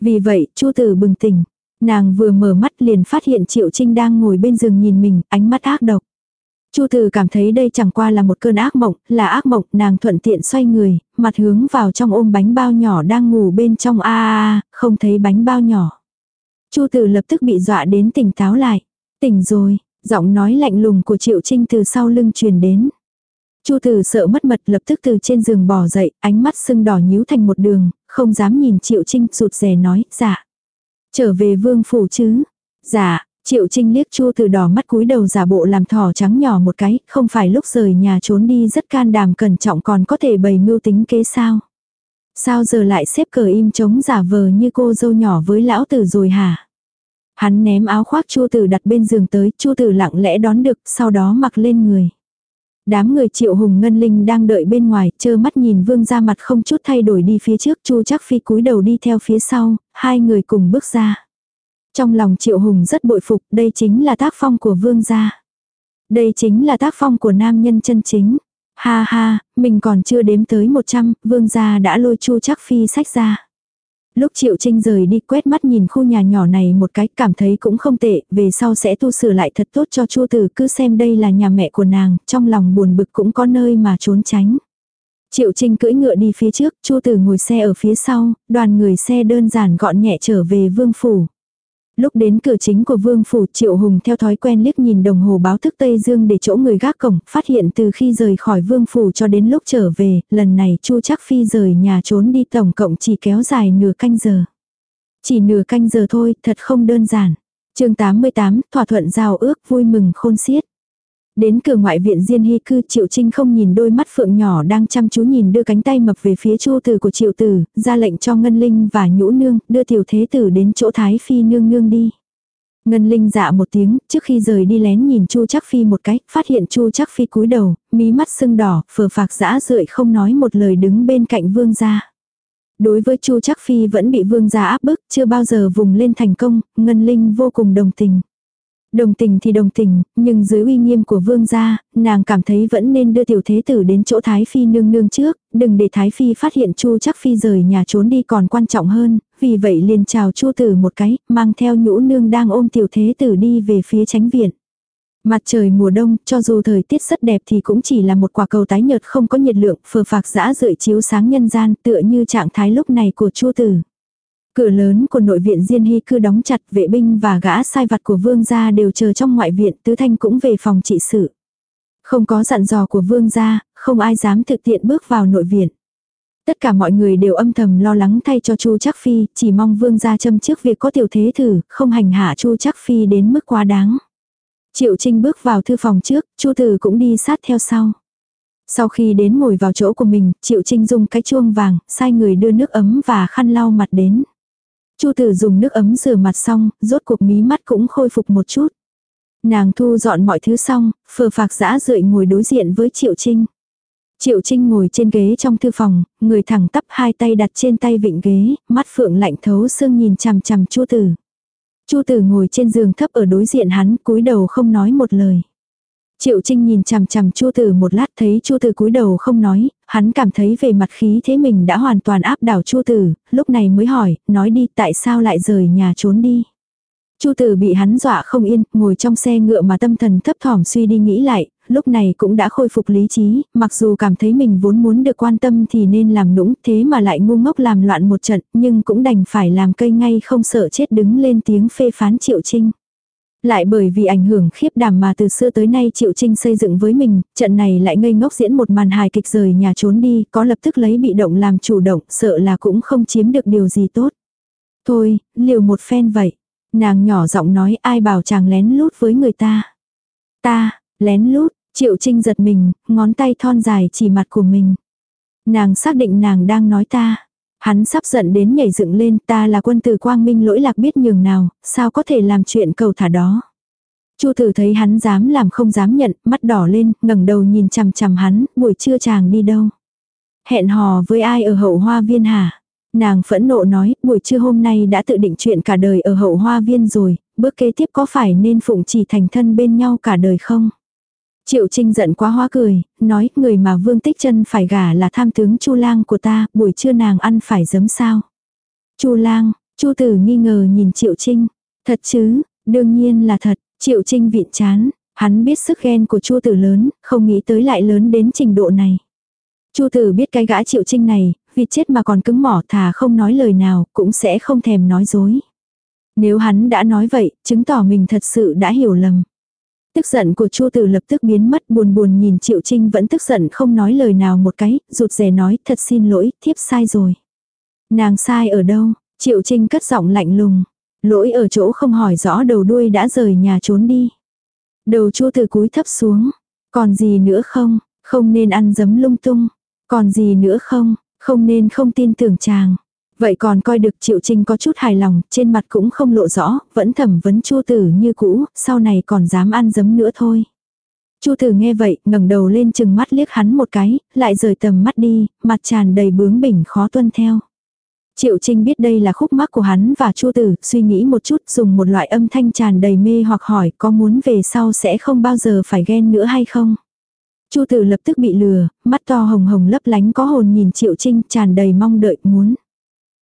Vì vậy, Chu tử bừng tỉnh. Nàng vừa mở mắt liền phát hiện Triệu Trinh đang ngồi bên giường nhìn mình, ánh mắt ác độc. Chu tử cảm thấy đây chẳng qua là một cơn ác mộng, là ác mộng, nàng thuận tiện xoay người, mặt hướng vào trong ôm bánh bao nhỏ đang ngủ bên trong a a, không thấy bánh bao nhỏ. Chu tử lập tức bị dọa đến tỉnh táo lại. Tỉnh rồi, giọng nói lạnh lùng của Triệu Trinh từ sau lưng truyền đến. Chu Từ sợ mất mật lập tức từ trên giường bò dậy, ánh mắt sưng đỏ nhíu thành một đường, không dám nhìn Triệu Trinh rụt rè nói, dạ. Trở về vương phủ chứ? Dạ, Triệu Trinh liếc Chu Từ đỏ mắt cúi đầu giả bộ làm thỏ trắng nhỏ một cái, không phải lúc rời nhà trốn đi rất can đảm cẩn trọng còn có thể bày mưu tính kế sao? Sao giờ lại xếp cờ im chống giả vờ như cô dâu nhỏ với lão tử rồi hả? Hắn ném áo khoác Chu Tử đặt bên giường tới, Chu Tử lặng lẽ đón được, sau đó mặc lên người. Đám người Triệu Hùng Ngân Linh đang đợi bên ngoài, chơ mắt nhìn Vương ra mặt không chút thay đổi đi phía trước, Chu Chắc Phi cúi đầu đi theo phía sau, hai người cùng bước ra. Trong lòng Triệu Hùng rất bội phục, đây chính là tác phong của Vương gia. Đây chính là tác phong của nam nhân chân chính. Ha ha, mình còn chưa đếm tới 100, Vương gia đã lôi Chu Chắc Phi sách ra. Lúc Triệu Trinh rời đi quét mắt nhìn khu nhà nhỏ này một cái cảm thấy cũng không tệ, về sau sẽ tu sửa lại thật tốt cho Chu Tử cứ xem đây là nhà mẹ của nàng, trong lòng buồn bực cũng có nơi mà trốn tránh. Triệu Trinh cưỡi ngựa đi phía trước, Chu Tử ngồi xe ở phía sau, đoàn người xe đơn giản gọn nhẹ trở về vương phủ. Lúc đến cửa chính của vương phủ Triệu Hùng theo thói quen liếc nhìn đồng hồ báo thức Tây Dương để chỗ người gác cổng, phát hiện từ khi rời khỏi vương phủ cho đến lúc trở về, lần này Chu Chắc Phi rời nhà trốn đi tổng cộng chỉ kéo dài nửa canh giờ. Chỉ nửa canh giờ thôi, thật không đơn giản. chương 88, thỏa thuận giao ước vui mừng khôn xiết. Đến cửa ngoại viện Diên Hy cư Triệu Trinh không nhìn đôi mắt phượng nhỏ đang chăm chú nhìn đưa cánh tay mập về phía chu tử của Triệu Tử, ra lệnh cho Ngân Linh và Nhũ Nương đưa tiểu thế tử đến chỗ Thái Phi nương nương đi. Ngân Linh dạ một tiếng, trước khi rời đi lén nhìn Chu Chắc Phi một cái, phát hiện Chu Chắc Phi cúi đầu, mí mắt sưng đỏ, phờ phạc dã rượi không nói một lời đứng bên cạnh vương gia. Đối với Chu Chắc Phi vẫn bị vương gia áp bức, chưa bao giờ vùng lên thành công, Ngân Linh vô cùng đồng tình. Đồng tình thì đồng tình, nhưng dưới uy nghiêm của vương gia, nàng cảm thấy vẫn nên đưa tiểu thế tử đến chỗ Thái Phi nương nương trước, đừng để Thái Phi phát hiện Chu chắc Phi rời nhà trốn đi còn quan trọng hơn, vì vậy liền chào Chu tử một cái, mang theo nhũ nương đang ôm tiểu thế tử đi về phía tránh viện. Mặt trời mùa đông, cho dù thời tiết rất đẹp thì cũng chỉ là một quả cầu tái nhợt không có nhiệt lượng, phờ phạc dã rượi chiếu sáng nhân gian tựa như trạng thái lúc này của Chu tử. Cửa lớn của nội viện Diên Hy cư đóng chặt vệ binh và gã sai vặt của vương gia đều chờ trong ngoại viện tứ thanh cũng về phòng trị sự. Không có dặn dò của vương gia, không ai dám thực tiện bước vào nội viện. Tất cả mọi người đều âm thầm lo lắng thay cho Chu Trác Phi, chỉ mong vương gia châm trước việc có tiểu thế thử, không hành hạ Chu Trác Phi đến mức quá đáng. Triệu Trinh bước vào thư phòng trước, Chu Tử cũng đi sát theo sau. Sau khi đến ngồi vào chỗ của mình, Triệu Trinh dùng cái chuông vàng, sai người đưa nước ấm và khăn lau mặt đến. Chu tử dùng nước ấm rửa mặt xong, rốt cuộc mí mắt cũng khôi phục một chút. Nàng thu dọn mọi thứ xong, phờ phạc dã rượi ngồi đối diện với Triệu Trinh. Triệu Trinh ngồi trên ghế trong thư phòng, người thẳng tắp hai tay đặt trên tay vịnh ghế, mắt phượng lạnh thấu xương nhìn chằm chằm Chu Tử. Chu Tử ngồi trên giường thấp ở đối diện hắn, cúi đầu không nói một lời. Triệu Trinh nhìn chằm chằm Chu Tử một lát thấy Chu Tử cúi đầu không nói, hắn cảm thấy về mặt khí thế mình đã hoàn toàn áp đảo Chu Tử, lúc này mới hỏi, nói đi tại sao lại rời nhà trốn đi. Chu Tử bị hắn dọa không yên, ngồi trong xe ngựa mà tâm thần thấp thỏm suy đi nghĩ lại, lúc này cũng đã khôi phục lý trí, mặc dù cảm thấy mình vốn muốn được quan tâm thì nên làm nũng, thế mà lại ngu ngốc làm loạn một trận, nhưng cũng đành phải làm cây ngay không sợ chết đứng lên tiếng phê phán Triệu Trinh. Lại bởi vì ảnh hưởng khiếp đảm mà từ xưa tới nay Triệu Trinh xây dựng với mình, trận này lại ngây ngốc diễn một màn hài kịch rời nhà trốn đi, có lập tức lấy bị động làm chủ động, sợ là cũng không chiếm được điều gì tốt. Thôi, liều một phen vậy. Nàng nhỏ giọng nói ai bảo chàng lén lút với người ta. Ta, lén lút, Triệu Trinh giật mình, ngón tay thon dài chỉ mặt của mình. Nàng xác định nàng đang nói ta. Hắn sắp giận đến nhảy dựng lên ta là quân tử quang minh lỗi lạc biết nhường nào, sao có thể làm chuyện cầu thả đó. Chu tử thấy hắn dám làm không dám nhận, mắt đỏ lên, ngẩng đầu nhìn chằm chằm hắn, buổi trưa chàng đi đâu. Hẹn hò với ai ở hậu hoa viên hả? Nàng phẫn nộ nói, buổi trưa hôm nay đã tự định chuyện cả đời ở hậu hoa viên rồi, bước kế tiếp có phải nên phụng chỉ thành thân bên nhau cả đời không? Triệu Trinh giận quá hóa cười, nói người mà Vương Tích chân phải gả là tham tướng Chu Lang của ta, buổi trưa nàng ăn phải giấm sao. Chu Lang, Chu Tử nghi ngờ nhìn Triệu Trinh. Thật chứ, đương nhiên là thật, Triệu Trinh vịn chán, hắn biết sức ghen của Chu Tử lớn, không nghĩ tới lại lớn đến trình độ này. Chu Tử biết cái gã Triệu Trinh này, vì chết mà còn cứng mỏ thà không nói lời nào, cũng sẽ không thèm nói dối. Nếu hắn đã nói vậy, chứng tỏ mình thật sự đã hiểu lầm. Tức giận của Chu Tử lập tức biến mất buồn buồn nhìn Triệu Trinh vẫn tức giận không nói lời nào một cái, rụt rè nói thật xin lỗi, thiếp sai rồi. Nàng sai ở đâu? Triệu Trinh cất giọng lạnh lùng. Lỗi ở chỗ không hỏi rõ đầu đuôi đã rời nhà trốn đi. Đầu Chu Tử cúi thấp xuống. Còn gì nữa không? Không nên ăn dấm lung tung. Còn gì nữa không? Không nên không tin tưởng chàng. Vậy còn coi được Triệu Trinh có chút hài lòng, trên mặt cũng không lộ rõ, vẫn thẩm vấn Chu Tử như cũ, sau này còn dám ăn dấm nữa thôi. Chu Tử nghe vậy, ngẩng đầu lên chừng mắt liếc hắn một cái, lại rời tầm mắt đi, mặt tràn đầy bướng bỉnh khó tuân theo. Triệu Trinh biết đây là khúc mắc của hắn và Chu Tử, suy nghĩ một chút, dùng một loại âm thanh tràn đầy mê hoặc hỏi có muốn về sau sẽ không bao giờ phải ghen nữa hay không. Chu Tử lập tức bị lừa, mắt to hồng hồng lấp lánh có hồn nhìn Triệu Trinh tràn đầy mong đợi muốn.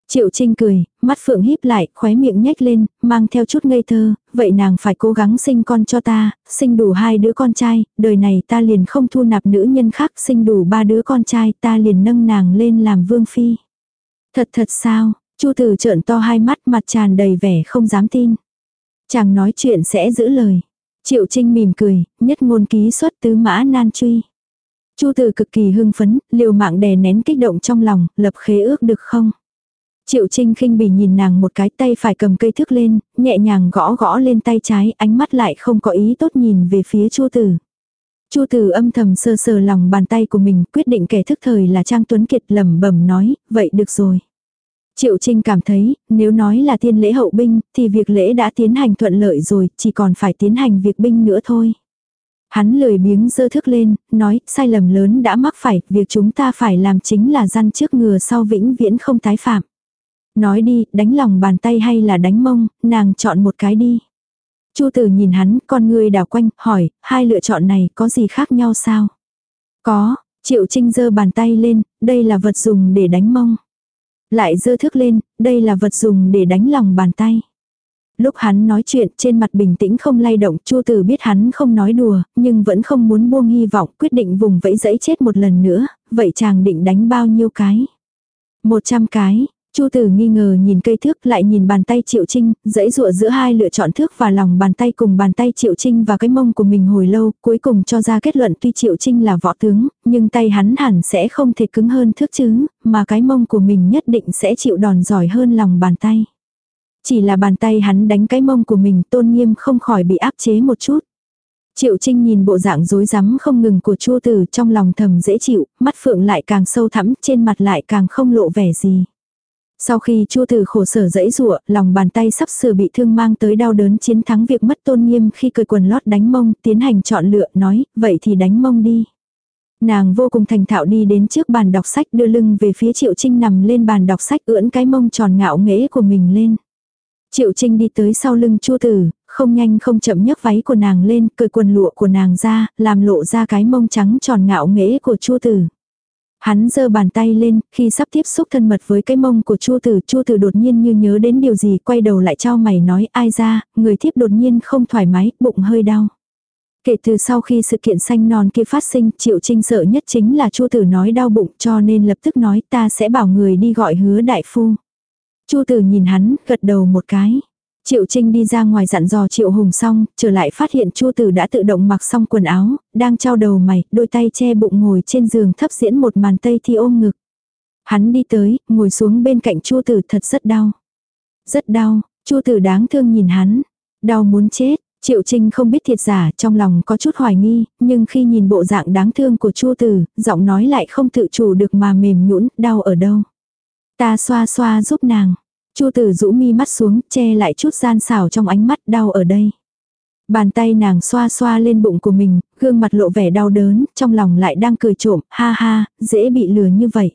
Triệu Trinh cười, mắt phượng híp lại, khóe miệng nhếch lên, mang theo chút ngây thơ, vậy nàng phải cố gắng sinh con cho ta, sinh đủ hai đứa con trai, đời này ta liền không thu nạp nữ nhân khác, sinh đủ ba đứa con trai, ta liền nâng nàng lên làm vương phi. Thật thật sao, Chu Tử trợn to hai mắt mặt tràn đầy vẻ không dám tin. Chàng nói chuyện sẽ giữ lời. Triệu Trinh mỉm cười, nhất ngôn ký xuất tứ mã nan truy. Chu Tử cực kỳ hưng phấn, liều mạng đè nén kích động trong lòng, lập khế ước được không? Triệu Trinh khinh bỉ nhìn nàng một cái tay phải cầm cây thước lên, nhẹ nhàng gõ gõ lên tay trái, ánh mắt lại không có ý tốt nhìn về phía Chu Tử. Chu Tử âm thầm sơ sờ lòng bàn tay của mình, quyết định kẻ thức thời là Trang Tuấn Kiệt lẩm bẩm nói, vậy được rồi. Triệu Trinh cảm thấy, nếu nói là tiên lễ hậu binh, thì việc lễ đã tiến hành thuận lợi rồi, chỉ còn phải tiến hành việc binh nữa thôi. Hắn lười biếng dơ thức lên, nói, sai lầm lớn đã mắc phải, việc chúng ta phải làm chính là răn trước ngừa sau vĩnh viễn không tái phạm. Nói đi, đánh lòng bàn tay hay là đánh mông, nàng chọn một cái đi. Chu tử nhìn hắn, con người đảo quanh, hỏi, hai lựa chọn này có gì khác nhau sao? Có, triệu trinh giơ bàn tay lên, đây là vật dùng để đánh mông. Lại giơ thước lên, đây là vật dùng để đánh lòng bàn tay. Lúc hắn nói chuyện trên mặt bình tĩnh không lay động, Chu Tử biết hắn không nói đùa, nhưng vẫn không muốn buông hy vọng, quyết định vùng vẫy dẫy chết một lần nữa, vậy chàng định đánh bao nhiêu cái? Một trăm cái, Chu tử nghi ngờ nhìn cây thước lại nhìn bàn tay Triệu Trinh, dãy dụa giữa hai lựa chọn thước và lòng bàn tay cùng bàn tay Triệu Trinh và cái mông của mình hồi lâu, cuối cùng cho ra kết luận tuy Triệu Trinh là võ tướng, nhưng tay hắn hẳn sẽ không thể cứng hơn thước chứ, mà cái mông của mình nhất định sẽ chịu đòn giỏi hơn lòng bàn tay. Chỉ là bàn tay hắn đánh cái mông của mình tôn nghiêm không khỏi bị áp chế một chút. Triệu Trinh nhìn bộ dạng rối rắm không ngừng của Chu Tử trong lòng thầm dễ chịu, mắt phượng lại càng sâu thẳm, trên mặt lại càng không lộ vẻ gì. Sau khi Chu Tử khổ sở dẫy rụa, lòng bàn tay sắp sửa bị thương mang tới đau đớn chiến thắng việc mất tôn nghiêm khi cười quần lót đánh mông, tiến hành chọn lựa, nói, vậy thì đánh mông đi. Nàng vô cùng thành thạo đi đến trước bàn đọc sách đưa lưng về phía Triệu Trinh nằm lên bàn đọc sách ưỡn cái mông tròn ngạo nghễ của mình lên. Triệu Trinh đi tới sau lưng Chu Tử, không nhanh không chậm nhấc váy của nàng lên, cười quần lụa của nàng ra, làm lộ ra cái mông trắng tròn ngạo nghễ của Chu Tử. Hắn giơ bàn tay lên, khi sắp tiếp xúc thân mật với cái mông của Chu Tử, Chu Tử đột nhiên như nhớ đến điều gì, quay đầu lại cho mày nói, ai ra, người thiếp đột nhiên không thoải mái, bụng hơi đau. Kể từ sau khi sự kiện xanh non kia phát sinh, Triệu Trinh sợ nhất chính là Chu Tử nói đau bụng, cho nên lập tức nói, ta sẽ bảo người đi gọi Hứa đại phu. Chu Tử nhìn hắn, gật đầu một cái. Triệu Trinh đi ra ngoài dặn dò Triệu Hùng xong, trở lại phát hiện Chu Tử đã tự động mặc xong quần áo, đang trao đầu mày, đôi tay che bụng ngồi trên giường thấp diễn một màn tây thi ôm ngực. Hắn đi tới, ngồi xuống bên cạnh Chu Tử thật rất đau. Rất đau, Chu Tử đáng thương nhìn hắn, đau muốn chết. Triệu Trinh không biết thiệt giả, trong lòng có chút hoài nghi, nhưng khi nhìn bộ dạng đáng thương của Chu Tử, giọng nói lại không tự chủ được mà mềm nhũn, đau ở đâu. Ta xoa xoa giúp nàng. Chu tử rũ mi mắt xuống, che lại chút gian xảo trong ánh mắt đau ở đây. Bàn tay nàng xoa xoa lên bụng của mình, gương mặt lộ vẻ đau đớn, trong lòng lại đang cười trộm, ha ha, dễ bị lừa như vậy.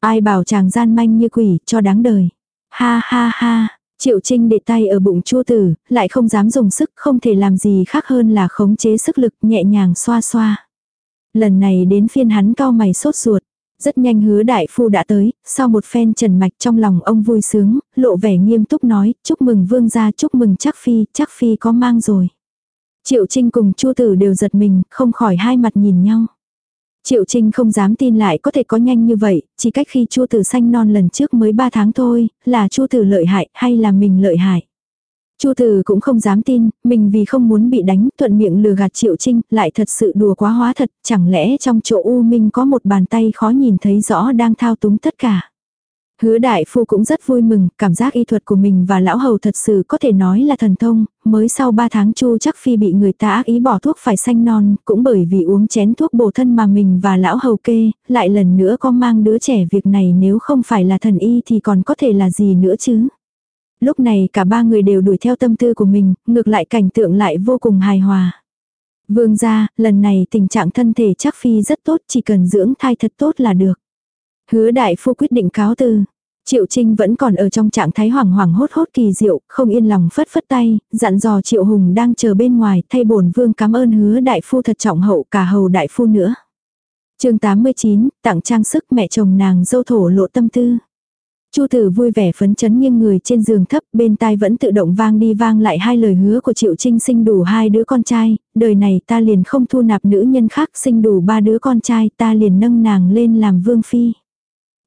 Ai bảo chàng gian manh như quỷ, cho đáng đời. Ha ha ha, Triệu Trinh để tay ở bụng chua tử, lại không dám dùng sức, không thể làm gì khác hơn là khống chế sức lực nhẹ nhàng xoa xoa. Lần này đến phiên hắn cao mày sốt ruột. Rất nhanh hứa đại phu đã tới, sau một phen trần mạch trong lòng ông vui sướng, lộ vẻ nghiêm túc nói, chúc mừng vương gia chúc mừng chắc phi, chắc phi có mang rồi. Triệu Trinh cùng Chu Tử đều giật mình, không khỏi hai mặt nhìn nhau. Triệu Trinh không dám tin lại có thể có nhanh như vậy, chỉ cách khi Chu Tử sanh non lần trước mới 3 tháng thôi, là Chu Tử lợi hại hay là mình lợi hại. Chu Từ cũng không dám tin, mình vì không muốn bị đánh, thuận miệng lừa gạt Triệu Trinh, lại thật sự đùa quá hóa thật, chẳng lẽ trong chỗ U Minh có một bàn tay khó nhìn thấy rõ đang thao túng tất cả. Hứa đại phu cũng rất vui mừng, cảm giác y thuật của mình và lão hầu thật sự có thể nói là thần thông, mới sau 3 tháng chu chắc phi bị người ta ác ý bỏ thuốc phải sanh non, cũng bởi vì uống chén thuốc bổ thân mà mình và lão hầu kê, lại lần nữa có mang đứa trẻ việc này nếu không phải là thần y thì còn có thể là gì nữa chứ. Lúc này cả ba người đều đuổi theo tâm tư của mình, ngược lại cảnh tượng lại vô cùng hài hòa. Vương gia, lần này tình trạng thân thể chắc phi rất tốt, chỉ cần dưỡng thai thật tốt là được. Hứa đại phu quyết định cáo từ. Triệu Trinh vẫn còn ở trong trạng thái hoảng hoảng hốt hốt kỳ diệu, không yên lòng phất phất tay, dặn dò Triệu Hùng đang chờ bên ngoài, thay bổn vương cảm ơn hứa đại phu thật trọng hậu cả hầu đại phu nữa. chương 89, tặng trang sức mẹ chồng nàng dâu thổ lộ tâm tư. Chu tử vui vẻ phấn chấn nghiêng người trên giường thấp, bên tai vẫn tự động vang đi vang lại hai lời hứa của Triệu Trinh sinh đủ hai đứa con trai, đời này ta liền không thu nạp nữ nhân khác sinh đủ ba đứa con trai ta liền nâng nàng lên làm vương phi.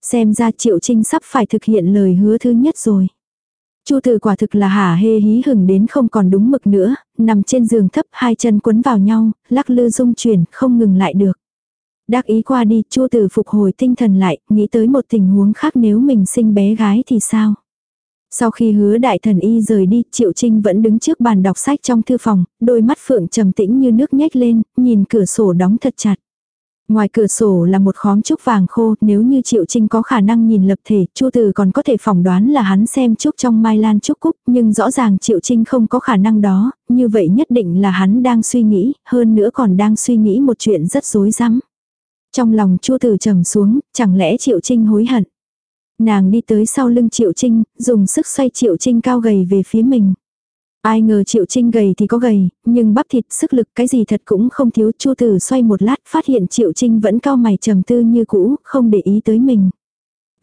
Xem ra Triệu Trinh sắp phải thực hiện lời hứa thứ nhất rồi. Chu tử quả thực là hả hê hí hửng đến không còn đúng mực nữa, nằm trên giường thấp hai chân quấn vào nhau, lắc lư rung chuyển, không ngừng lại được. Đắc ý qua đi, Chu Tử phục hồi tinh thần lại, nghĩ tới một tình huống khác nếu mình sinh bé gái thì sao? Sau khi hứa đại thần y rời đi, Triệu Trinh vẫn đứng trước bàn đọc sách trong thư phòng, đôi mắt phượng trầm tĩnh như nước nhếch lên, nhìn cửa sổ đóng thật chặt. Ngoài cửa sổ là một khóm trúc vàng khô, nếu như Triệu Trinh có khả năng nhìn lập thể, Chu Từ còn có thể phỏng đoán là hắn xem trúc trong mai lan trúc cúc, nhưng rõ ràng Triệu Trinh không có khả năng đó, như vậy nhất định là hắn đang suy nghĩ, hơn nữa còn đang suy nghĩ một chuyện rất rối rắm. Trong lòng Chu Tử trầm xuống, chẳng lẽ Triệu Trinh hối hận. Nàng đi tới sau lưng Triệu Trinh, dùng sức xoay Triệu Trinh cao gầy về phía mình. Ai ngờ Triệu Trinh gầy thì có gầy, nhưng bắp thịt sức lực cái gì thật cũng không thiếu. Chu Tử xoay một lát phát hiện Triệu Trinh vẫn cao mày trầm tư như cũ, không để ý tới mình.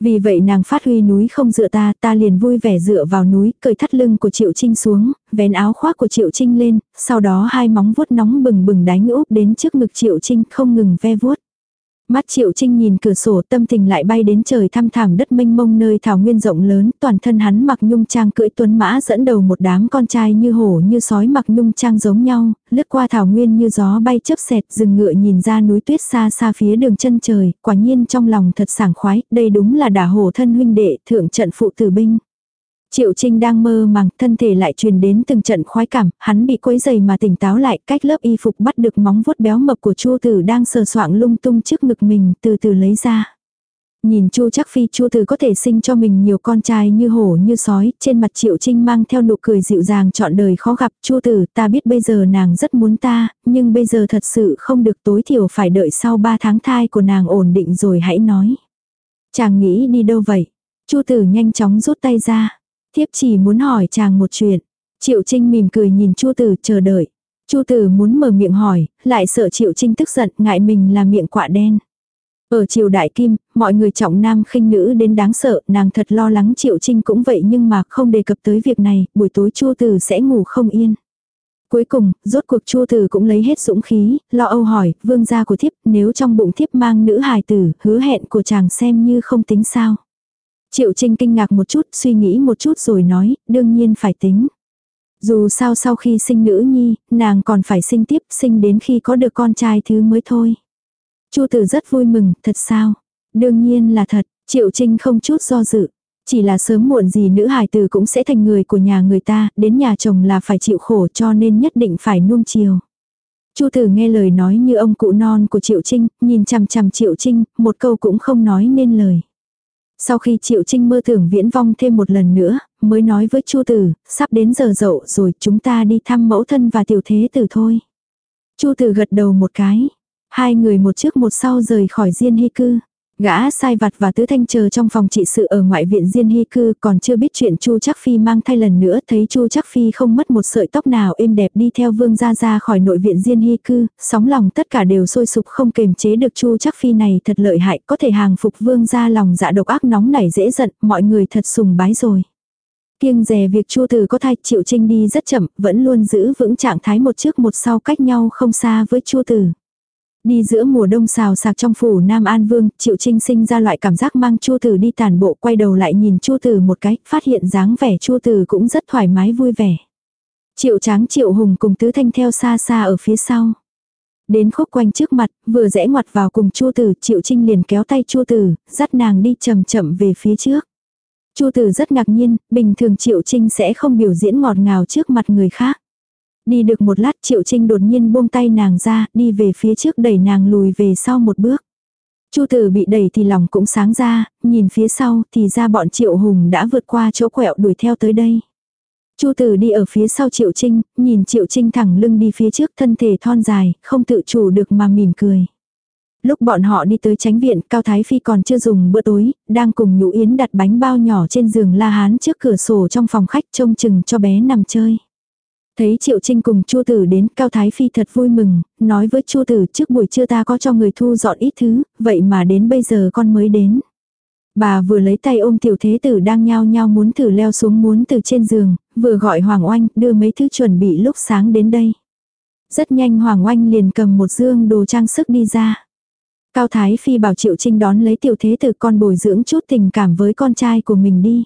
Vì vậy nàng phát huy núi không dựa ta, ta liền vui vẻ dựa vào núi, cởi thắt lưng của Triệu Trinh xuống, vén áo khoác của Triệu Trinh lên, sau đó hai móng vuốt nóng bừng bừng đánh úp đến trước ngực Triệu Trinh không ngừng ve vuốt. Mắt Triệu Trinh nhìn cửa sổ tâm tình lại bay đến trời thăm thảm đất mênh mông nơi thảo nguyên rộng lớn, toàn thân hắn mặc nhung trang cưỡi tuấn mã dẫn đầu một đám con trai như hổ như sói mặc nhung trang giống nhau, lướt qua thảo nguyên như gió bay chớp xẹt rừng ngựa nhìn ra núi tuyết xa xa phía đường chân trời, quả nhiên trong lòng thật sảng khoái, đây đúng là đả hổ thân huynh đệ thượng trận phụ tử binh. Triệu Trinh đang mơ màng, thân thể lại truyền đến từng trận khoái cảm, hắn bị quấy dày mà tỉnh táo lại, cách lớp y phục bắt được móng vuốt béo mập của Chu Tử đang sờ soạng lung tung trước ngực mình, từ từ lấy ra. Nhìn Chu Chắc Phi Chu Tử có thể sinh cho mình nhiều con trai như hổ như sói, trên mặt Triệu Trinh mang theo nụ cười dịu dàng chọn đời khó gặp, Chu Tử, ta biết bây giờ nàng rất muốn ta, nhưng bây giờ thật sự không được tối thiểu phải đợi sau 3 tháng thai của nàng ổn định rồi hãy nói. Chàng nghĩ đi đâu vậy? Chu Tử nhanh chóng rút tay ra. Thiếp chỉ muốn hỏi chàng một chuyện. Triệu Trinh mỉm cười nhìn Chu Tử chờ đợi. Chu Tử muốn mở miệng hỏi, lại sợ Triệu Trinh tức giận, ngại mình là miệng quạ đen. Ở triều đại kim, mọi người trọng nam khinh nữ đến đáng sợ, nàng thật lo lắng Triệu Trinh cũng vậy nhưng mà không đề cập tới việc này, buổi tối Chu Tử sẽ ngủ không yên. Cuối cùng, rốt cuộc Chu Tử cũng lấy hết dũng khí, lo âu hỏi, vương gia của thiếp, nếu trong bụng thiếp mang nữ hài tử, hứa hẹn của chàng xem như không tính sao. Triệu Trinh kinh ngạc một chút, suy nghĩ một chút rồi nói, đương nhiên phải tính. Dù sao sau khi sinh nữ nhi, nàng còn phải sinh tiếp, sinh đến khi có được con trai thứ mới thôi. Chu tử rất vui mừng, thật sao? Đương nhiên là thật, Triệu Trinh không chút do dự. Chỉ là sớm muộn gì nữ hài tử cũng sẽ thành người của nhà người ta, đến nhà chồng là phải chịu khổ cho nên nhất định phải nuông chiều. Chu tử nghe lời nói như ông cụ non của Triệu Trinh, nhìn chằm chằm Triệu Trinh, một câu cũng không nói nên lời. Sau khi Triệu Trinh mơ tưởng viễn vong thêm một lần nữa, mới nói với Chu tử, sắp đến giờ dậu rồi chúng ta đi thăm mẫu thân và tiểu thế tử thôi. Chu tử gật đầu một cái. Hai người một trước một sau rời khỏi diên hy cư. Gã sai vặt và tứ thanh chờ trong phòng trị sự ở ngoại viện Diên Hy Cư còn chưa biết chuyện Chu Chắc Phi mang thai lần nữa thấy Chu Chắc Phi không mất một sợi tóc nào êm đẹp đi theo vương gia ra khỏi nội viện Diên Hy Cư, sóng lòng tất cả đều sôi sục không kềm chế được Chu Chắc Phi này thật lợi hại có thể hàng phục vương gia lòng dạ độc ác nóng nảy dễ giận mọi người thật sùng bái rồi. Kiêng dè việc Chu Tử có thai Triệu Trinh đi rất chậm vẫn luôn giữ vững trạng thái một trước một sau cách nhau không xa với Chu Tử. Đi giữa mùa đông xào sạc trong phủ Nam An Vương, Triệu Trinh sinh ra loại cảm giác mang Chu Tử đi tàn bộ quay đầu lại nhìn Chu Tử một cái, phát hiện dáng vẻ Chu Tử cũng rất thoải mái vui vẻ. Triệu Tráng Triệu Hùng cùng Tứ Thanh theo xa xa ở phía sau. Đến khúc quanh trước mặt, vừa rẽ ngoặt vào cùng Chu Tử, Triệu Trinh liền kéo tay Chu Tử, dắt nàng đi chậm chậm về phía trước. Chu Tử rất ngạc nhiên, bình thường Triệu Trinh sẽ không biểu diễn ngọt ngào trước mặt người khác. Đi được một lát Triệu Trinh đột nhiên buông tay nàng ra, đi về phía trước đẩy nàng lùi về sau một bước. Chu tử bị đẩy thì lòng cũng sáng ra, nhìn phía sau thì ra bọn Triệu Hùng đã vượt qua chỗ quẹo đuổi theo tới đây. Chu tử đi ở phía sau Triệu Trinh, nhìn Triệu Trinh thẳng lưng đi phía trước thân thể thon dài, không tự chủ được mà mỉm cười. Lúc bọn họ đi tới tránh viện, Cao Thái Phi còn chưa dùng bữa tối, đang cùng Nhũ Yến đặt bánh bao nhỏ trên giường La Hán trước cửa sổ trong phòng khách trông chừng cho bé nằm chơi. Thấy Triệu Trinh cùng Chu Tử đến, Cao Thái Phi thật vui mừng, nói với Chu Tử trước buổi trưa ta có cho người thu dọn ít thứ, vậy mà đến bây giờ con mới đến. Bà vừa lấy tay ôm tiểu thế tử đang nhao nhao muốn thử leo xuống muốn từ trên giường, vừa gọi Hoàng Oanh đưa mấy thứ chuẩn bị lúc sáng đến đây. Rất nhanh Hoàng Oanh liền cầm một dương đồ trang sức đi ra. Cao Thái Phi bảo Triệu Trinh đón lấy tiểu thế tử con bồi dưỡng chút tình cảm với con trai của mình đi.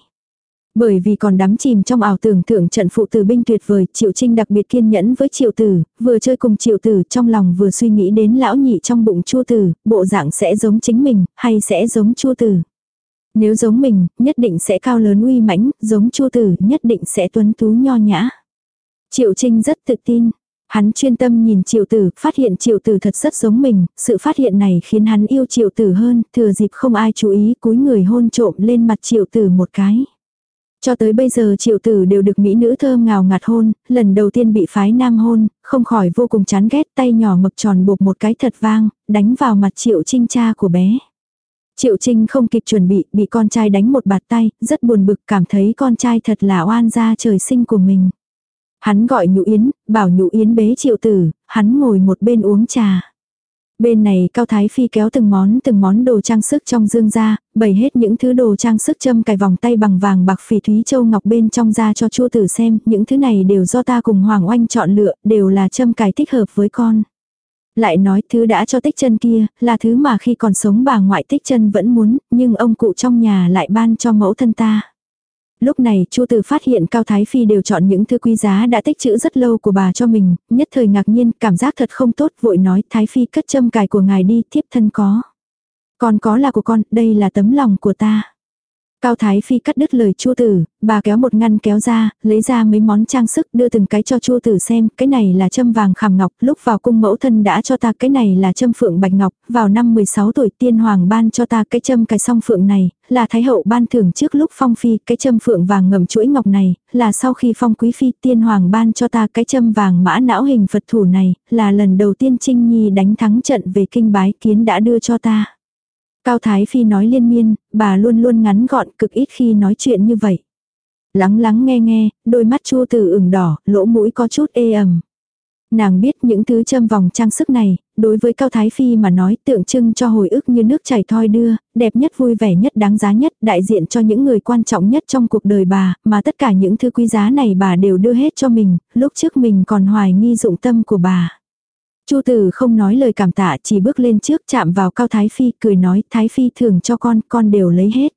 Bởi vì còn đắm chìm trong ảo tưởng thượng trận phụ tử binh tuyệt vời, Triệu Trinh đặc biệt kiên nhẫn với Triệu Tử, vừa chơi cùng Triệu Tử trong lòng vừa suy nghĩ đến lão nhị trong bụng Chu Tử, bộ dạng sẽ giống chính mình, hay sẽ giống Chu Tử. Nếu giống mình, nhất định sẽ cao lớn uy mãnh, giống Chu Tử, nhất định sẽ tuấn tú nho nhã. Triệu Trinh rất tự tin. Hắn chuyên tâm nhìn Triệu Tử, phát hiện Triệu Tử thật rất giống mình, sự phát hiện này khiến hắn yêu Triệu Tử hơn, thừa dịp không ai chú ý cúi người hôn trộm lên mặt Triệu Tử một cái. Cho tới bây giờ triệu tử đều được mỹ nữ thơm ngào ngạt hôn, lần đầu tiên bị phái nam hôn, không khỏi vô cùng chán ghét tay nhỏ mập tròn buộc một cái thật vang, đánh vào mặt triệu trinh cha của bé. Triệu Trinh không kịp chuẩn bị, bị con trai đánh một bạt tay, rất buồn bực cảm thấy con trai thật là oan gia trời sinh của mình. Hắn gọi nhũ yến, bảo nhũ yến bế triệu tử, hắn ngồi một bên uống trà. Bên này Cao Thái Phi kéo từng món từng món đồ trang sức trong dương ra, bày hết những thứ đồ trang sức châm cài vòng tay bằng vàng bạc phỉ thúy châu ngọc bên trong ra cho chua tử xem, những thứ này đều do ta cùng Hoàng Oanh chọn lựa, đều là châm cài thích hợp với con. Lại nói thứ đã cho tích chân kia, là thứ mà khi còn sống bà ngoại tích chân vẫn muốn, nhưng ông cụ trong nhà lại ban cho mẫu thân ta. Lúc này Chu Tử phát hiện Cao Thái Phi đều chọn những thứ quý giá đã tích trữ rất lâu của bà cho mình, nhất thời ngạc nhiên, cảm giác thật không tốt, vội nói Thái Phi cất châm cài của ngài đi, thiếp thân có. Còn có là của con, đây là tấm lòng của ta. Cao Thái Phi cắt đứt lời Chu Tử, bà kéo một ngăn kéo ra, lấy ra mấy món trang sức đưa từng cái cho Chu Tử xem, cái này là châm vàng khảm ngọc, lúc vào cung mẫu thân đã cho ta cái này là châm phượng bạch ngọc, vào năm 16 tuổi tiên hoàng ban cho ta cái châm cái song phượng này, là thái hậu ban thưởng trước lúc phong phi, cái châm phượng vàng ngầm chuỗi ngọc này, là sau khi phong quý phi tiên hoàng ban cho ta cái châm vàng mã não hình Phật thủ này, là lần đầu tiên Trinh Nhi đánh thắng trận về kinh bái kiến đã đưa cho ta. Cao Thái Phi nói liên miên, bà luôn luôn ngắn gọn cực ít khi nói chuyện như vậy. Lắng lắng nghe nghe, đôi mắt chua từ ửng đỏ, lỗ mũi có chút ê ẩm. Nàng biết những thứ châm vòng trang sức này, đối với Cao Thái Phi mà nói tượng trưng cho hồi ức như nước chảy thoi đưa, đẹp nhất vui vẻ nhất đáng giá nhất, đại diện cho những người quan trọng nhất trong cuộc đời bà, mà tất cả những thứ quý giá này bà đều đưa hết cho mình, lúc trước mình còn hoài nghi dụng tâm của bà. Chu tử không nói lời cảm tạ chỉ bước lên trước chạm vào cao Thái Phi cười nói Thái Phi thường cho con, con đều lấy hết.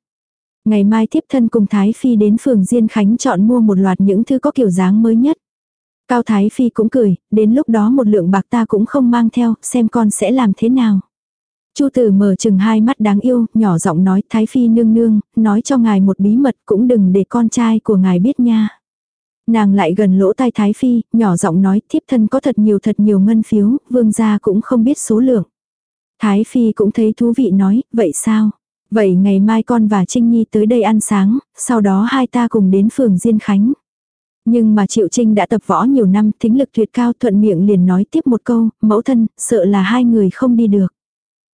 Ngày mai tiếp thân cùng Thái Phi đến phường Diên Khánh chọn mua một loạt những thứ có kiểu dáng mới nhất. Cao Thái Phi cũng cười, đến lúc đó một lượng bạc ta cũng không mang theo, xem con sẽ làm thế nào. Chu tử mở chừng hai mắt đáng yêu, nhỏ giọng nói Thái Phi nương nương, nói cho ngài một bí mật cũng đừng để con trai của ngài biết nha. Nàng lại gần lỗ tai Thái Phi, nhỏ giọng nói thiếp thân có thật nhiều thật nhiều ngân phiếu, vương gia cũng không biết số lượng. Thái Phi cũng thấy thú vị nói, vậy sao? Vậy ngày mai con và Trinh Nhi tới đây ăn sáng, sau đó hai ta cùng đến phường Diên Khánh. Nhưng mà Triệu Trinh đã tập võ nhiều năm, thính lực tuyệt cao thuận miệng liền nói tiếp một câu, mẫu thân, sợ là hai người không đi được.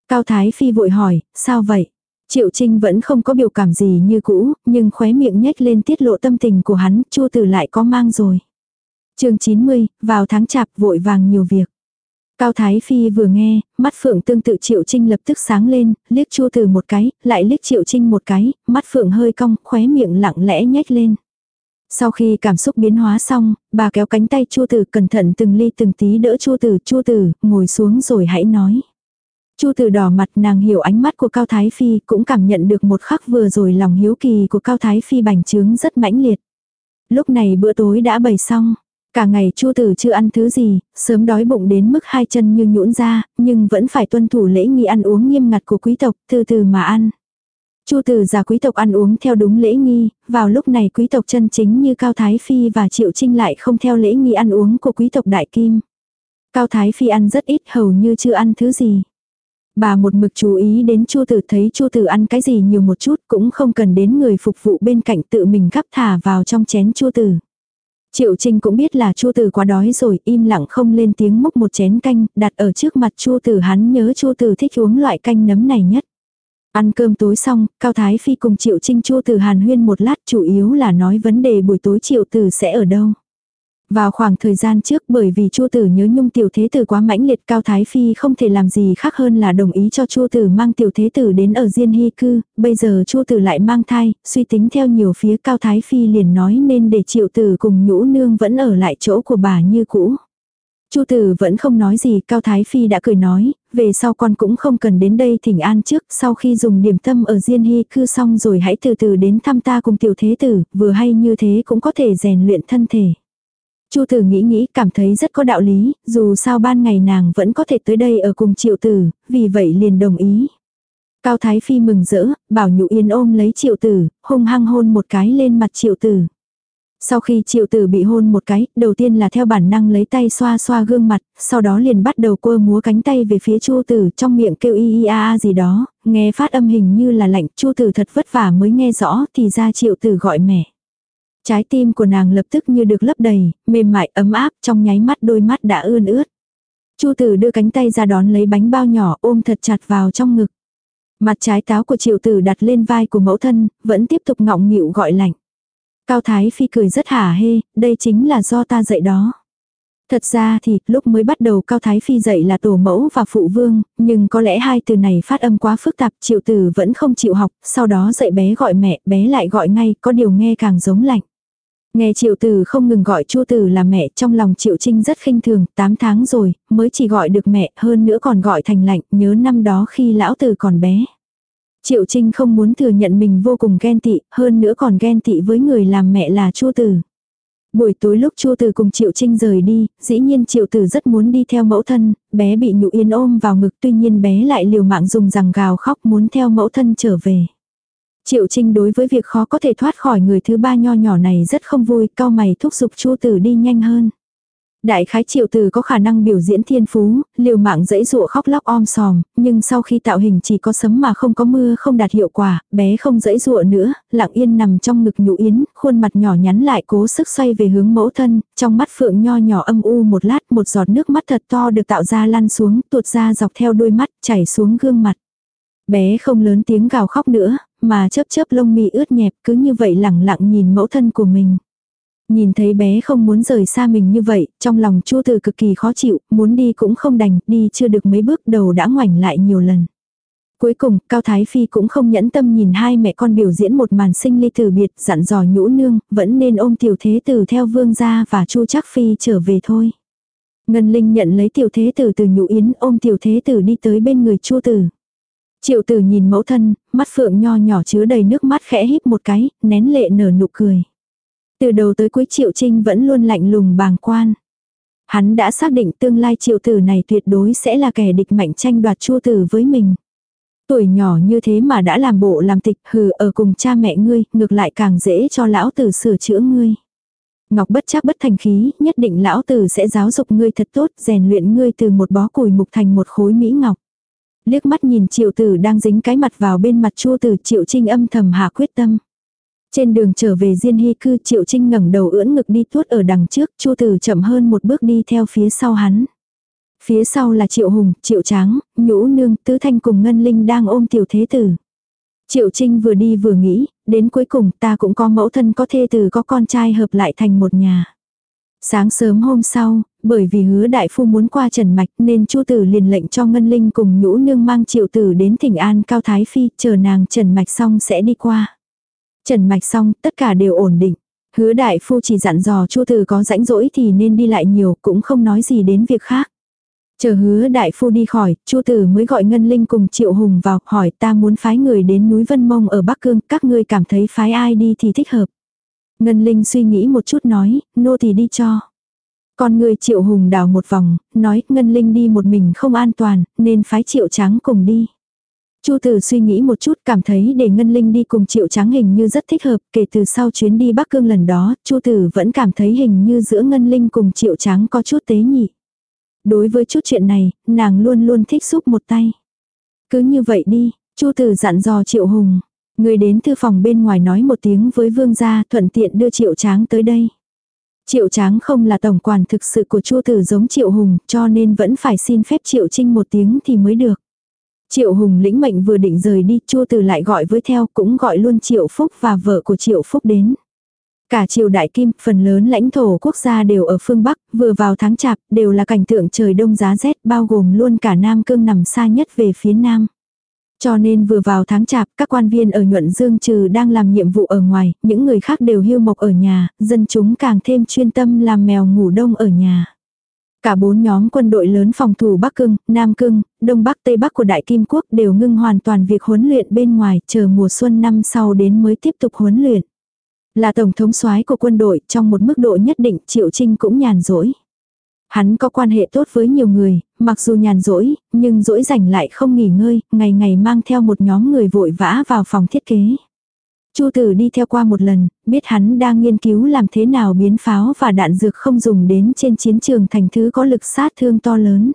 Cao Thái Phi vội hỏi, sao vậy? Triệu Trinh vẫn không có biểu cảm gì như cũ, nhưng khóe miệng nhếch lên tiết lộ tâm tình của hắn, chua tử lại có mang rồi. chương 90, vào tháng chạp vội vàng nhiều việc. Cao Thái Phi vừa nghe, mắt phượng tương tự Triệu Trinh lập tức sáng lên, liếc chua từ một cái, lại liếc Triệu Trinh một cái, mắt phượng hơi cong, khóe miệng lặng lẽ nhếch lên. Sau khi cảm xúc biến hóa xong, bà kéo cánh tay chua tử cẩn thận từng ly từng tí đỡ chua tử, chua tử, ngồi xuống rồi hãy nói. Chu Tử đỏ mặt nàng hiểu ánh mắt của Cao Thái Phi cũng cảm nhận được một khắc vừa rồi lòng hiếu kỳ của Cao Thái Phi bành trướng rất mãnh liệt. Lúc này bữa tối đã bày xong. Cả ngày Chu Tử chưa ăn thứ gì, sớm đói bụng đến mức hai chân như nhũn ra, nhưng vẫn phải tuân thủ lễ nghi ăn uống nghiêm ngặt của quý tộc, từ từ mà ăn. Chu Tử già quý tộc ăn uống theo đúng lễ nghi, vào lúc này quý tộc chân chính như Cao Thái Phi và Triệu Trinh lại không theo lễ nghi ăn uống của quý tộc Đại Kim. Cao Thái Phi ăn rất ít hầu như chưa ăn thứ gì. Bà một mực chú ý đến Chu Tử thấy Chu Tử ăn cái gì nhiều một chút cũng không cần đến người phục vụ bên cạnh tự mình gắp thả vào trong chén Chu Tử. Triệu Trinh cũng biết là Chu Tử quá đói rồi, im lặng không lên tiếng múc một chén canh, đặt ở trước mặt Chu Tử hắn nhớ Chu Tử thích uống loại canh nấm này nhất. Ăn cơm tối xong, Cao Thái Phi cùng Triệu Trinh Chu Tử hàn huyên một lát chủ yếu là nói vấn đề buổi tối Triệu Tử sẽ ở đâu. Vào khoảng thời gian trước bởi vì Chu Tử nhớ nhung tiểu thế tử quá mãnh liệt Cao Thái Phi không thể làm gì khác hơn là đồng ý cho Chu Tử mang tiểu thế tử đến ở Diên Hy cư, bây giờ Chu Tử lại mang thai, suy tính theo nhiều phía Cao Thái Phi liền nói nên để Triệu Tử cùng Nhũ Nương vẫn ở lại chỗ của bà như cũ. Chu Tử vẫn không nói gì, Cao Thái Phi đã cười nói, về sau con cũng không cần đến đây thỉnh an trước, sau khi dùng điểm tâm ở Diên Hy cư xong rồi hãy từ từ đến thăm ta cùng tiểu thế tử, vừa hay như thế cũng có thể rèn luyện thân thể. Chu tử nghĩ nghĩ cảm thấy rất có đạo lý, dù sao ban ngày nàng vẫn có thể tới đây ở cùng triệu tử, vì vậy liền đồng ý. Cao Thái Phi mừng rỡ, bảo nhụ yên ôm lấy triệu tử, hung hăng hôn một cái lên mặt triệu tử. Sau khi triệu tử bị hôn một cái, đầu tiên là theo bản năng lấy tay xoa xoa gương mặt, sau đó liền bắt đầu quơ múa cánh tay về phía chu tử trong miệng kêu y y a a gì đó, nghe phát âm hình như là lạnh, chu tử thật vất vả mới nghe rõ thì ra triệu tử gọi mẹ. Trái tim của nàng lập tức như được lấp đầy, mềm mại ấm áp trong nháy mắt đôi mắt đã ươn ướt. Chu tử đưa cánh tay ra đón lấy bánh bao nhỏ ôm thật chặt vào trong ngực. Mặt trái táo của triệu tử đặt lên vai của mẫu thân, vẫn tiếp tục ngọng nghịu gọi lạnh. Cao Thái Phi cười rất hả hê, đây chính là do ta dạy đó. Thật ra thì, lúc mới bắt đầu Cao Thái Phi dạy là tổ mẫu và phụ vương, nhưng có lẽ hai từ này phát âm quá phức tạp, triệu tử vẫn không chịu học, sau đó dạy bé gọi mẹ, bé lại gọi ngay, có điều nghe càng giống lạnh. Nghe triệu tử không ngừng gọi chu tử là mẹ trong lòng triệu trinh rất khinh thường, 8 tháng rồi, mới chỉ gọi được mẹ, hơn nữa còn gọi thành lạnh, nhớ năm đó khi lão tử còn bé. Triệu trinh không muốn thừa nhận mình vô cùng ghen tị, hơn nữa còn ghen tị với người làm mẹ là chu tử. Buổi tối lúc Chu Tử cùng Triệu Trinh rời đi, dĩ nhiên Triệu Tử rất muốn đi theo mẫu thân, bé bị Nhụ Yên ôm vào ngực tuy nhiên bé lại liều mạng dùng rằng gào khóc muốn theo mẫu thân trở về. Triệu Trinh đối với việc khó có thể thoát khỏi người thứ ba nho nhỏ này rất không vui, cao mày thúc giục Chu Tử đi nhanh hơn. Đại khái triệu tử có khả năng biểu diễn thiên phú, liều mạng dẫy dụa khóc lóc om sòm, nhưng sau khi tạo hình chỉ có sấm mà không có mưa không đạt hiệu quả, bé không dẫy dụa nữa, lặng yên nằm trong ngực nhũ yến, khuôn mặt nhỏ nhắn lại cố sức xoay về hướng mẫu thân, trong mắt phượng nho nhỏ âm u một lát một giọt nước mắt thật to được tạo ra lăn xuống, tuột ra dọc theo đôi mắt, chảy xuống gương mặt. Bé không lớn tiếng gào khóc nữa, mà chớp chớp lông mi ướt nhẹp cứ như vậy lẳng lặng nhìn mẫu thân của mình. Nhìn thấy bé không muốn rời xa mình như vậy, trong lòng chua từ cực kỳ khó chịu, muốn đi cũng không đành, đi chưa được mấy bước đầu đã ngoảnh lại nhiều lần. Cuối cùng, Cao Thái Phi cũng không nhẫn tâm nhìn hai mẹ con biểu diễn một màn sinh ly từ biệt, dặn dò nhũ nương, vẫn nên ôm tiểu thế tử theo vương gia và chu chắc phi trở về thôi. Ngân Linh nhận lấy tiểu thế tử từ nhũ yến ôm tiểu thế tử đi tới bên người chu tử. Triệu tử nhìn mẫu thân, mắt phượng nho nhỏ chứa đầy nước mắt khẽ híp một cái, nén lệ nở nụ cười. Từ đầu tới cuối triệu trinh vẫn luôn lạnh lùng bàng quan. Hắn đã xác định tương lai triệu tử này tuyệt đối sẽ là kẻ địch mạnh tranh đoạt chua tử với mình. Tuổi nhỏ như thế mà đã làm bộ làm tịch hừ ở cùng cha mẹ ngươi, ngược lại càng dễ cho lão tử sửa chữa ngươi. Ngọc bất chắc bất thành khí, nhất định lão tử sẽ giáo dục ngươi thật tốt, rèn luyện ngươi từ một bó củi mục thành một khối mỹ ngọc. Liếc mắt nhìn triệu tử đang dính cái mặt vào bên mặt chua tử triệu trinh âm thầm hạ quyết tâm. Trên đường trở về Diên Hy cư Triệu Trinh ngẩng đầu ưỡn ngực đi tuốt ở đằng trước, Chu Tử chậm hơn một bước đi theo phía sau hắn. Phía sau là Triệu Hùng, Triệu Tráng, Nhũ Nương, Tứ Thanh cùng Ngân Linh đang ôm tiểu thế tử. Triệu Trinh vừa đi vừa nghĩ, đến cuối cùng ta cũng có mẫu thân có thê tử có con trai hợp lại thành một nhà. Sáng sớm hôm sau, bởi vì hứa đại phu muốn qua trần mạch nên chu tử liền lệnh cho Ngân Linh cùng nhũ nương mang triệu tử đến thỉnh an Cao Thái Phi chờ nàng trần mạch xong sẽ đi qua. Trần mạch xong, tất cả đều ổn định. Hứa đại phu chỉ dặn dò Chu tử có rãnh rỗi thì nên đi lại nhiều, cũng không nói gì đến việc khác. Chờ hứa đại phu đi khỏi, Chu Tử mới gọi Ngân Linh cùng Triệu Hùng vào, hỏi ta muốn phái người đến núi Vân Mông ở Bắc Cương, các ngươi cảm thấy phái ai đi thì thích hợp. Ngân Linh suy nghĩ một chút nói, nô thì đi cho. Con người Triệu Hùng đào một vòng, nói Ngân Linh đi một mình không an toàn, nên phái Triệu Trắng cùng đi. Chu Tử suy nghĩ một chút cảm thấy để Ngân Linh đi cùng Triệu Tráng hình như rất thích hợp, kể từ sau chuyến đi Bắc Cương lần đó, Chu Tử vẫn cảm thấy hình như giữa Ngân Linh cùng Triệu Tráng có chút tế nhị. Đối với chút chuyện này, nàng luôn luôn thích giúp một tay. Cứ như vậy đi, Chu Tử dặn dò Triệu Hùng, người đến thư phòng bên ngoài nói một tiếng với vương gia, thuận tiện đưa Triệu Tráng tới đây. Triệu Tráng không là tổng quản thực sự của Chu Tử giống Triệu Hùng, cho nên vẫn phải xin phép Triệu Trinh một tiếng thì mới được. Triệu Hùng lĩnh mệnh vừa định rời đi, Chu Tử lại gọi với theo, cũng gọi luôn Triệu Phúc và vợ của Triệu Phúc đến. Cả triều đại kim, phần lớn lãnh thổ quốc gia đều ở phương Bắc, vừa vào tháng chạp, đều là cảnh tượng trời đông giá rét, bao gồm luôn cả Nam Cương nằm xa nhất về phía Nam. Cho nên vừa vào tháng chạp, các quan viên ở nhuận dương trừ đang làm nhiệm vụ ở ngoài, những người khác đều hưu mộc ở nhà, dân chúng càng thêm chuyên tâm làm mèo ngủ đông ở nhà. Cả bốn nhóm quân đội lớn phòng thủ Bắc Cưng, Nam Cưng, Đông Bắc Tây Bắc của Đại Kim Quốc đều ngưng hoàn toàn việc huấn luyện bên ngoài, chờ mùa xuân năm sau đến mới tiếp tục huấn luyện. Là tổng thống soái của quân đội, trong một mức độ nhất định Triệu Trinh cũng nhàn rỗi. Hắn có quan hệ tốt với nhiều người, mặc dù nhàn rỗi, nhưng rỗi rảnh lại không nghỉ ngơi, ngày ngày mang theo một nhóm người vội vã vào phòng thiết kế. Chu tử đi theo qua một lần, biết hắn đang nghiên cứu làm thế nào biến pháo và đạn dược không dùng đến trên chiến trường thành thứ có lực sát thương to lớn.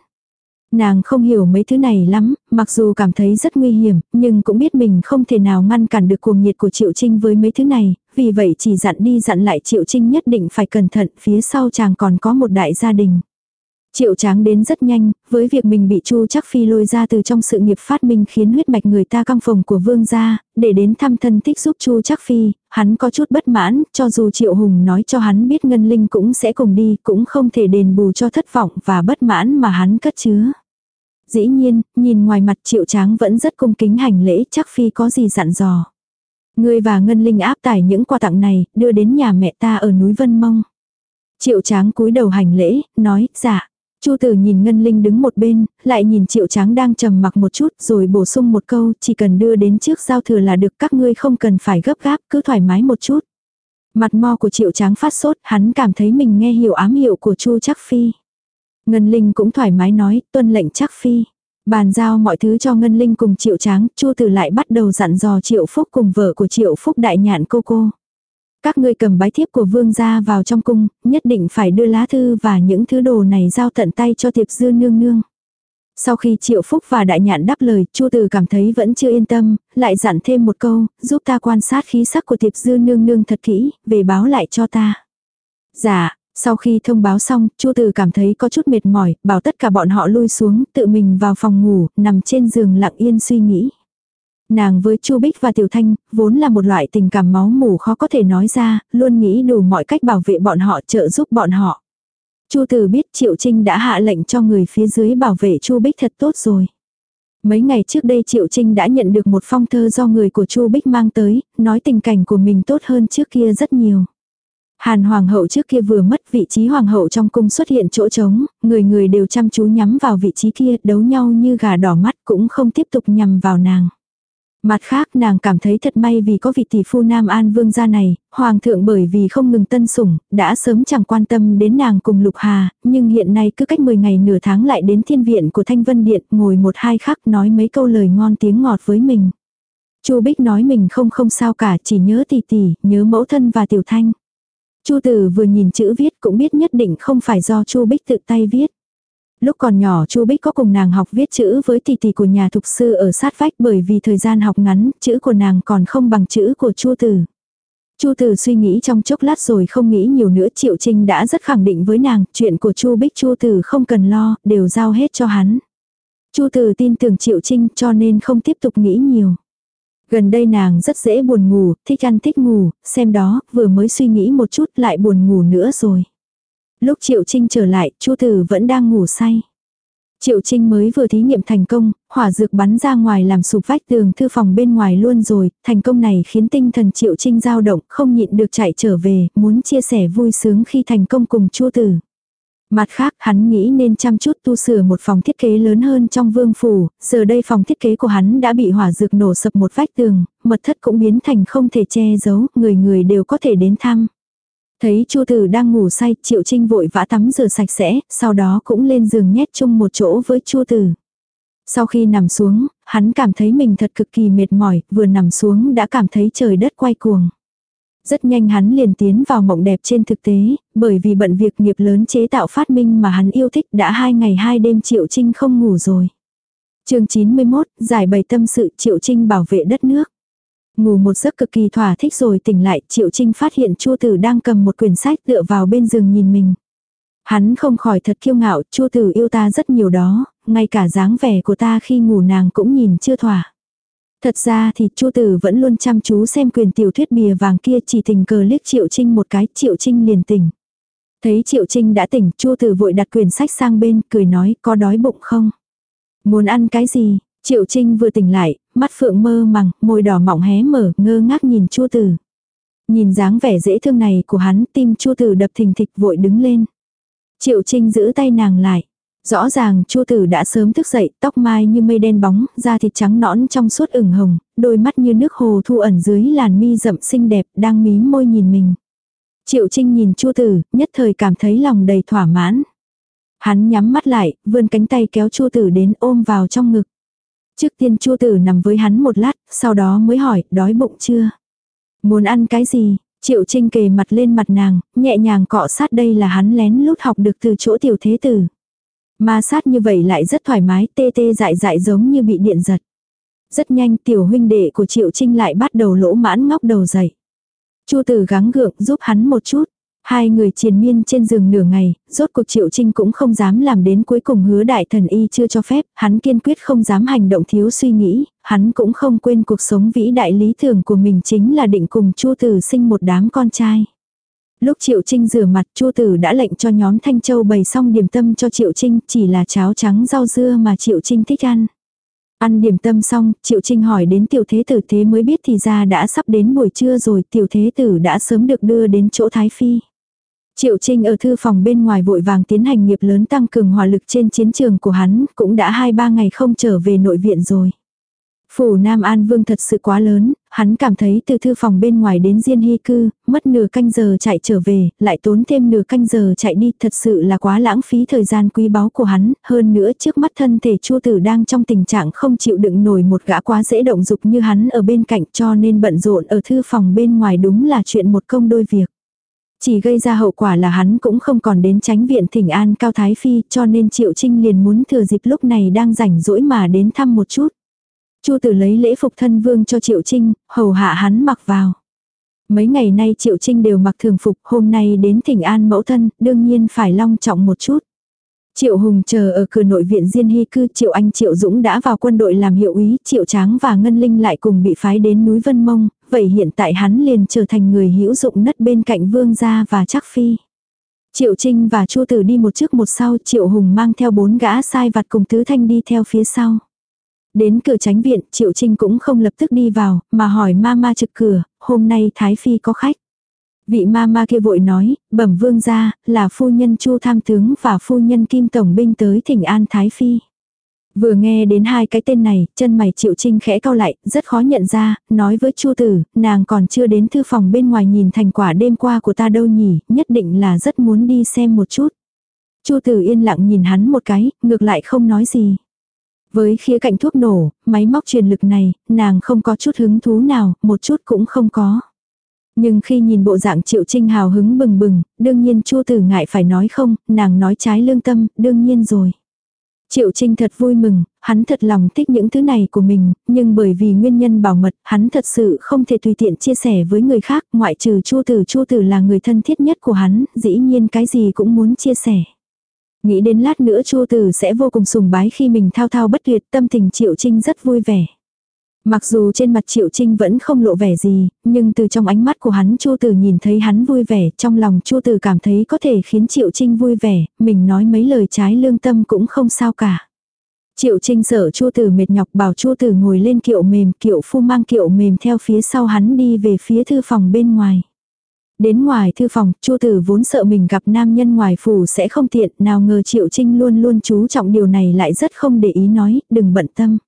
Nàng không hiểu mấy thứ này lắm, mặc dù cảm thấy rất nguy hiểm, nhưng cũng biết mình không thể nào ngăn cản được cuồng nhiệt của Triệu Trinh với mấy thứ này, vì vậy chỉ dặn đi dặn lại Triệu Trinh nhất định phải cẩn thận, phía sau chàng còn có một đại gia đình. Triệu tráng đến rất nhanh, với việc mình bị Chu chắc phi lôi ra từ trong sự nghiệp phát minh khiến huyết mạch người ta căng phòng của vương gia, để đến thăm thân thích giúp Chu chắc phi, hắn có chút bất mãn, cho dù Triệu Hùng nói cho hắn biết Ngân Linh cũng sẽ cùng đi, cũng không thể đền bù cho thất vọng và bất mãn mà hắn cất chứa. Dĩ nhiên, nhìn ngoài mặt Triệu Tráng vẫn rất cung kính hành lễ chắc phi có gì dặn dò. Ngươi và Ngân Linh áp tải những quà tặng này, đưa đến nhà mẹ ta ở núi Vân Mông. Triệu Tráng cúi đầu hành lễ, nói, dạ. Chu tử nhìn Ngân Linh đứng một bên, lại nhìn Triệu Tráng đang trầm mặc một chút rồi bổ sung một câu chỉ cần đưa đến trước giao thừa là được các ngươi không cần phải gấp gáp cứ thoải mái một chút. Mặt mo của Triệu Tráng phát sốt hắn cảm thấy mình nghe hiểu ám hiệu của Chu Chắc Phi. Ngân Linh cũng thoải mái nói tuân lệnh Chắc Phi. Bàn giao mọi thứ cho Ngân Linh cùng Triệu Tráng, Chu Tử lại bắt đầu dặn dò Triệu Phúc cùng vợ của Triệu Phúc đại nhạn cô cô. Các ngươi cầm bái thiếp của vương gia vào trong cung, nhất định phải đưa lá thư và những thứ đồ này giao tận tay cho tiệp dư nương nương. Sau khi Triệu Phúc và Đại Nhạn đáp lời, Chu Từ cảm thấy vẫn chưa yên tâm, lại dặn thêm một câu, giúp ta quan sát khí sắc của tiệp dư nương nương thật kỹ, về báo lại cho ta. Dạ, sau khi thông báo xong, Chu Từ cảm thấy có chút mệt mỏi, bảo tất cả bọn họ lui xuống, tự mình vào phòng ngủ, nằm trên giường lặng yên suy nghĩ. Nàng với Chu Bích và Tiểu Thanh, vốn là một loại tình cảm máu mủ khó có thể nói ra, luôn nghĩ đủ mọi cách bảo vệ bọn họ trợ giúp bọn họ. Chu từ biết Triệu Trinh đã hạ lệnh cho người phía dưới bảo vệ Chu Bích thật tốt rồi. Mấy ngày trước đây Triệu Trinh đã nhận được một phong thơ do người của Chu Bích mang tới, nói tình cảnh của mình tốt hơn trước kia rất nhiều. Hàn hoàng hậu trước kia vừa mất vị trí hoàng hậu trong cung xuất hiện chỗ trống, người người đều chăm chú nhắm vào vị trí kia, đấu nhau như gà đỏ mắt cũng không tiếp tục nhằm vào nàng. Mặt khác nàng cảm thấy thật may vì có vị tỷ phu Nam An Vương gia này, Hoàng thượng bởi vì không ngừng tân sủng, đã sớm chẳng quan tâm đến nàng cùng Lục Hà, nhưng hiện nay cứ cách 10 ngày nửa tháng lại đến thiên viện của Thanh Vân Điện ngồi một hai khắc nói mấy câu lời ngon tiếng ngọt với mình. Chu Bích nói mình không không sao cả, chỉ nhớ tỷ tỷ, nhớ mẫu thân và Tiểu Thanh. Chu Tử vừa nhìn chữ viết cũng biết nhất định không phải do Chu Bích tự tay viết. Lúc còn nhỏ Chu Bích có cùng nàng học viết chữ với tỷ tỷ của nhà thục sư ở sát vách bởi vì thời gian học ngắn, chữ của nàng còn không bằng chữ của Chu Tử. Chu Tử suy nghĩ trong chốc lát rồi không nghĩ nhiều nữa, Triệu Trinh đã rất khẳng định với nàng, chuyện của Chu Bích Chu Tử không cần lo, đều giao hết cho hắn. Chu Tử tin tưởng Triệu Trinh cho nên không tiếp tục nghĩ nhiều. Gần đây nàng rất dễ buồn ngủ, thích ăn thích ngủ, xem đó, vừa mới suy nghĩ một chút lại buồn ngủ nữa rồi. Lúc Triệu Trinh trở lại, Chu Tử vẫn đang ngủ say. Triệu Trinh mới vừa thí nghiệm thành công, hỏa dược bắn ra ngoài làm sụp vách tường thư phòng bên ngoài luôn rồi, thành công này khiến tinh thần Triệu Trinh dao động, không nhịn được chạy trở về, muốn chia sẻ vui sướng khi thành công cùng Chu Tử. Mặt khác, hắn nghĩ nên chăm chút tu sửa một phòng thiết kế lớn hơn trong vương phủ, giờ đây phòng thiết kế của hắn đã bị hỏa dược nổ sập một vách tường, mật thất cũng biến thành không thể che giấu, người người đều có thể đến thăm. Thấy Chu Tử đang ngủ say, Triệu Trinh vội vã tắm rửa sạch sẽ, sau đó cũng lên giường nhét chung một chỗ với Chu Tử. Sau khi nằm xuống, hắn cảm thấy mình thật cực kỳ mệt mỏi, vừa nằm xuống đã cảm thấy trời đất quay cuồng. Rất nhanh hắn liền tiến vào mộng đẹp trên thực tế, bởi vì bận việc nghiệp lớn chế tạo phát minh mà hắn yêu thích đã hai ngày hai đêm Triệu Trinh không ngủ rồi. chương 91, giải bày tâm sự Triệu Trinh bảo vệ đất nước. Ngủ một giấc cực kỳ thỏa thích rồi tỉnh lại, Triệu Trinh phát hiện Chu Tử đang cầm một quyển sách tựa vào bên giường nhìn mình. Hắn không khỏi thật kiêu ngạo, Chu Tử yêu ta rất nhiều đó, ngay cả dáng vẻ của ta khi ngủ nàng cũng nhìn chưa thỏa. Thật ra thì Chu Tử vẫn luôn chăm chú xem quyền tiểu thuyết bìa vàng kia chỉ tình cờ liếc Triệu Trinh một cái, Triệu Trinh liền tỉnh. Thấy Triệu Trinh đã tỉnh, Chu Tử vội đặt quyển sách sang bên, cười nói, có đói bụng không? Muốn ăn cái gì? Triệu Trinh vừa tỉnh lại, mắt phượng mơ màng, môi đỏ mọng hé mở, ngơ ngác nhìn Chu Tử. Nhìn dáng vẻ dễ thương này của hắn, tim Chu Tử đập thình thịch vội đứng lên. Triệu Trinh giữ tay nàng lại. Rõ ràng Chu Tử đã sớm thức dậy, tóc mai như mây đen bóng, da thịt trắng nõn trong suốt ửng hồng, đôi mắt như nước hồ thu ẩn dưới làn mi rậm xinh đẹp, đang mí môi nhìn mình. Triệu Trinh nhìn Chu Tử, nhất thời cảm thấy lòng đầy thỏa mãn. Hắn nhắm mắt lại, vươn cánh tay kéo Chu Tử đến ôm vào trong ngực. Trước tiên Chu Tử nằm với hắn một lát, sau đó mới hỏi, đói bụng chưa? Muốn ăn cái gì? Triệu Trinh kề mặt lên mặt nàng, nhẹ nhàng cọ sát đây là hắn lén lút học được từ chỗ tiểu thế tử. Ma sát như vậy lại rất thoải mái, tê tê dại dại giống như bị điện giật. Rất nhanh tiểu huynh đệ của Triệu Trinh lại bắt đầu lỗ mãn ngóc đầu dậy. Chu tử gắng gượng giúp hắn một chút. Hai người triền miên trên giường nửa ngày, rốt cuộc Triệu Trinh cũng không dám làm đến cuối cùng hứa đại thần y chưa cho phép, hắn kiên quyết không dám hành động thiếu suy nghĩ, hắn cũng không quên cuộc sống vĩ đại lý tưởng của mình chính là định cùng Chu Tử sinh một đám con trai. Lúc Triệu Trinh rửa mặt Chu Tử đã lệnh cho nhóm Thanh Châu bày xong điểm tâm cho Triệu Trinh chỉ là cháo trắng rau dưa mà Triệu Trinh thích ăn. Ăn điểm tâm xong, Triệu Trinh hỏi đến tiểu thế tử thế mới biết thì ra đã sắp đến buổi trưa rồi tiểu thế tử đã sớm được đưa đến chỗ Thái Phi. Triệu Trinh ở thư phòng bên ngoài vội vàng tiến hành nghiệp lớn tăng cường hỏa lực trên chiến trường của hắn, cũng đã 2-3 ngày không trở về nội viện rồi. Phủ Nam An Vương thật sự quá lớn, hắn cảm thấy từ thư phòng bên ngoài đến Diên Hy Cư, mất nửa canh giờ chạy trở về, lại tốn thêm nửa canh giờ chạy đi, thật sự là quá lãng phí thời gian quý báu của hắn, hơn nữa trước mắt thân thể chua tử đang trong tình trạng không chịu đựng nổi một gã quá dễ động dục như hắn ở bên cạnh cho nên bận rộn ở thư phòng bên ngoài đúng là chuyện một công đôi việc. Chỉ gây ra hậu quả là hắn cũng không còn đến tránh viện thỉnh an Cao Thái Phi cho nên Triệu Trinh liền muốn thừa dịp lúc này đang rảnh rỗi mà đến thăm một chút. Chu tử lấy lễ phục thân vương cho Triệu Trinh, hầu hạ hắn mặc vào. Mấy ngày nay Triệu Trinh đều mặc thường phục, hôm nay đến thỉnh an mẫu thân, đương nhiên phải long trọng một chút. Triệu Hùng chờ ở cửa nội viện Diên Hy cư, Triệu Anh Triệu Dũng đã vào quân đội làm hiệu úy, Triệu Tráng và Ngân Linh lại cùng bị phái đến núi Vân Mông, vậy hiện tại hắn liền trở thành người hữu dụng nất bên cạnh Vương gia và Trác Phi. Triệu Trinh và Chu Tử đi một trước một sau, Triệu Hùng mang theo bốn gã sai vặt cùng Tứ Thanh đi theo phía sau. Đến cửa tránh viện, Triệu Trinh cũng không lập tức đi vào, mà hỏi ma ma trực cửa, hôm nay Thái Phi có khách. Vị ma ma kia vội nói, bẩm vương gia, là phu nhân Chu Tham Tướng và phu nhân Kim Tổng Binh tới thỉnh an Thái Phi. Vừa nghe đến hai cái tên này, chân mày Triệu Trinh khẽ cau lại, rất khó nhận ra, nói với Chu Tử, nàng còn chưa đến thư phòng bên ngoài nhìn thành quả đêm qua của ta đâu nhỉ, nhất định là rất muốn đi xem một chút. Chu Tử yên lặng nhìn hắn một cái, ngược lại không nói gì. Với khía cạnh thuốc nổ, máy móc truyền lực này, nàng không có chút hứng thú nào, một chút cũng không có. Nhưng khi nhìn bộ dạng Triệu Trinh hào hứng bừng bừng, đương nhiên Chu Tử ngại phải nói không, nàng nói trái lương tâm, đương nhiên rồi. Triệu Trinh thật vui mừng, hắn thật lòng thích những thứ này của mình, nhưng bởi vì nguyên nhân bảo mật, hắn thật sự không thể tùy tiện chia sẻ với người khác, ngoại trừ Chu Tử, Chu Tử là người thân thiết nhất của hắn, dĩ nhiên cái gì cũng muốn chia sẻ. Nghĩ đến lát nữa Chu Tử sẽ vô cùng sùng bái khi mình thao thao bất tuyệt, tâm tình Triệu Trinh rất vui vẻ. Mặc dù trên mặt Triệu Trinh vẫn không lộ vẻ gì, nhưng từ trong ánh mắt của hắn Chu Tử nhìn thấy hắn vui vẻ, trong lòng Chu Tử cảm thấy có thể khiến Triệu Trinh vui vẻ, mình nói mấy lời trái lương tâm cũng không sao cả. Triệu Trinh sợ Chu Tử mệt nhọc bảo Chu Tử ngồi lên kiệu mềm, kiệu phu mang kiệu mềm theo phía sau hắn đi về phía thư phòng bên ngoài. Đến ngoài thư phòng, Chu Tử vốn sợ mình gặp nam nhân ngoài phủ sẽ không tiện, nào ngờ Triệu Trinh luôn luôn chú trọng điều này lại rất không để ý nói, đừng bận tâm.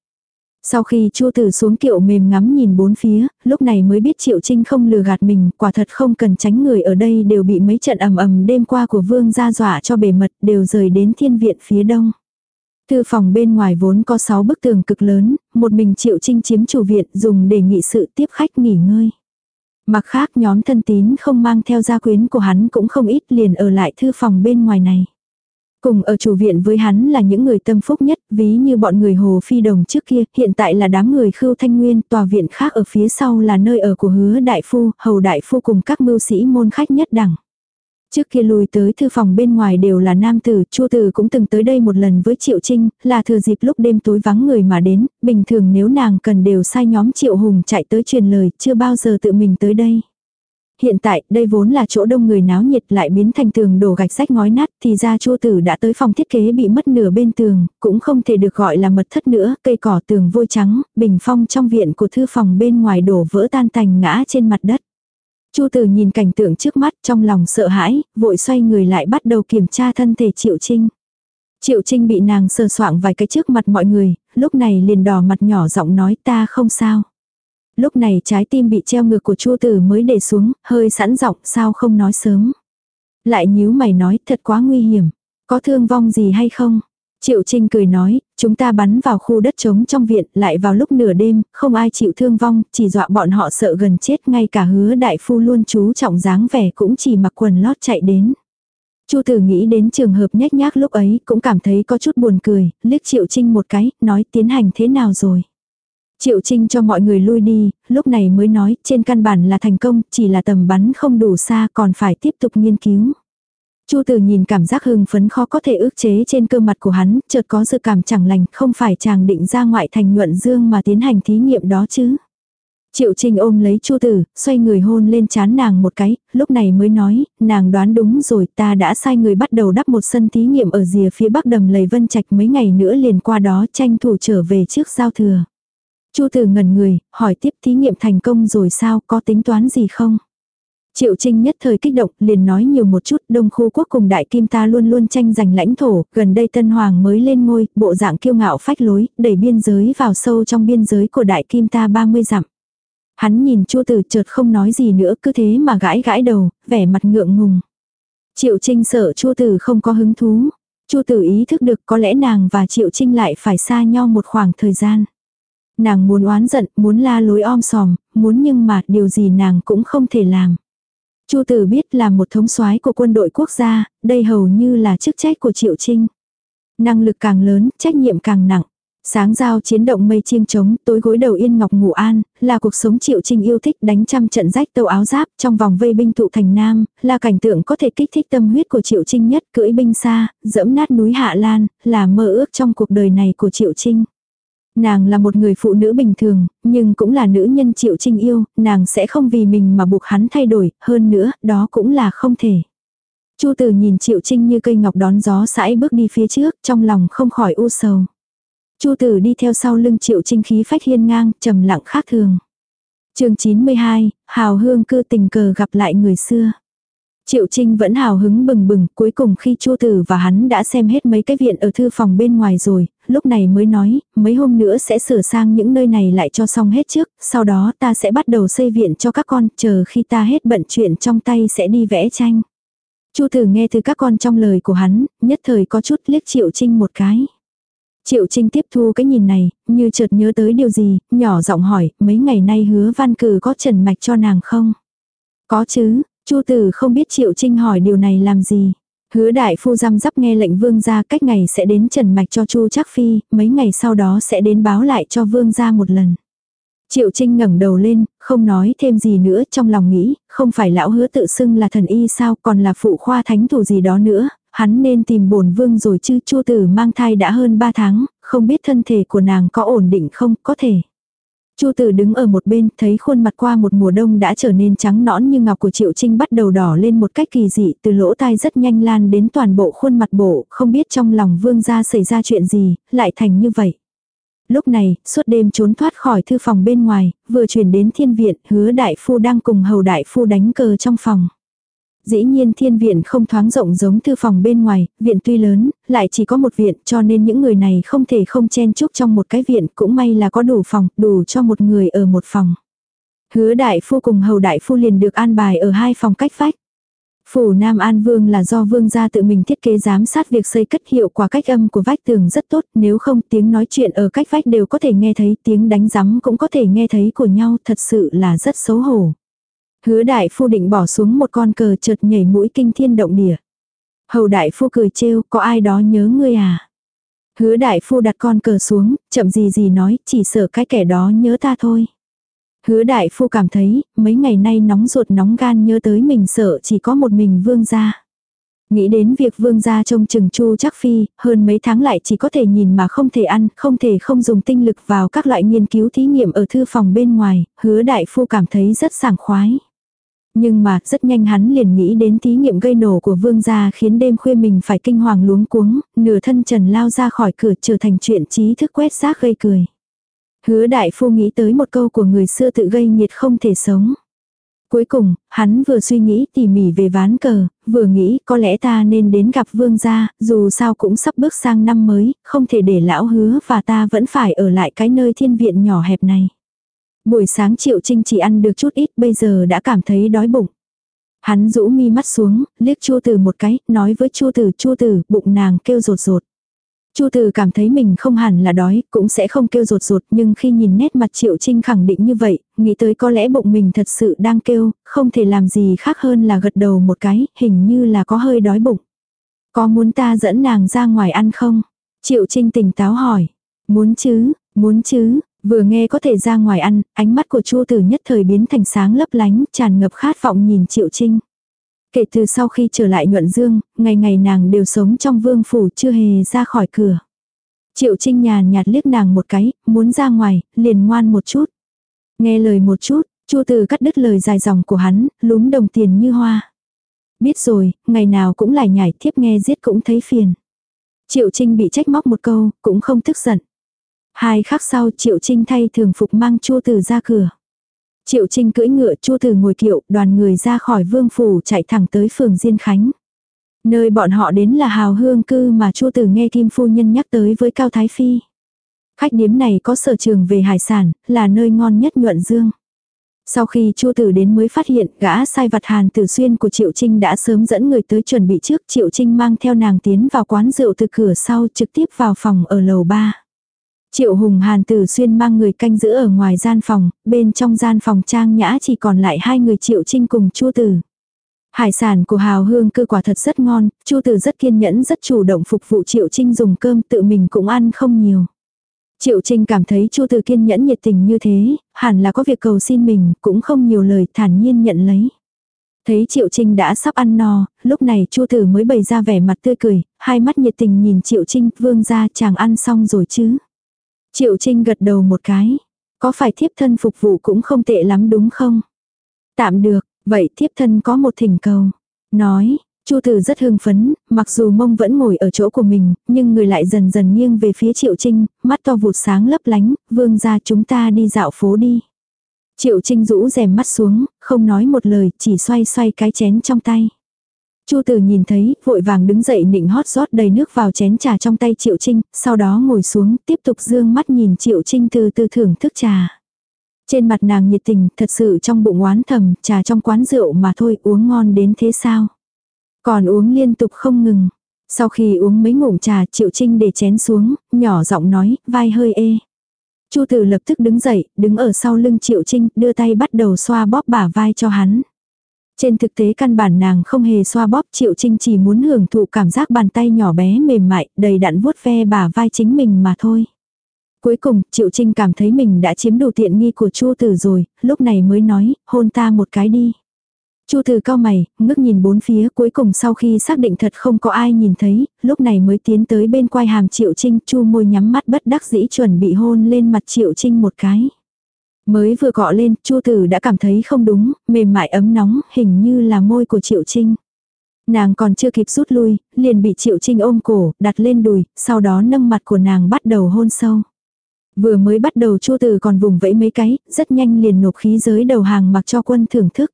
Sau khi Chu Tử xuống kiệu mềm ngắm nhìn bốn phía, lúc này mới biết Triệu Trinh không lừa gạt mình, quả thật không cần tránh người ở đây đều bị mấy trận ầm ầm đêm qua của Vương gia dọa cho bề mật, đều rời đến thiên viện phía đông. Thư phòng bên ngoài vốn có 6 bức tường cực lớn, một mình Triệu Trinh chiếm chủ viện dùng để nghị sự tiếp khách nghỉ ngơi mặt khác nhóm thân tín không mang theo gia quyến của hắn cũng không ít liền ở lại thư phòng bên ngoài này. Cùng ở chủ viện với hắn là những người tâm phúc nhất, ví như bọn người Hồ Phi Đồng trước kia, hiện tại là đám người Khưu Thanh Nguyên, tòa viện khác ở phía sau là nơi ở của hứa đại phu, hầu đại phu cùng các mưu sĩ môn khách nhất đẳng. Trước kia lùi tới thư phòng bên ngoài đều là nam tử, Chu tử cũng từng tới đây một lần với Triệu Trinh, là thừa dịp lúc đêm tối vắng người mà đến, bình thường nếu nàng cần đều sai nhóm Triệu Hùng chạy tới truyền lời, chưa bao giờ tự mình tới đây. Hiện tại, đây vốn là chỗ đông người náo nhiệt lại biến thành tường đổ gạch rách ngói nát, thì ra Chu tử đã tới phòng thiết kế bị mất nửa bên tường, cũng không thể được gọi là mật thất nữa, cây cỏ tường vôi trắng, bình phong trong viện của thư phòng bên ngoài đổ vỡ tan tành ngã trên mặt đất. Chu tử nhìn cảnh tượng trước mắt trong lòng sợ hãi, vội xoay người lại bắt đầu kiểm tra thân thể Triệu Trinh. Triệu Trinh bị nàng sờ soạng vài cái trước mặt mọi người, lúc này liền đỏ mặt nhỏ giọng nói ta không sao. Lúc này trái tim bị treo ngược của Chu Tử mới để xuống, hơi sẵn giọng sao không nói sớm. Lại nhíu mày nói thật quá nguy hiểm. Có thương vong gì hay không? Triệu Trinh cười nói, chúng ta bắn vào khu đất trống trong viện, lại vào lúc nửa đêm, không ai chịu thương vong, chỉ dọa bọn họ sợ gần chết, ngay cả hứa đại phu luôn chú trọng dáng vẻ cũng chỉ mặc quần lót chạy đến. Chu tử nghĩ đến trường hợp nhách nhác lúc ấy, cũng cảm thấy có chút buồn cười, liếc Triệu Trinh một cái, nói tiến hành thế nào rồi. Triệu Trinh cho mọi người lui đi, lúc này mới nói, trên căn bản là thành công, chỉ là tầm bắn không đủ xa còn phải tiếp tục nghiên cứu. Chu Tử nhìn cảm giác hưng phấn khó có thể ước chế trên cơ mặt của hắn, chợt có sự cảm chẳng lành, không phải chàng định ra ngoại thành nhuận dương mà tiến hành thí nghiệm đó chứ. Triệu Trinh ôm lấy Chu Tử, xoay người hôn lên chán nàng một cái, lúc này mới nói, nàng đoán đúng rồi, ta đã sai người bắt đầu đắp một sân thí nghiệm ở rìa phía bắc đầm lầy vân trạch mấy ngày nữa liền qua đó tranh thủ trở về trước giao thừa. Chu Tử ngẩn người, hỏi tiếp thí nghiệm thành công rồi sao, có tính toán gì không? Triệu Trinh nhất thời kích động, liền nói nhiều một chút, Đông Khu quốc cùng Đại Kim ta luôn luôn tranh giành lãnh thổ, gần đây Tân Hoàng mới lên ngôi, bộ dạng kiêu ngạo phách lối, đẩy biên giới vào sâu trong biên giới của Đại Kim ta 30 dặm. Hắn nhìn Chu Tử chợt không nói gì nữa, cứ thế mà gãi gãi đầu, vẻ mặt ngượng ngùng. Triệu Trinh sợ Chu Tử không có hứng thú. Chu Tử ý thức được có lẽ nàng và Triệu Trinh lại phải xa nhau một khoảng thời gian. Nàng muốn oán giận, muốn la lối om sòm, muốn nhưng mà điều gì nàng cũng không thể làm. Chu Tử biết là một thống soái của quân đội quốc gia, đây hầu như là chức trách của Triệu Trinh. Năng lực càng lớn, trách nhiệm càng nặng. Sáng giao chiến động mây chiêng trống, tối gối đầu yên ngọc ngủ an, là cuộc sống Triệu Trinh yêu thích đánh trăm trận rách tâu áo giáp trong vòng vây binh tụ thành Nam, là cảnh tượng có thể kích thích tâm huyết của Triệu Trinh nhất cưỡi binh xa, dẫm nát núi Hạ Lan, là mơ ước trong cuộc đời này của Triệu Trinh. Nàng là một người phụ nữ bình thường, nhưng cũng là nữ nhân chịu Trinh yêu, nàng sẽ không vì mình mà buộc hắn thay đổi, hơn nữa, đó cũng là không thể. Chu Tử nhìn Triệu Trinh như cây ngọc đón gió sải bước đi phía trước, trong lòng không khỏi u sầu. Chu Tử đi theo sau lưng Triệu Trinh khí phách hiên ngang, trầm lặng khác thường. Chương 92, Hào Hương cư tình cờ gặp lại người xưa. Triệu Trinh vẫn hào hứng bừng bừng, cuối cùng khi Chu Tử và hắn đã xem hết mấy cái viện ở thư phòng bên ngoài rồi, lúc này mới nói, mấy hôm nữa sẽ sửa sang những nơi này lại cho xong hết trước, sau đó ta sẽ bắt đầu xây viện cho các con, chờ khi ta hết bận chuyện trong tay sẽ đi vẽ tranh. Chu Tử nghe từ các con trong lời của hắn, nhất thời có chút liếc Triệu Trinh một cái. Triệu Trinh tiếp thu cái nhìn này, như chợt nhớ tới điều gì, nhỏ giọng hỏi, mấy ngày nay hứa văn cử có trần mạch cho nàng không? Có chứ, Chu tử không biết Triệu Trinh hỏi điều này làm gì. Hứa đại phu răm rắp nghe lệnh vương gia cách ngày sẽ đến trần mạch cho Chu chắc phi, mấy ngày sau đó sẽ đến báo lại cho vương gia một lần. Triệu Trinh ngẩng đầu lên, không nói thêm gì nữa trong lòng nghĩ, không phải lão hứa tự xưng là thần y sao còn là phụ khoa thánh thủ gì đó nữa, hắn nên tìm bổn vương rồi chứ Chu tử mang thai đã hơn 3 tháng, không biết thân thể của nàng có ổn định không, có thể. Chu tử đứng ở một bên, thấy khuôn mặt qua một mùa đông đã trở nên trắng nõn như ngọc của Triệu Trinh bắt đầu đỏ lên một cách kỳ dị, từ lỗ tai rất nhanh lan đến toàn bộ khuôn mặt bộ, không biết trong lòng vương gia xảy ra chuyện gì, lại thành như vậy. Lúc này, suốt đêm trốn thoát khỏi thư phòng bên ngoài, vừa chuyển đến thiên viện, hứa đại phu đang cùng hầu đại phu đánh cờ trong phòng. Dĩ nhiên thiên viện không thoáng rộng giống thư phòng bên ngoài, viện tuy lớn, lại chỉ có một viện cho nên những người này không thể không chen chúc trong một cái viện, cũng may là có đủ phòng, đủ cho một người ở một phòng. Hứa đại phu cùng hầu đại phu liền được an bài ở hai phòng cách vách. Phủ Nam An Vương là do vương gia tự mình thiết kế giám sát việc xây cất hiệu quả cách âm của vách tường rất tốt, nếu không tiếng nói chuyện ở cách vách đều có thể nghe thấy, tiếng đánh giấm cũng có thể nghe thấy của nhau, thật sự là rất xấu hổ. Hứa đại phu định bỏ xuống một con cờ chợt nhảy mũi kinh thiên động địa. Hầu đại phu cười trêu, có ai đó nhớ ngươi à? Hứa đại phu đặt con cờ xuống, chậm gì gì nói, chỉ sợ cái kẻ đó nhớ ta thôi. Hứa đại phu cảm thấy, mấy ngày nay nóng ruột nóng gan nhớ tới mình sợ chỉ có một mình vương gia. Nghĩ đến việc vương gia trông chừng chu chắc phi, hơn mấy tháng lại chỉ có thể nhìn mà không thể ăn, không thể không dùng tinh lực vào các loại nghiên cứu thí nghiệm ở thư phòng bên ngoài, hứa đại phu cảm thấy rất sảng khoái. Nhưng mà rất nhanh hắn liền nghĩ đến thí nghiệm gây nổ của vương gia khiến đêm khuya mình phải kinh hoàng luống cuống, nửa thân trần lao ra khỏi cửa trở thành chuyện trí thức quét rác gây cười. Hứa đại phu nghĩ tới một câu của người xưa tự gây nhiệt không thể sống. Cuối cùng, hắn vừa suy nghĩ tỉ mỉ về ván cờ, vừa nghĩ có lẽ ta nên đến gặp vương gia, dù sao cũng sắp bước sang năm mới, không thể để lão hứa và ta vẫn phải ở lại cái nơi thiên viện nhỏ hẹp này. Buổi sáng Triệu Trinh chỉ ăn được chút ít bây giờ đã cảm thấy đói bụng. Hắn rũ mi mắt xuống, liếc Chu Tử một cái, nói với Chu Tử, Chu Tử, bụng nàng kêu rột rột. Chu Tử cảm thấy mình không hẳn là đói, cũng sẽ không kêu rột rột, nhưng khi nhìn nét mặt Triệu Trinh khẳng định như vậy, nghĩ tới có lẽ bụng mình thật sự đang kêu, không thể làm gì khác hơn là gật đầu một cái, hình như là có hơi đói bụng. Có muốn ta dẫn nàng ra ngoài ăn không? Triệu Trinh tỉnh táo hỏi. Muốn chứ, muốn chứ, Vừa nghe có thể ra ngoài ăn, ánh mắt của Chu Tử nhất thời biến thành sáng lấp lánh, tràn ngập khát vọng nhìn Triệu Trinh. Kể từ sau khi trở lại nhuận dương, ngày ngày nàng đều sống trong vương phủ chưa hề ra khỏi cửa. Triệu Trinh nhàn nhạt liếc nàng một cái, muốn ra ngoài, liền ngoan một chút. Nghe lời một chút, Chu Tử cắt đứt lời dài dòng của hắn, lúm đồng tiền như hoa. Biết rồi, ngày nào cũng lại nhảy tiếp nghe giết cũng thấy phiền. Triệu Trinh bị trách móc một câu, cũng không tức giận. Hai khắc sau Triệu Trinh thay thường phục mang Chu Tử ra cửa. Triệu Trinh cưỡi ngựa Chu Tử ngồi kiệu, đoàn người ra khỏi vương phủ chạy thẳng tới phường Diên Khánh. Nơi bọn họ đến là hào hương cư mà Chu Tử nghe Kim Phu Nhân nhắc tới với Cao Thái Phi. Khách điếm này có sở trường về hải sản, là nơi ngon nhất nhuận dương. Sau khi Chu Tử đến mới phát hiện gã sai vặt Hàn Tử Xuyên của Triệu Trinh đã sớm dẫn người tới chuẩn bị trước. Triệu Trinh mang theo nàng tiến vào quán rượu từ cửa sau trực tiếp vào phòng ở lầu 3. Triệu Hùng Hàn Tử Xuyên mang người canh giữ ở ngoài gian phòng, bên trong gian phòng trang nhã chỉ còn lại hai người Triệu Trinh cùng Chu Tử. Hải sản của Hào Hương cư quả thật rất ngon, Chu Tử rất kiên nhẫn rất chủ động phục vụ Triệu Trinh dùng cơm tự mình cũng ăn không nhiều. Triệu Trinh cảm thấy Chu Tử kiên nhẫn nhiệt tình như thế, hẳn là có việc cầu xin mình, cũng không nhiều lời thản nhiên nhận lấy. Thấy Triệu Trinh đã sắp ăn no, lúc này Chu Tử mới bày ra vẻ mặt tươi cười, hai mắt nhiệt tình nhìn Triệu Trinh, vương ra chàng ăn xong rồi chứ. Triệu Trinh gật đầu một cái. Có phải thiếp thân phục vụ cũng không tệ lắm đúng không? Tạm được, vậy thiếp thân có một thỉnh cầu. Nói, Chu Tử rất hưng phấn, mặc dù mông vẫn ngồi ở chỗ của mình, nhưng người lại dần dần nghiêng về phía Triệu Trinh, mắt to vụt sáng lấp lánh, vương ra chúng ta đi dạo phố đi. Triệu Trinh rũ rèm mắt xuống, không nói một lời, chỉ xoay xoay cái chén trong tay. Chu Tử nhìn thấy, vội vàng đứng dậy nịnh hót rót đầy nước vào chén trà trong tay Triệu Trinh, sau đó ngồi xuống, tiếp tục dương mắt nhìn Triệu Trinh từ từ thưởng thức trà. Trên mặt nàng nhiệt tình, thật sự trong bụng oán thầm, trà trong quán rượu mà thôi, uống ngon đến thế sao? Còn uống liên tục không ngừng. Sau khi uống mấy ngụm trà, Triệu Trinh để chén xuống, nhỏ giọng nói, vai hơi ê. Chu Tử lập tức đứng dậy, đứng ở sau lưng Triệu Trinh, đưa tay bắt đầu xoa bóp bả vai cho hắn. Trên thực tế căn bản nàng không hề xoa bóp Triệu Trinh chỉ muốn hưởng thụ cảm giác bàn tay nhỏ bé mềm mại, đầy đặn vuốt ve bả vai chính mình mà thôi. Cuối cùng, Triệu Trinh cảm thấy mình đã chiếm đủ tiện nghi của Chu Tử rồi, lúc này mới nói, hôn ta một cái đi. Chu Tử cao mày, ngước nhìn bốn phía, cuối cùng sau khi xác định thật không có ai nhìn thấy, lúc này mới tiến tới bên quai hàm Triệu Trinh, chu môi nhắm mắt bất đắc dĩ chuẩn bị hôn lên mặt Triệu Trinh một cái. Mới vừa gọ lên, Chu Tử đã cảm thấy không đúng, mềm mại ấm nóng, hình như là môi của Triệu Trinh. Nàng còn chưa kịp rút lui, liền bị Triệu Trinh ôm cổ, đặt lên đùi, sau đó nâng mặt của nàng bắt đầu hôn sâu. Vừa mới bắt đầu Chu Tử còn vùng vẫy mấy cái, rất nhanh liền nộp khí giới đầu hàng mặc cho quân thưởng thức.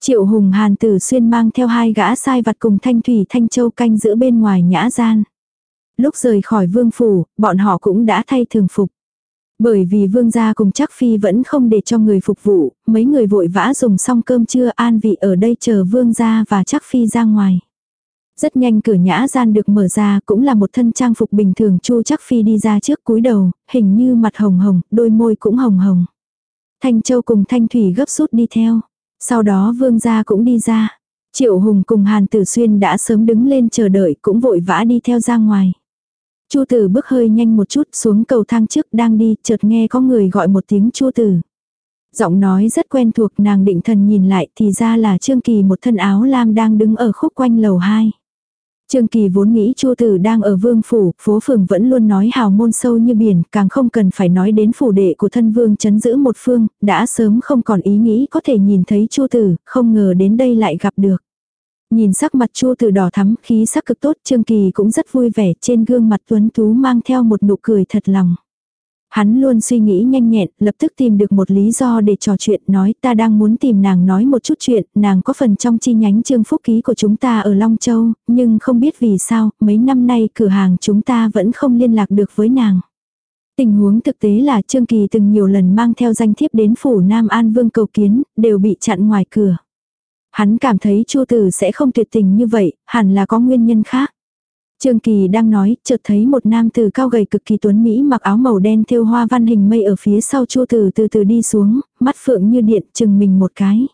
Triệu Hùng Hàn Tử Xuyên mang theo hai gã sai vặt cùng Thanh Thủy Thanh Châu canh giữa bên ngoài nhã gian. Lúc rời khỏi vương phủ, bọn họ cũng đã thay thường phục. Bởi vì vương gia cùng chắc phi vẫn không để cho người phục vụ, mấy người vội vã dùng xong cơm trưa an vị ở đây chờ vương gia và chắc phi ra ngoài. Rất nhanh cửa nhã gian được mở ra cũng là một thân trang phục bình thường chu chắc phi đi ra trước cúi đầu, hình như mặt hồng hồng, đôi môi cũng hồng hồng. Thanh Châu cùng Thanh Thủy gấp rút đi theo. Sau đó vương gia cũng đi ra. Triệu Hùng cùng Hàn Tử Xuyên đã sớm đứng lên chờ đợi cũng vội vã đi theo ra ngoài. Chu Tử bước hơi nhanh một chút xuống cầu thang trước đang đi, chợt nghe có người gọi một tiếng Chu Tử. Giọng nói rất quen thuộc nàng định thần nhìn lại thì ra là Trương Kỳ một thân áo lam đang đứng ở khúc quanh lầu 2. Trương Kỳ vốn nghĩ Chu Tử đang ở vương phủ, phố phường vẫn luôn nói hào môn sâu như biển, càng không cần phải nói đến phủ đệ của thân vương chấn giữ một phương, đã sớm không còn ý nghĩ có thể nhìn thấy Chu Tử, không ngờ đến đây lại gặp được. Nhìn sắc mặt Chu Tử đỏ thắm, khí sắc cực tốt, Trương Kỳ cũng rất vui vẻ, trên gương mặt tuấn tú mang theo một nụ cười thật lòng. Hắn luôn suy nghĩ nhanh nhẹn, lập tức tìm được một lý do để trò chuyện, nói ta đang muốn tìm nàng nói một chút chuyện, nàng có phần trong chi nhánh trương phúc ký của chúng ta ở Long Châu, nhưng không biết vì sao, mấy năm nay cửa hàng chúng ta vẫn không liên lạc được với nàng. Tình huống thực tế là Trương Kỳ từng nhiều lần mang theo danh thiếp đến phủ Nam An Vương cầu kiến, đều bị chặn ngoài cửa. Hắn cảm thấy Chu Tử sẽ không tuyệt tình như vậy, hẳn là có nguyên nhân khác. Trương Kỳ đang nói, chợt thấy một nam tử cao gầy cực kỳ tuấn Mỹ mặc áo màu đen thêu hoa văn hình mây ở phía sau Chu Tử từ từ đi xuống, mắt phượng như điện chừng mình một cái.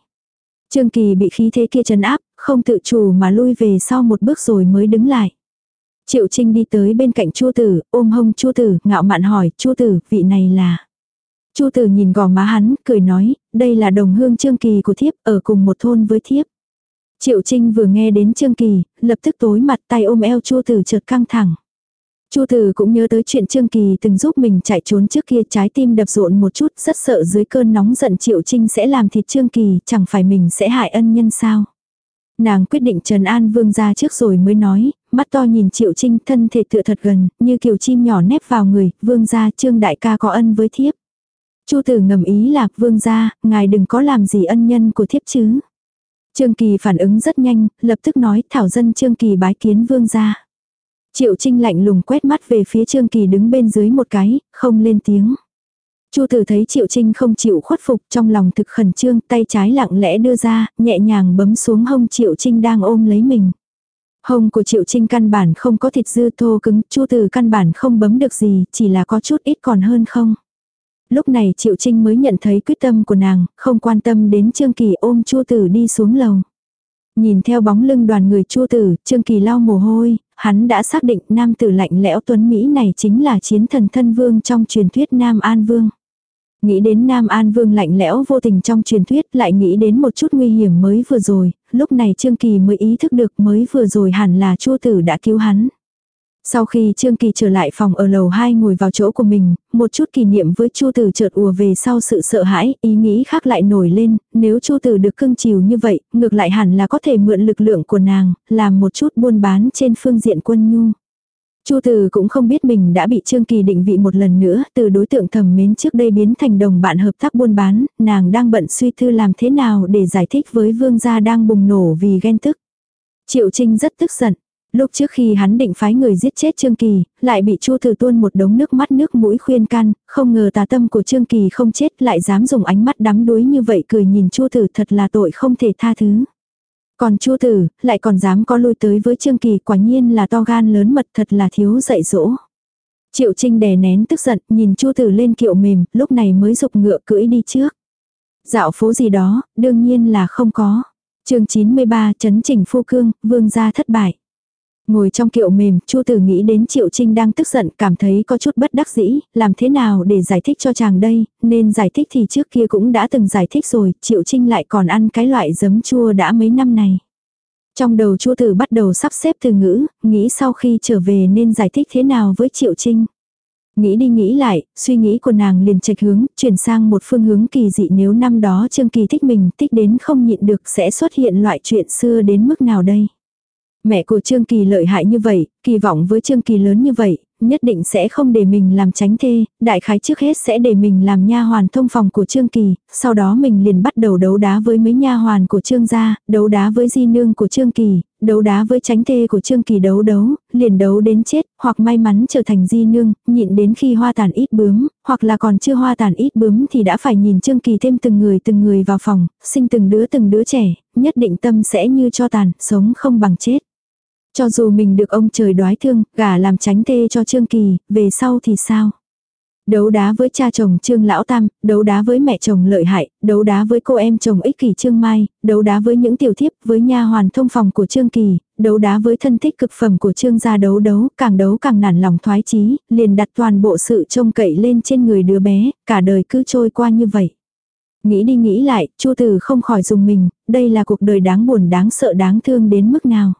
Trương Kỳ bị khí thế kia chấn áp, không tự chủ mà lui về sau một bước rồi mới đứng lại. Triệu Trinh đi tới bên cạnh Chu Tử, ôm hông Chu Tử, ngạo mạn hỏi, Chu Tử, vị này là... Chu Tử nhìn gò má hắn, cười nói, đây là đồng hương Trương Kỳ của thiếp, ở cùng một thôn với thiếp. Triệu Trinh vừa nghe đến Trương Kỳ, lập tức tối mặt tay ôm eo Chu Tử chợt căng thẳng. Chu Tử cũng nhớ tới chuyện Trương Kỳ từng giúp mình chạy trốn trước kia trái tim đập rộn một chút rất sợ dưới cơn nóng giận Triệu Trinh sẽ làm thịt Trương Kỳ chẳng phải mình sẽ hại ân nhân sao. Nàng quyết định trần an vương ra trước rồi mới nói, mắt to nhìn Triệu Trinh thân thể tựa thật gần, như kiểu chim nhỏ nép vào người, vương gia trương đại ca có ân với thiếp. Chu tử ngầm ý là vương gia, ngài đừng có làm gì ân nhân của thiếp chứ. Trương Kỳ phản ứng rất nhanh, lập tức nói thảo dân Trương Kỳ bái kiến vương gia. Triệu Trinh lạnh lùng quét mắt về phía Trương Kỳ đứng bên dưới một cái, không lên tiếng. Chu tử thấy Triệu Trinh không chịu khuất phục trong lòng thực khẩn trương, tay trái lặng lẽ đưa ra, nhẹ nhàng bấm xuống hông Triệu Trinh đang ôm lấy mình. Hông của Triệu Trinh căn bản không có thịt dư thô cứng, Chu tử căn bản không bấm được gì, chỉ là có chút ít còn hơn không. Lúc này Triệu Trinh mới nhận thấy quyết tâm của nàng, không quan tâm đến Trương Kỳ ôm Chu Tử đi xuống lầu. Nhìn theo bóng lưng đoàn người Chu Tử, Trương Kỳ lau mồ hôi, hắn đã xác định nam tử lạnh lẽo tuấn Mỹ này chính là chiến thần thân vương trong truyền thuyết Nam An Vương. Nghĩ đến Nam An Vương lạnh lẽo vô tình trong truyền thuyết lại nghĩ đến một chút nguy hiểm mới vừa rồi, lúc này Trương Kỳ mới ý thức được mới vừa rồi hẳn là Chu Tử đã cứu hắn. Sau khi Trương Kỳ trở lại phòng ở lầu 2 ngồi vào chỗ của mình, một chút kỷ niệm với Chu Tử chợt ùa về sau sự sợ hãi, ý nghĩ khác lại nổi lên, nếu Chu Tử được cưng chiều như vậy, ngược lại hẳn là có thể mượn lực lượng của nàng, làm một chút buôn bán trên phương diện quân nhu. Chu Tử cũng không biết mình đã bị Trương Kỳ định vị một lần nữa, từ đối tượng thầm mến trước đây biến thành đồng bạn hợp tác buôn bán, nàng đang bận suy thư làm thế nào để giải thích với vương gia đang bùng nổ vì ghen tức. Triệu Trinh rất tức giận. Lúc trước khi hắn định phái người giết chết Trương Kỳ, lại bị Chu Tử tuôn một đống nước mắt nước mũi khuyên can, không ngờ tà tâm của Trương Kỳ không chết lại dám dùng ánh mắt đắm đuối như vậy cười nhìn Chu Tử thật là tội không thể tha thứ. Còn Chu Tử, lại còn dám có lui tới với Trương Kỳ quả nhiên là to gan lớn mật thật là thiếu dạy dỗ. Triệu Trinh đè nén tức giận, nhìn Chu Tử lên kiệu mềm, lúc này mới dục ngựa cưỡi đi trước. Dạo phố gì đó, đương nhiên là không có. chương 93 chấn trình phu cương, vương gia thất bại. Ngồi trong kiệu mềm, Chu Tử nghĩ đến Triệu Trinh đang tức giận, cảm thấy có chút bất đắc dĩ, làm thế nào để giải thích cho chàng đây, nên giải thích thì trước kia cũng đã từng giải thích rồi, Triệu Trinh lại còn ăn cái loại giấm chua đã mấy năm này. Trong đầu Chu Tử bắt đầu sắp xếp từ ngữ, nghĩ sau khi trở về nên giải thích thế nào với Triệu Trinh. Nghĩ đi nghĩ lại, suy nghĩ của nàng liền trạch hướng, chuyển sang một phương hướng kỳ dị nếu năm đó Trương Kỳ thích mình, thích đến không nhịn được sẽ xuất hiện loại chuyện xưa đến mức nào đây. Mẹ của Trương Kỳ lợi hại như vậy, kỳ vọng với Trương Kỳ lớn như vậy, nhất định sẽ không để mình làm tránh thê, đại khái trước hết sẽ để mình làm nha hoàn thông phòng của Trương Kỳ, sau đó mình liền bắt đầu đấu đá với mấy nha hoàn của Trương gia, đấu đá với di nương của Trương Kỳ, đấu đá với tránh thê của Trương Kỳ đấu đấu, liền đấu đến chết, hoặc may mắn trở thành di nương, nhịn đến khi hoa tàn ít bướm, hoặc là còn chưa hoa tàn ít bướm thì đã phải nhìn Trương Kỳ thêm từng người từng người vào phòng, sinh từng đứa từng đứa trẻ, nhất định tâm sẽ như cho tàn, sống không bằng chết. Cho dù mình được ông trời đoái thương, gả làm tránh tê cho Trương Kỳ, về sau thì sao? Đấu đá với cha chồng Trương Lão Tam, đấu đá với mẹ chồng lợi hại, đấu đá với cô em chồng ích kỷ Trương Mai, đấu đá với những tiểu thiếp, với nha hoàn thông phòng của Trương Kỳ, đấu đá với thân thích cực phẩm của Trương gia đấu đấu, càng đấu càng nản lòng thoái chí, liền đặt toàn bộ sự trông cậy lên trên người đứa bé, cả đời cứ trôi qua như vậy. Nghĩ đi nghĩ lại, Chu Tử không khỏi dùng mình, đây là cuộc đời đáng buồn đáng sợ đáng thương đến mức nào.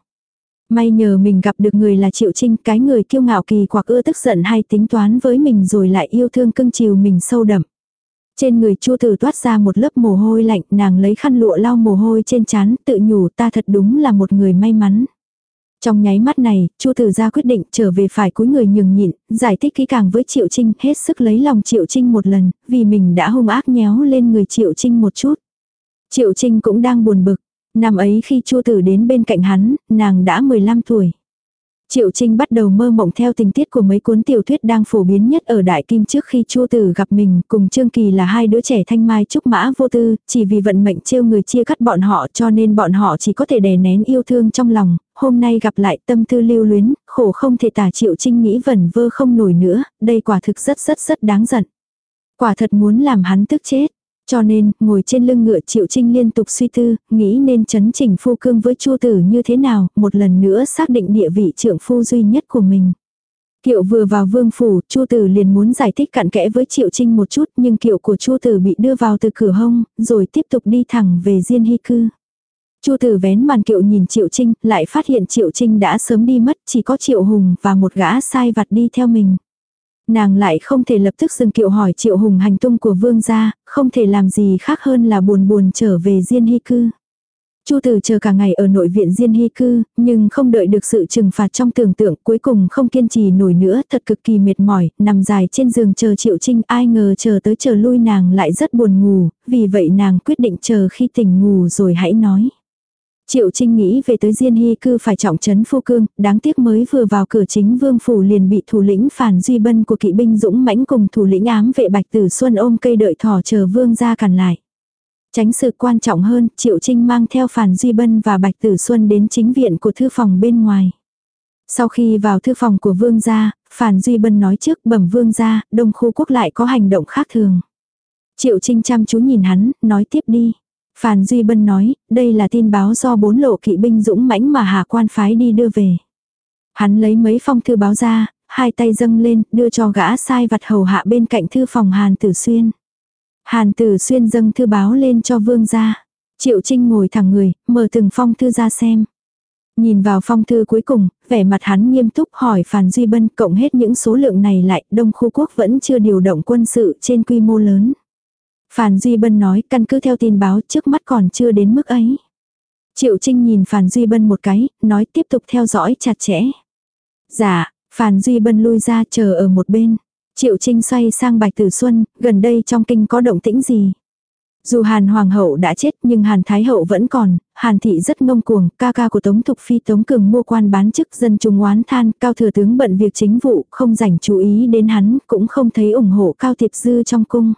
May nhờ mình gặp được người là Triệu Trinh, cái người kiêu ngạo kỳ quặc ưa tức giận hay tính toán với mình rồi lại yêu thương cưng chiều mình sâu đậm. Trên người chua tử toát ra một lớp mồ hôi lạnh, nàng lấy khăn lụa lau mồ hôi trên trán, tự nhủ ta thật đúng là một người may mắn. Trong nháy mắt này, Chu Tử ra quyết định trở về phải cúi người nhường nhịn, giải thích kỹ càng với Triệu Trinh, hết sức lấy lòng Triệu Trinh một lần, vì mình đã hung ác nhéo lên người Triệu Trinh một chút. Triệu Trinh cũng đang buồn bực, Năm ấy khi Chu Tử đến bên cạnh hắn, nàng đã 15 tuổi. Triệu Trinh bắt đầu mơ mộng theo tình tiết của mấy cuốn tiểu thuyết đang phổ biến nhất ở Đại Kim trước khi Chu Tử gặp mình, cùng Trương Kỳ là hai đứa trẻ thanh mai trúc mã vô tư, chỉ vì vận mệnh trêu người chia cắt bọn họ cho nên bọn họ chỉ có thể đè nén yêu thương trong lòng, hôm nay gặp lại tâm tư lưu luyến, khổ không thể tả Triệu Trinh nghĩ vẩn vơ không nổi nữa, đây quả thực rất rất rất đáng giận. Quả thật muốn làm hắn tức chết. Cho nên, ngồi trên lưng ngựa Triệu Trinh liên tục suy tư, nghĩ nên chấn chỉnh phu cương với Chu Tử như thế nào, một lần nữa xác định địa vị trưởng phu duy nhất của mình. Kiệu vừa vào vương phủ, Chu Tử liền muốn giải thích cặn kẽ với Triệu Trinh một chút, nhưng kiệu của Chu Tử bị đưa vào từ cửa hông, rồi tiếp tục đi thẳng về Diên Hy cư. Chu Tử vén màn kiệu nhìn Triệu Trinh, lại phát hiện Triệu Trinh đã sớm đi mất, chỉ có Triệu Hùng và một gã sai vặt đi theo mình. Nàng lại không thể lập tức dừng kiệu hỏi Triệu Hùng hành tung của vương gia, không thể làm gì khác hơn là buồn buồn trở về Diên Hy Cư. Chu Tử chờ cả ngày ở nội viện Diên Hy Cư, nhưng không đợi được sự trừng phạt trong tưởng tượng cuối cùng không kiên trì nổi nữa, thật cực kỳ mệt mỏi, nằm dài trên giường chờ Triệu Trinh ai ngờ chờ tới chờ lui nàng lại rất buồn ngủ, vì vậy nàng quyết định chờ khi tỉnh ngủ rồi hãy nói. Triệu Trinh nghĩ về tới Diên Hy cư phải trọng trấn phu cương, đáng tiếc mới vừa vào cửa chính vương phủ liền bị thủ lĩnh phản duy bân của kỵ binh dũng mãnh cùng thủ lĩnh ám vệ bạch tử xuân ôm cây đợi thỏ chờ vương ra cản lại. Tránh sự quan trọng hơn, Triệu Trinh mang theo phản duy bân và bạch tử xuân đến chính viện của thư phòng bên ngoài. Sau khi vào thư phòng của vương gia, phản duy bân nói trước bẩm vương gia, đông khu quốc lại có hành động khác thường. Triệu Trinh chăm chú nhìn hắn, nói tiếp đi. Phàn Duy Bân nói, đây là tin báo do bốn lộ kỵ binh dũng mãnh mà Hà Quan phái đi đưa về. Hắn lấy mấy phong thư báo ra, hai tay dâng lên, đưa cho gã sai vặt hầu hạ bên cạnh thư phòng Hàn Tử Xuyên. Hàn Tử Xuyên dâng thư báo lên cho vương gia. Triệu Trinh ngồi thẳng người, mở từng phong thư ra xem. Nhìn vào phong thư cuối cùng, vẻ mặt hắn nghiêm túc hỏi Phàn Duy Bân cộng hết những số lượng này lại, Đông Khu Quốc vẫn chưa điều động quân sự trên quy mô lớn. Phàn Duy Bân nói căn cứ theo tin báo trước mắt còn chưa đến mức ấy. Triệu Trinh nhìn Phàn Duy Bân một cái, nói tiếp tục theo dõi chặt chẽ. Dạ, Phàn Duy Bân lui ra chờ ở một bên. Triệu Trinh xoay sang Bạch Tử Xuân, gần đây trong kinh có động tĩnh gì? Dù Hàn Hoàng hậu đã chết nhưng Hàn Thái hậu vẫn còn, Hàn thị rất ngông cuồng, ca ca của Tống Thục Phi Tống Cường mua quan bán chức dân chúng oán than, cao thừa tướng bận việc chính vụ, không dành chú ý đến hắn, cũng không thấy ủng hộ cao tiệp dư trong cung.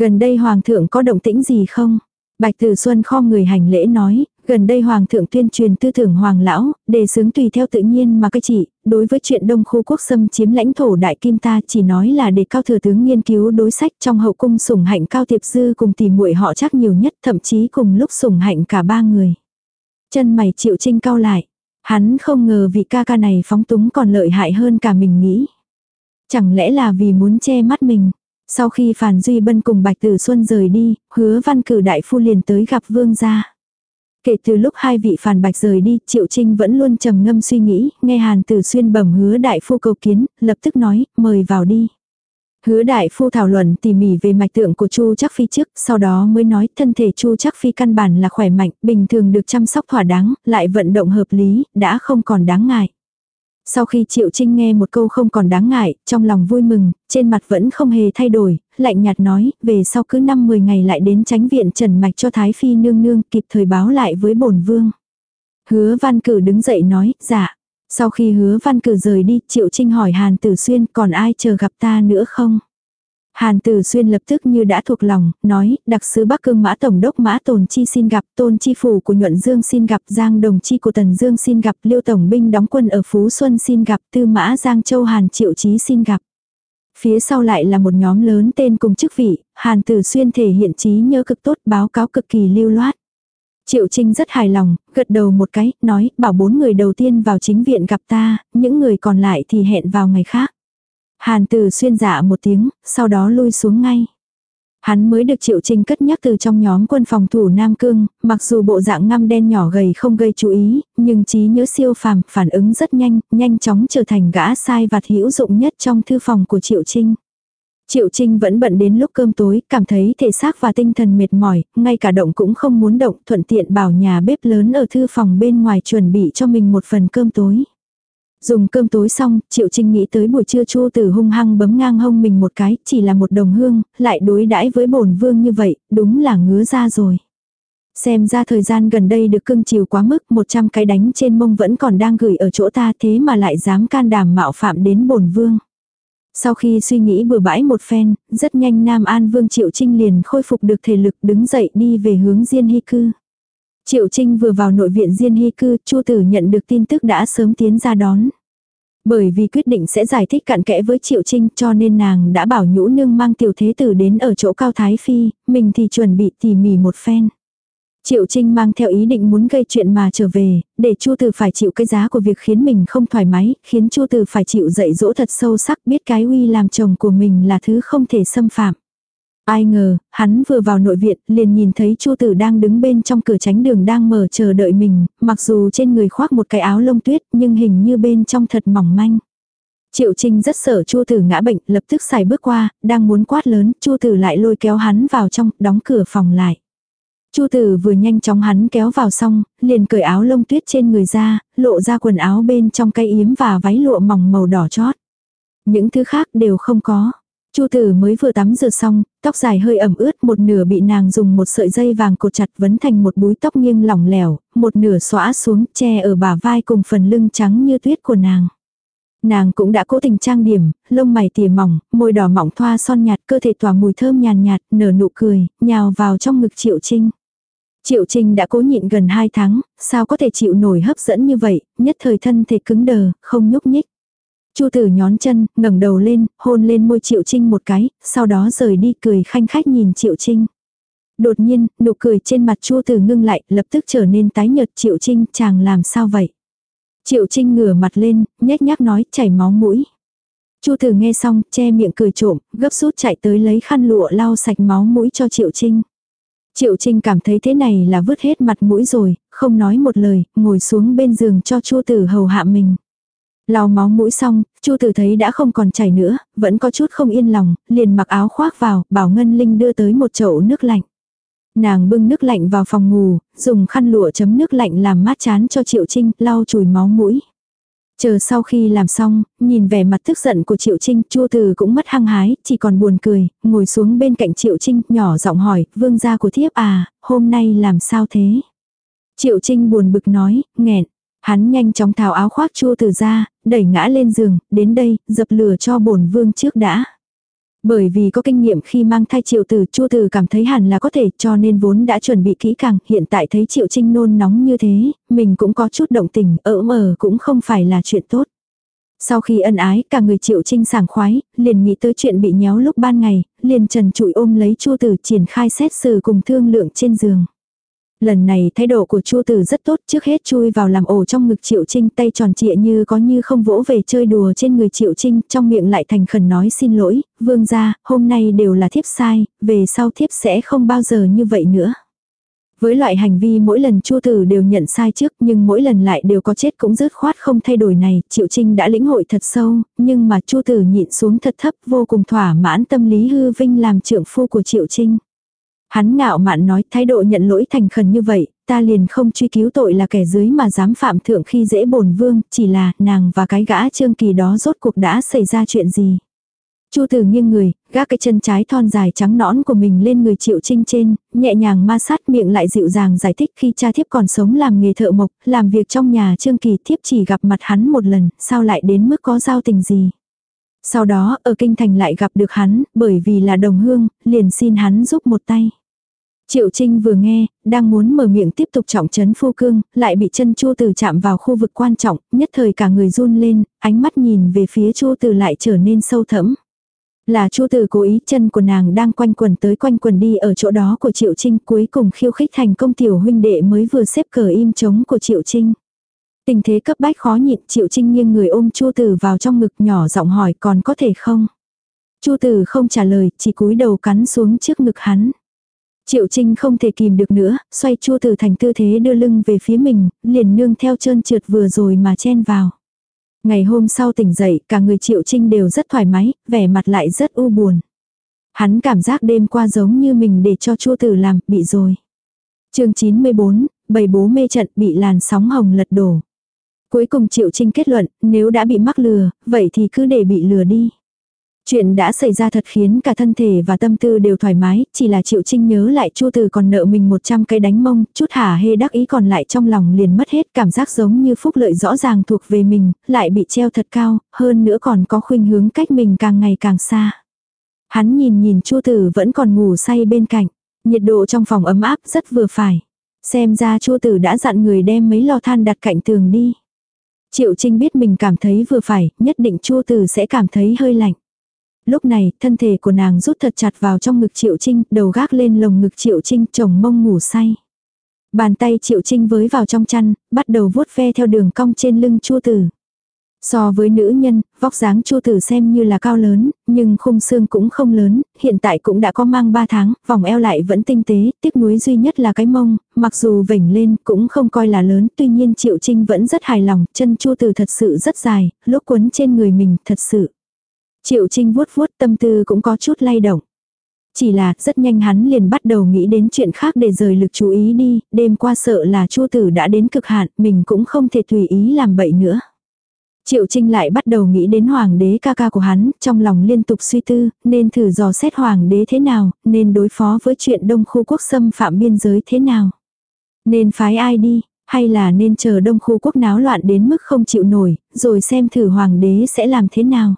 Gần đây Hoàng thượng có động tĩnh gì không? Bạch Tử Xuân kho người hành lễ nói, gần đây Hoàng thượng tuyên truyền tư tưởng Hoàng lão, đề xướng tùy theo tự nhiên mà cái chỉ, đối với chuyện Đông khu quốc xâm chiếm lãnh thổ Đại Kim ta chỉ nói là để cao thừa tướng nghiên cứu đối sách trong hậu cung sủng hạnh cao tiệp dư cùng tìm muội họ chắc nhiều nhất thậm chí cùng lúc sủng hạnh cả ba người. Chân mày triệu trinh cao lại, hắn không ngờ vị ca ca này phóng túng còn lợi hại hơn cả mình nghĩ. Chẳng lẽ là vì muốn che mắt mình. Sau khi Phàn Duy Bân cùng Bạch Tử Xuân rời đi, hứa văn cử đại phu liền tới gặp vương gia. Kể từ lúc hai vị phàn bạch rời đi, Triệu Trinh vẫn luôn trầm ngâm suy nghĩ, nghe Hàn Tử Xuyên bẩm hứa đại phu cầu kiến, lập tức nói, mời vào đi. Hứa đại phu thảo luận tỉ mỉ về mạch tượng của Chu Chắc Phi trước, sau đó mới nói thân thể Chu Chắc Phi căn bản là khỏe mạnh, bình thường được chăm sóc thỏa đáng, lại vận động hợp lý, đã không còn đáng ngại. Sau khi Triệu Trinh nghe một câu không còn đáng ngại, trong lòng vui mừng, trên mặt vẫn không hề thay đổi, lạnh nhạt nói, về sau cứ năm 10 ngày lại đến tránh viện trần mạch cho Thái Phi nương nương kịp thời báo lại với bổn vương. Hứa văn cử đứng dậy nói, dạ. Sau khi hứa văn cử rời đi, Triệu Trinh hỏi Hàn Tử Xuyên còn ai chờ gặp ta nữa không? Hàn Tử Xuyên lập tức như đã thuộc lòng, nói, đặc sứ Bắc Cương Mã Tổng đốc Mã Tồn Chi xin gặp, Tôn Chi Phủ của Nhuận Dương xin gặp, Giang Đồng Chi của Tần Dương xin gặp, Liêu Tổng binh đóng quân ở Phú Xuân xin gặp, Tư Mã Giang Châu Hàn Triệu Chí xin gặp. Phía sau lại là một nhóm lớn tên cùng chức vị, Hàn Tử Xuyên thể hiện trí nhớ cực tốt, báo cáo cực kỳ lưu loát. Triệu Trinh rất hài lòng, gật đầu một cái, nói, bảo bốn người đầu tiên vào chính viện gặp ta, những người còn lại thì hẹn vào ngày khác. Hàn Tử Xuyên dạ một tiếng, sau đó lui xuống ngay. Hắn mới được Triệu Trinh cất nhắc từ trong nhóm quân phòng thủ Nam Cương, mặc dù bộ dạng ngăm đen nhỏ gầy không gây chú ý, nhưng trí nhớ siêu phàm, phản ứng rất nhanh, nhanh chóng trở thành gã sai vặt hữu dụng nhất trong thư phòng của Triệu Trinh. Triệu Trinh vẫn bận đến lúc cơm tối, cảm thấy thể xác và tinh thần mệt mỏi, ngay cả động cũng không muốn động, thuận tiện bảo nhà bếp lớn ở thư phòng bên ngoài chuẩn bị cho mình một phần cơm tối. Dùng cơm tối xong, Triệu Trinh nghĩ tới buổi trưa Chu Tử hung hăng bấm ngang hông mình một cái, chỉ là một đồng hương, lại đối đãi với bổn vương như vậy, đúng là ngứa ra rồi. Xem ra thời gian gần đây được cưng chiều quá mức, 100 cái đánh trên mông vẫn còn đang gửi ở chỗ ta thế mà lại dám can đảm mạo phạm đến bổn vương. Sau khi suy nghĩ bừa bãi một phen, rất nhanh Nam An Vương Triệu Trinh liền khôi phục được thể lực đứng dậy đi về hướng Diên Hy Cư. Triệu Trinh vừa vào nội viện Diên Hy cư, Chu Tử nhận được tin tức đã sớm tiến ra đón. Bởi vì quyết định sẽ giải thích cặn kẽ với Triệu Trinh cho nên nàng đã bảo nhũ nương mang tiểu thế tử đến ở chỗ Cao Thái Phi, mình thì chuẩn bị tỉ mỉ một phen. Triệu Trinh mang theo ý định muốn gây chuyện mà trở về, để Chu Tử phải chịu cái giá của việc khiến mình không thoải mái, khiến Chu Tử phải chịu dạy dỗ thật sâu sắc biết cái uy làm chồng của mình là thứ không thể xâm phạm. Ai ngờ, hắn vừa vào nội viện, liền nhìn thấy Chu Tử đang đứng bên trong cửa tránh đường đang mở chờ đợi mình, mặc dù trên người khoác một cái áo lông tuyết, nhưng hình như bên trong thật mỏng manh. Triệu Trinh rất sợ Chu Tử ngã bệnh, lập tức xài bước qua, đang muốn quát lớn, Chu Tử lại lôi kéo hắn vào trong, đóng cửa phòng lại. Chu Tử vừa nhanh chóng hắn kéo vào xong, liền cởi áo lông tuyết trên người ra, lộ ra quần áo bên trong cây yếm và váy lụa mỏng màu đỏ chót. Những thứ khác đều không có. Chu tử mới vừa tắm rửa xong, tóc dài hơi ẩm ướt, một nửa bị nàng dùng một sợi dây vàng cột chặt vấn thành một búi tóc nghiêng lỏng lẻo, một nửa xõa xuống che ở bả vai cùng phần lưng trắng như tuyết của nàng. Nàng cũng đã cố tình trang điểm, lông mày tỉa mỏng, môi đỏ mỏng thoa son nhạt, cơ thể tỏa mùi thơm nhàn nhạt, nở nụ cười, nhào vào trong ngực Triệu Trinh. Triệu Trinh đã cố nhịn gần 2 tháng, sao có thể chịu nổi hấp dẫn như vậy, nhất thời thân thể cứng đờ, không nhúc nhích. Chu tử nhón chân, ngẩng đầu lên, hôn lên môi Triệu Trinh một cái, sau đó rời đi cười khanh khách nhìn Triệu Trinh. Đột nhiên, nụ cười trên mặt Chu tử ngưng lại, lập tức trở nên tái nhợt Triệu Trinh, chàng làm sao vậy? Triệu Trinh ngửa mặt lên, nhếch nhác nói, chảy máu mũi. Chu tử nghe xong, che miệng cười trộm, gấp rút chạy tới lấy khăn lụa lau sạch máu mũi cho Triệu Trinh. Triệu Trinh cảm thấy thế này là vứt hết mặt mũi rồi, không nói một lời, ngồi xuống bên giường cho Chu tử hầu hạ mình. Lau máu mũi xong, Chu Tử thấy đã không còn chảy nữa, vẫn có chút không yên lòng, liền mặc áo khoác vào, bảo Ngân Linh đưa tới một chậu nước lạnh. Nàng bưng nước lạnh vào phòng ngủ, dùng khăn lụa chấm nước lạnh làm mát chán cho Triệu Trinh, lau chùi máu mũi. Chờ sau khi làm xong, nhìn vẻ mặt tức giận của Triệu Trinh, Chu Từ cũng mất hăng hái, chỉ còn buồn cười, ngồi xuống bên cạnh Triệu Trinh, nhỏ giọng hỏi, vương gia của thiếp à, hôm nay làm sao thế? Triệu Trinh buồn bực nói, nghẹn. Hắn nhanh chóng tháo áo khoác Chu Từ ra, đẩy ngã lên giường, đến đây, dập lửa cho bổn vương trước đã. Bởi vì có kinh nghiệm khi mang thai triệu tử, chua tử cảm thấy hẳn là có thể cho nên vốn đã chuẩn bị kỹ càng, hiện tại thấy triệu trinh nôn nóng như thế, mình cũng có chút động tình, ở mờ cũng không phải là chuyện tốt. Sau khi ân ái, cả người triệu trinh sảng khoái, liền nghĩ tới chuyện bị nhéo lúc ban ngày, liền trần trụi ôm lấy chua tử triển khai xét xử cùng thương lượng trên giường. Lần này thái độ của Chu Tử rất tốt, trước hết chui vào làm ổ trong ngực Triệu Trinh, tay tròn trịa như có như không vỗ về chơi đùa trên người Triệu Trinh, trong miệng lại thành khẩn nói xin lỗi, vương gia, hôm nay đều là thiếp sai, về sau thiếp sẽ không bao giờ như vậy nữa. Với loại hành vi mỗi lần Chu Tử đều nhận sai trước nhưng mỗi lần lại đều có chết cũng dứt khoát không thay đổi này, Triệu Trinh đã lĩnh hội thật sâu, nhưng mà Chu Tử nhịn xuống thật thấp vô cùng thỏa mãn tâm lý hư vinh làm trưởng phu của Triệu Trinh. Hắn ngạo mạn nói thái độ nhận lỗi thành khẩn như vậy, ta liền không truy cứu tội là kẻ dưới mà dám phạm thượng khi dễ bổn vương, chỉ là nàng và cái gã trương kỳ đó rốt cuộc đã xảy ra chuyện gì. Chu tử nghiêng người, gác cái chân trái thon dài trắng nõn của mình lên người triệu trinh trên, nhẹ nhàng ma sát miệng lại dịu dàng giải thích khi cha thiếp còn sống làm nghề thợ mộc, làm việc trong nhà trương kỳ thiếp chỉ gặp mặt hắn một lần, sao lại đến mức có giao tình gì. Sau đó, ở kinh thành lại gặp được hắn, bởi vì là đồng hương, liền xin hắn giúp một tay. Triệu Trinh vừa nghe, đang muốn mở miệng tiếp tục trọng trấn phu cương, lại bị chân Chu Tử chạm vào khu vực quan trọng, nhất thời cả người run lên, ánh mắt nhìn về phía Chu Tử lại trở nên sâu thẫm. Là Chu Tử cố ý chân của nàng đang quanh quần tới quanh quần đi ở chỗ đó của Triệu Trinh cuối cùng khiêu khích thành công tiểu huynh đệ mới vừa xếp cờ im chống của Triệu Trinh. Tình thế cấp bách khó nhịn Triệu Trinh nghiêng người ôm Chu Tử vào trong ngực nhỏ giọng hỏi còn có thể không. Chu Tử không trả lời, chỉ cúi đầu cắn xuống trước ngực hắn. Triệu Trinh không thể kìm được nữa, xoay chua từ thành tư thế đưa lưng về phía mình, liền nương theo chân trượt vừa rồi mà chen vào. Ngày hôm sau tỉnh dậy, cả người Triệu Trinh đều rất thoải mái, vẻ mặt lại rất u buồn. Hắn cảm giác đêm qua giống như mình để cho chua tử làm, bị rồi. chương 94, bầy bố mê trận bị làn sóng hồng lật đổ. Cuối cùng Triệu Trinh kết luận, nếu đã bị mắc lừa, vậy thì cứ để bị lừa đi. Chuyện đã xảy ra thật khiến cả thân thể và tâm tư đều thoải mái, chỉ là Triệu Trinh nhớ lại Chu Từ còn nợ mình 100 cái đánh mông, chút hả hê đắc ý còn lại trong lòng liền mất hết cảm giác giống như phúc lợi rõ ràng thuộc về mình, lại bị treo thật cao, hơn nữa còn có khuynh hướng cách mình càng ngày càng xa. Hắn nhìn nhìn Chu từ vẫn còn ngủ say bên cạnh, nhiệt độ trong phòng ấm áp rất vừa phải. Xem ra Chu từ đã dặn người đem mấy lò than đặt cạnh tường đi. Triệu Trinh biết mình cảm thấy vừa phải, nhất định Chu từ sẽ cảm thấy hơi lạnh. Lúc này, thân thể của nàng rút thật chặt vào trong ngực Triệu Trinh, đầu gác lên lồng ngực Triệu Trinh, chồng mông ngủ say. Bàn tay Triệu Trinh với vào trong chăn, bắt đầu vuốt ve theo đường cong trên lưng Chu Tử. So với nữ nhân, vóc dáng Chu Tử xem như là cao lớn, nhưng khung xương cũng không lớn, hiện tại cũng đã có mang 3 tháng, vòng eo lại vẫn tinh tế, tiếc nuối duy nhất là cái mông, mặc dù vểnh lên cũng không coi là lớn, tuy nhiên Triệu Trinh vẫn rất hài lòng, chân Chu Tử thật sự rất dài, lúc quấn trên người mình thật sự. Triệu Trinh vuốt vuốt tâm tư cũng có chút lay động. Chỉ là rất nhanh hắn liền bắt đầu nghĩ đến chuyện khác để rời lực chú ý đi, đêm qua sợ là chua tử đã đến cực hạn, mình cũng không thể tùy ý làm bậy nữa. Triệu Trinh lại bắt đầu nghĩ đến hoàng đế ca ca của hắn, trong lòng liên tục suy tư, nên thử dò xét hoàng đế thế nào, nên đối phó với chuyện đông khu quốc xâm phạm biên giới thế nào. Nên phái ai đi, hay là nên chờ đông khu quốc náo loạn đến mức không chịu nổi, rồi xem thử hoàng đế sẽ làm thế nào.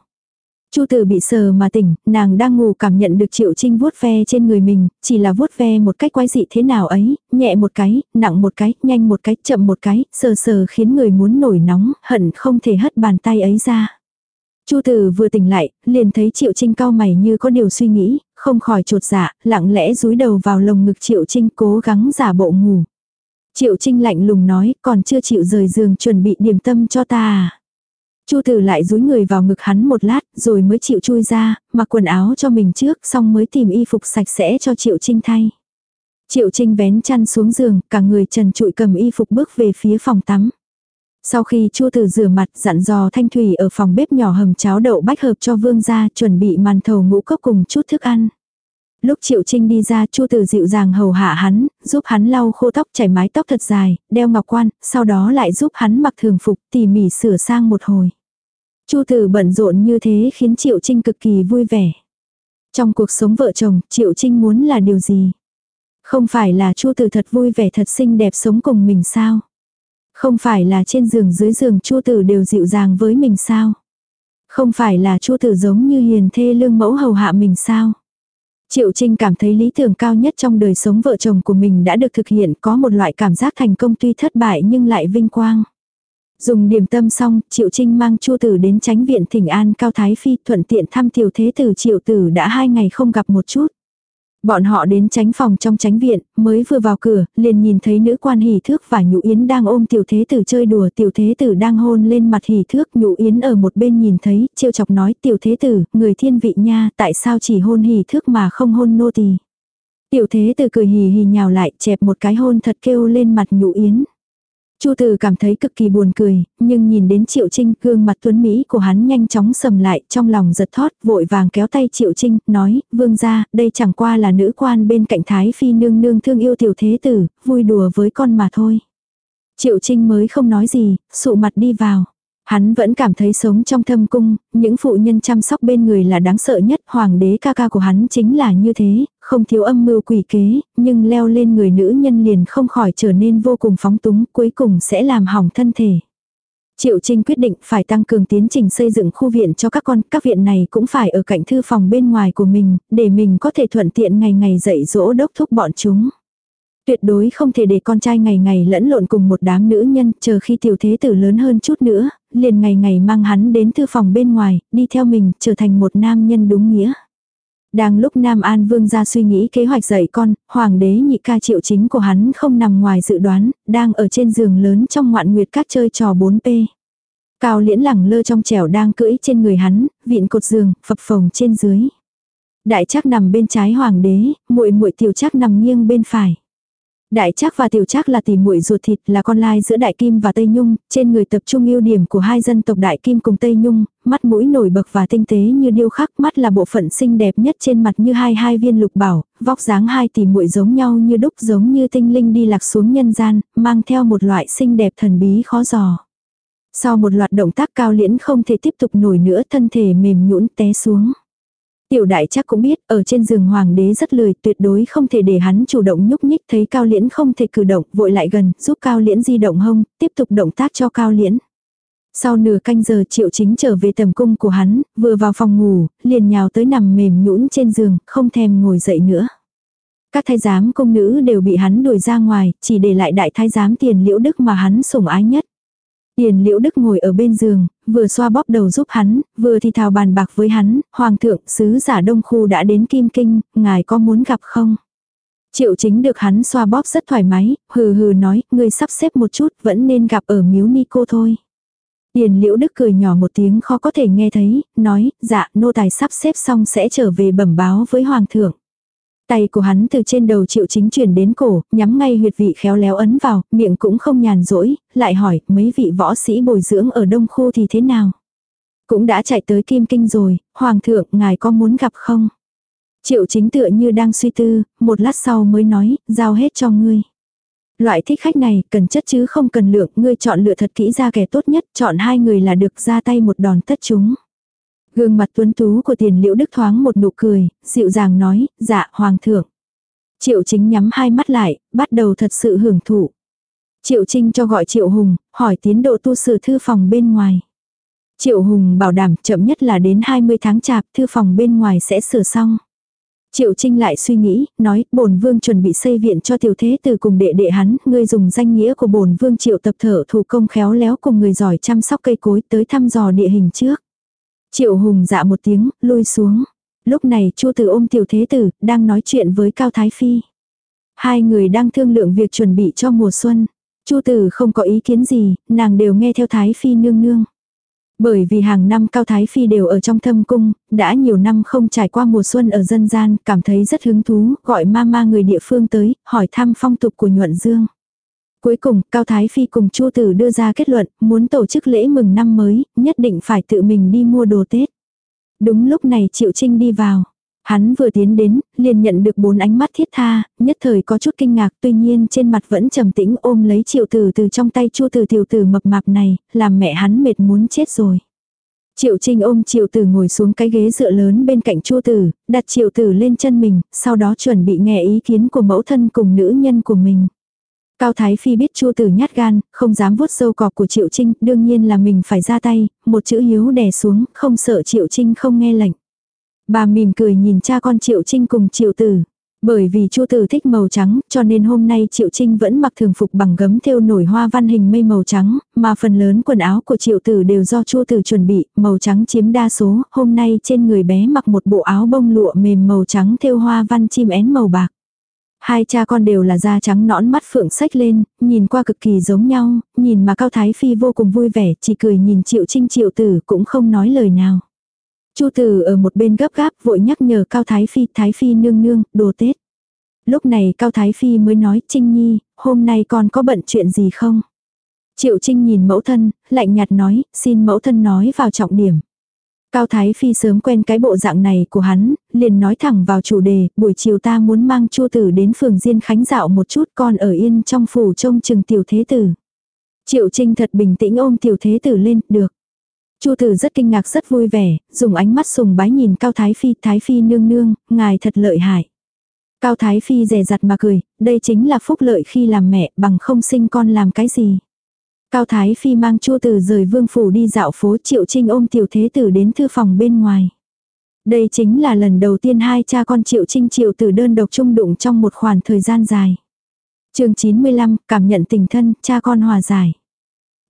Chu tử bị sờ mà tỉnh, nàng đang ngủ cảm nhận được triệu trinh vuốt ve trên người mình, chỉ là vuốt ve một cách quái dị thế nào ấy, nhẹ một cái, nặng một cái, nhanh một cái, chậm một cái, sờ sờ khiến người muốn nổi nóng, hận không thể hất bàn tay ấy ra. Chu tử vừa tỉnh lại, liền thấy triệu trinh cao mày như có điều suy nghĩ, không khỏi trột dạ, lặng lẽ rúi đầu vào lồng ngực triệu trinh cố gắng giả bộ ngủ. Triệu trinh lạnh lùng nói, còn chưa chịu rời giường chuẩn bị điểm tâm cho ta à. Chu Tử lại dúi người vào ngực hắn một lát, rồi mới chịu chui ra, mặc quần áo cho mình trước, xong mới tìm y phục sạch sẽ cho Triệu Trinh thay. Triệu Trinh vén chăn xuống giường, cả người trần trụi cầm y phục bước về phía phòng tắm. Sau khi Chu Tử rửa mặt, dặn dò Thanh Thủy ở phòng bếp nhỏ hầm cháo đậu bách hợp cho Vương gia, chuẩn bị màn thầu ngũ cốc cùng chút thức ăn. Lúc Triệu Trinh đi ra, Chu Tử dịu dàng hầu hạ hắn, giúp hắn lau khô tóc chảy mái tóc thật dài, đeo ngọc quan, sau đó lại giúp hắn mặc thường phục, tỉ mỉ sửa sang một hồi. Chu Tử bận rộn như thế khiến Triệu Trinh cực kỳ vui vẻ. Trong cuộc sống vợ chồng, Triệu Trinh muốn là điều gì? Không phải là Chu Tử thật vui vẻ thật xinh đẹp sống cùng mình sao? Không phải là trên giường dưới giường Chu Tử đều dịu dàng với mình sao? Không phải là Chu Tử giống như hiền thê lương mẫu hầu hạ mình sao? Triệu Trinh cảm thấy lý tưởng cao nhất trong đời sống vợ chồng của mình đã được thực hiện có một loại cảm giác thành công tuy thất bại nhưng lại vinh quang. Dùng điểm tâm xong, Triệu Trinh mang Chu Tử đến tránh viện thỉnh an Cao Thái Phi thuận tiện thăm tiểu thế tử Triệu Tử đã hai ngày không gặp một chút. Bọn họ đến tránh phòng trong tránh viện, mới vừa vào cửa, liền nhìn thấy nữ quan hỷ thước và nhũ yến đang ôm tiểu thế tử chơi đùa, tiểu thế tử đang hôn lên mặt hỷ thước, nhũ yến ở một bên nhìn thấy, trêu chọc nói tiểu thế tử, người thiên vị nha, tại sao chỉ hôn hỷ thước mà không hôn nô tỳ. Tiểu thế tử cười hì hì nhào lại, chẹp một cái hôn thật kêu lên mặt nhũ yến. Chu Từ cảm thấy cực kỳ buồn cười, nhưng nhìn đến Triệu Trinh, gương mặt tuấn Mỹ của hắn nhanh chóng sầm lại, trong lòng giật thót, vội vàng kéo tay Triệu Trinh, nói, vương gia, đây chẳng qua là nữ quan bên cạnh Thái Phi nương nương thương yêu tiểu thế tử, vui đùa với con mà thôi. Triệu Trinh mới không nói gì, sụ mặt đi vào. Hắn vẫn cảm thấy sống trong thâm cung, những phụ nhân chăm sóc bên người là đáng sợ nhất, hoàng đế ca ca của hắn chính là như thế, không thiếu âm mưu quỷ kế, nhưng leo lên người nữ nhân liền không khỏi trở nên vô cùng phóng túng, cuối cùng sẽ làm hỏng thân thể. Triệu Trinh quyết định phải tăng cường tiến trình xây dựng khu viện cho các con, các viện này cũng phải ở cạnh thư phòng bên ngoài của mình, để mình có thể thuận tiện ngày ngày dạy dỗ đốc thúc bọn chúng. Tuyệt đối không thể để con trai ngày ngày lẫn lộn cùng một đám nữ nhân, chờ khi tiểu thế tử lớn hơn chút nữa, liền ngày ngày mang hắn đến thư phòng bên ngoài, đi theo mình, trở thành một nam nhân đúng nghĩa. Đang lúc Nam An Vương ra suy nghĩ kế hoạch dạy con, hoàng đế nhị ca triệu chính của hắn không nằm ngoài dự đoán, đang ở trên giường lớn trong ngoạn nguyệt các chơi trò 4P. Cao liễn lẳng lơ trong trẻo đang cưỡi trên người hắn, viện cột giường, phập phồng trên dưới. Đại chắc nằm bên trái hoàng đế, muội muội tiểu chắc nằm nghiêng bên phải. Đại Trác và Tiểu Trác là tỷ muội ruột thịt, là con lai giữa Đại Kim và Tây Nhung, trên người tập trung ưu điểm của hai dân tộc Đại Kim cùng Tây Nhung, mắt mũi nổi bật và tinh tế như điêu khắc, mắt là bộ phận xinh đẹp nhất trên mặt như hai hai viên lục bảo, vóc dáng hai tỷ muội giống nhau như đúc giống như tinh linh đi lạc xuống nhân gian, mang theo một loại xinh đẹp thần bí khó dò. Sau một loạt động tác cao liễn không thể tiếp tục nổi nữa thân thể mềm nhũn té xuống. Tiểu đại chắc cũng biết, ở trên giường hoàng đế rất lười, tuyệt đối không thể để hắn chủ động nhúc nhích, thấy cao liễn không thể cử động, vội lại gần, giúp cao liễn di động hông, tiếp tục động tác cho cao liễn. Sau nửa canh giờ triệu chính trở về tầm cung của hắn, vừa vào phòng ngủ, liền nhào tới nằm mềm nhũn trên giường, không thèm ngồi dậy nữa. Các thái giám công nữ đều bị hắn đuổi ra ngoài, chỉ để lại đại thái giám tiền liễu đức mà hắn sủng ái nhất. Tiền liễu đức ngồi ở bên giường, vừa xoa bóp đầu giúp hắn, vừa thì thào bàn bạc với hắn, hoàng thượng, sứ giả đông khu đã đến Kim Kinh, ngài có muốn gặp không? Triệu chính được hắn xoa bóp rất thoải mái, hừ hừ nói, ngươi sắp xếp một chút, vẫn nên gặp ở miếu ni cô thôi. Tiền liễu đức cười nhỏ một tiếng khó có thể nghe thấy, nói, dạ, nô tài sắp xếp xong sẽ trở về bẩm báo với hoàng thượng. Tay của hắn từ trên đầu triệu chính chuyển đến cổ, nhắm ngay huyệt vị khéo léo ấn vào, miệng cũng không nhàn rỗi, lại hỏi mấy vị võ sĩ bồi dưỡng ở đông khu thì thế nào. Cũng đã chạy tới Kim Kinh rồi, Hoàng thượng ngài có muốn gặp không? Triệu chính tựa như đang suy tư, một lát sau mới nói, giao hết cho ngươi. Loại thích khách này cần chất chứ không cần lượng, ngươi chọn lựa thật kỹ ra kẻ tốt nhất, chọn hai người là được ra tay một đòn tất chúng. Gương mặt tuấn tú của tiền liễu đức thoáng một nụ cười, dịu dàng nói, dạ hoàng thượng. Triệu chính nhắm hai mắt lại, bắt đầu thật sự hưởng thụ. Triệu Trinh cho gọi Triệu Hùng, hỏi tiến độ tu sửa thư phòng bên ngoài. Triệu Hùng bảo đảm chậm nhất là đến 20 tháng chạp thư phòng bên ngoài sẽ sửa xong. Triệu Trinh lại suy nghĩ, nói, bổn vương chuẩn bị xây viện cho tiểu thế từ cùng đệ đệ hắn, ngươi dùng danh nghĩa của bổn vương triệu tập thở thủ công khéo léo cùng người giỏi chăm sóc cây cối tới thăm dò địa hình trước. Triệu Hùng dạ một tiếng, lui xuống. Lúc này Chu Tử ôm tiểu thế tử, đang nói chuyện với Cao Thái Phi. Hai người đang thương lượng việc chuẩn bị cho mùa xuân. Chu Tử không có ý kiến gì, nàng đều nghe theo Thái Phi nương nương. Bởi vì hàng năm Cao Thái Phi đều ở trong thâm cung, đã nhiều năm không trải qua mùa xuân ở dân gian, cảm thấy rất hứng thú, gọi ma người địa phương tới, hỏi thăm phong tục của nhuận dương. Cuối cùng, Cao Thái Phi cùng Chu Tử đưa ra kết luận, muốn tổ chức lễ mừng năm mới, nhất định phải tự mình đi mua đồ Tết. Đúng lúc này Triệu Trinh đi vào. Hắn vừa tiến đến, liền nhận được bốn ánh mắt thiết tha, nhất thời có chút kinh ngạc tuy nhiên trên mặt vẫn trầm tĩnh ôm lấy triệu tử từ trong tay Chu Tử tiểu tử mập mạp này, làm mẹ hắn mệt muốn chết rồi. Triệu Trinh ôm Triệu Tử ngồi xuống cái ghế dựa lớn bên cạnh Chu Tử, đặt Triệu Tử lên chân mình, sau đó chuẩn bị nghe ý kiến của mẫu thân cùng nữ nhân của mình. Cao Thái Phi biết Chu Tử nhát gan, không dám vuốt sâu cọp của Triệu Trinh, đương nhiên là mình phải ra tay, một chữ hiếu đè xuống, không sợ Triệu Trinh không nghe lệnh. Bà mỉm cười nhìn cha con Triệu Trinh cùng Triệu Tử. Bởi vì Chu Tử thích màu trắng, cho nên hôm nay Triệu Trinh vẫn mặc thường phục bằng gấm thêu nổi hoa văn hình mây màu trắng, mà phần lớn quần áo của Triệu Tử đều do Chu Tử chuẩn bị, màu trắng chiếm đa số, hôm nay trên người bé mặc một bộ áo bông lụa mềm màu trắng thêu hoa văn chim én màu bạc. Hai cha con đều là da trắng nõn mắt phượng sách lên, nhìn qua cực kỳ giống nhau, nhìn mà Cao Thái Phi vô cùng vui vẻ, chỉ cười nhìn Triệu Trinh Triệu Tử cũng không nói lời nào. Chu Tử ở một bên gấp gáp vội nhắc nhở Cao Thái Phi, Thái Phi nương nương, đồ Tết. Lúc này Cao Thái Phi mới nói, Trinh Nhi, hôm nay con có bận chuyện gì không? Triệu Trinh nhìn mẫu thân, lạnh nhạt nói, xin mẫu thân nói vào trọng điểm. Cao Thái Phi sớm quen cái bộ dạng này của hắn, liền nói thẳng vào chủ đề, buổi chiều ta muốn mang chua tử đến phường Diên Khánh dạo một chút con ở yên trong phủ trông chừng tiểu thế tử. Triệu Trinh thật bình tĩnh ôm tiểu thế tử lên, được. Chu tử rất kinh ngạc rất vui vẻ, dùng ánh mắt sùng bái nhìn Cao Thái Phi, Thái Phi nương nương, ngài thật lợi hại. Cao Thái Phi rè rặt mà cười, đây chính là phúc lợi khi làm mẹ, bằng không sinh con làm cái gì. Cao Thái Phi mang Chu Tử rời vương phủ đi dạo phố Triệu Trinh ôm tiểu thế tử đến thư phòng bên ngoài. Đây chính là lần đầu tiên hai cha con Triệu Trinh Triệu Tử đơn độc chung đụng trong một khoảng thời gian dài. chương 95, cảm nhận tình thân, cha con hòa giải.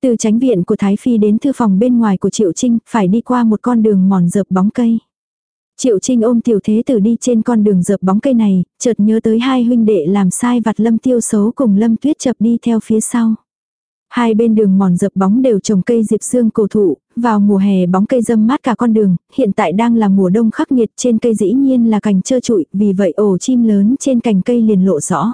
Từ tránh viện của Thái Phi đến thư phòng bên ngoài của Triệu Trinh, phải đi qua một con đường mòn dợp bóng cây. Triệu Trinh ôm tiểu thế tử đi trên con đường dợp bóng cây này, chợt nhớ tới hai huynh đệ làm sai vặt lâm tiêu xấu cùng lâm tuyết chập đi theo phía sau. Hai bên đường mòn dập bóng đều trồng cây diệp xương cổ thụ, vào mùa hè bóng cây dâm mát cả con đường, hiện tại đang là mùa đông khắc nghiệt trên cây dĩ nhiên là cành trơ trụi, vì vậy ổ chim lớn trên cành cây liền lộ rõ.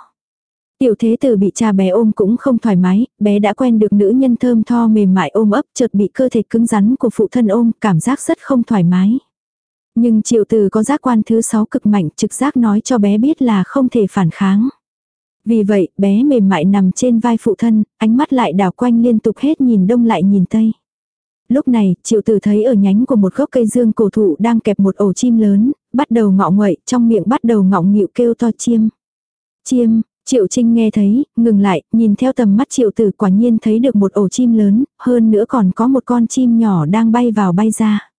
Tiểu thế tử bị cha bé ôm cũng không thoải mái, bé đã quen được nữ nhân thơm tho mềm mại ôm ấp chợt bị cơ thể cứng rắn của phụ thân ôm, cảm giác rất không thoải mái. Nhưng triệu tử có giác quan thứ sáu cực mạnh trực giác nói cho bé biết là không thể phản kháng. Vì vậy, bé mềm mại nằm trên vai phụ thân, ánh mắt lại đảo quanh liên tục hết nhìn đông lại nhìn tây. Lúc này, triệu tử thấy ở nhánh của một gốc cây dương cổ thụ đang kẹp một ổ chim lớn, bắt đầu ngọ nguậy, trong miệng bắt đầu ngọng nghịu kêu to chiêm. Chiêm, triệu trinh nghe thấy, ngừng lại, nhìn theo tầm mắt triệu tử quả nhiên thấy được một ổ chim lớn, hơn nữa còn có một con chim nhỏ đang bay vào bay ra.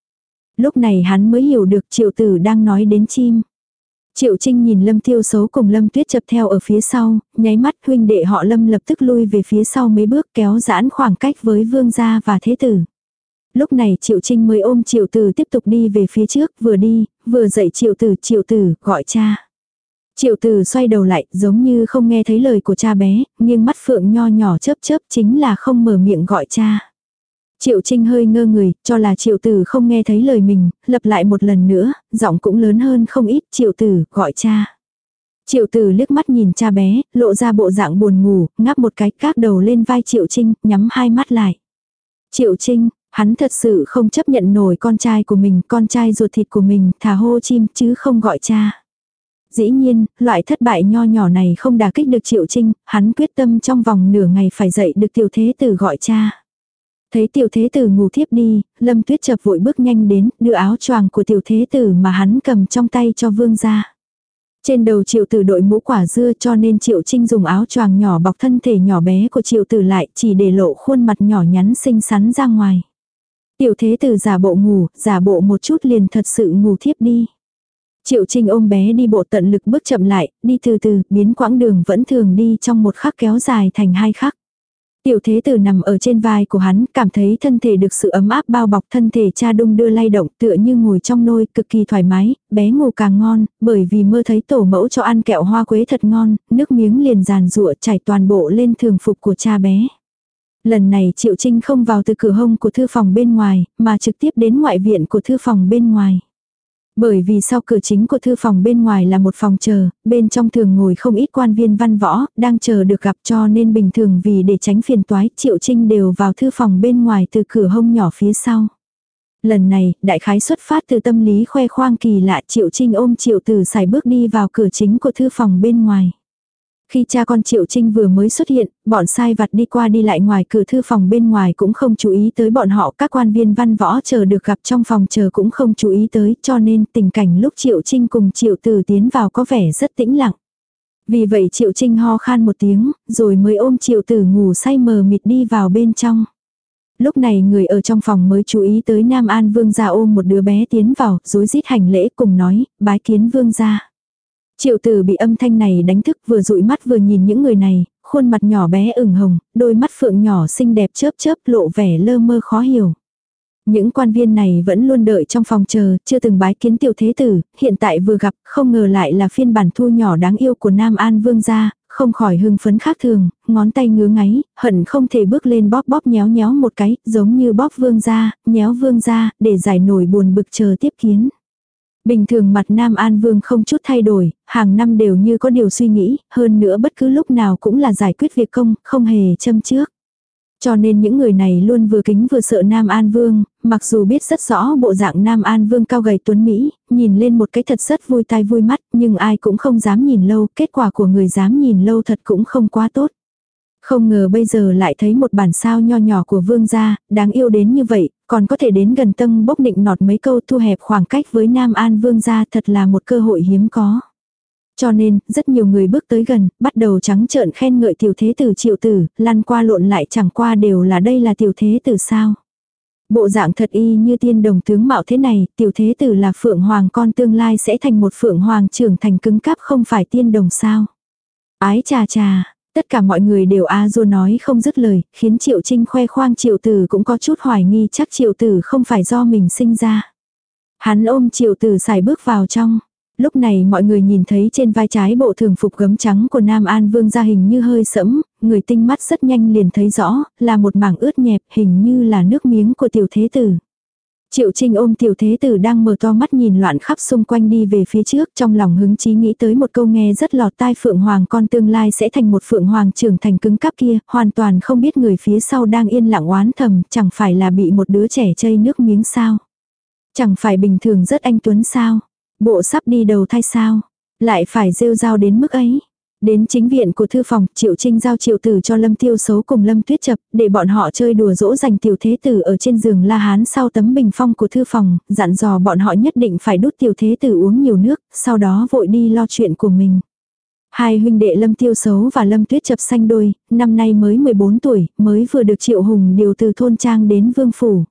Lúc này hắn mới hiểu được triệu tử đang nói đến chim. Triệu Trinh nhìn Lâm Tiêu xấu cùng Lâm Tuyết chập theo ở phía sau, nháy mắt huynh đệ họ Lâm lập tức lui về phía sau mấy bước kéo giãn khoảng cách với vương gia và thế tử. Lúc này Triệu Trinh mới ôm Triệu Tử tiếp tục đi về phía trước, vừa đi, vừa dạy Triệu Tử, Triệu Tử, gọi cha. Triệu Tử xoay đầu lại, giống như không nghe thấy lời của cha bé, nhưng mắt phượng nho nhỏ chớp chớp chính là không mở miệng gọi cha. Triệu Trinh hơi ngơ người, cho là Triệu Tử không nghe thấy lời mình, lặp lại một lần nữa, giọng cũng lớn hơn không ít, Triệu Tử, gọi cha. Triệu Tử liếc mắt nhìn cha bé, lộ ra bộ dạng buồn ngủ, ngáp một cái các đầu lên vai Triệu Trinh, nhắm hai mắt lại. Triệu Trinh, hắn thật sự không chấp nhận nổi con trai của mình, con trai ruột thịt của mình, thả hô chim chứ không gọi cha. Dĩ nhiên, loại thất bại nho nhỏ này không đả kích được Triệu Trinh, hắn quyết tâm trong vòng nửa ngày phải dậy được tiểu thế tử gọi cha. Thấy tiểu thế tử ngủ thiếp đi, lâm tuyết chập vội bước nhanh đến, đưa áo choàng của tiểu thế tử mà hắn cầm trong tay cho vương ra. Trên đầu triệu tử đội mũ quả dưa cho nên triệu trinh dùng áo choàng nhỏ bọc thân thể nhỏ bé của triệu tử lại chỉ để lộ khuôn mặt nhỏ nhắn xinh xắn ra ngoài. Tiểu thế tử giả bộ ngủ, giả bộ một chút liền thật sự ngủ thiếp đi. Triệu Trinh ôm bé đi bộ tận lực bước chậm lại, đi từ từ, biến quãng đường vẫn thường đi trong một khắc kéo dài thành hai khắc. Tiểu thế tử nằm ở trên vai của hắn, cảm thấy thân thể được sự ấm áp bao bọc thân thể cha đung đưa lay động tựa như ngồi trong nôi, cực kỳ thoải mái, bé ngủ càng ngon, bởi vì mơ thấy tổ mẫu cho ăn kẹo hoa quế thật ngon, nước miếng liền giàn rụa chảy toàn bộ lên thường phục của cha bé. Lần này Triệu Trinh không vào từ cửa hông của thư phòng bên ngoài, mà trực tiếp đến ngoại viện của thư phòng bên ngoài. Bởi vì sau cửa chính của thư phòng bên ngoài là một phòng chờ, bên trong thường ngồi không ít quan viên văn võ, đang chờ được gặp cho nên bình thường vì để tránh phiền toái, Triệu Trinh đều vào thư phòng bên ngoài từ cửa hông nhỏ phía sau. Lần này, đại khái xuất phát từ tâm lý khoe khoang kỳ lạ Triệu Trinh ôm Triệu Tử xài bước đi vào cửa chính của thư phòng bên ngoài. Khi cha con Triệu Trinh vừa mới xuất hiện, bọn sai vặt đi qua đi lại ngoài cửa thư phòng bên ngoài cũng không chú ý tới bọn họ. Các quan viên văn võ chờ được gặp trong phòng chờ cũng không chú ý tới cho nên tình cảnh lúc Triệu Trinh cùng Triệu Tử tiến vào có vẻ rất tĩnh lặng. Vì vậy Triệu Trinh ho khan một tiếng, rồi mới ôm Triệu Tử ngủ say mờ mịt đi vào bên trong. Lúc này người ở trong phòng mới chú ý tới Nam An Vương gia ôm một đứa bé tiến vào, rối rít hành lễ cùng nói, bái kiến Vương gia. Triệu tử bị âm thanh này đánh thức vừa dụi mắt vừa nhìn những người này, khuôn mặt nhỏ bé ửng hồng, đôi mắt phượng nhỏ xinh đẹp chớp chớp lộ vẻ lơ mơ khó hiểu. Những quan viên này vẫn luôn đợi trong phòng chờ, chưa từng bái kiến tiểu thế tử, hiện tại vừa gặp, không ngờ lại là phiên bản thu nhỏ đáng yêu của Nam An Vương gia, không khỏi hưng phấn khác thường, ngón tay ngứa ngáy, hận không thể bước lên bóp bóp nhéo nhéo một cái, giống như bóp vương gia, nhéo vương gia, để giải nổi buồn bực chờ tiếp kiến. Bình thường mặt Nam An Vương không chút thay đổi, hàng năm đều như có điều suy nghĩ, hơn nữa bất cứ lúc nào cũng là giải quyết việc công, không hề châm trước. Cho nên những người này luôn vừa kính vừa sợ Nam An Vương, mặc dù biết rất rõ bộ dạng Nam An Vương cao gầy tuấn Mỹ, nhìn lên một cái thật rất vui tai vui mắt, nhưng ai cũng không dám nhìn lâu, kết quả của người dám nhìn lâu thật cũng không quá tốt. Không ngờ bây giờ lại thấy một bản sao nho nhỏ của vương gia, đáng yêu đến như vậy, còn có thể đến gần tân bốc định nọt mấy câu thu hẹp khoảng cách với Nam An vương gia thật là một cơ hội hiếm có. Cho nên, rất nhiều người bước tới gần, bắt đầu trắng trợn khen ngợi tiểu thế tử triệu tử, lăn qua lộn lại chẳng qua đều là đây là tiểu thế tử sao. Bộ dạng thật y như tiên đồng tướng mạo thế này, tiểu thế tử là phượng hoàng con tương lai sẽ thành một phượng hoàng trưởng thành cứng cáp không phải tiên đồng sao. Ái trà trà, tất cả mọi người đều a du nói không dứt lời, khiến triệu trinh khoe khoang triệu tử cũng có chút hoài nghi chắc triệu tử không phải do mình sinh ra. Hắn ôm triệu tử xài bước vào trong. Lúc này mọi người nhìn thấy trên vai trái bộ thường phục gấm trắng của Nam An Vương ra hình như hơi sẫm, người tinh mắt rất nhanh liền thấy rõ, là một mảng ướt nhẹp hình như là nước miếng của tiểu thế tử. Triệu Trinh ôm tiểu thế tử đang mở to mắt nhìn loạn khắp xung quanh đi về phía trước trong lòng hứng chí nghĩ tới một câu nghe rất lọt tai Phượng Hoàng con tương lai sẽ thành một Phượng Hoàng trưởng thành cứng cáp kia, hoàn toàn không biết người phía sau đang yên lặng oán thầm, chẳng phải là bị một đứa trẻ chây nước miếng sao. Chẳng phải bình thường rất anh Tuấn sao. Bộ sắp đi đầu thai sao? Lại phải rêu rao đến mức ấy. Đến chính viện của thư phòng, Triệu Trinh giao triệu tử cho Lâm Tiêu xấu cùng Lâm Tuyết Chập, để bọn họ chơi đùa dỗ dành tiểu thế tử ở trên giường La Hán sau tấm bình phong của thư phòng, dặn dò bọn họ nhất định phải đút tiểu thế tử uống nhiều nước, sau đó vội đi lo chuyện của mình. Hai huynh đệ Lâm Tiêu xấu và Lâm Tuyết Chập xanh đôi, năm nay mới 14 tuổi, mới vừa được Triệu Hùng điều từ thôn trang đến Vương Phủ.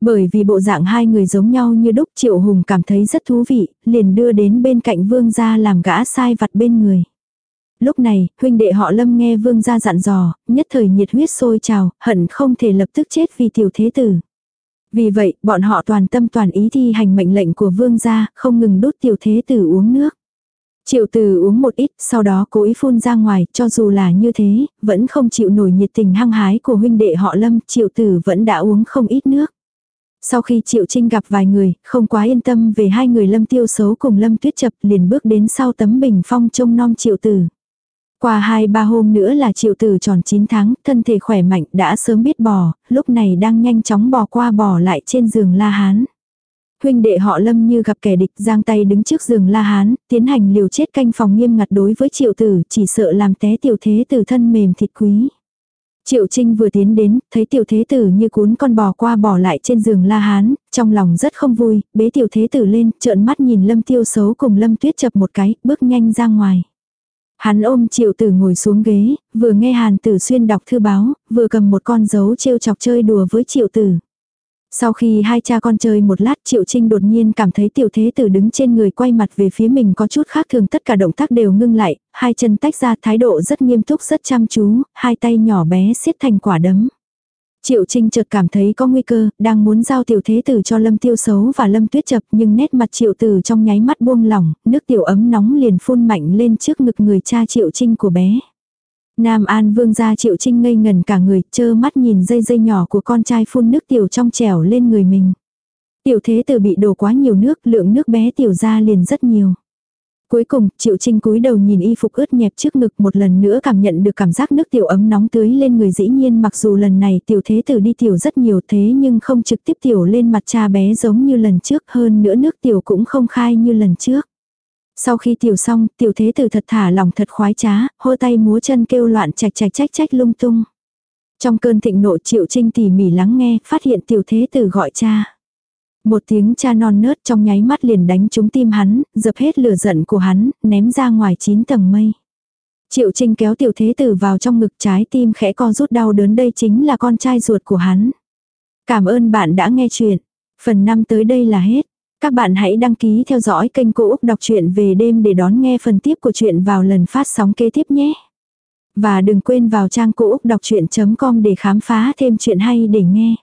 Bởi vì bộ dạng hai người giống nhau như đúc Triệu Hùng cảm thấy rất thú vị, liền đưa đến bên cạnh vương gia làm gã sai vặt bên người. Lúc này, huynh đệ họ lâm nghe vương gia dặn dò, nhất thời nhiệt huyết sôi trào, hận không thể lập tức chết vì tiểu thế tử. Vì vậy, bọn họ toàn tâm toàn ý thi hành mệnh lệnh của vương gia, không ngừng đút tiểu thế tử uống nước. Triệu tử uống một ít, sau đó cố ý phun ra ngoài, cho dù là như thế, vẫn không chịu nổi nhiệt tình hăng hái của huynh đệ họ lâm, triệu tử vẫn đã uống không ít nước. Sau khi Triệu Trinh gặp vài người, không quá yên tâm về hai người Lâm Tiêu xấu cùng Lâm Tuyết Chập liền bước đến sau tấm bình phong trông non Triệu Tử. Qua hai ba hôm nữa là Triệu Tử tròn 9 tháng, thân thể khỏe mạnh đã sớm biết bò, lúc này đang nhanh chóng bò qua bò lại trên giường La Hán. Huynh đệ họ Lâm như gặp kẻ địch giang tay đứng trước giường La Hán, tiến hành liều chết canh phòng nghiêm ngặt đối với Triệu Tử, chỉ sợ làm té tiểu thế tử thân mềm thịt quý. Triệu Trinh vừa tiến đến, thấy tiểu thế tử như cuốn con bò qua bò lại trên giường La Hán, trong lòng rất không vui, bế tiểu thế tử lên, trợn mắt nhìn Lâm Tiêu xấu cùng Lâm Tuyết chập một cái, bước nhanh ra ngoài. Hắn ôm triệu tử ngồi xuống ghế, vừa nghe Hàn tử xuyên đọc thư báo, vừa cầm một con dấu trêu chọc chơi đùa với triệu tử. Sau khi hai cha con chơi một lát Triệu Trinh đột nhiên cảm thấy tiểu thế tử đứng trên người quay mặt về phía mình có chút khác thường tất cả động tác đều ngưng lại, hai chân tách ra thái độ rất nghiêm túc rất chăm chú, hai tay nhỏ bé siết thành quả đấm. Triệu Trinh chợt cảm thấy có nguy cơ, đang muốn giao tiểu thế tử cho Lâm Tiêu xấu và Lâm Tuyết chập nhưng nét mặt Triệu tử trong nháy mắt buông lỏng, nước tiểu ấm nóng liền phun mạnh lên trước ngực người cha Triệu Trinh của bé. Nam An vương gia triệu trinh ngây ngần cả người, chơ mắt nhìn dây dây nhỏ của con trai phun nước tiểu trong trẻo lên người mình. Tiểu thế tử bị đổ quá nhiều nước, lượng nước bé tiểu ra liền rất nhiều. Cuối cùng, Triệu Trinh cúi đầu nhìn y phục ướt nhẹp trước ngực một lần nữa cảm nhận được cảm giác nước tiểu ấm nóng tưới lên người dĩ nhiên mặc dù lần này tiểu thế tử đi tiểu rất nhiều thế nhưng không trực tiếp tiểu lên mặt cha bé giống như lần trước hơn nữa nước tiểu cũng không khai như lần trước. Sau khi tiểu xong, tiểu thế tử thật thả lòng thật khoái trá, hô tay múa chân kêu loạn chạch chạch chách chách lung tung. Trong cơn thịnh nộ Triệu Trinh tỉ mỉ lắng nghe, phát hiện tiểu thế tử gọi cha. Một tiếng cha non nớt trong nháy mắt liền đánh trúng tim hắn, dập hết lửa giận của hắn, ném ra ngoài chín tầng mây. Triệu Trinh kéo tiểu thế tử vào trong ngực trái tim khẽ co rút đau đớn đây chính là con trai ruột của hắn. Cảm ơn bạn đã nghe chuyện. Phần 5 tới đây là hết. Các bạn hãy đăng ký theo dõi kênh Cô Úc Đọc truyện về đêm để đón nghe phần tiếp của chuyện vào lần phát sóng kế tiếp nhé. Và đừng quên vào trang cô úc đọc chuyện.com để khám phá thêm chuyện hay để nghe.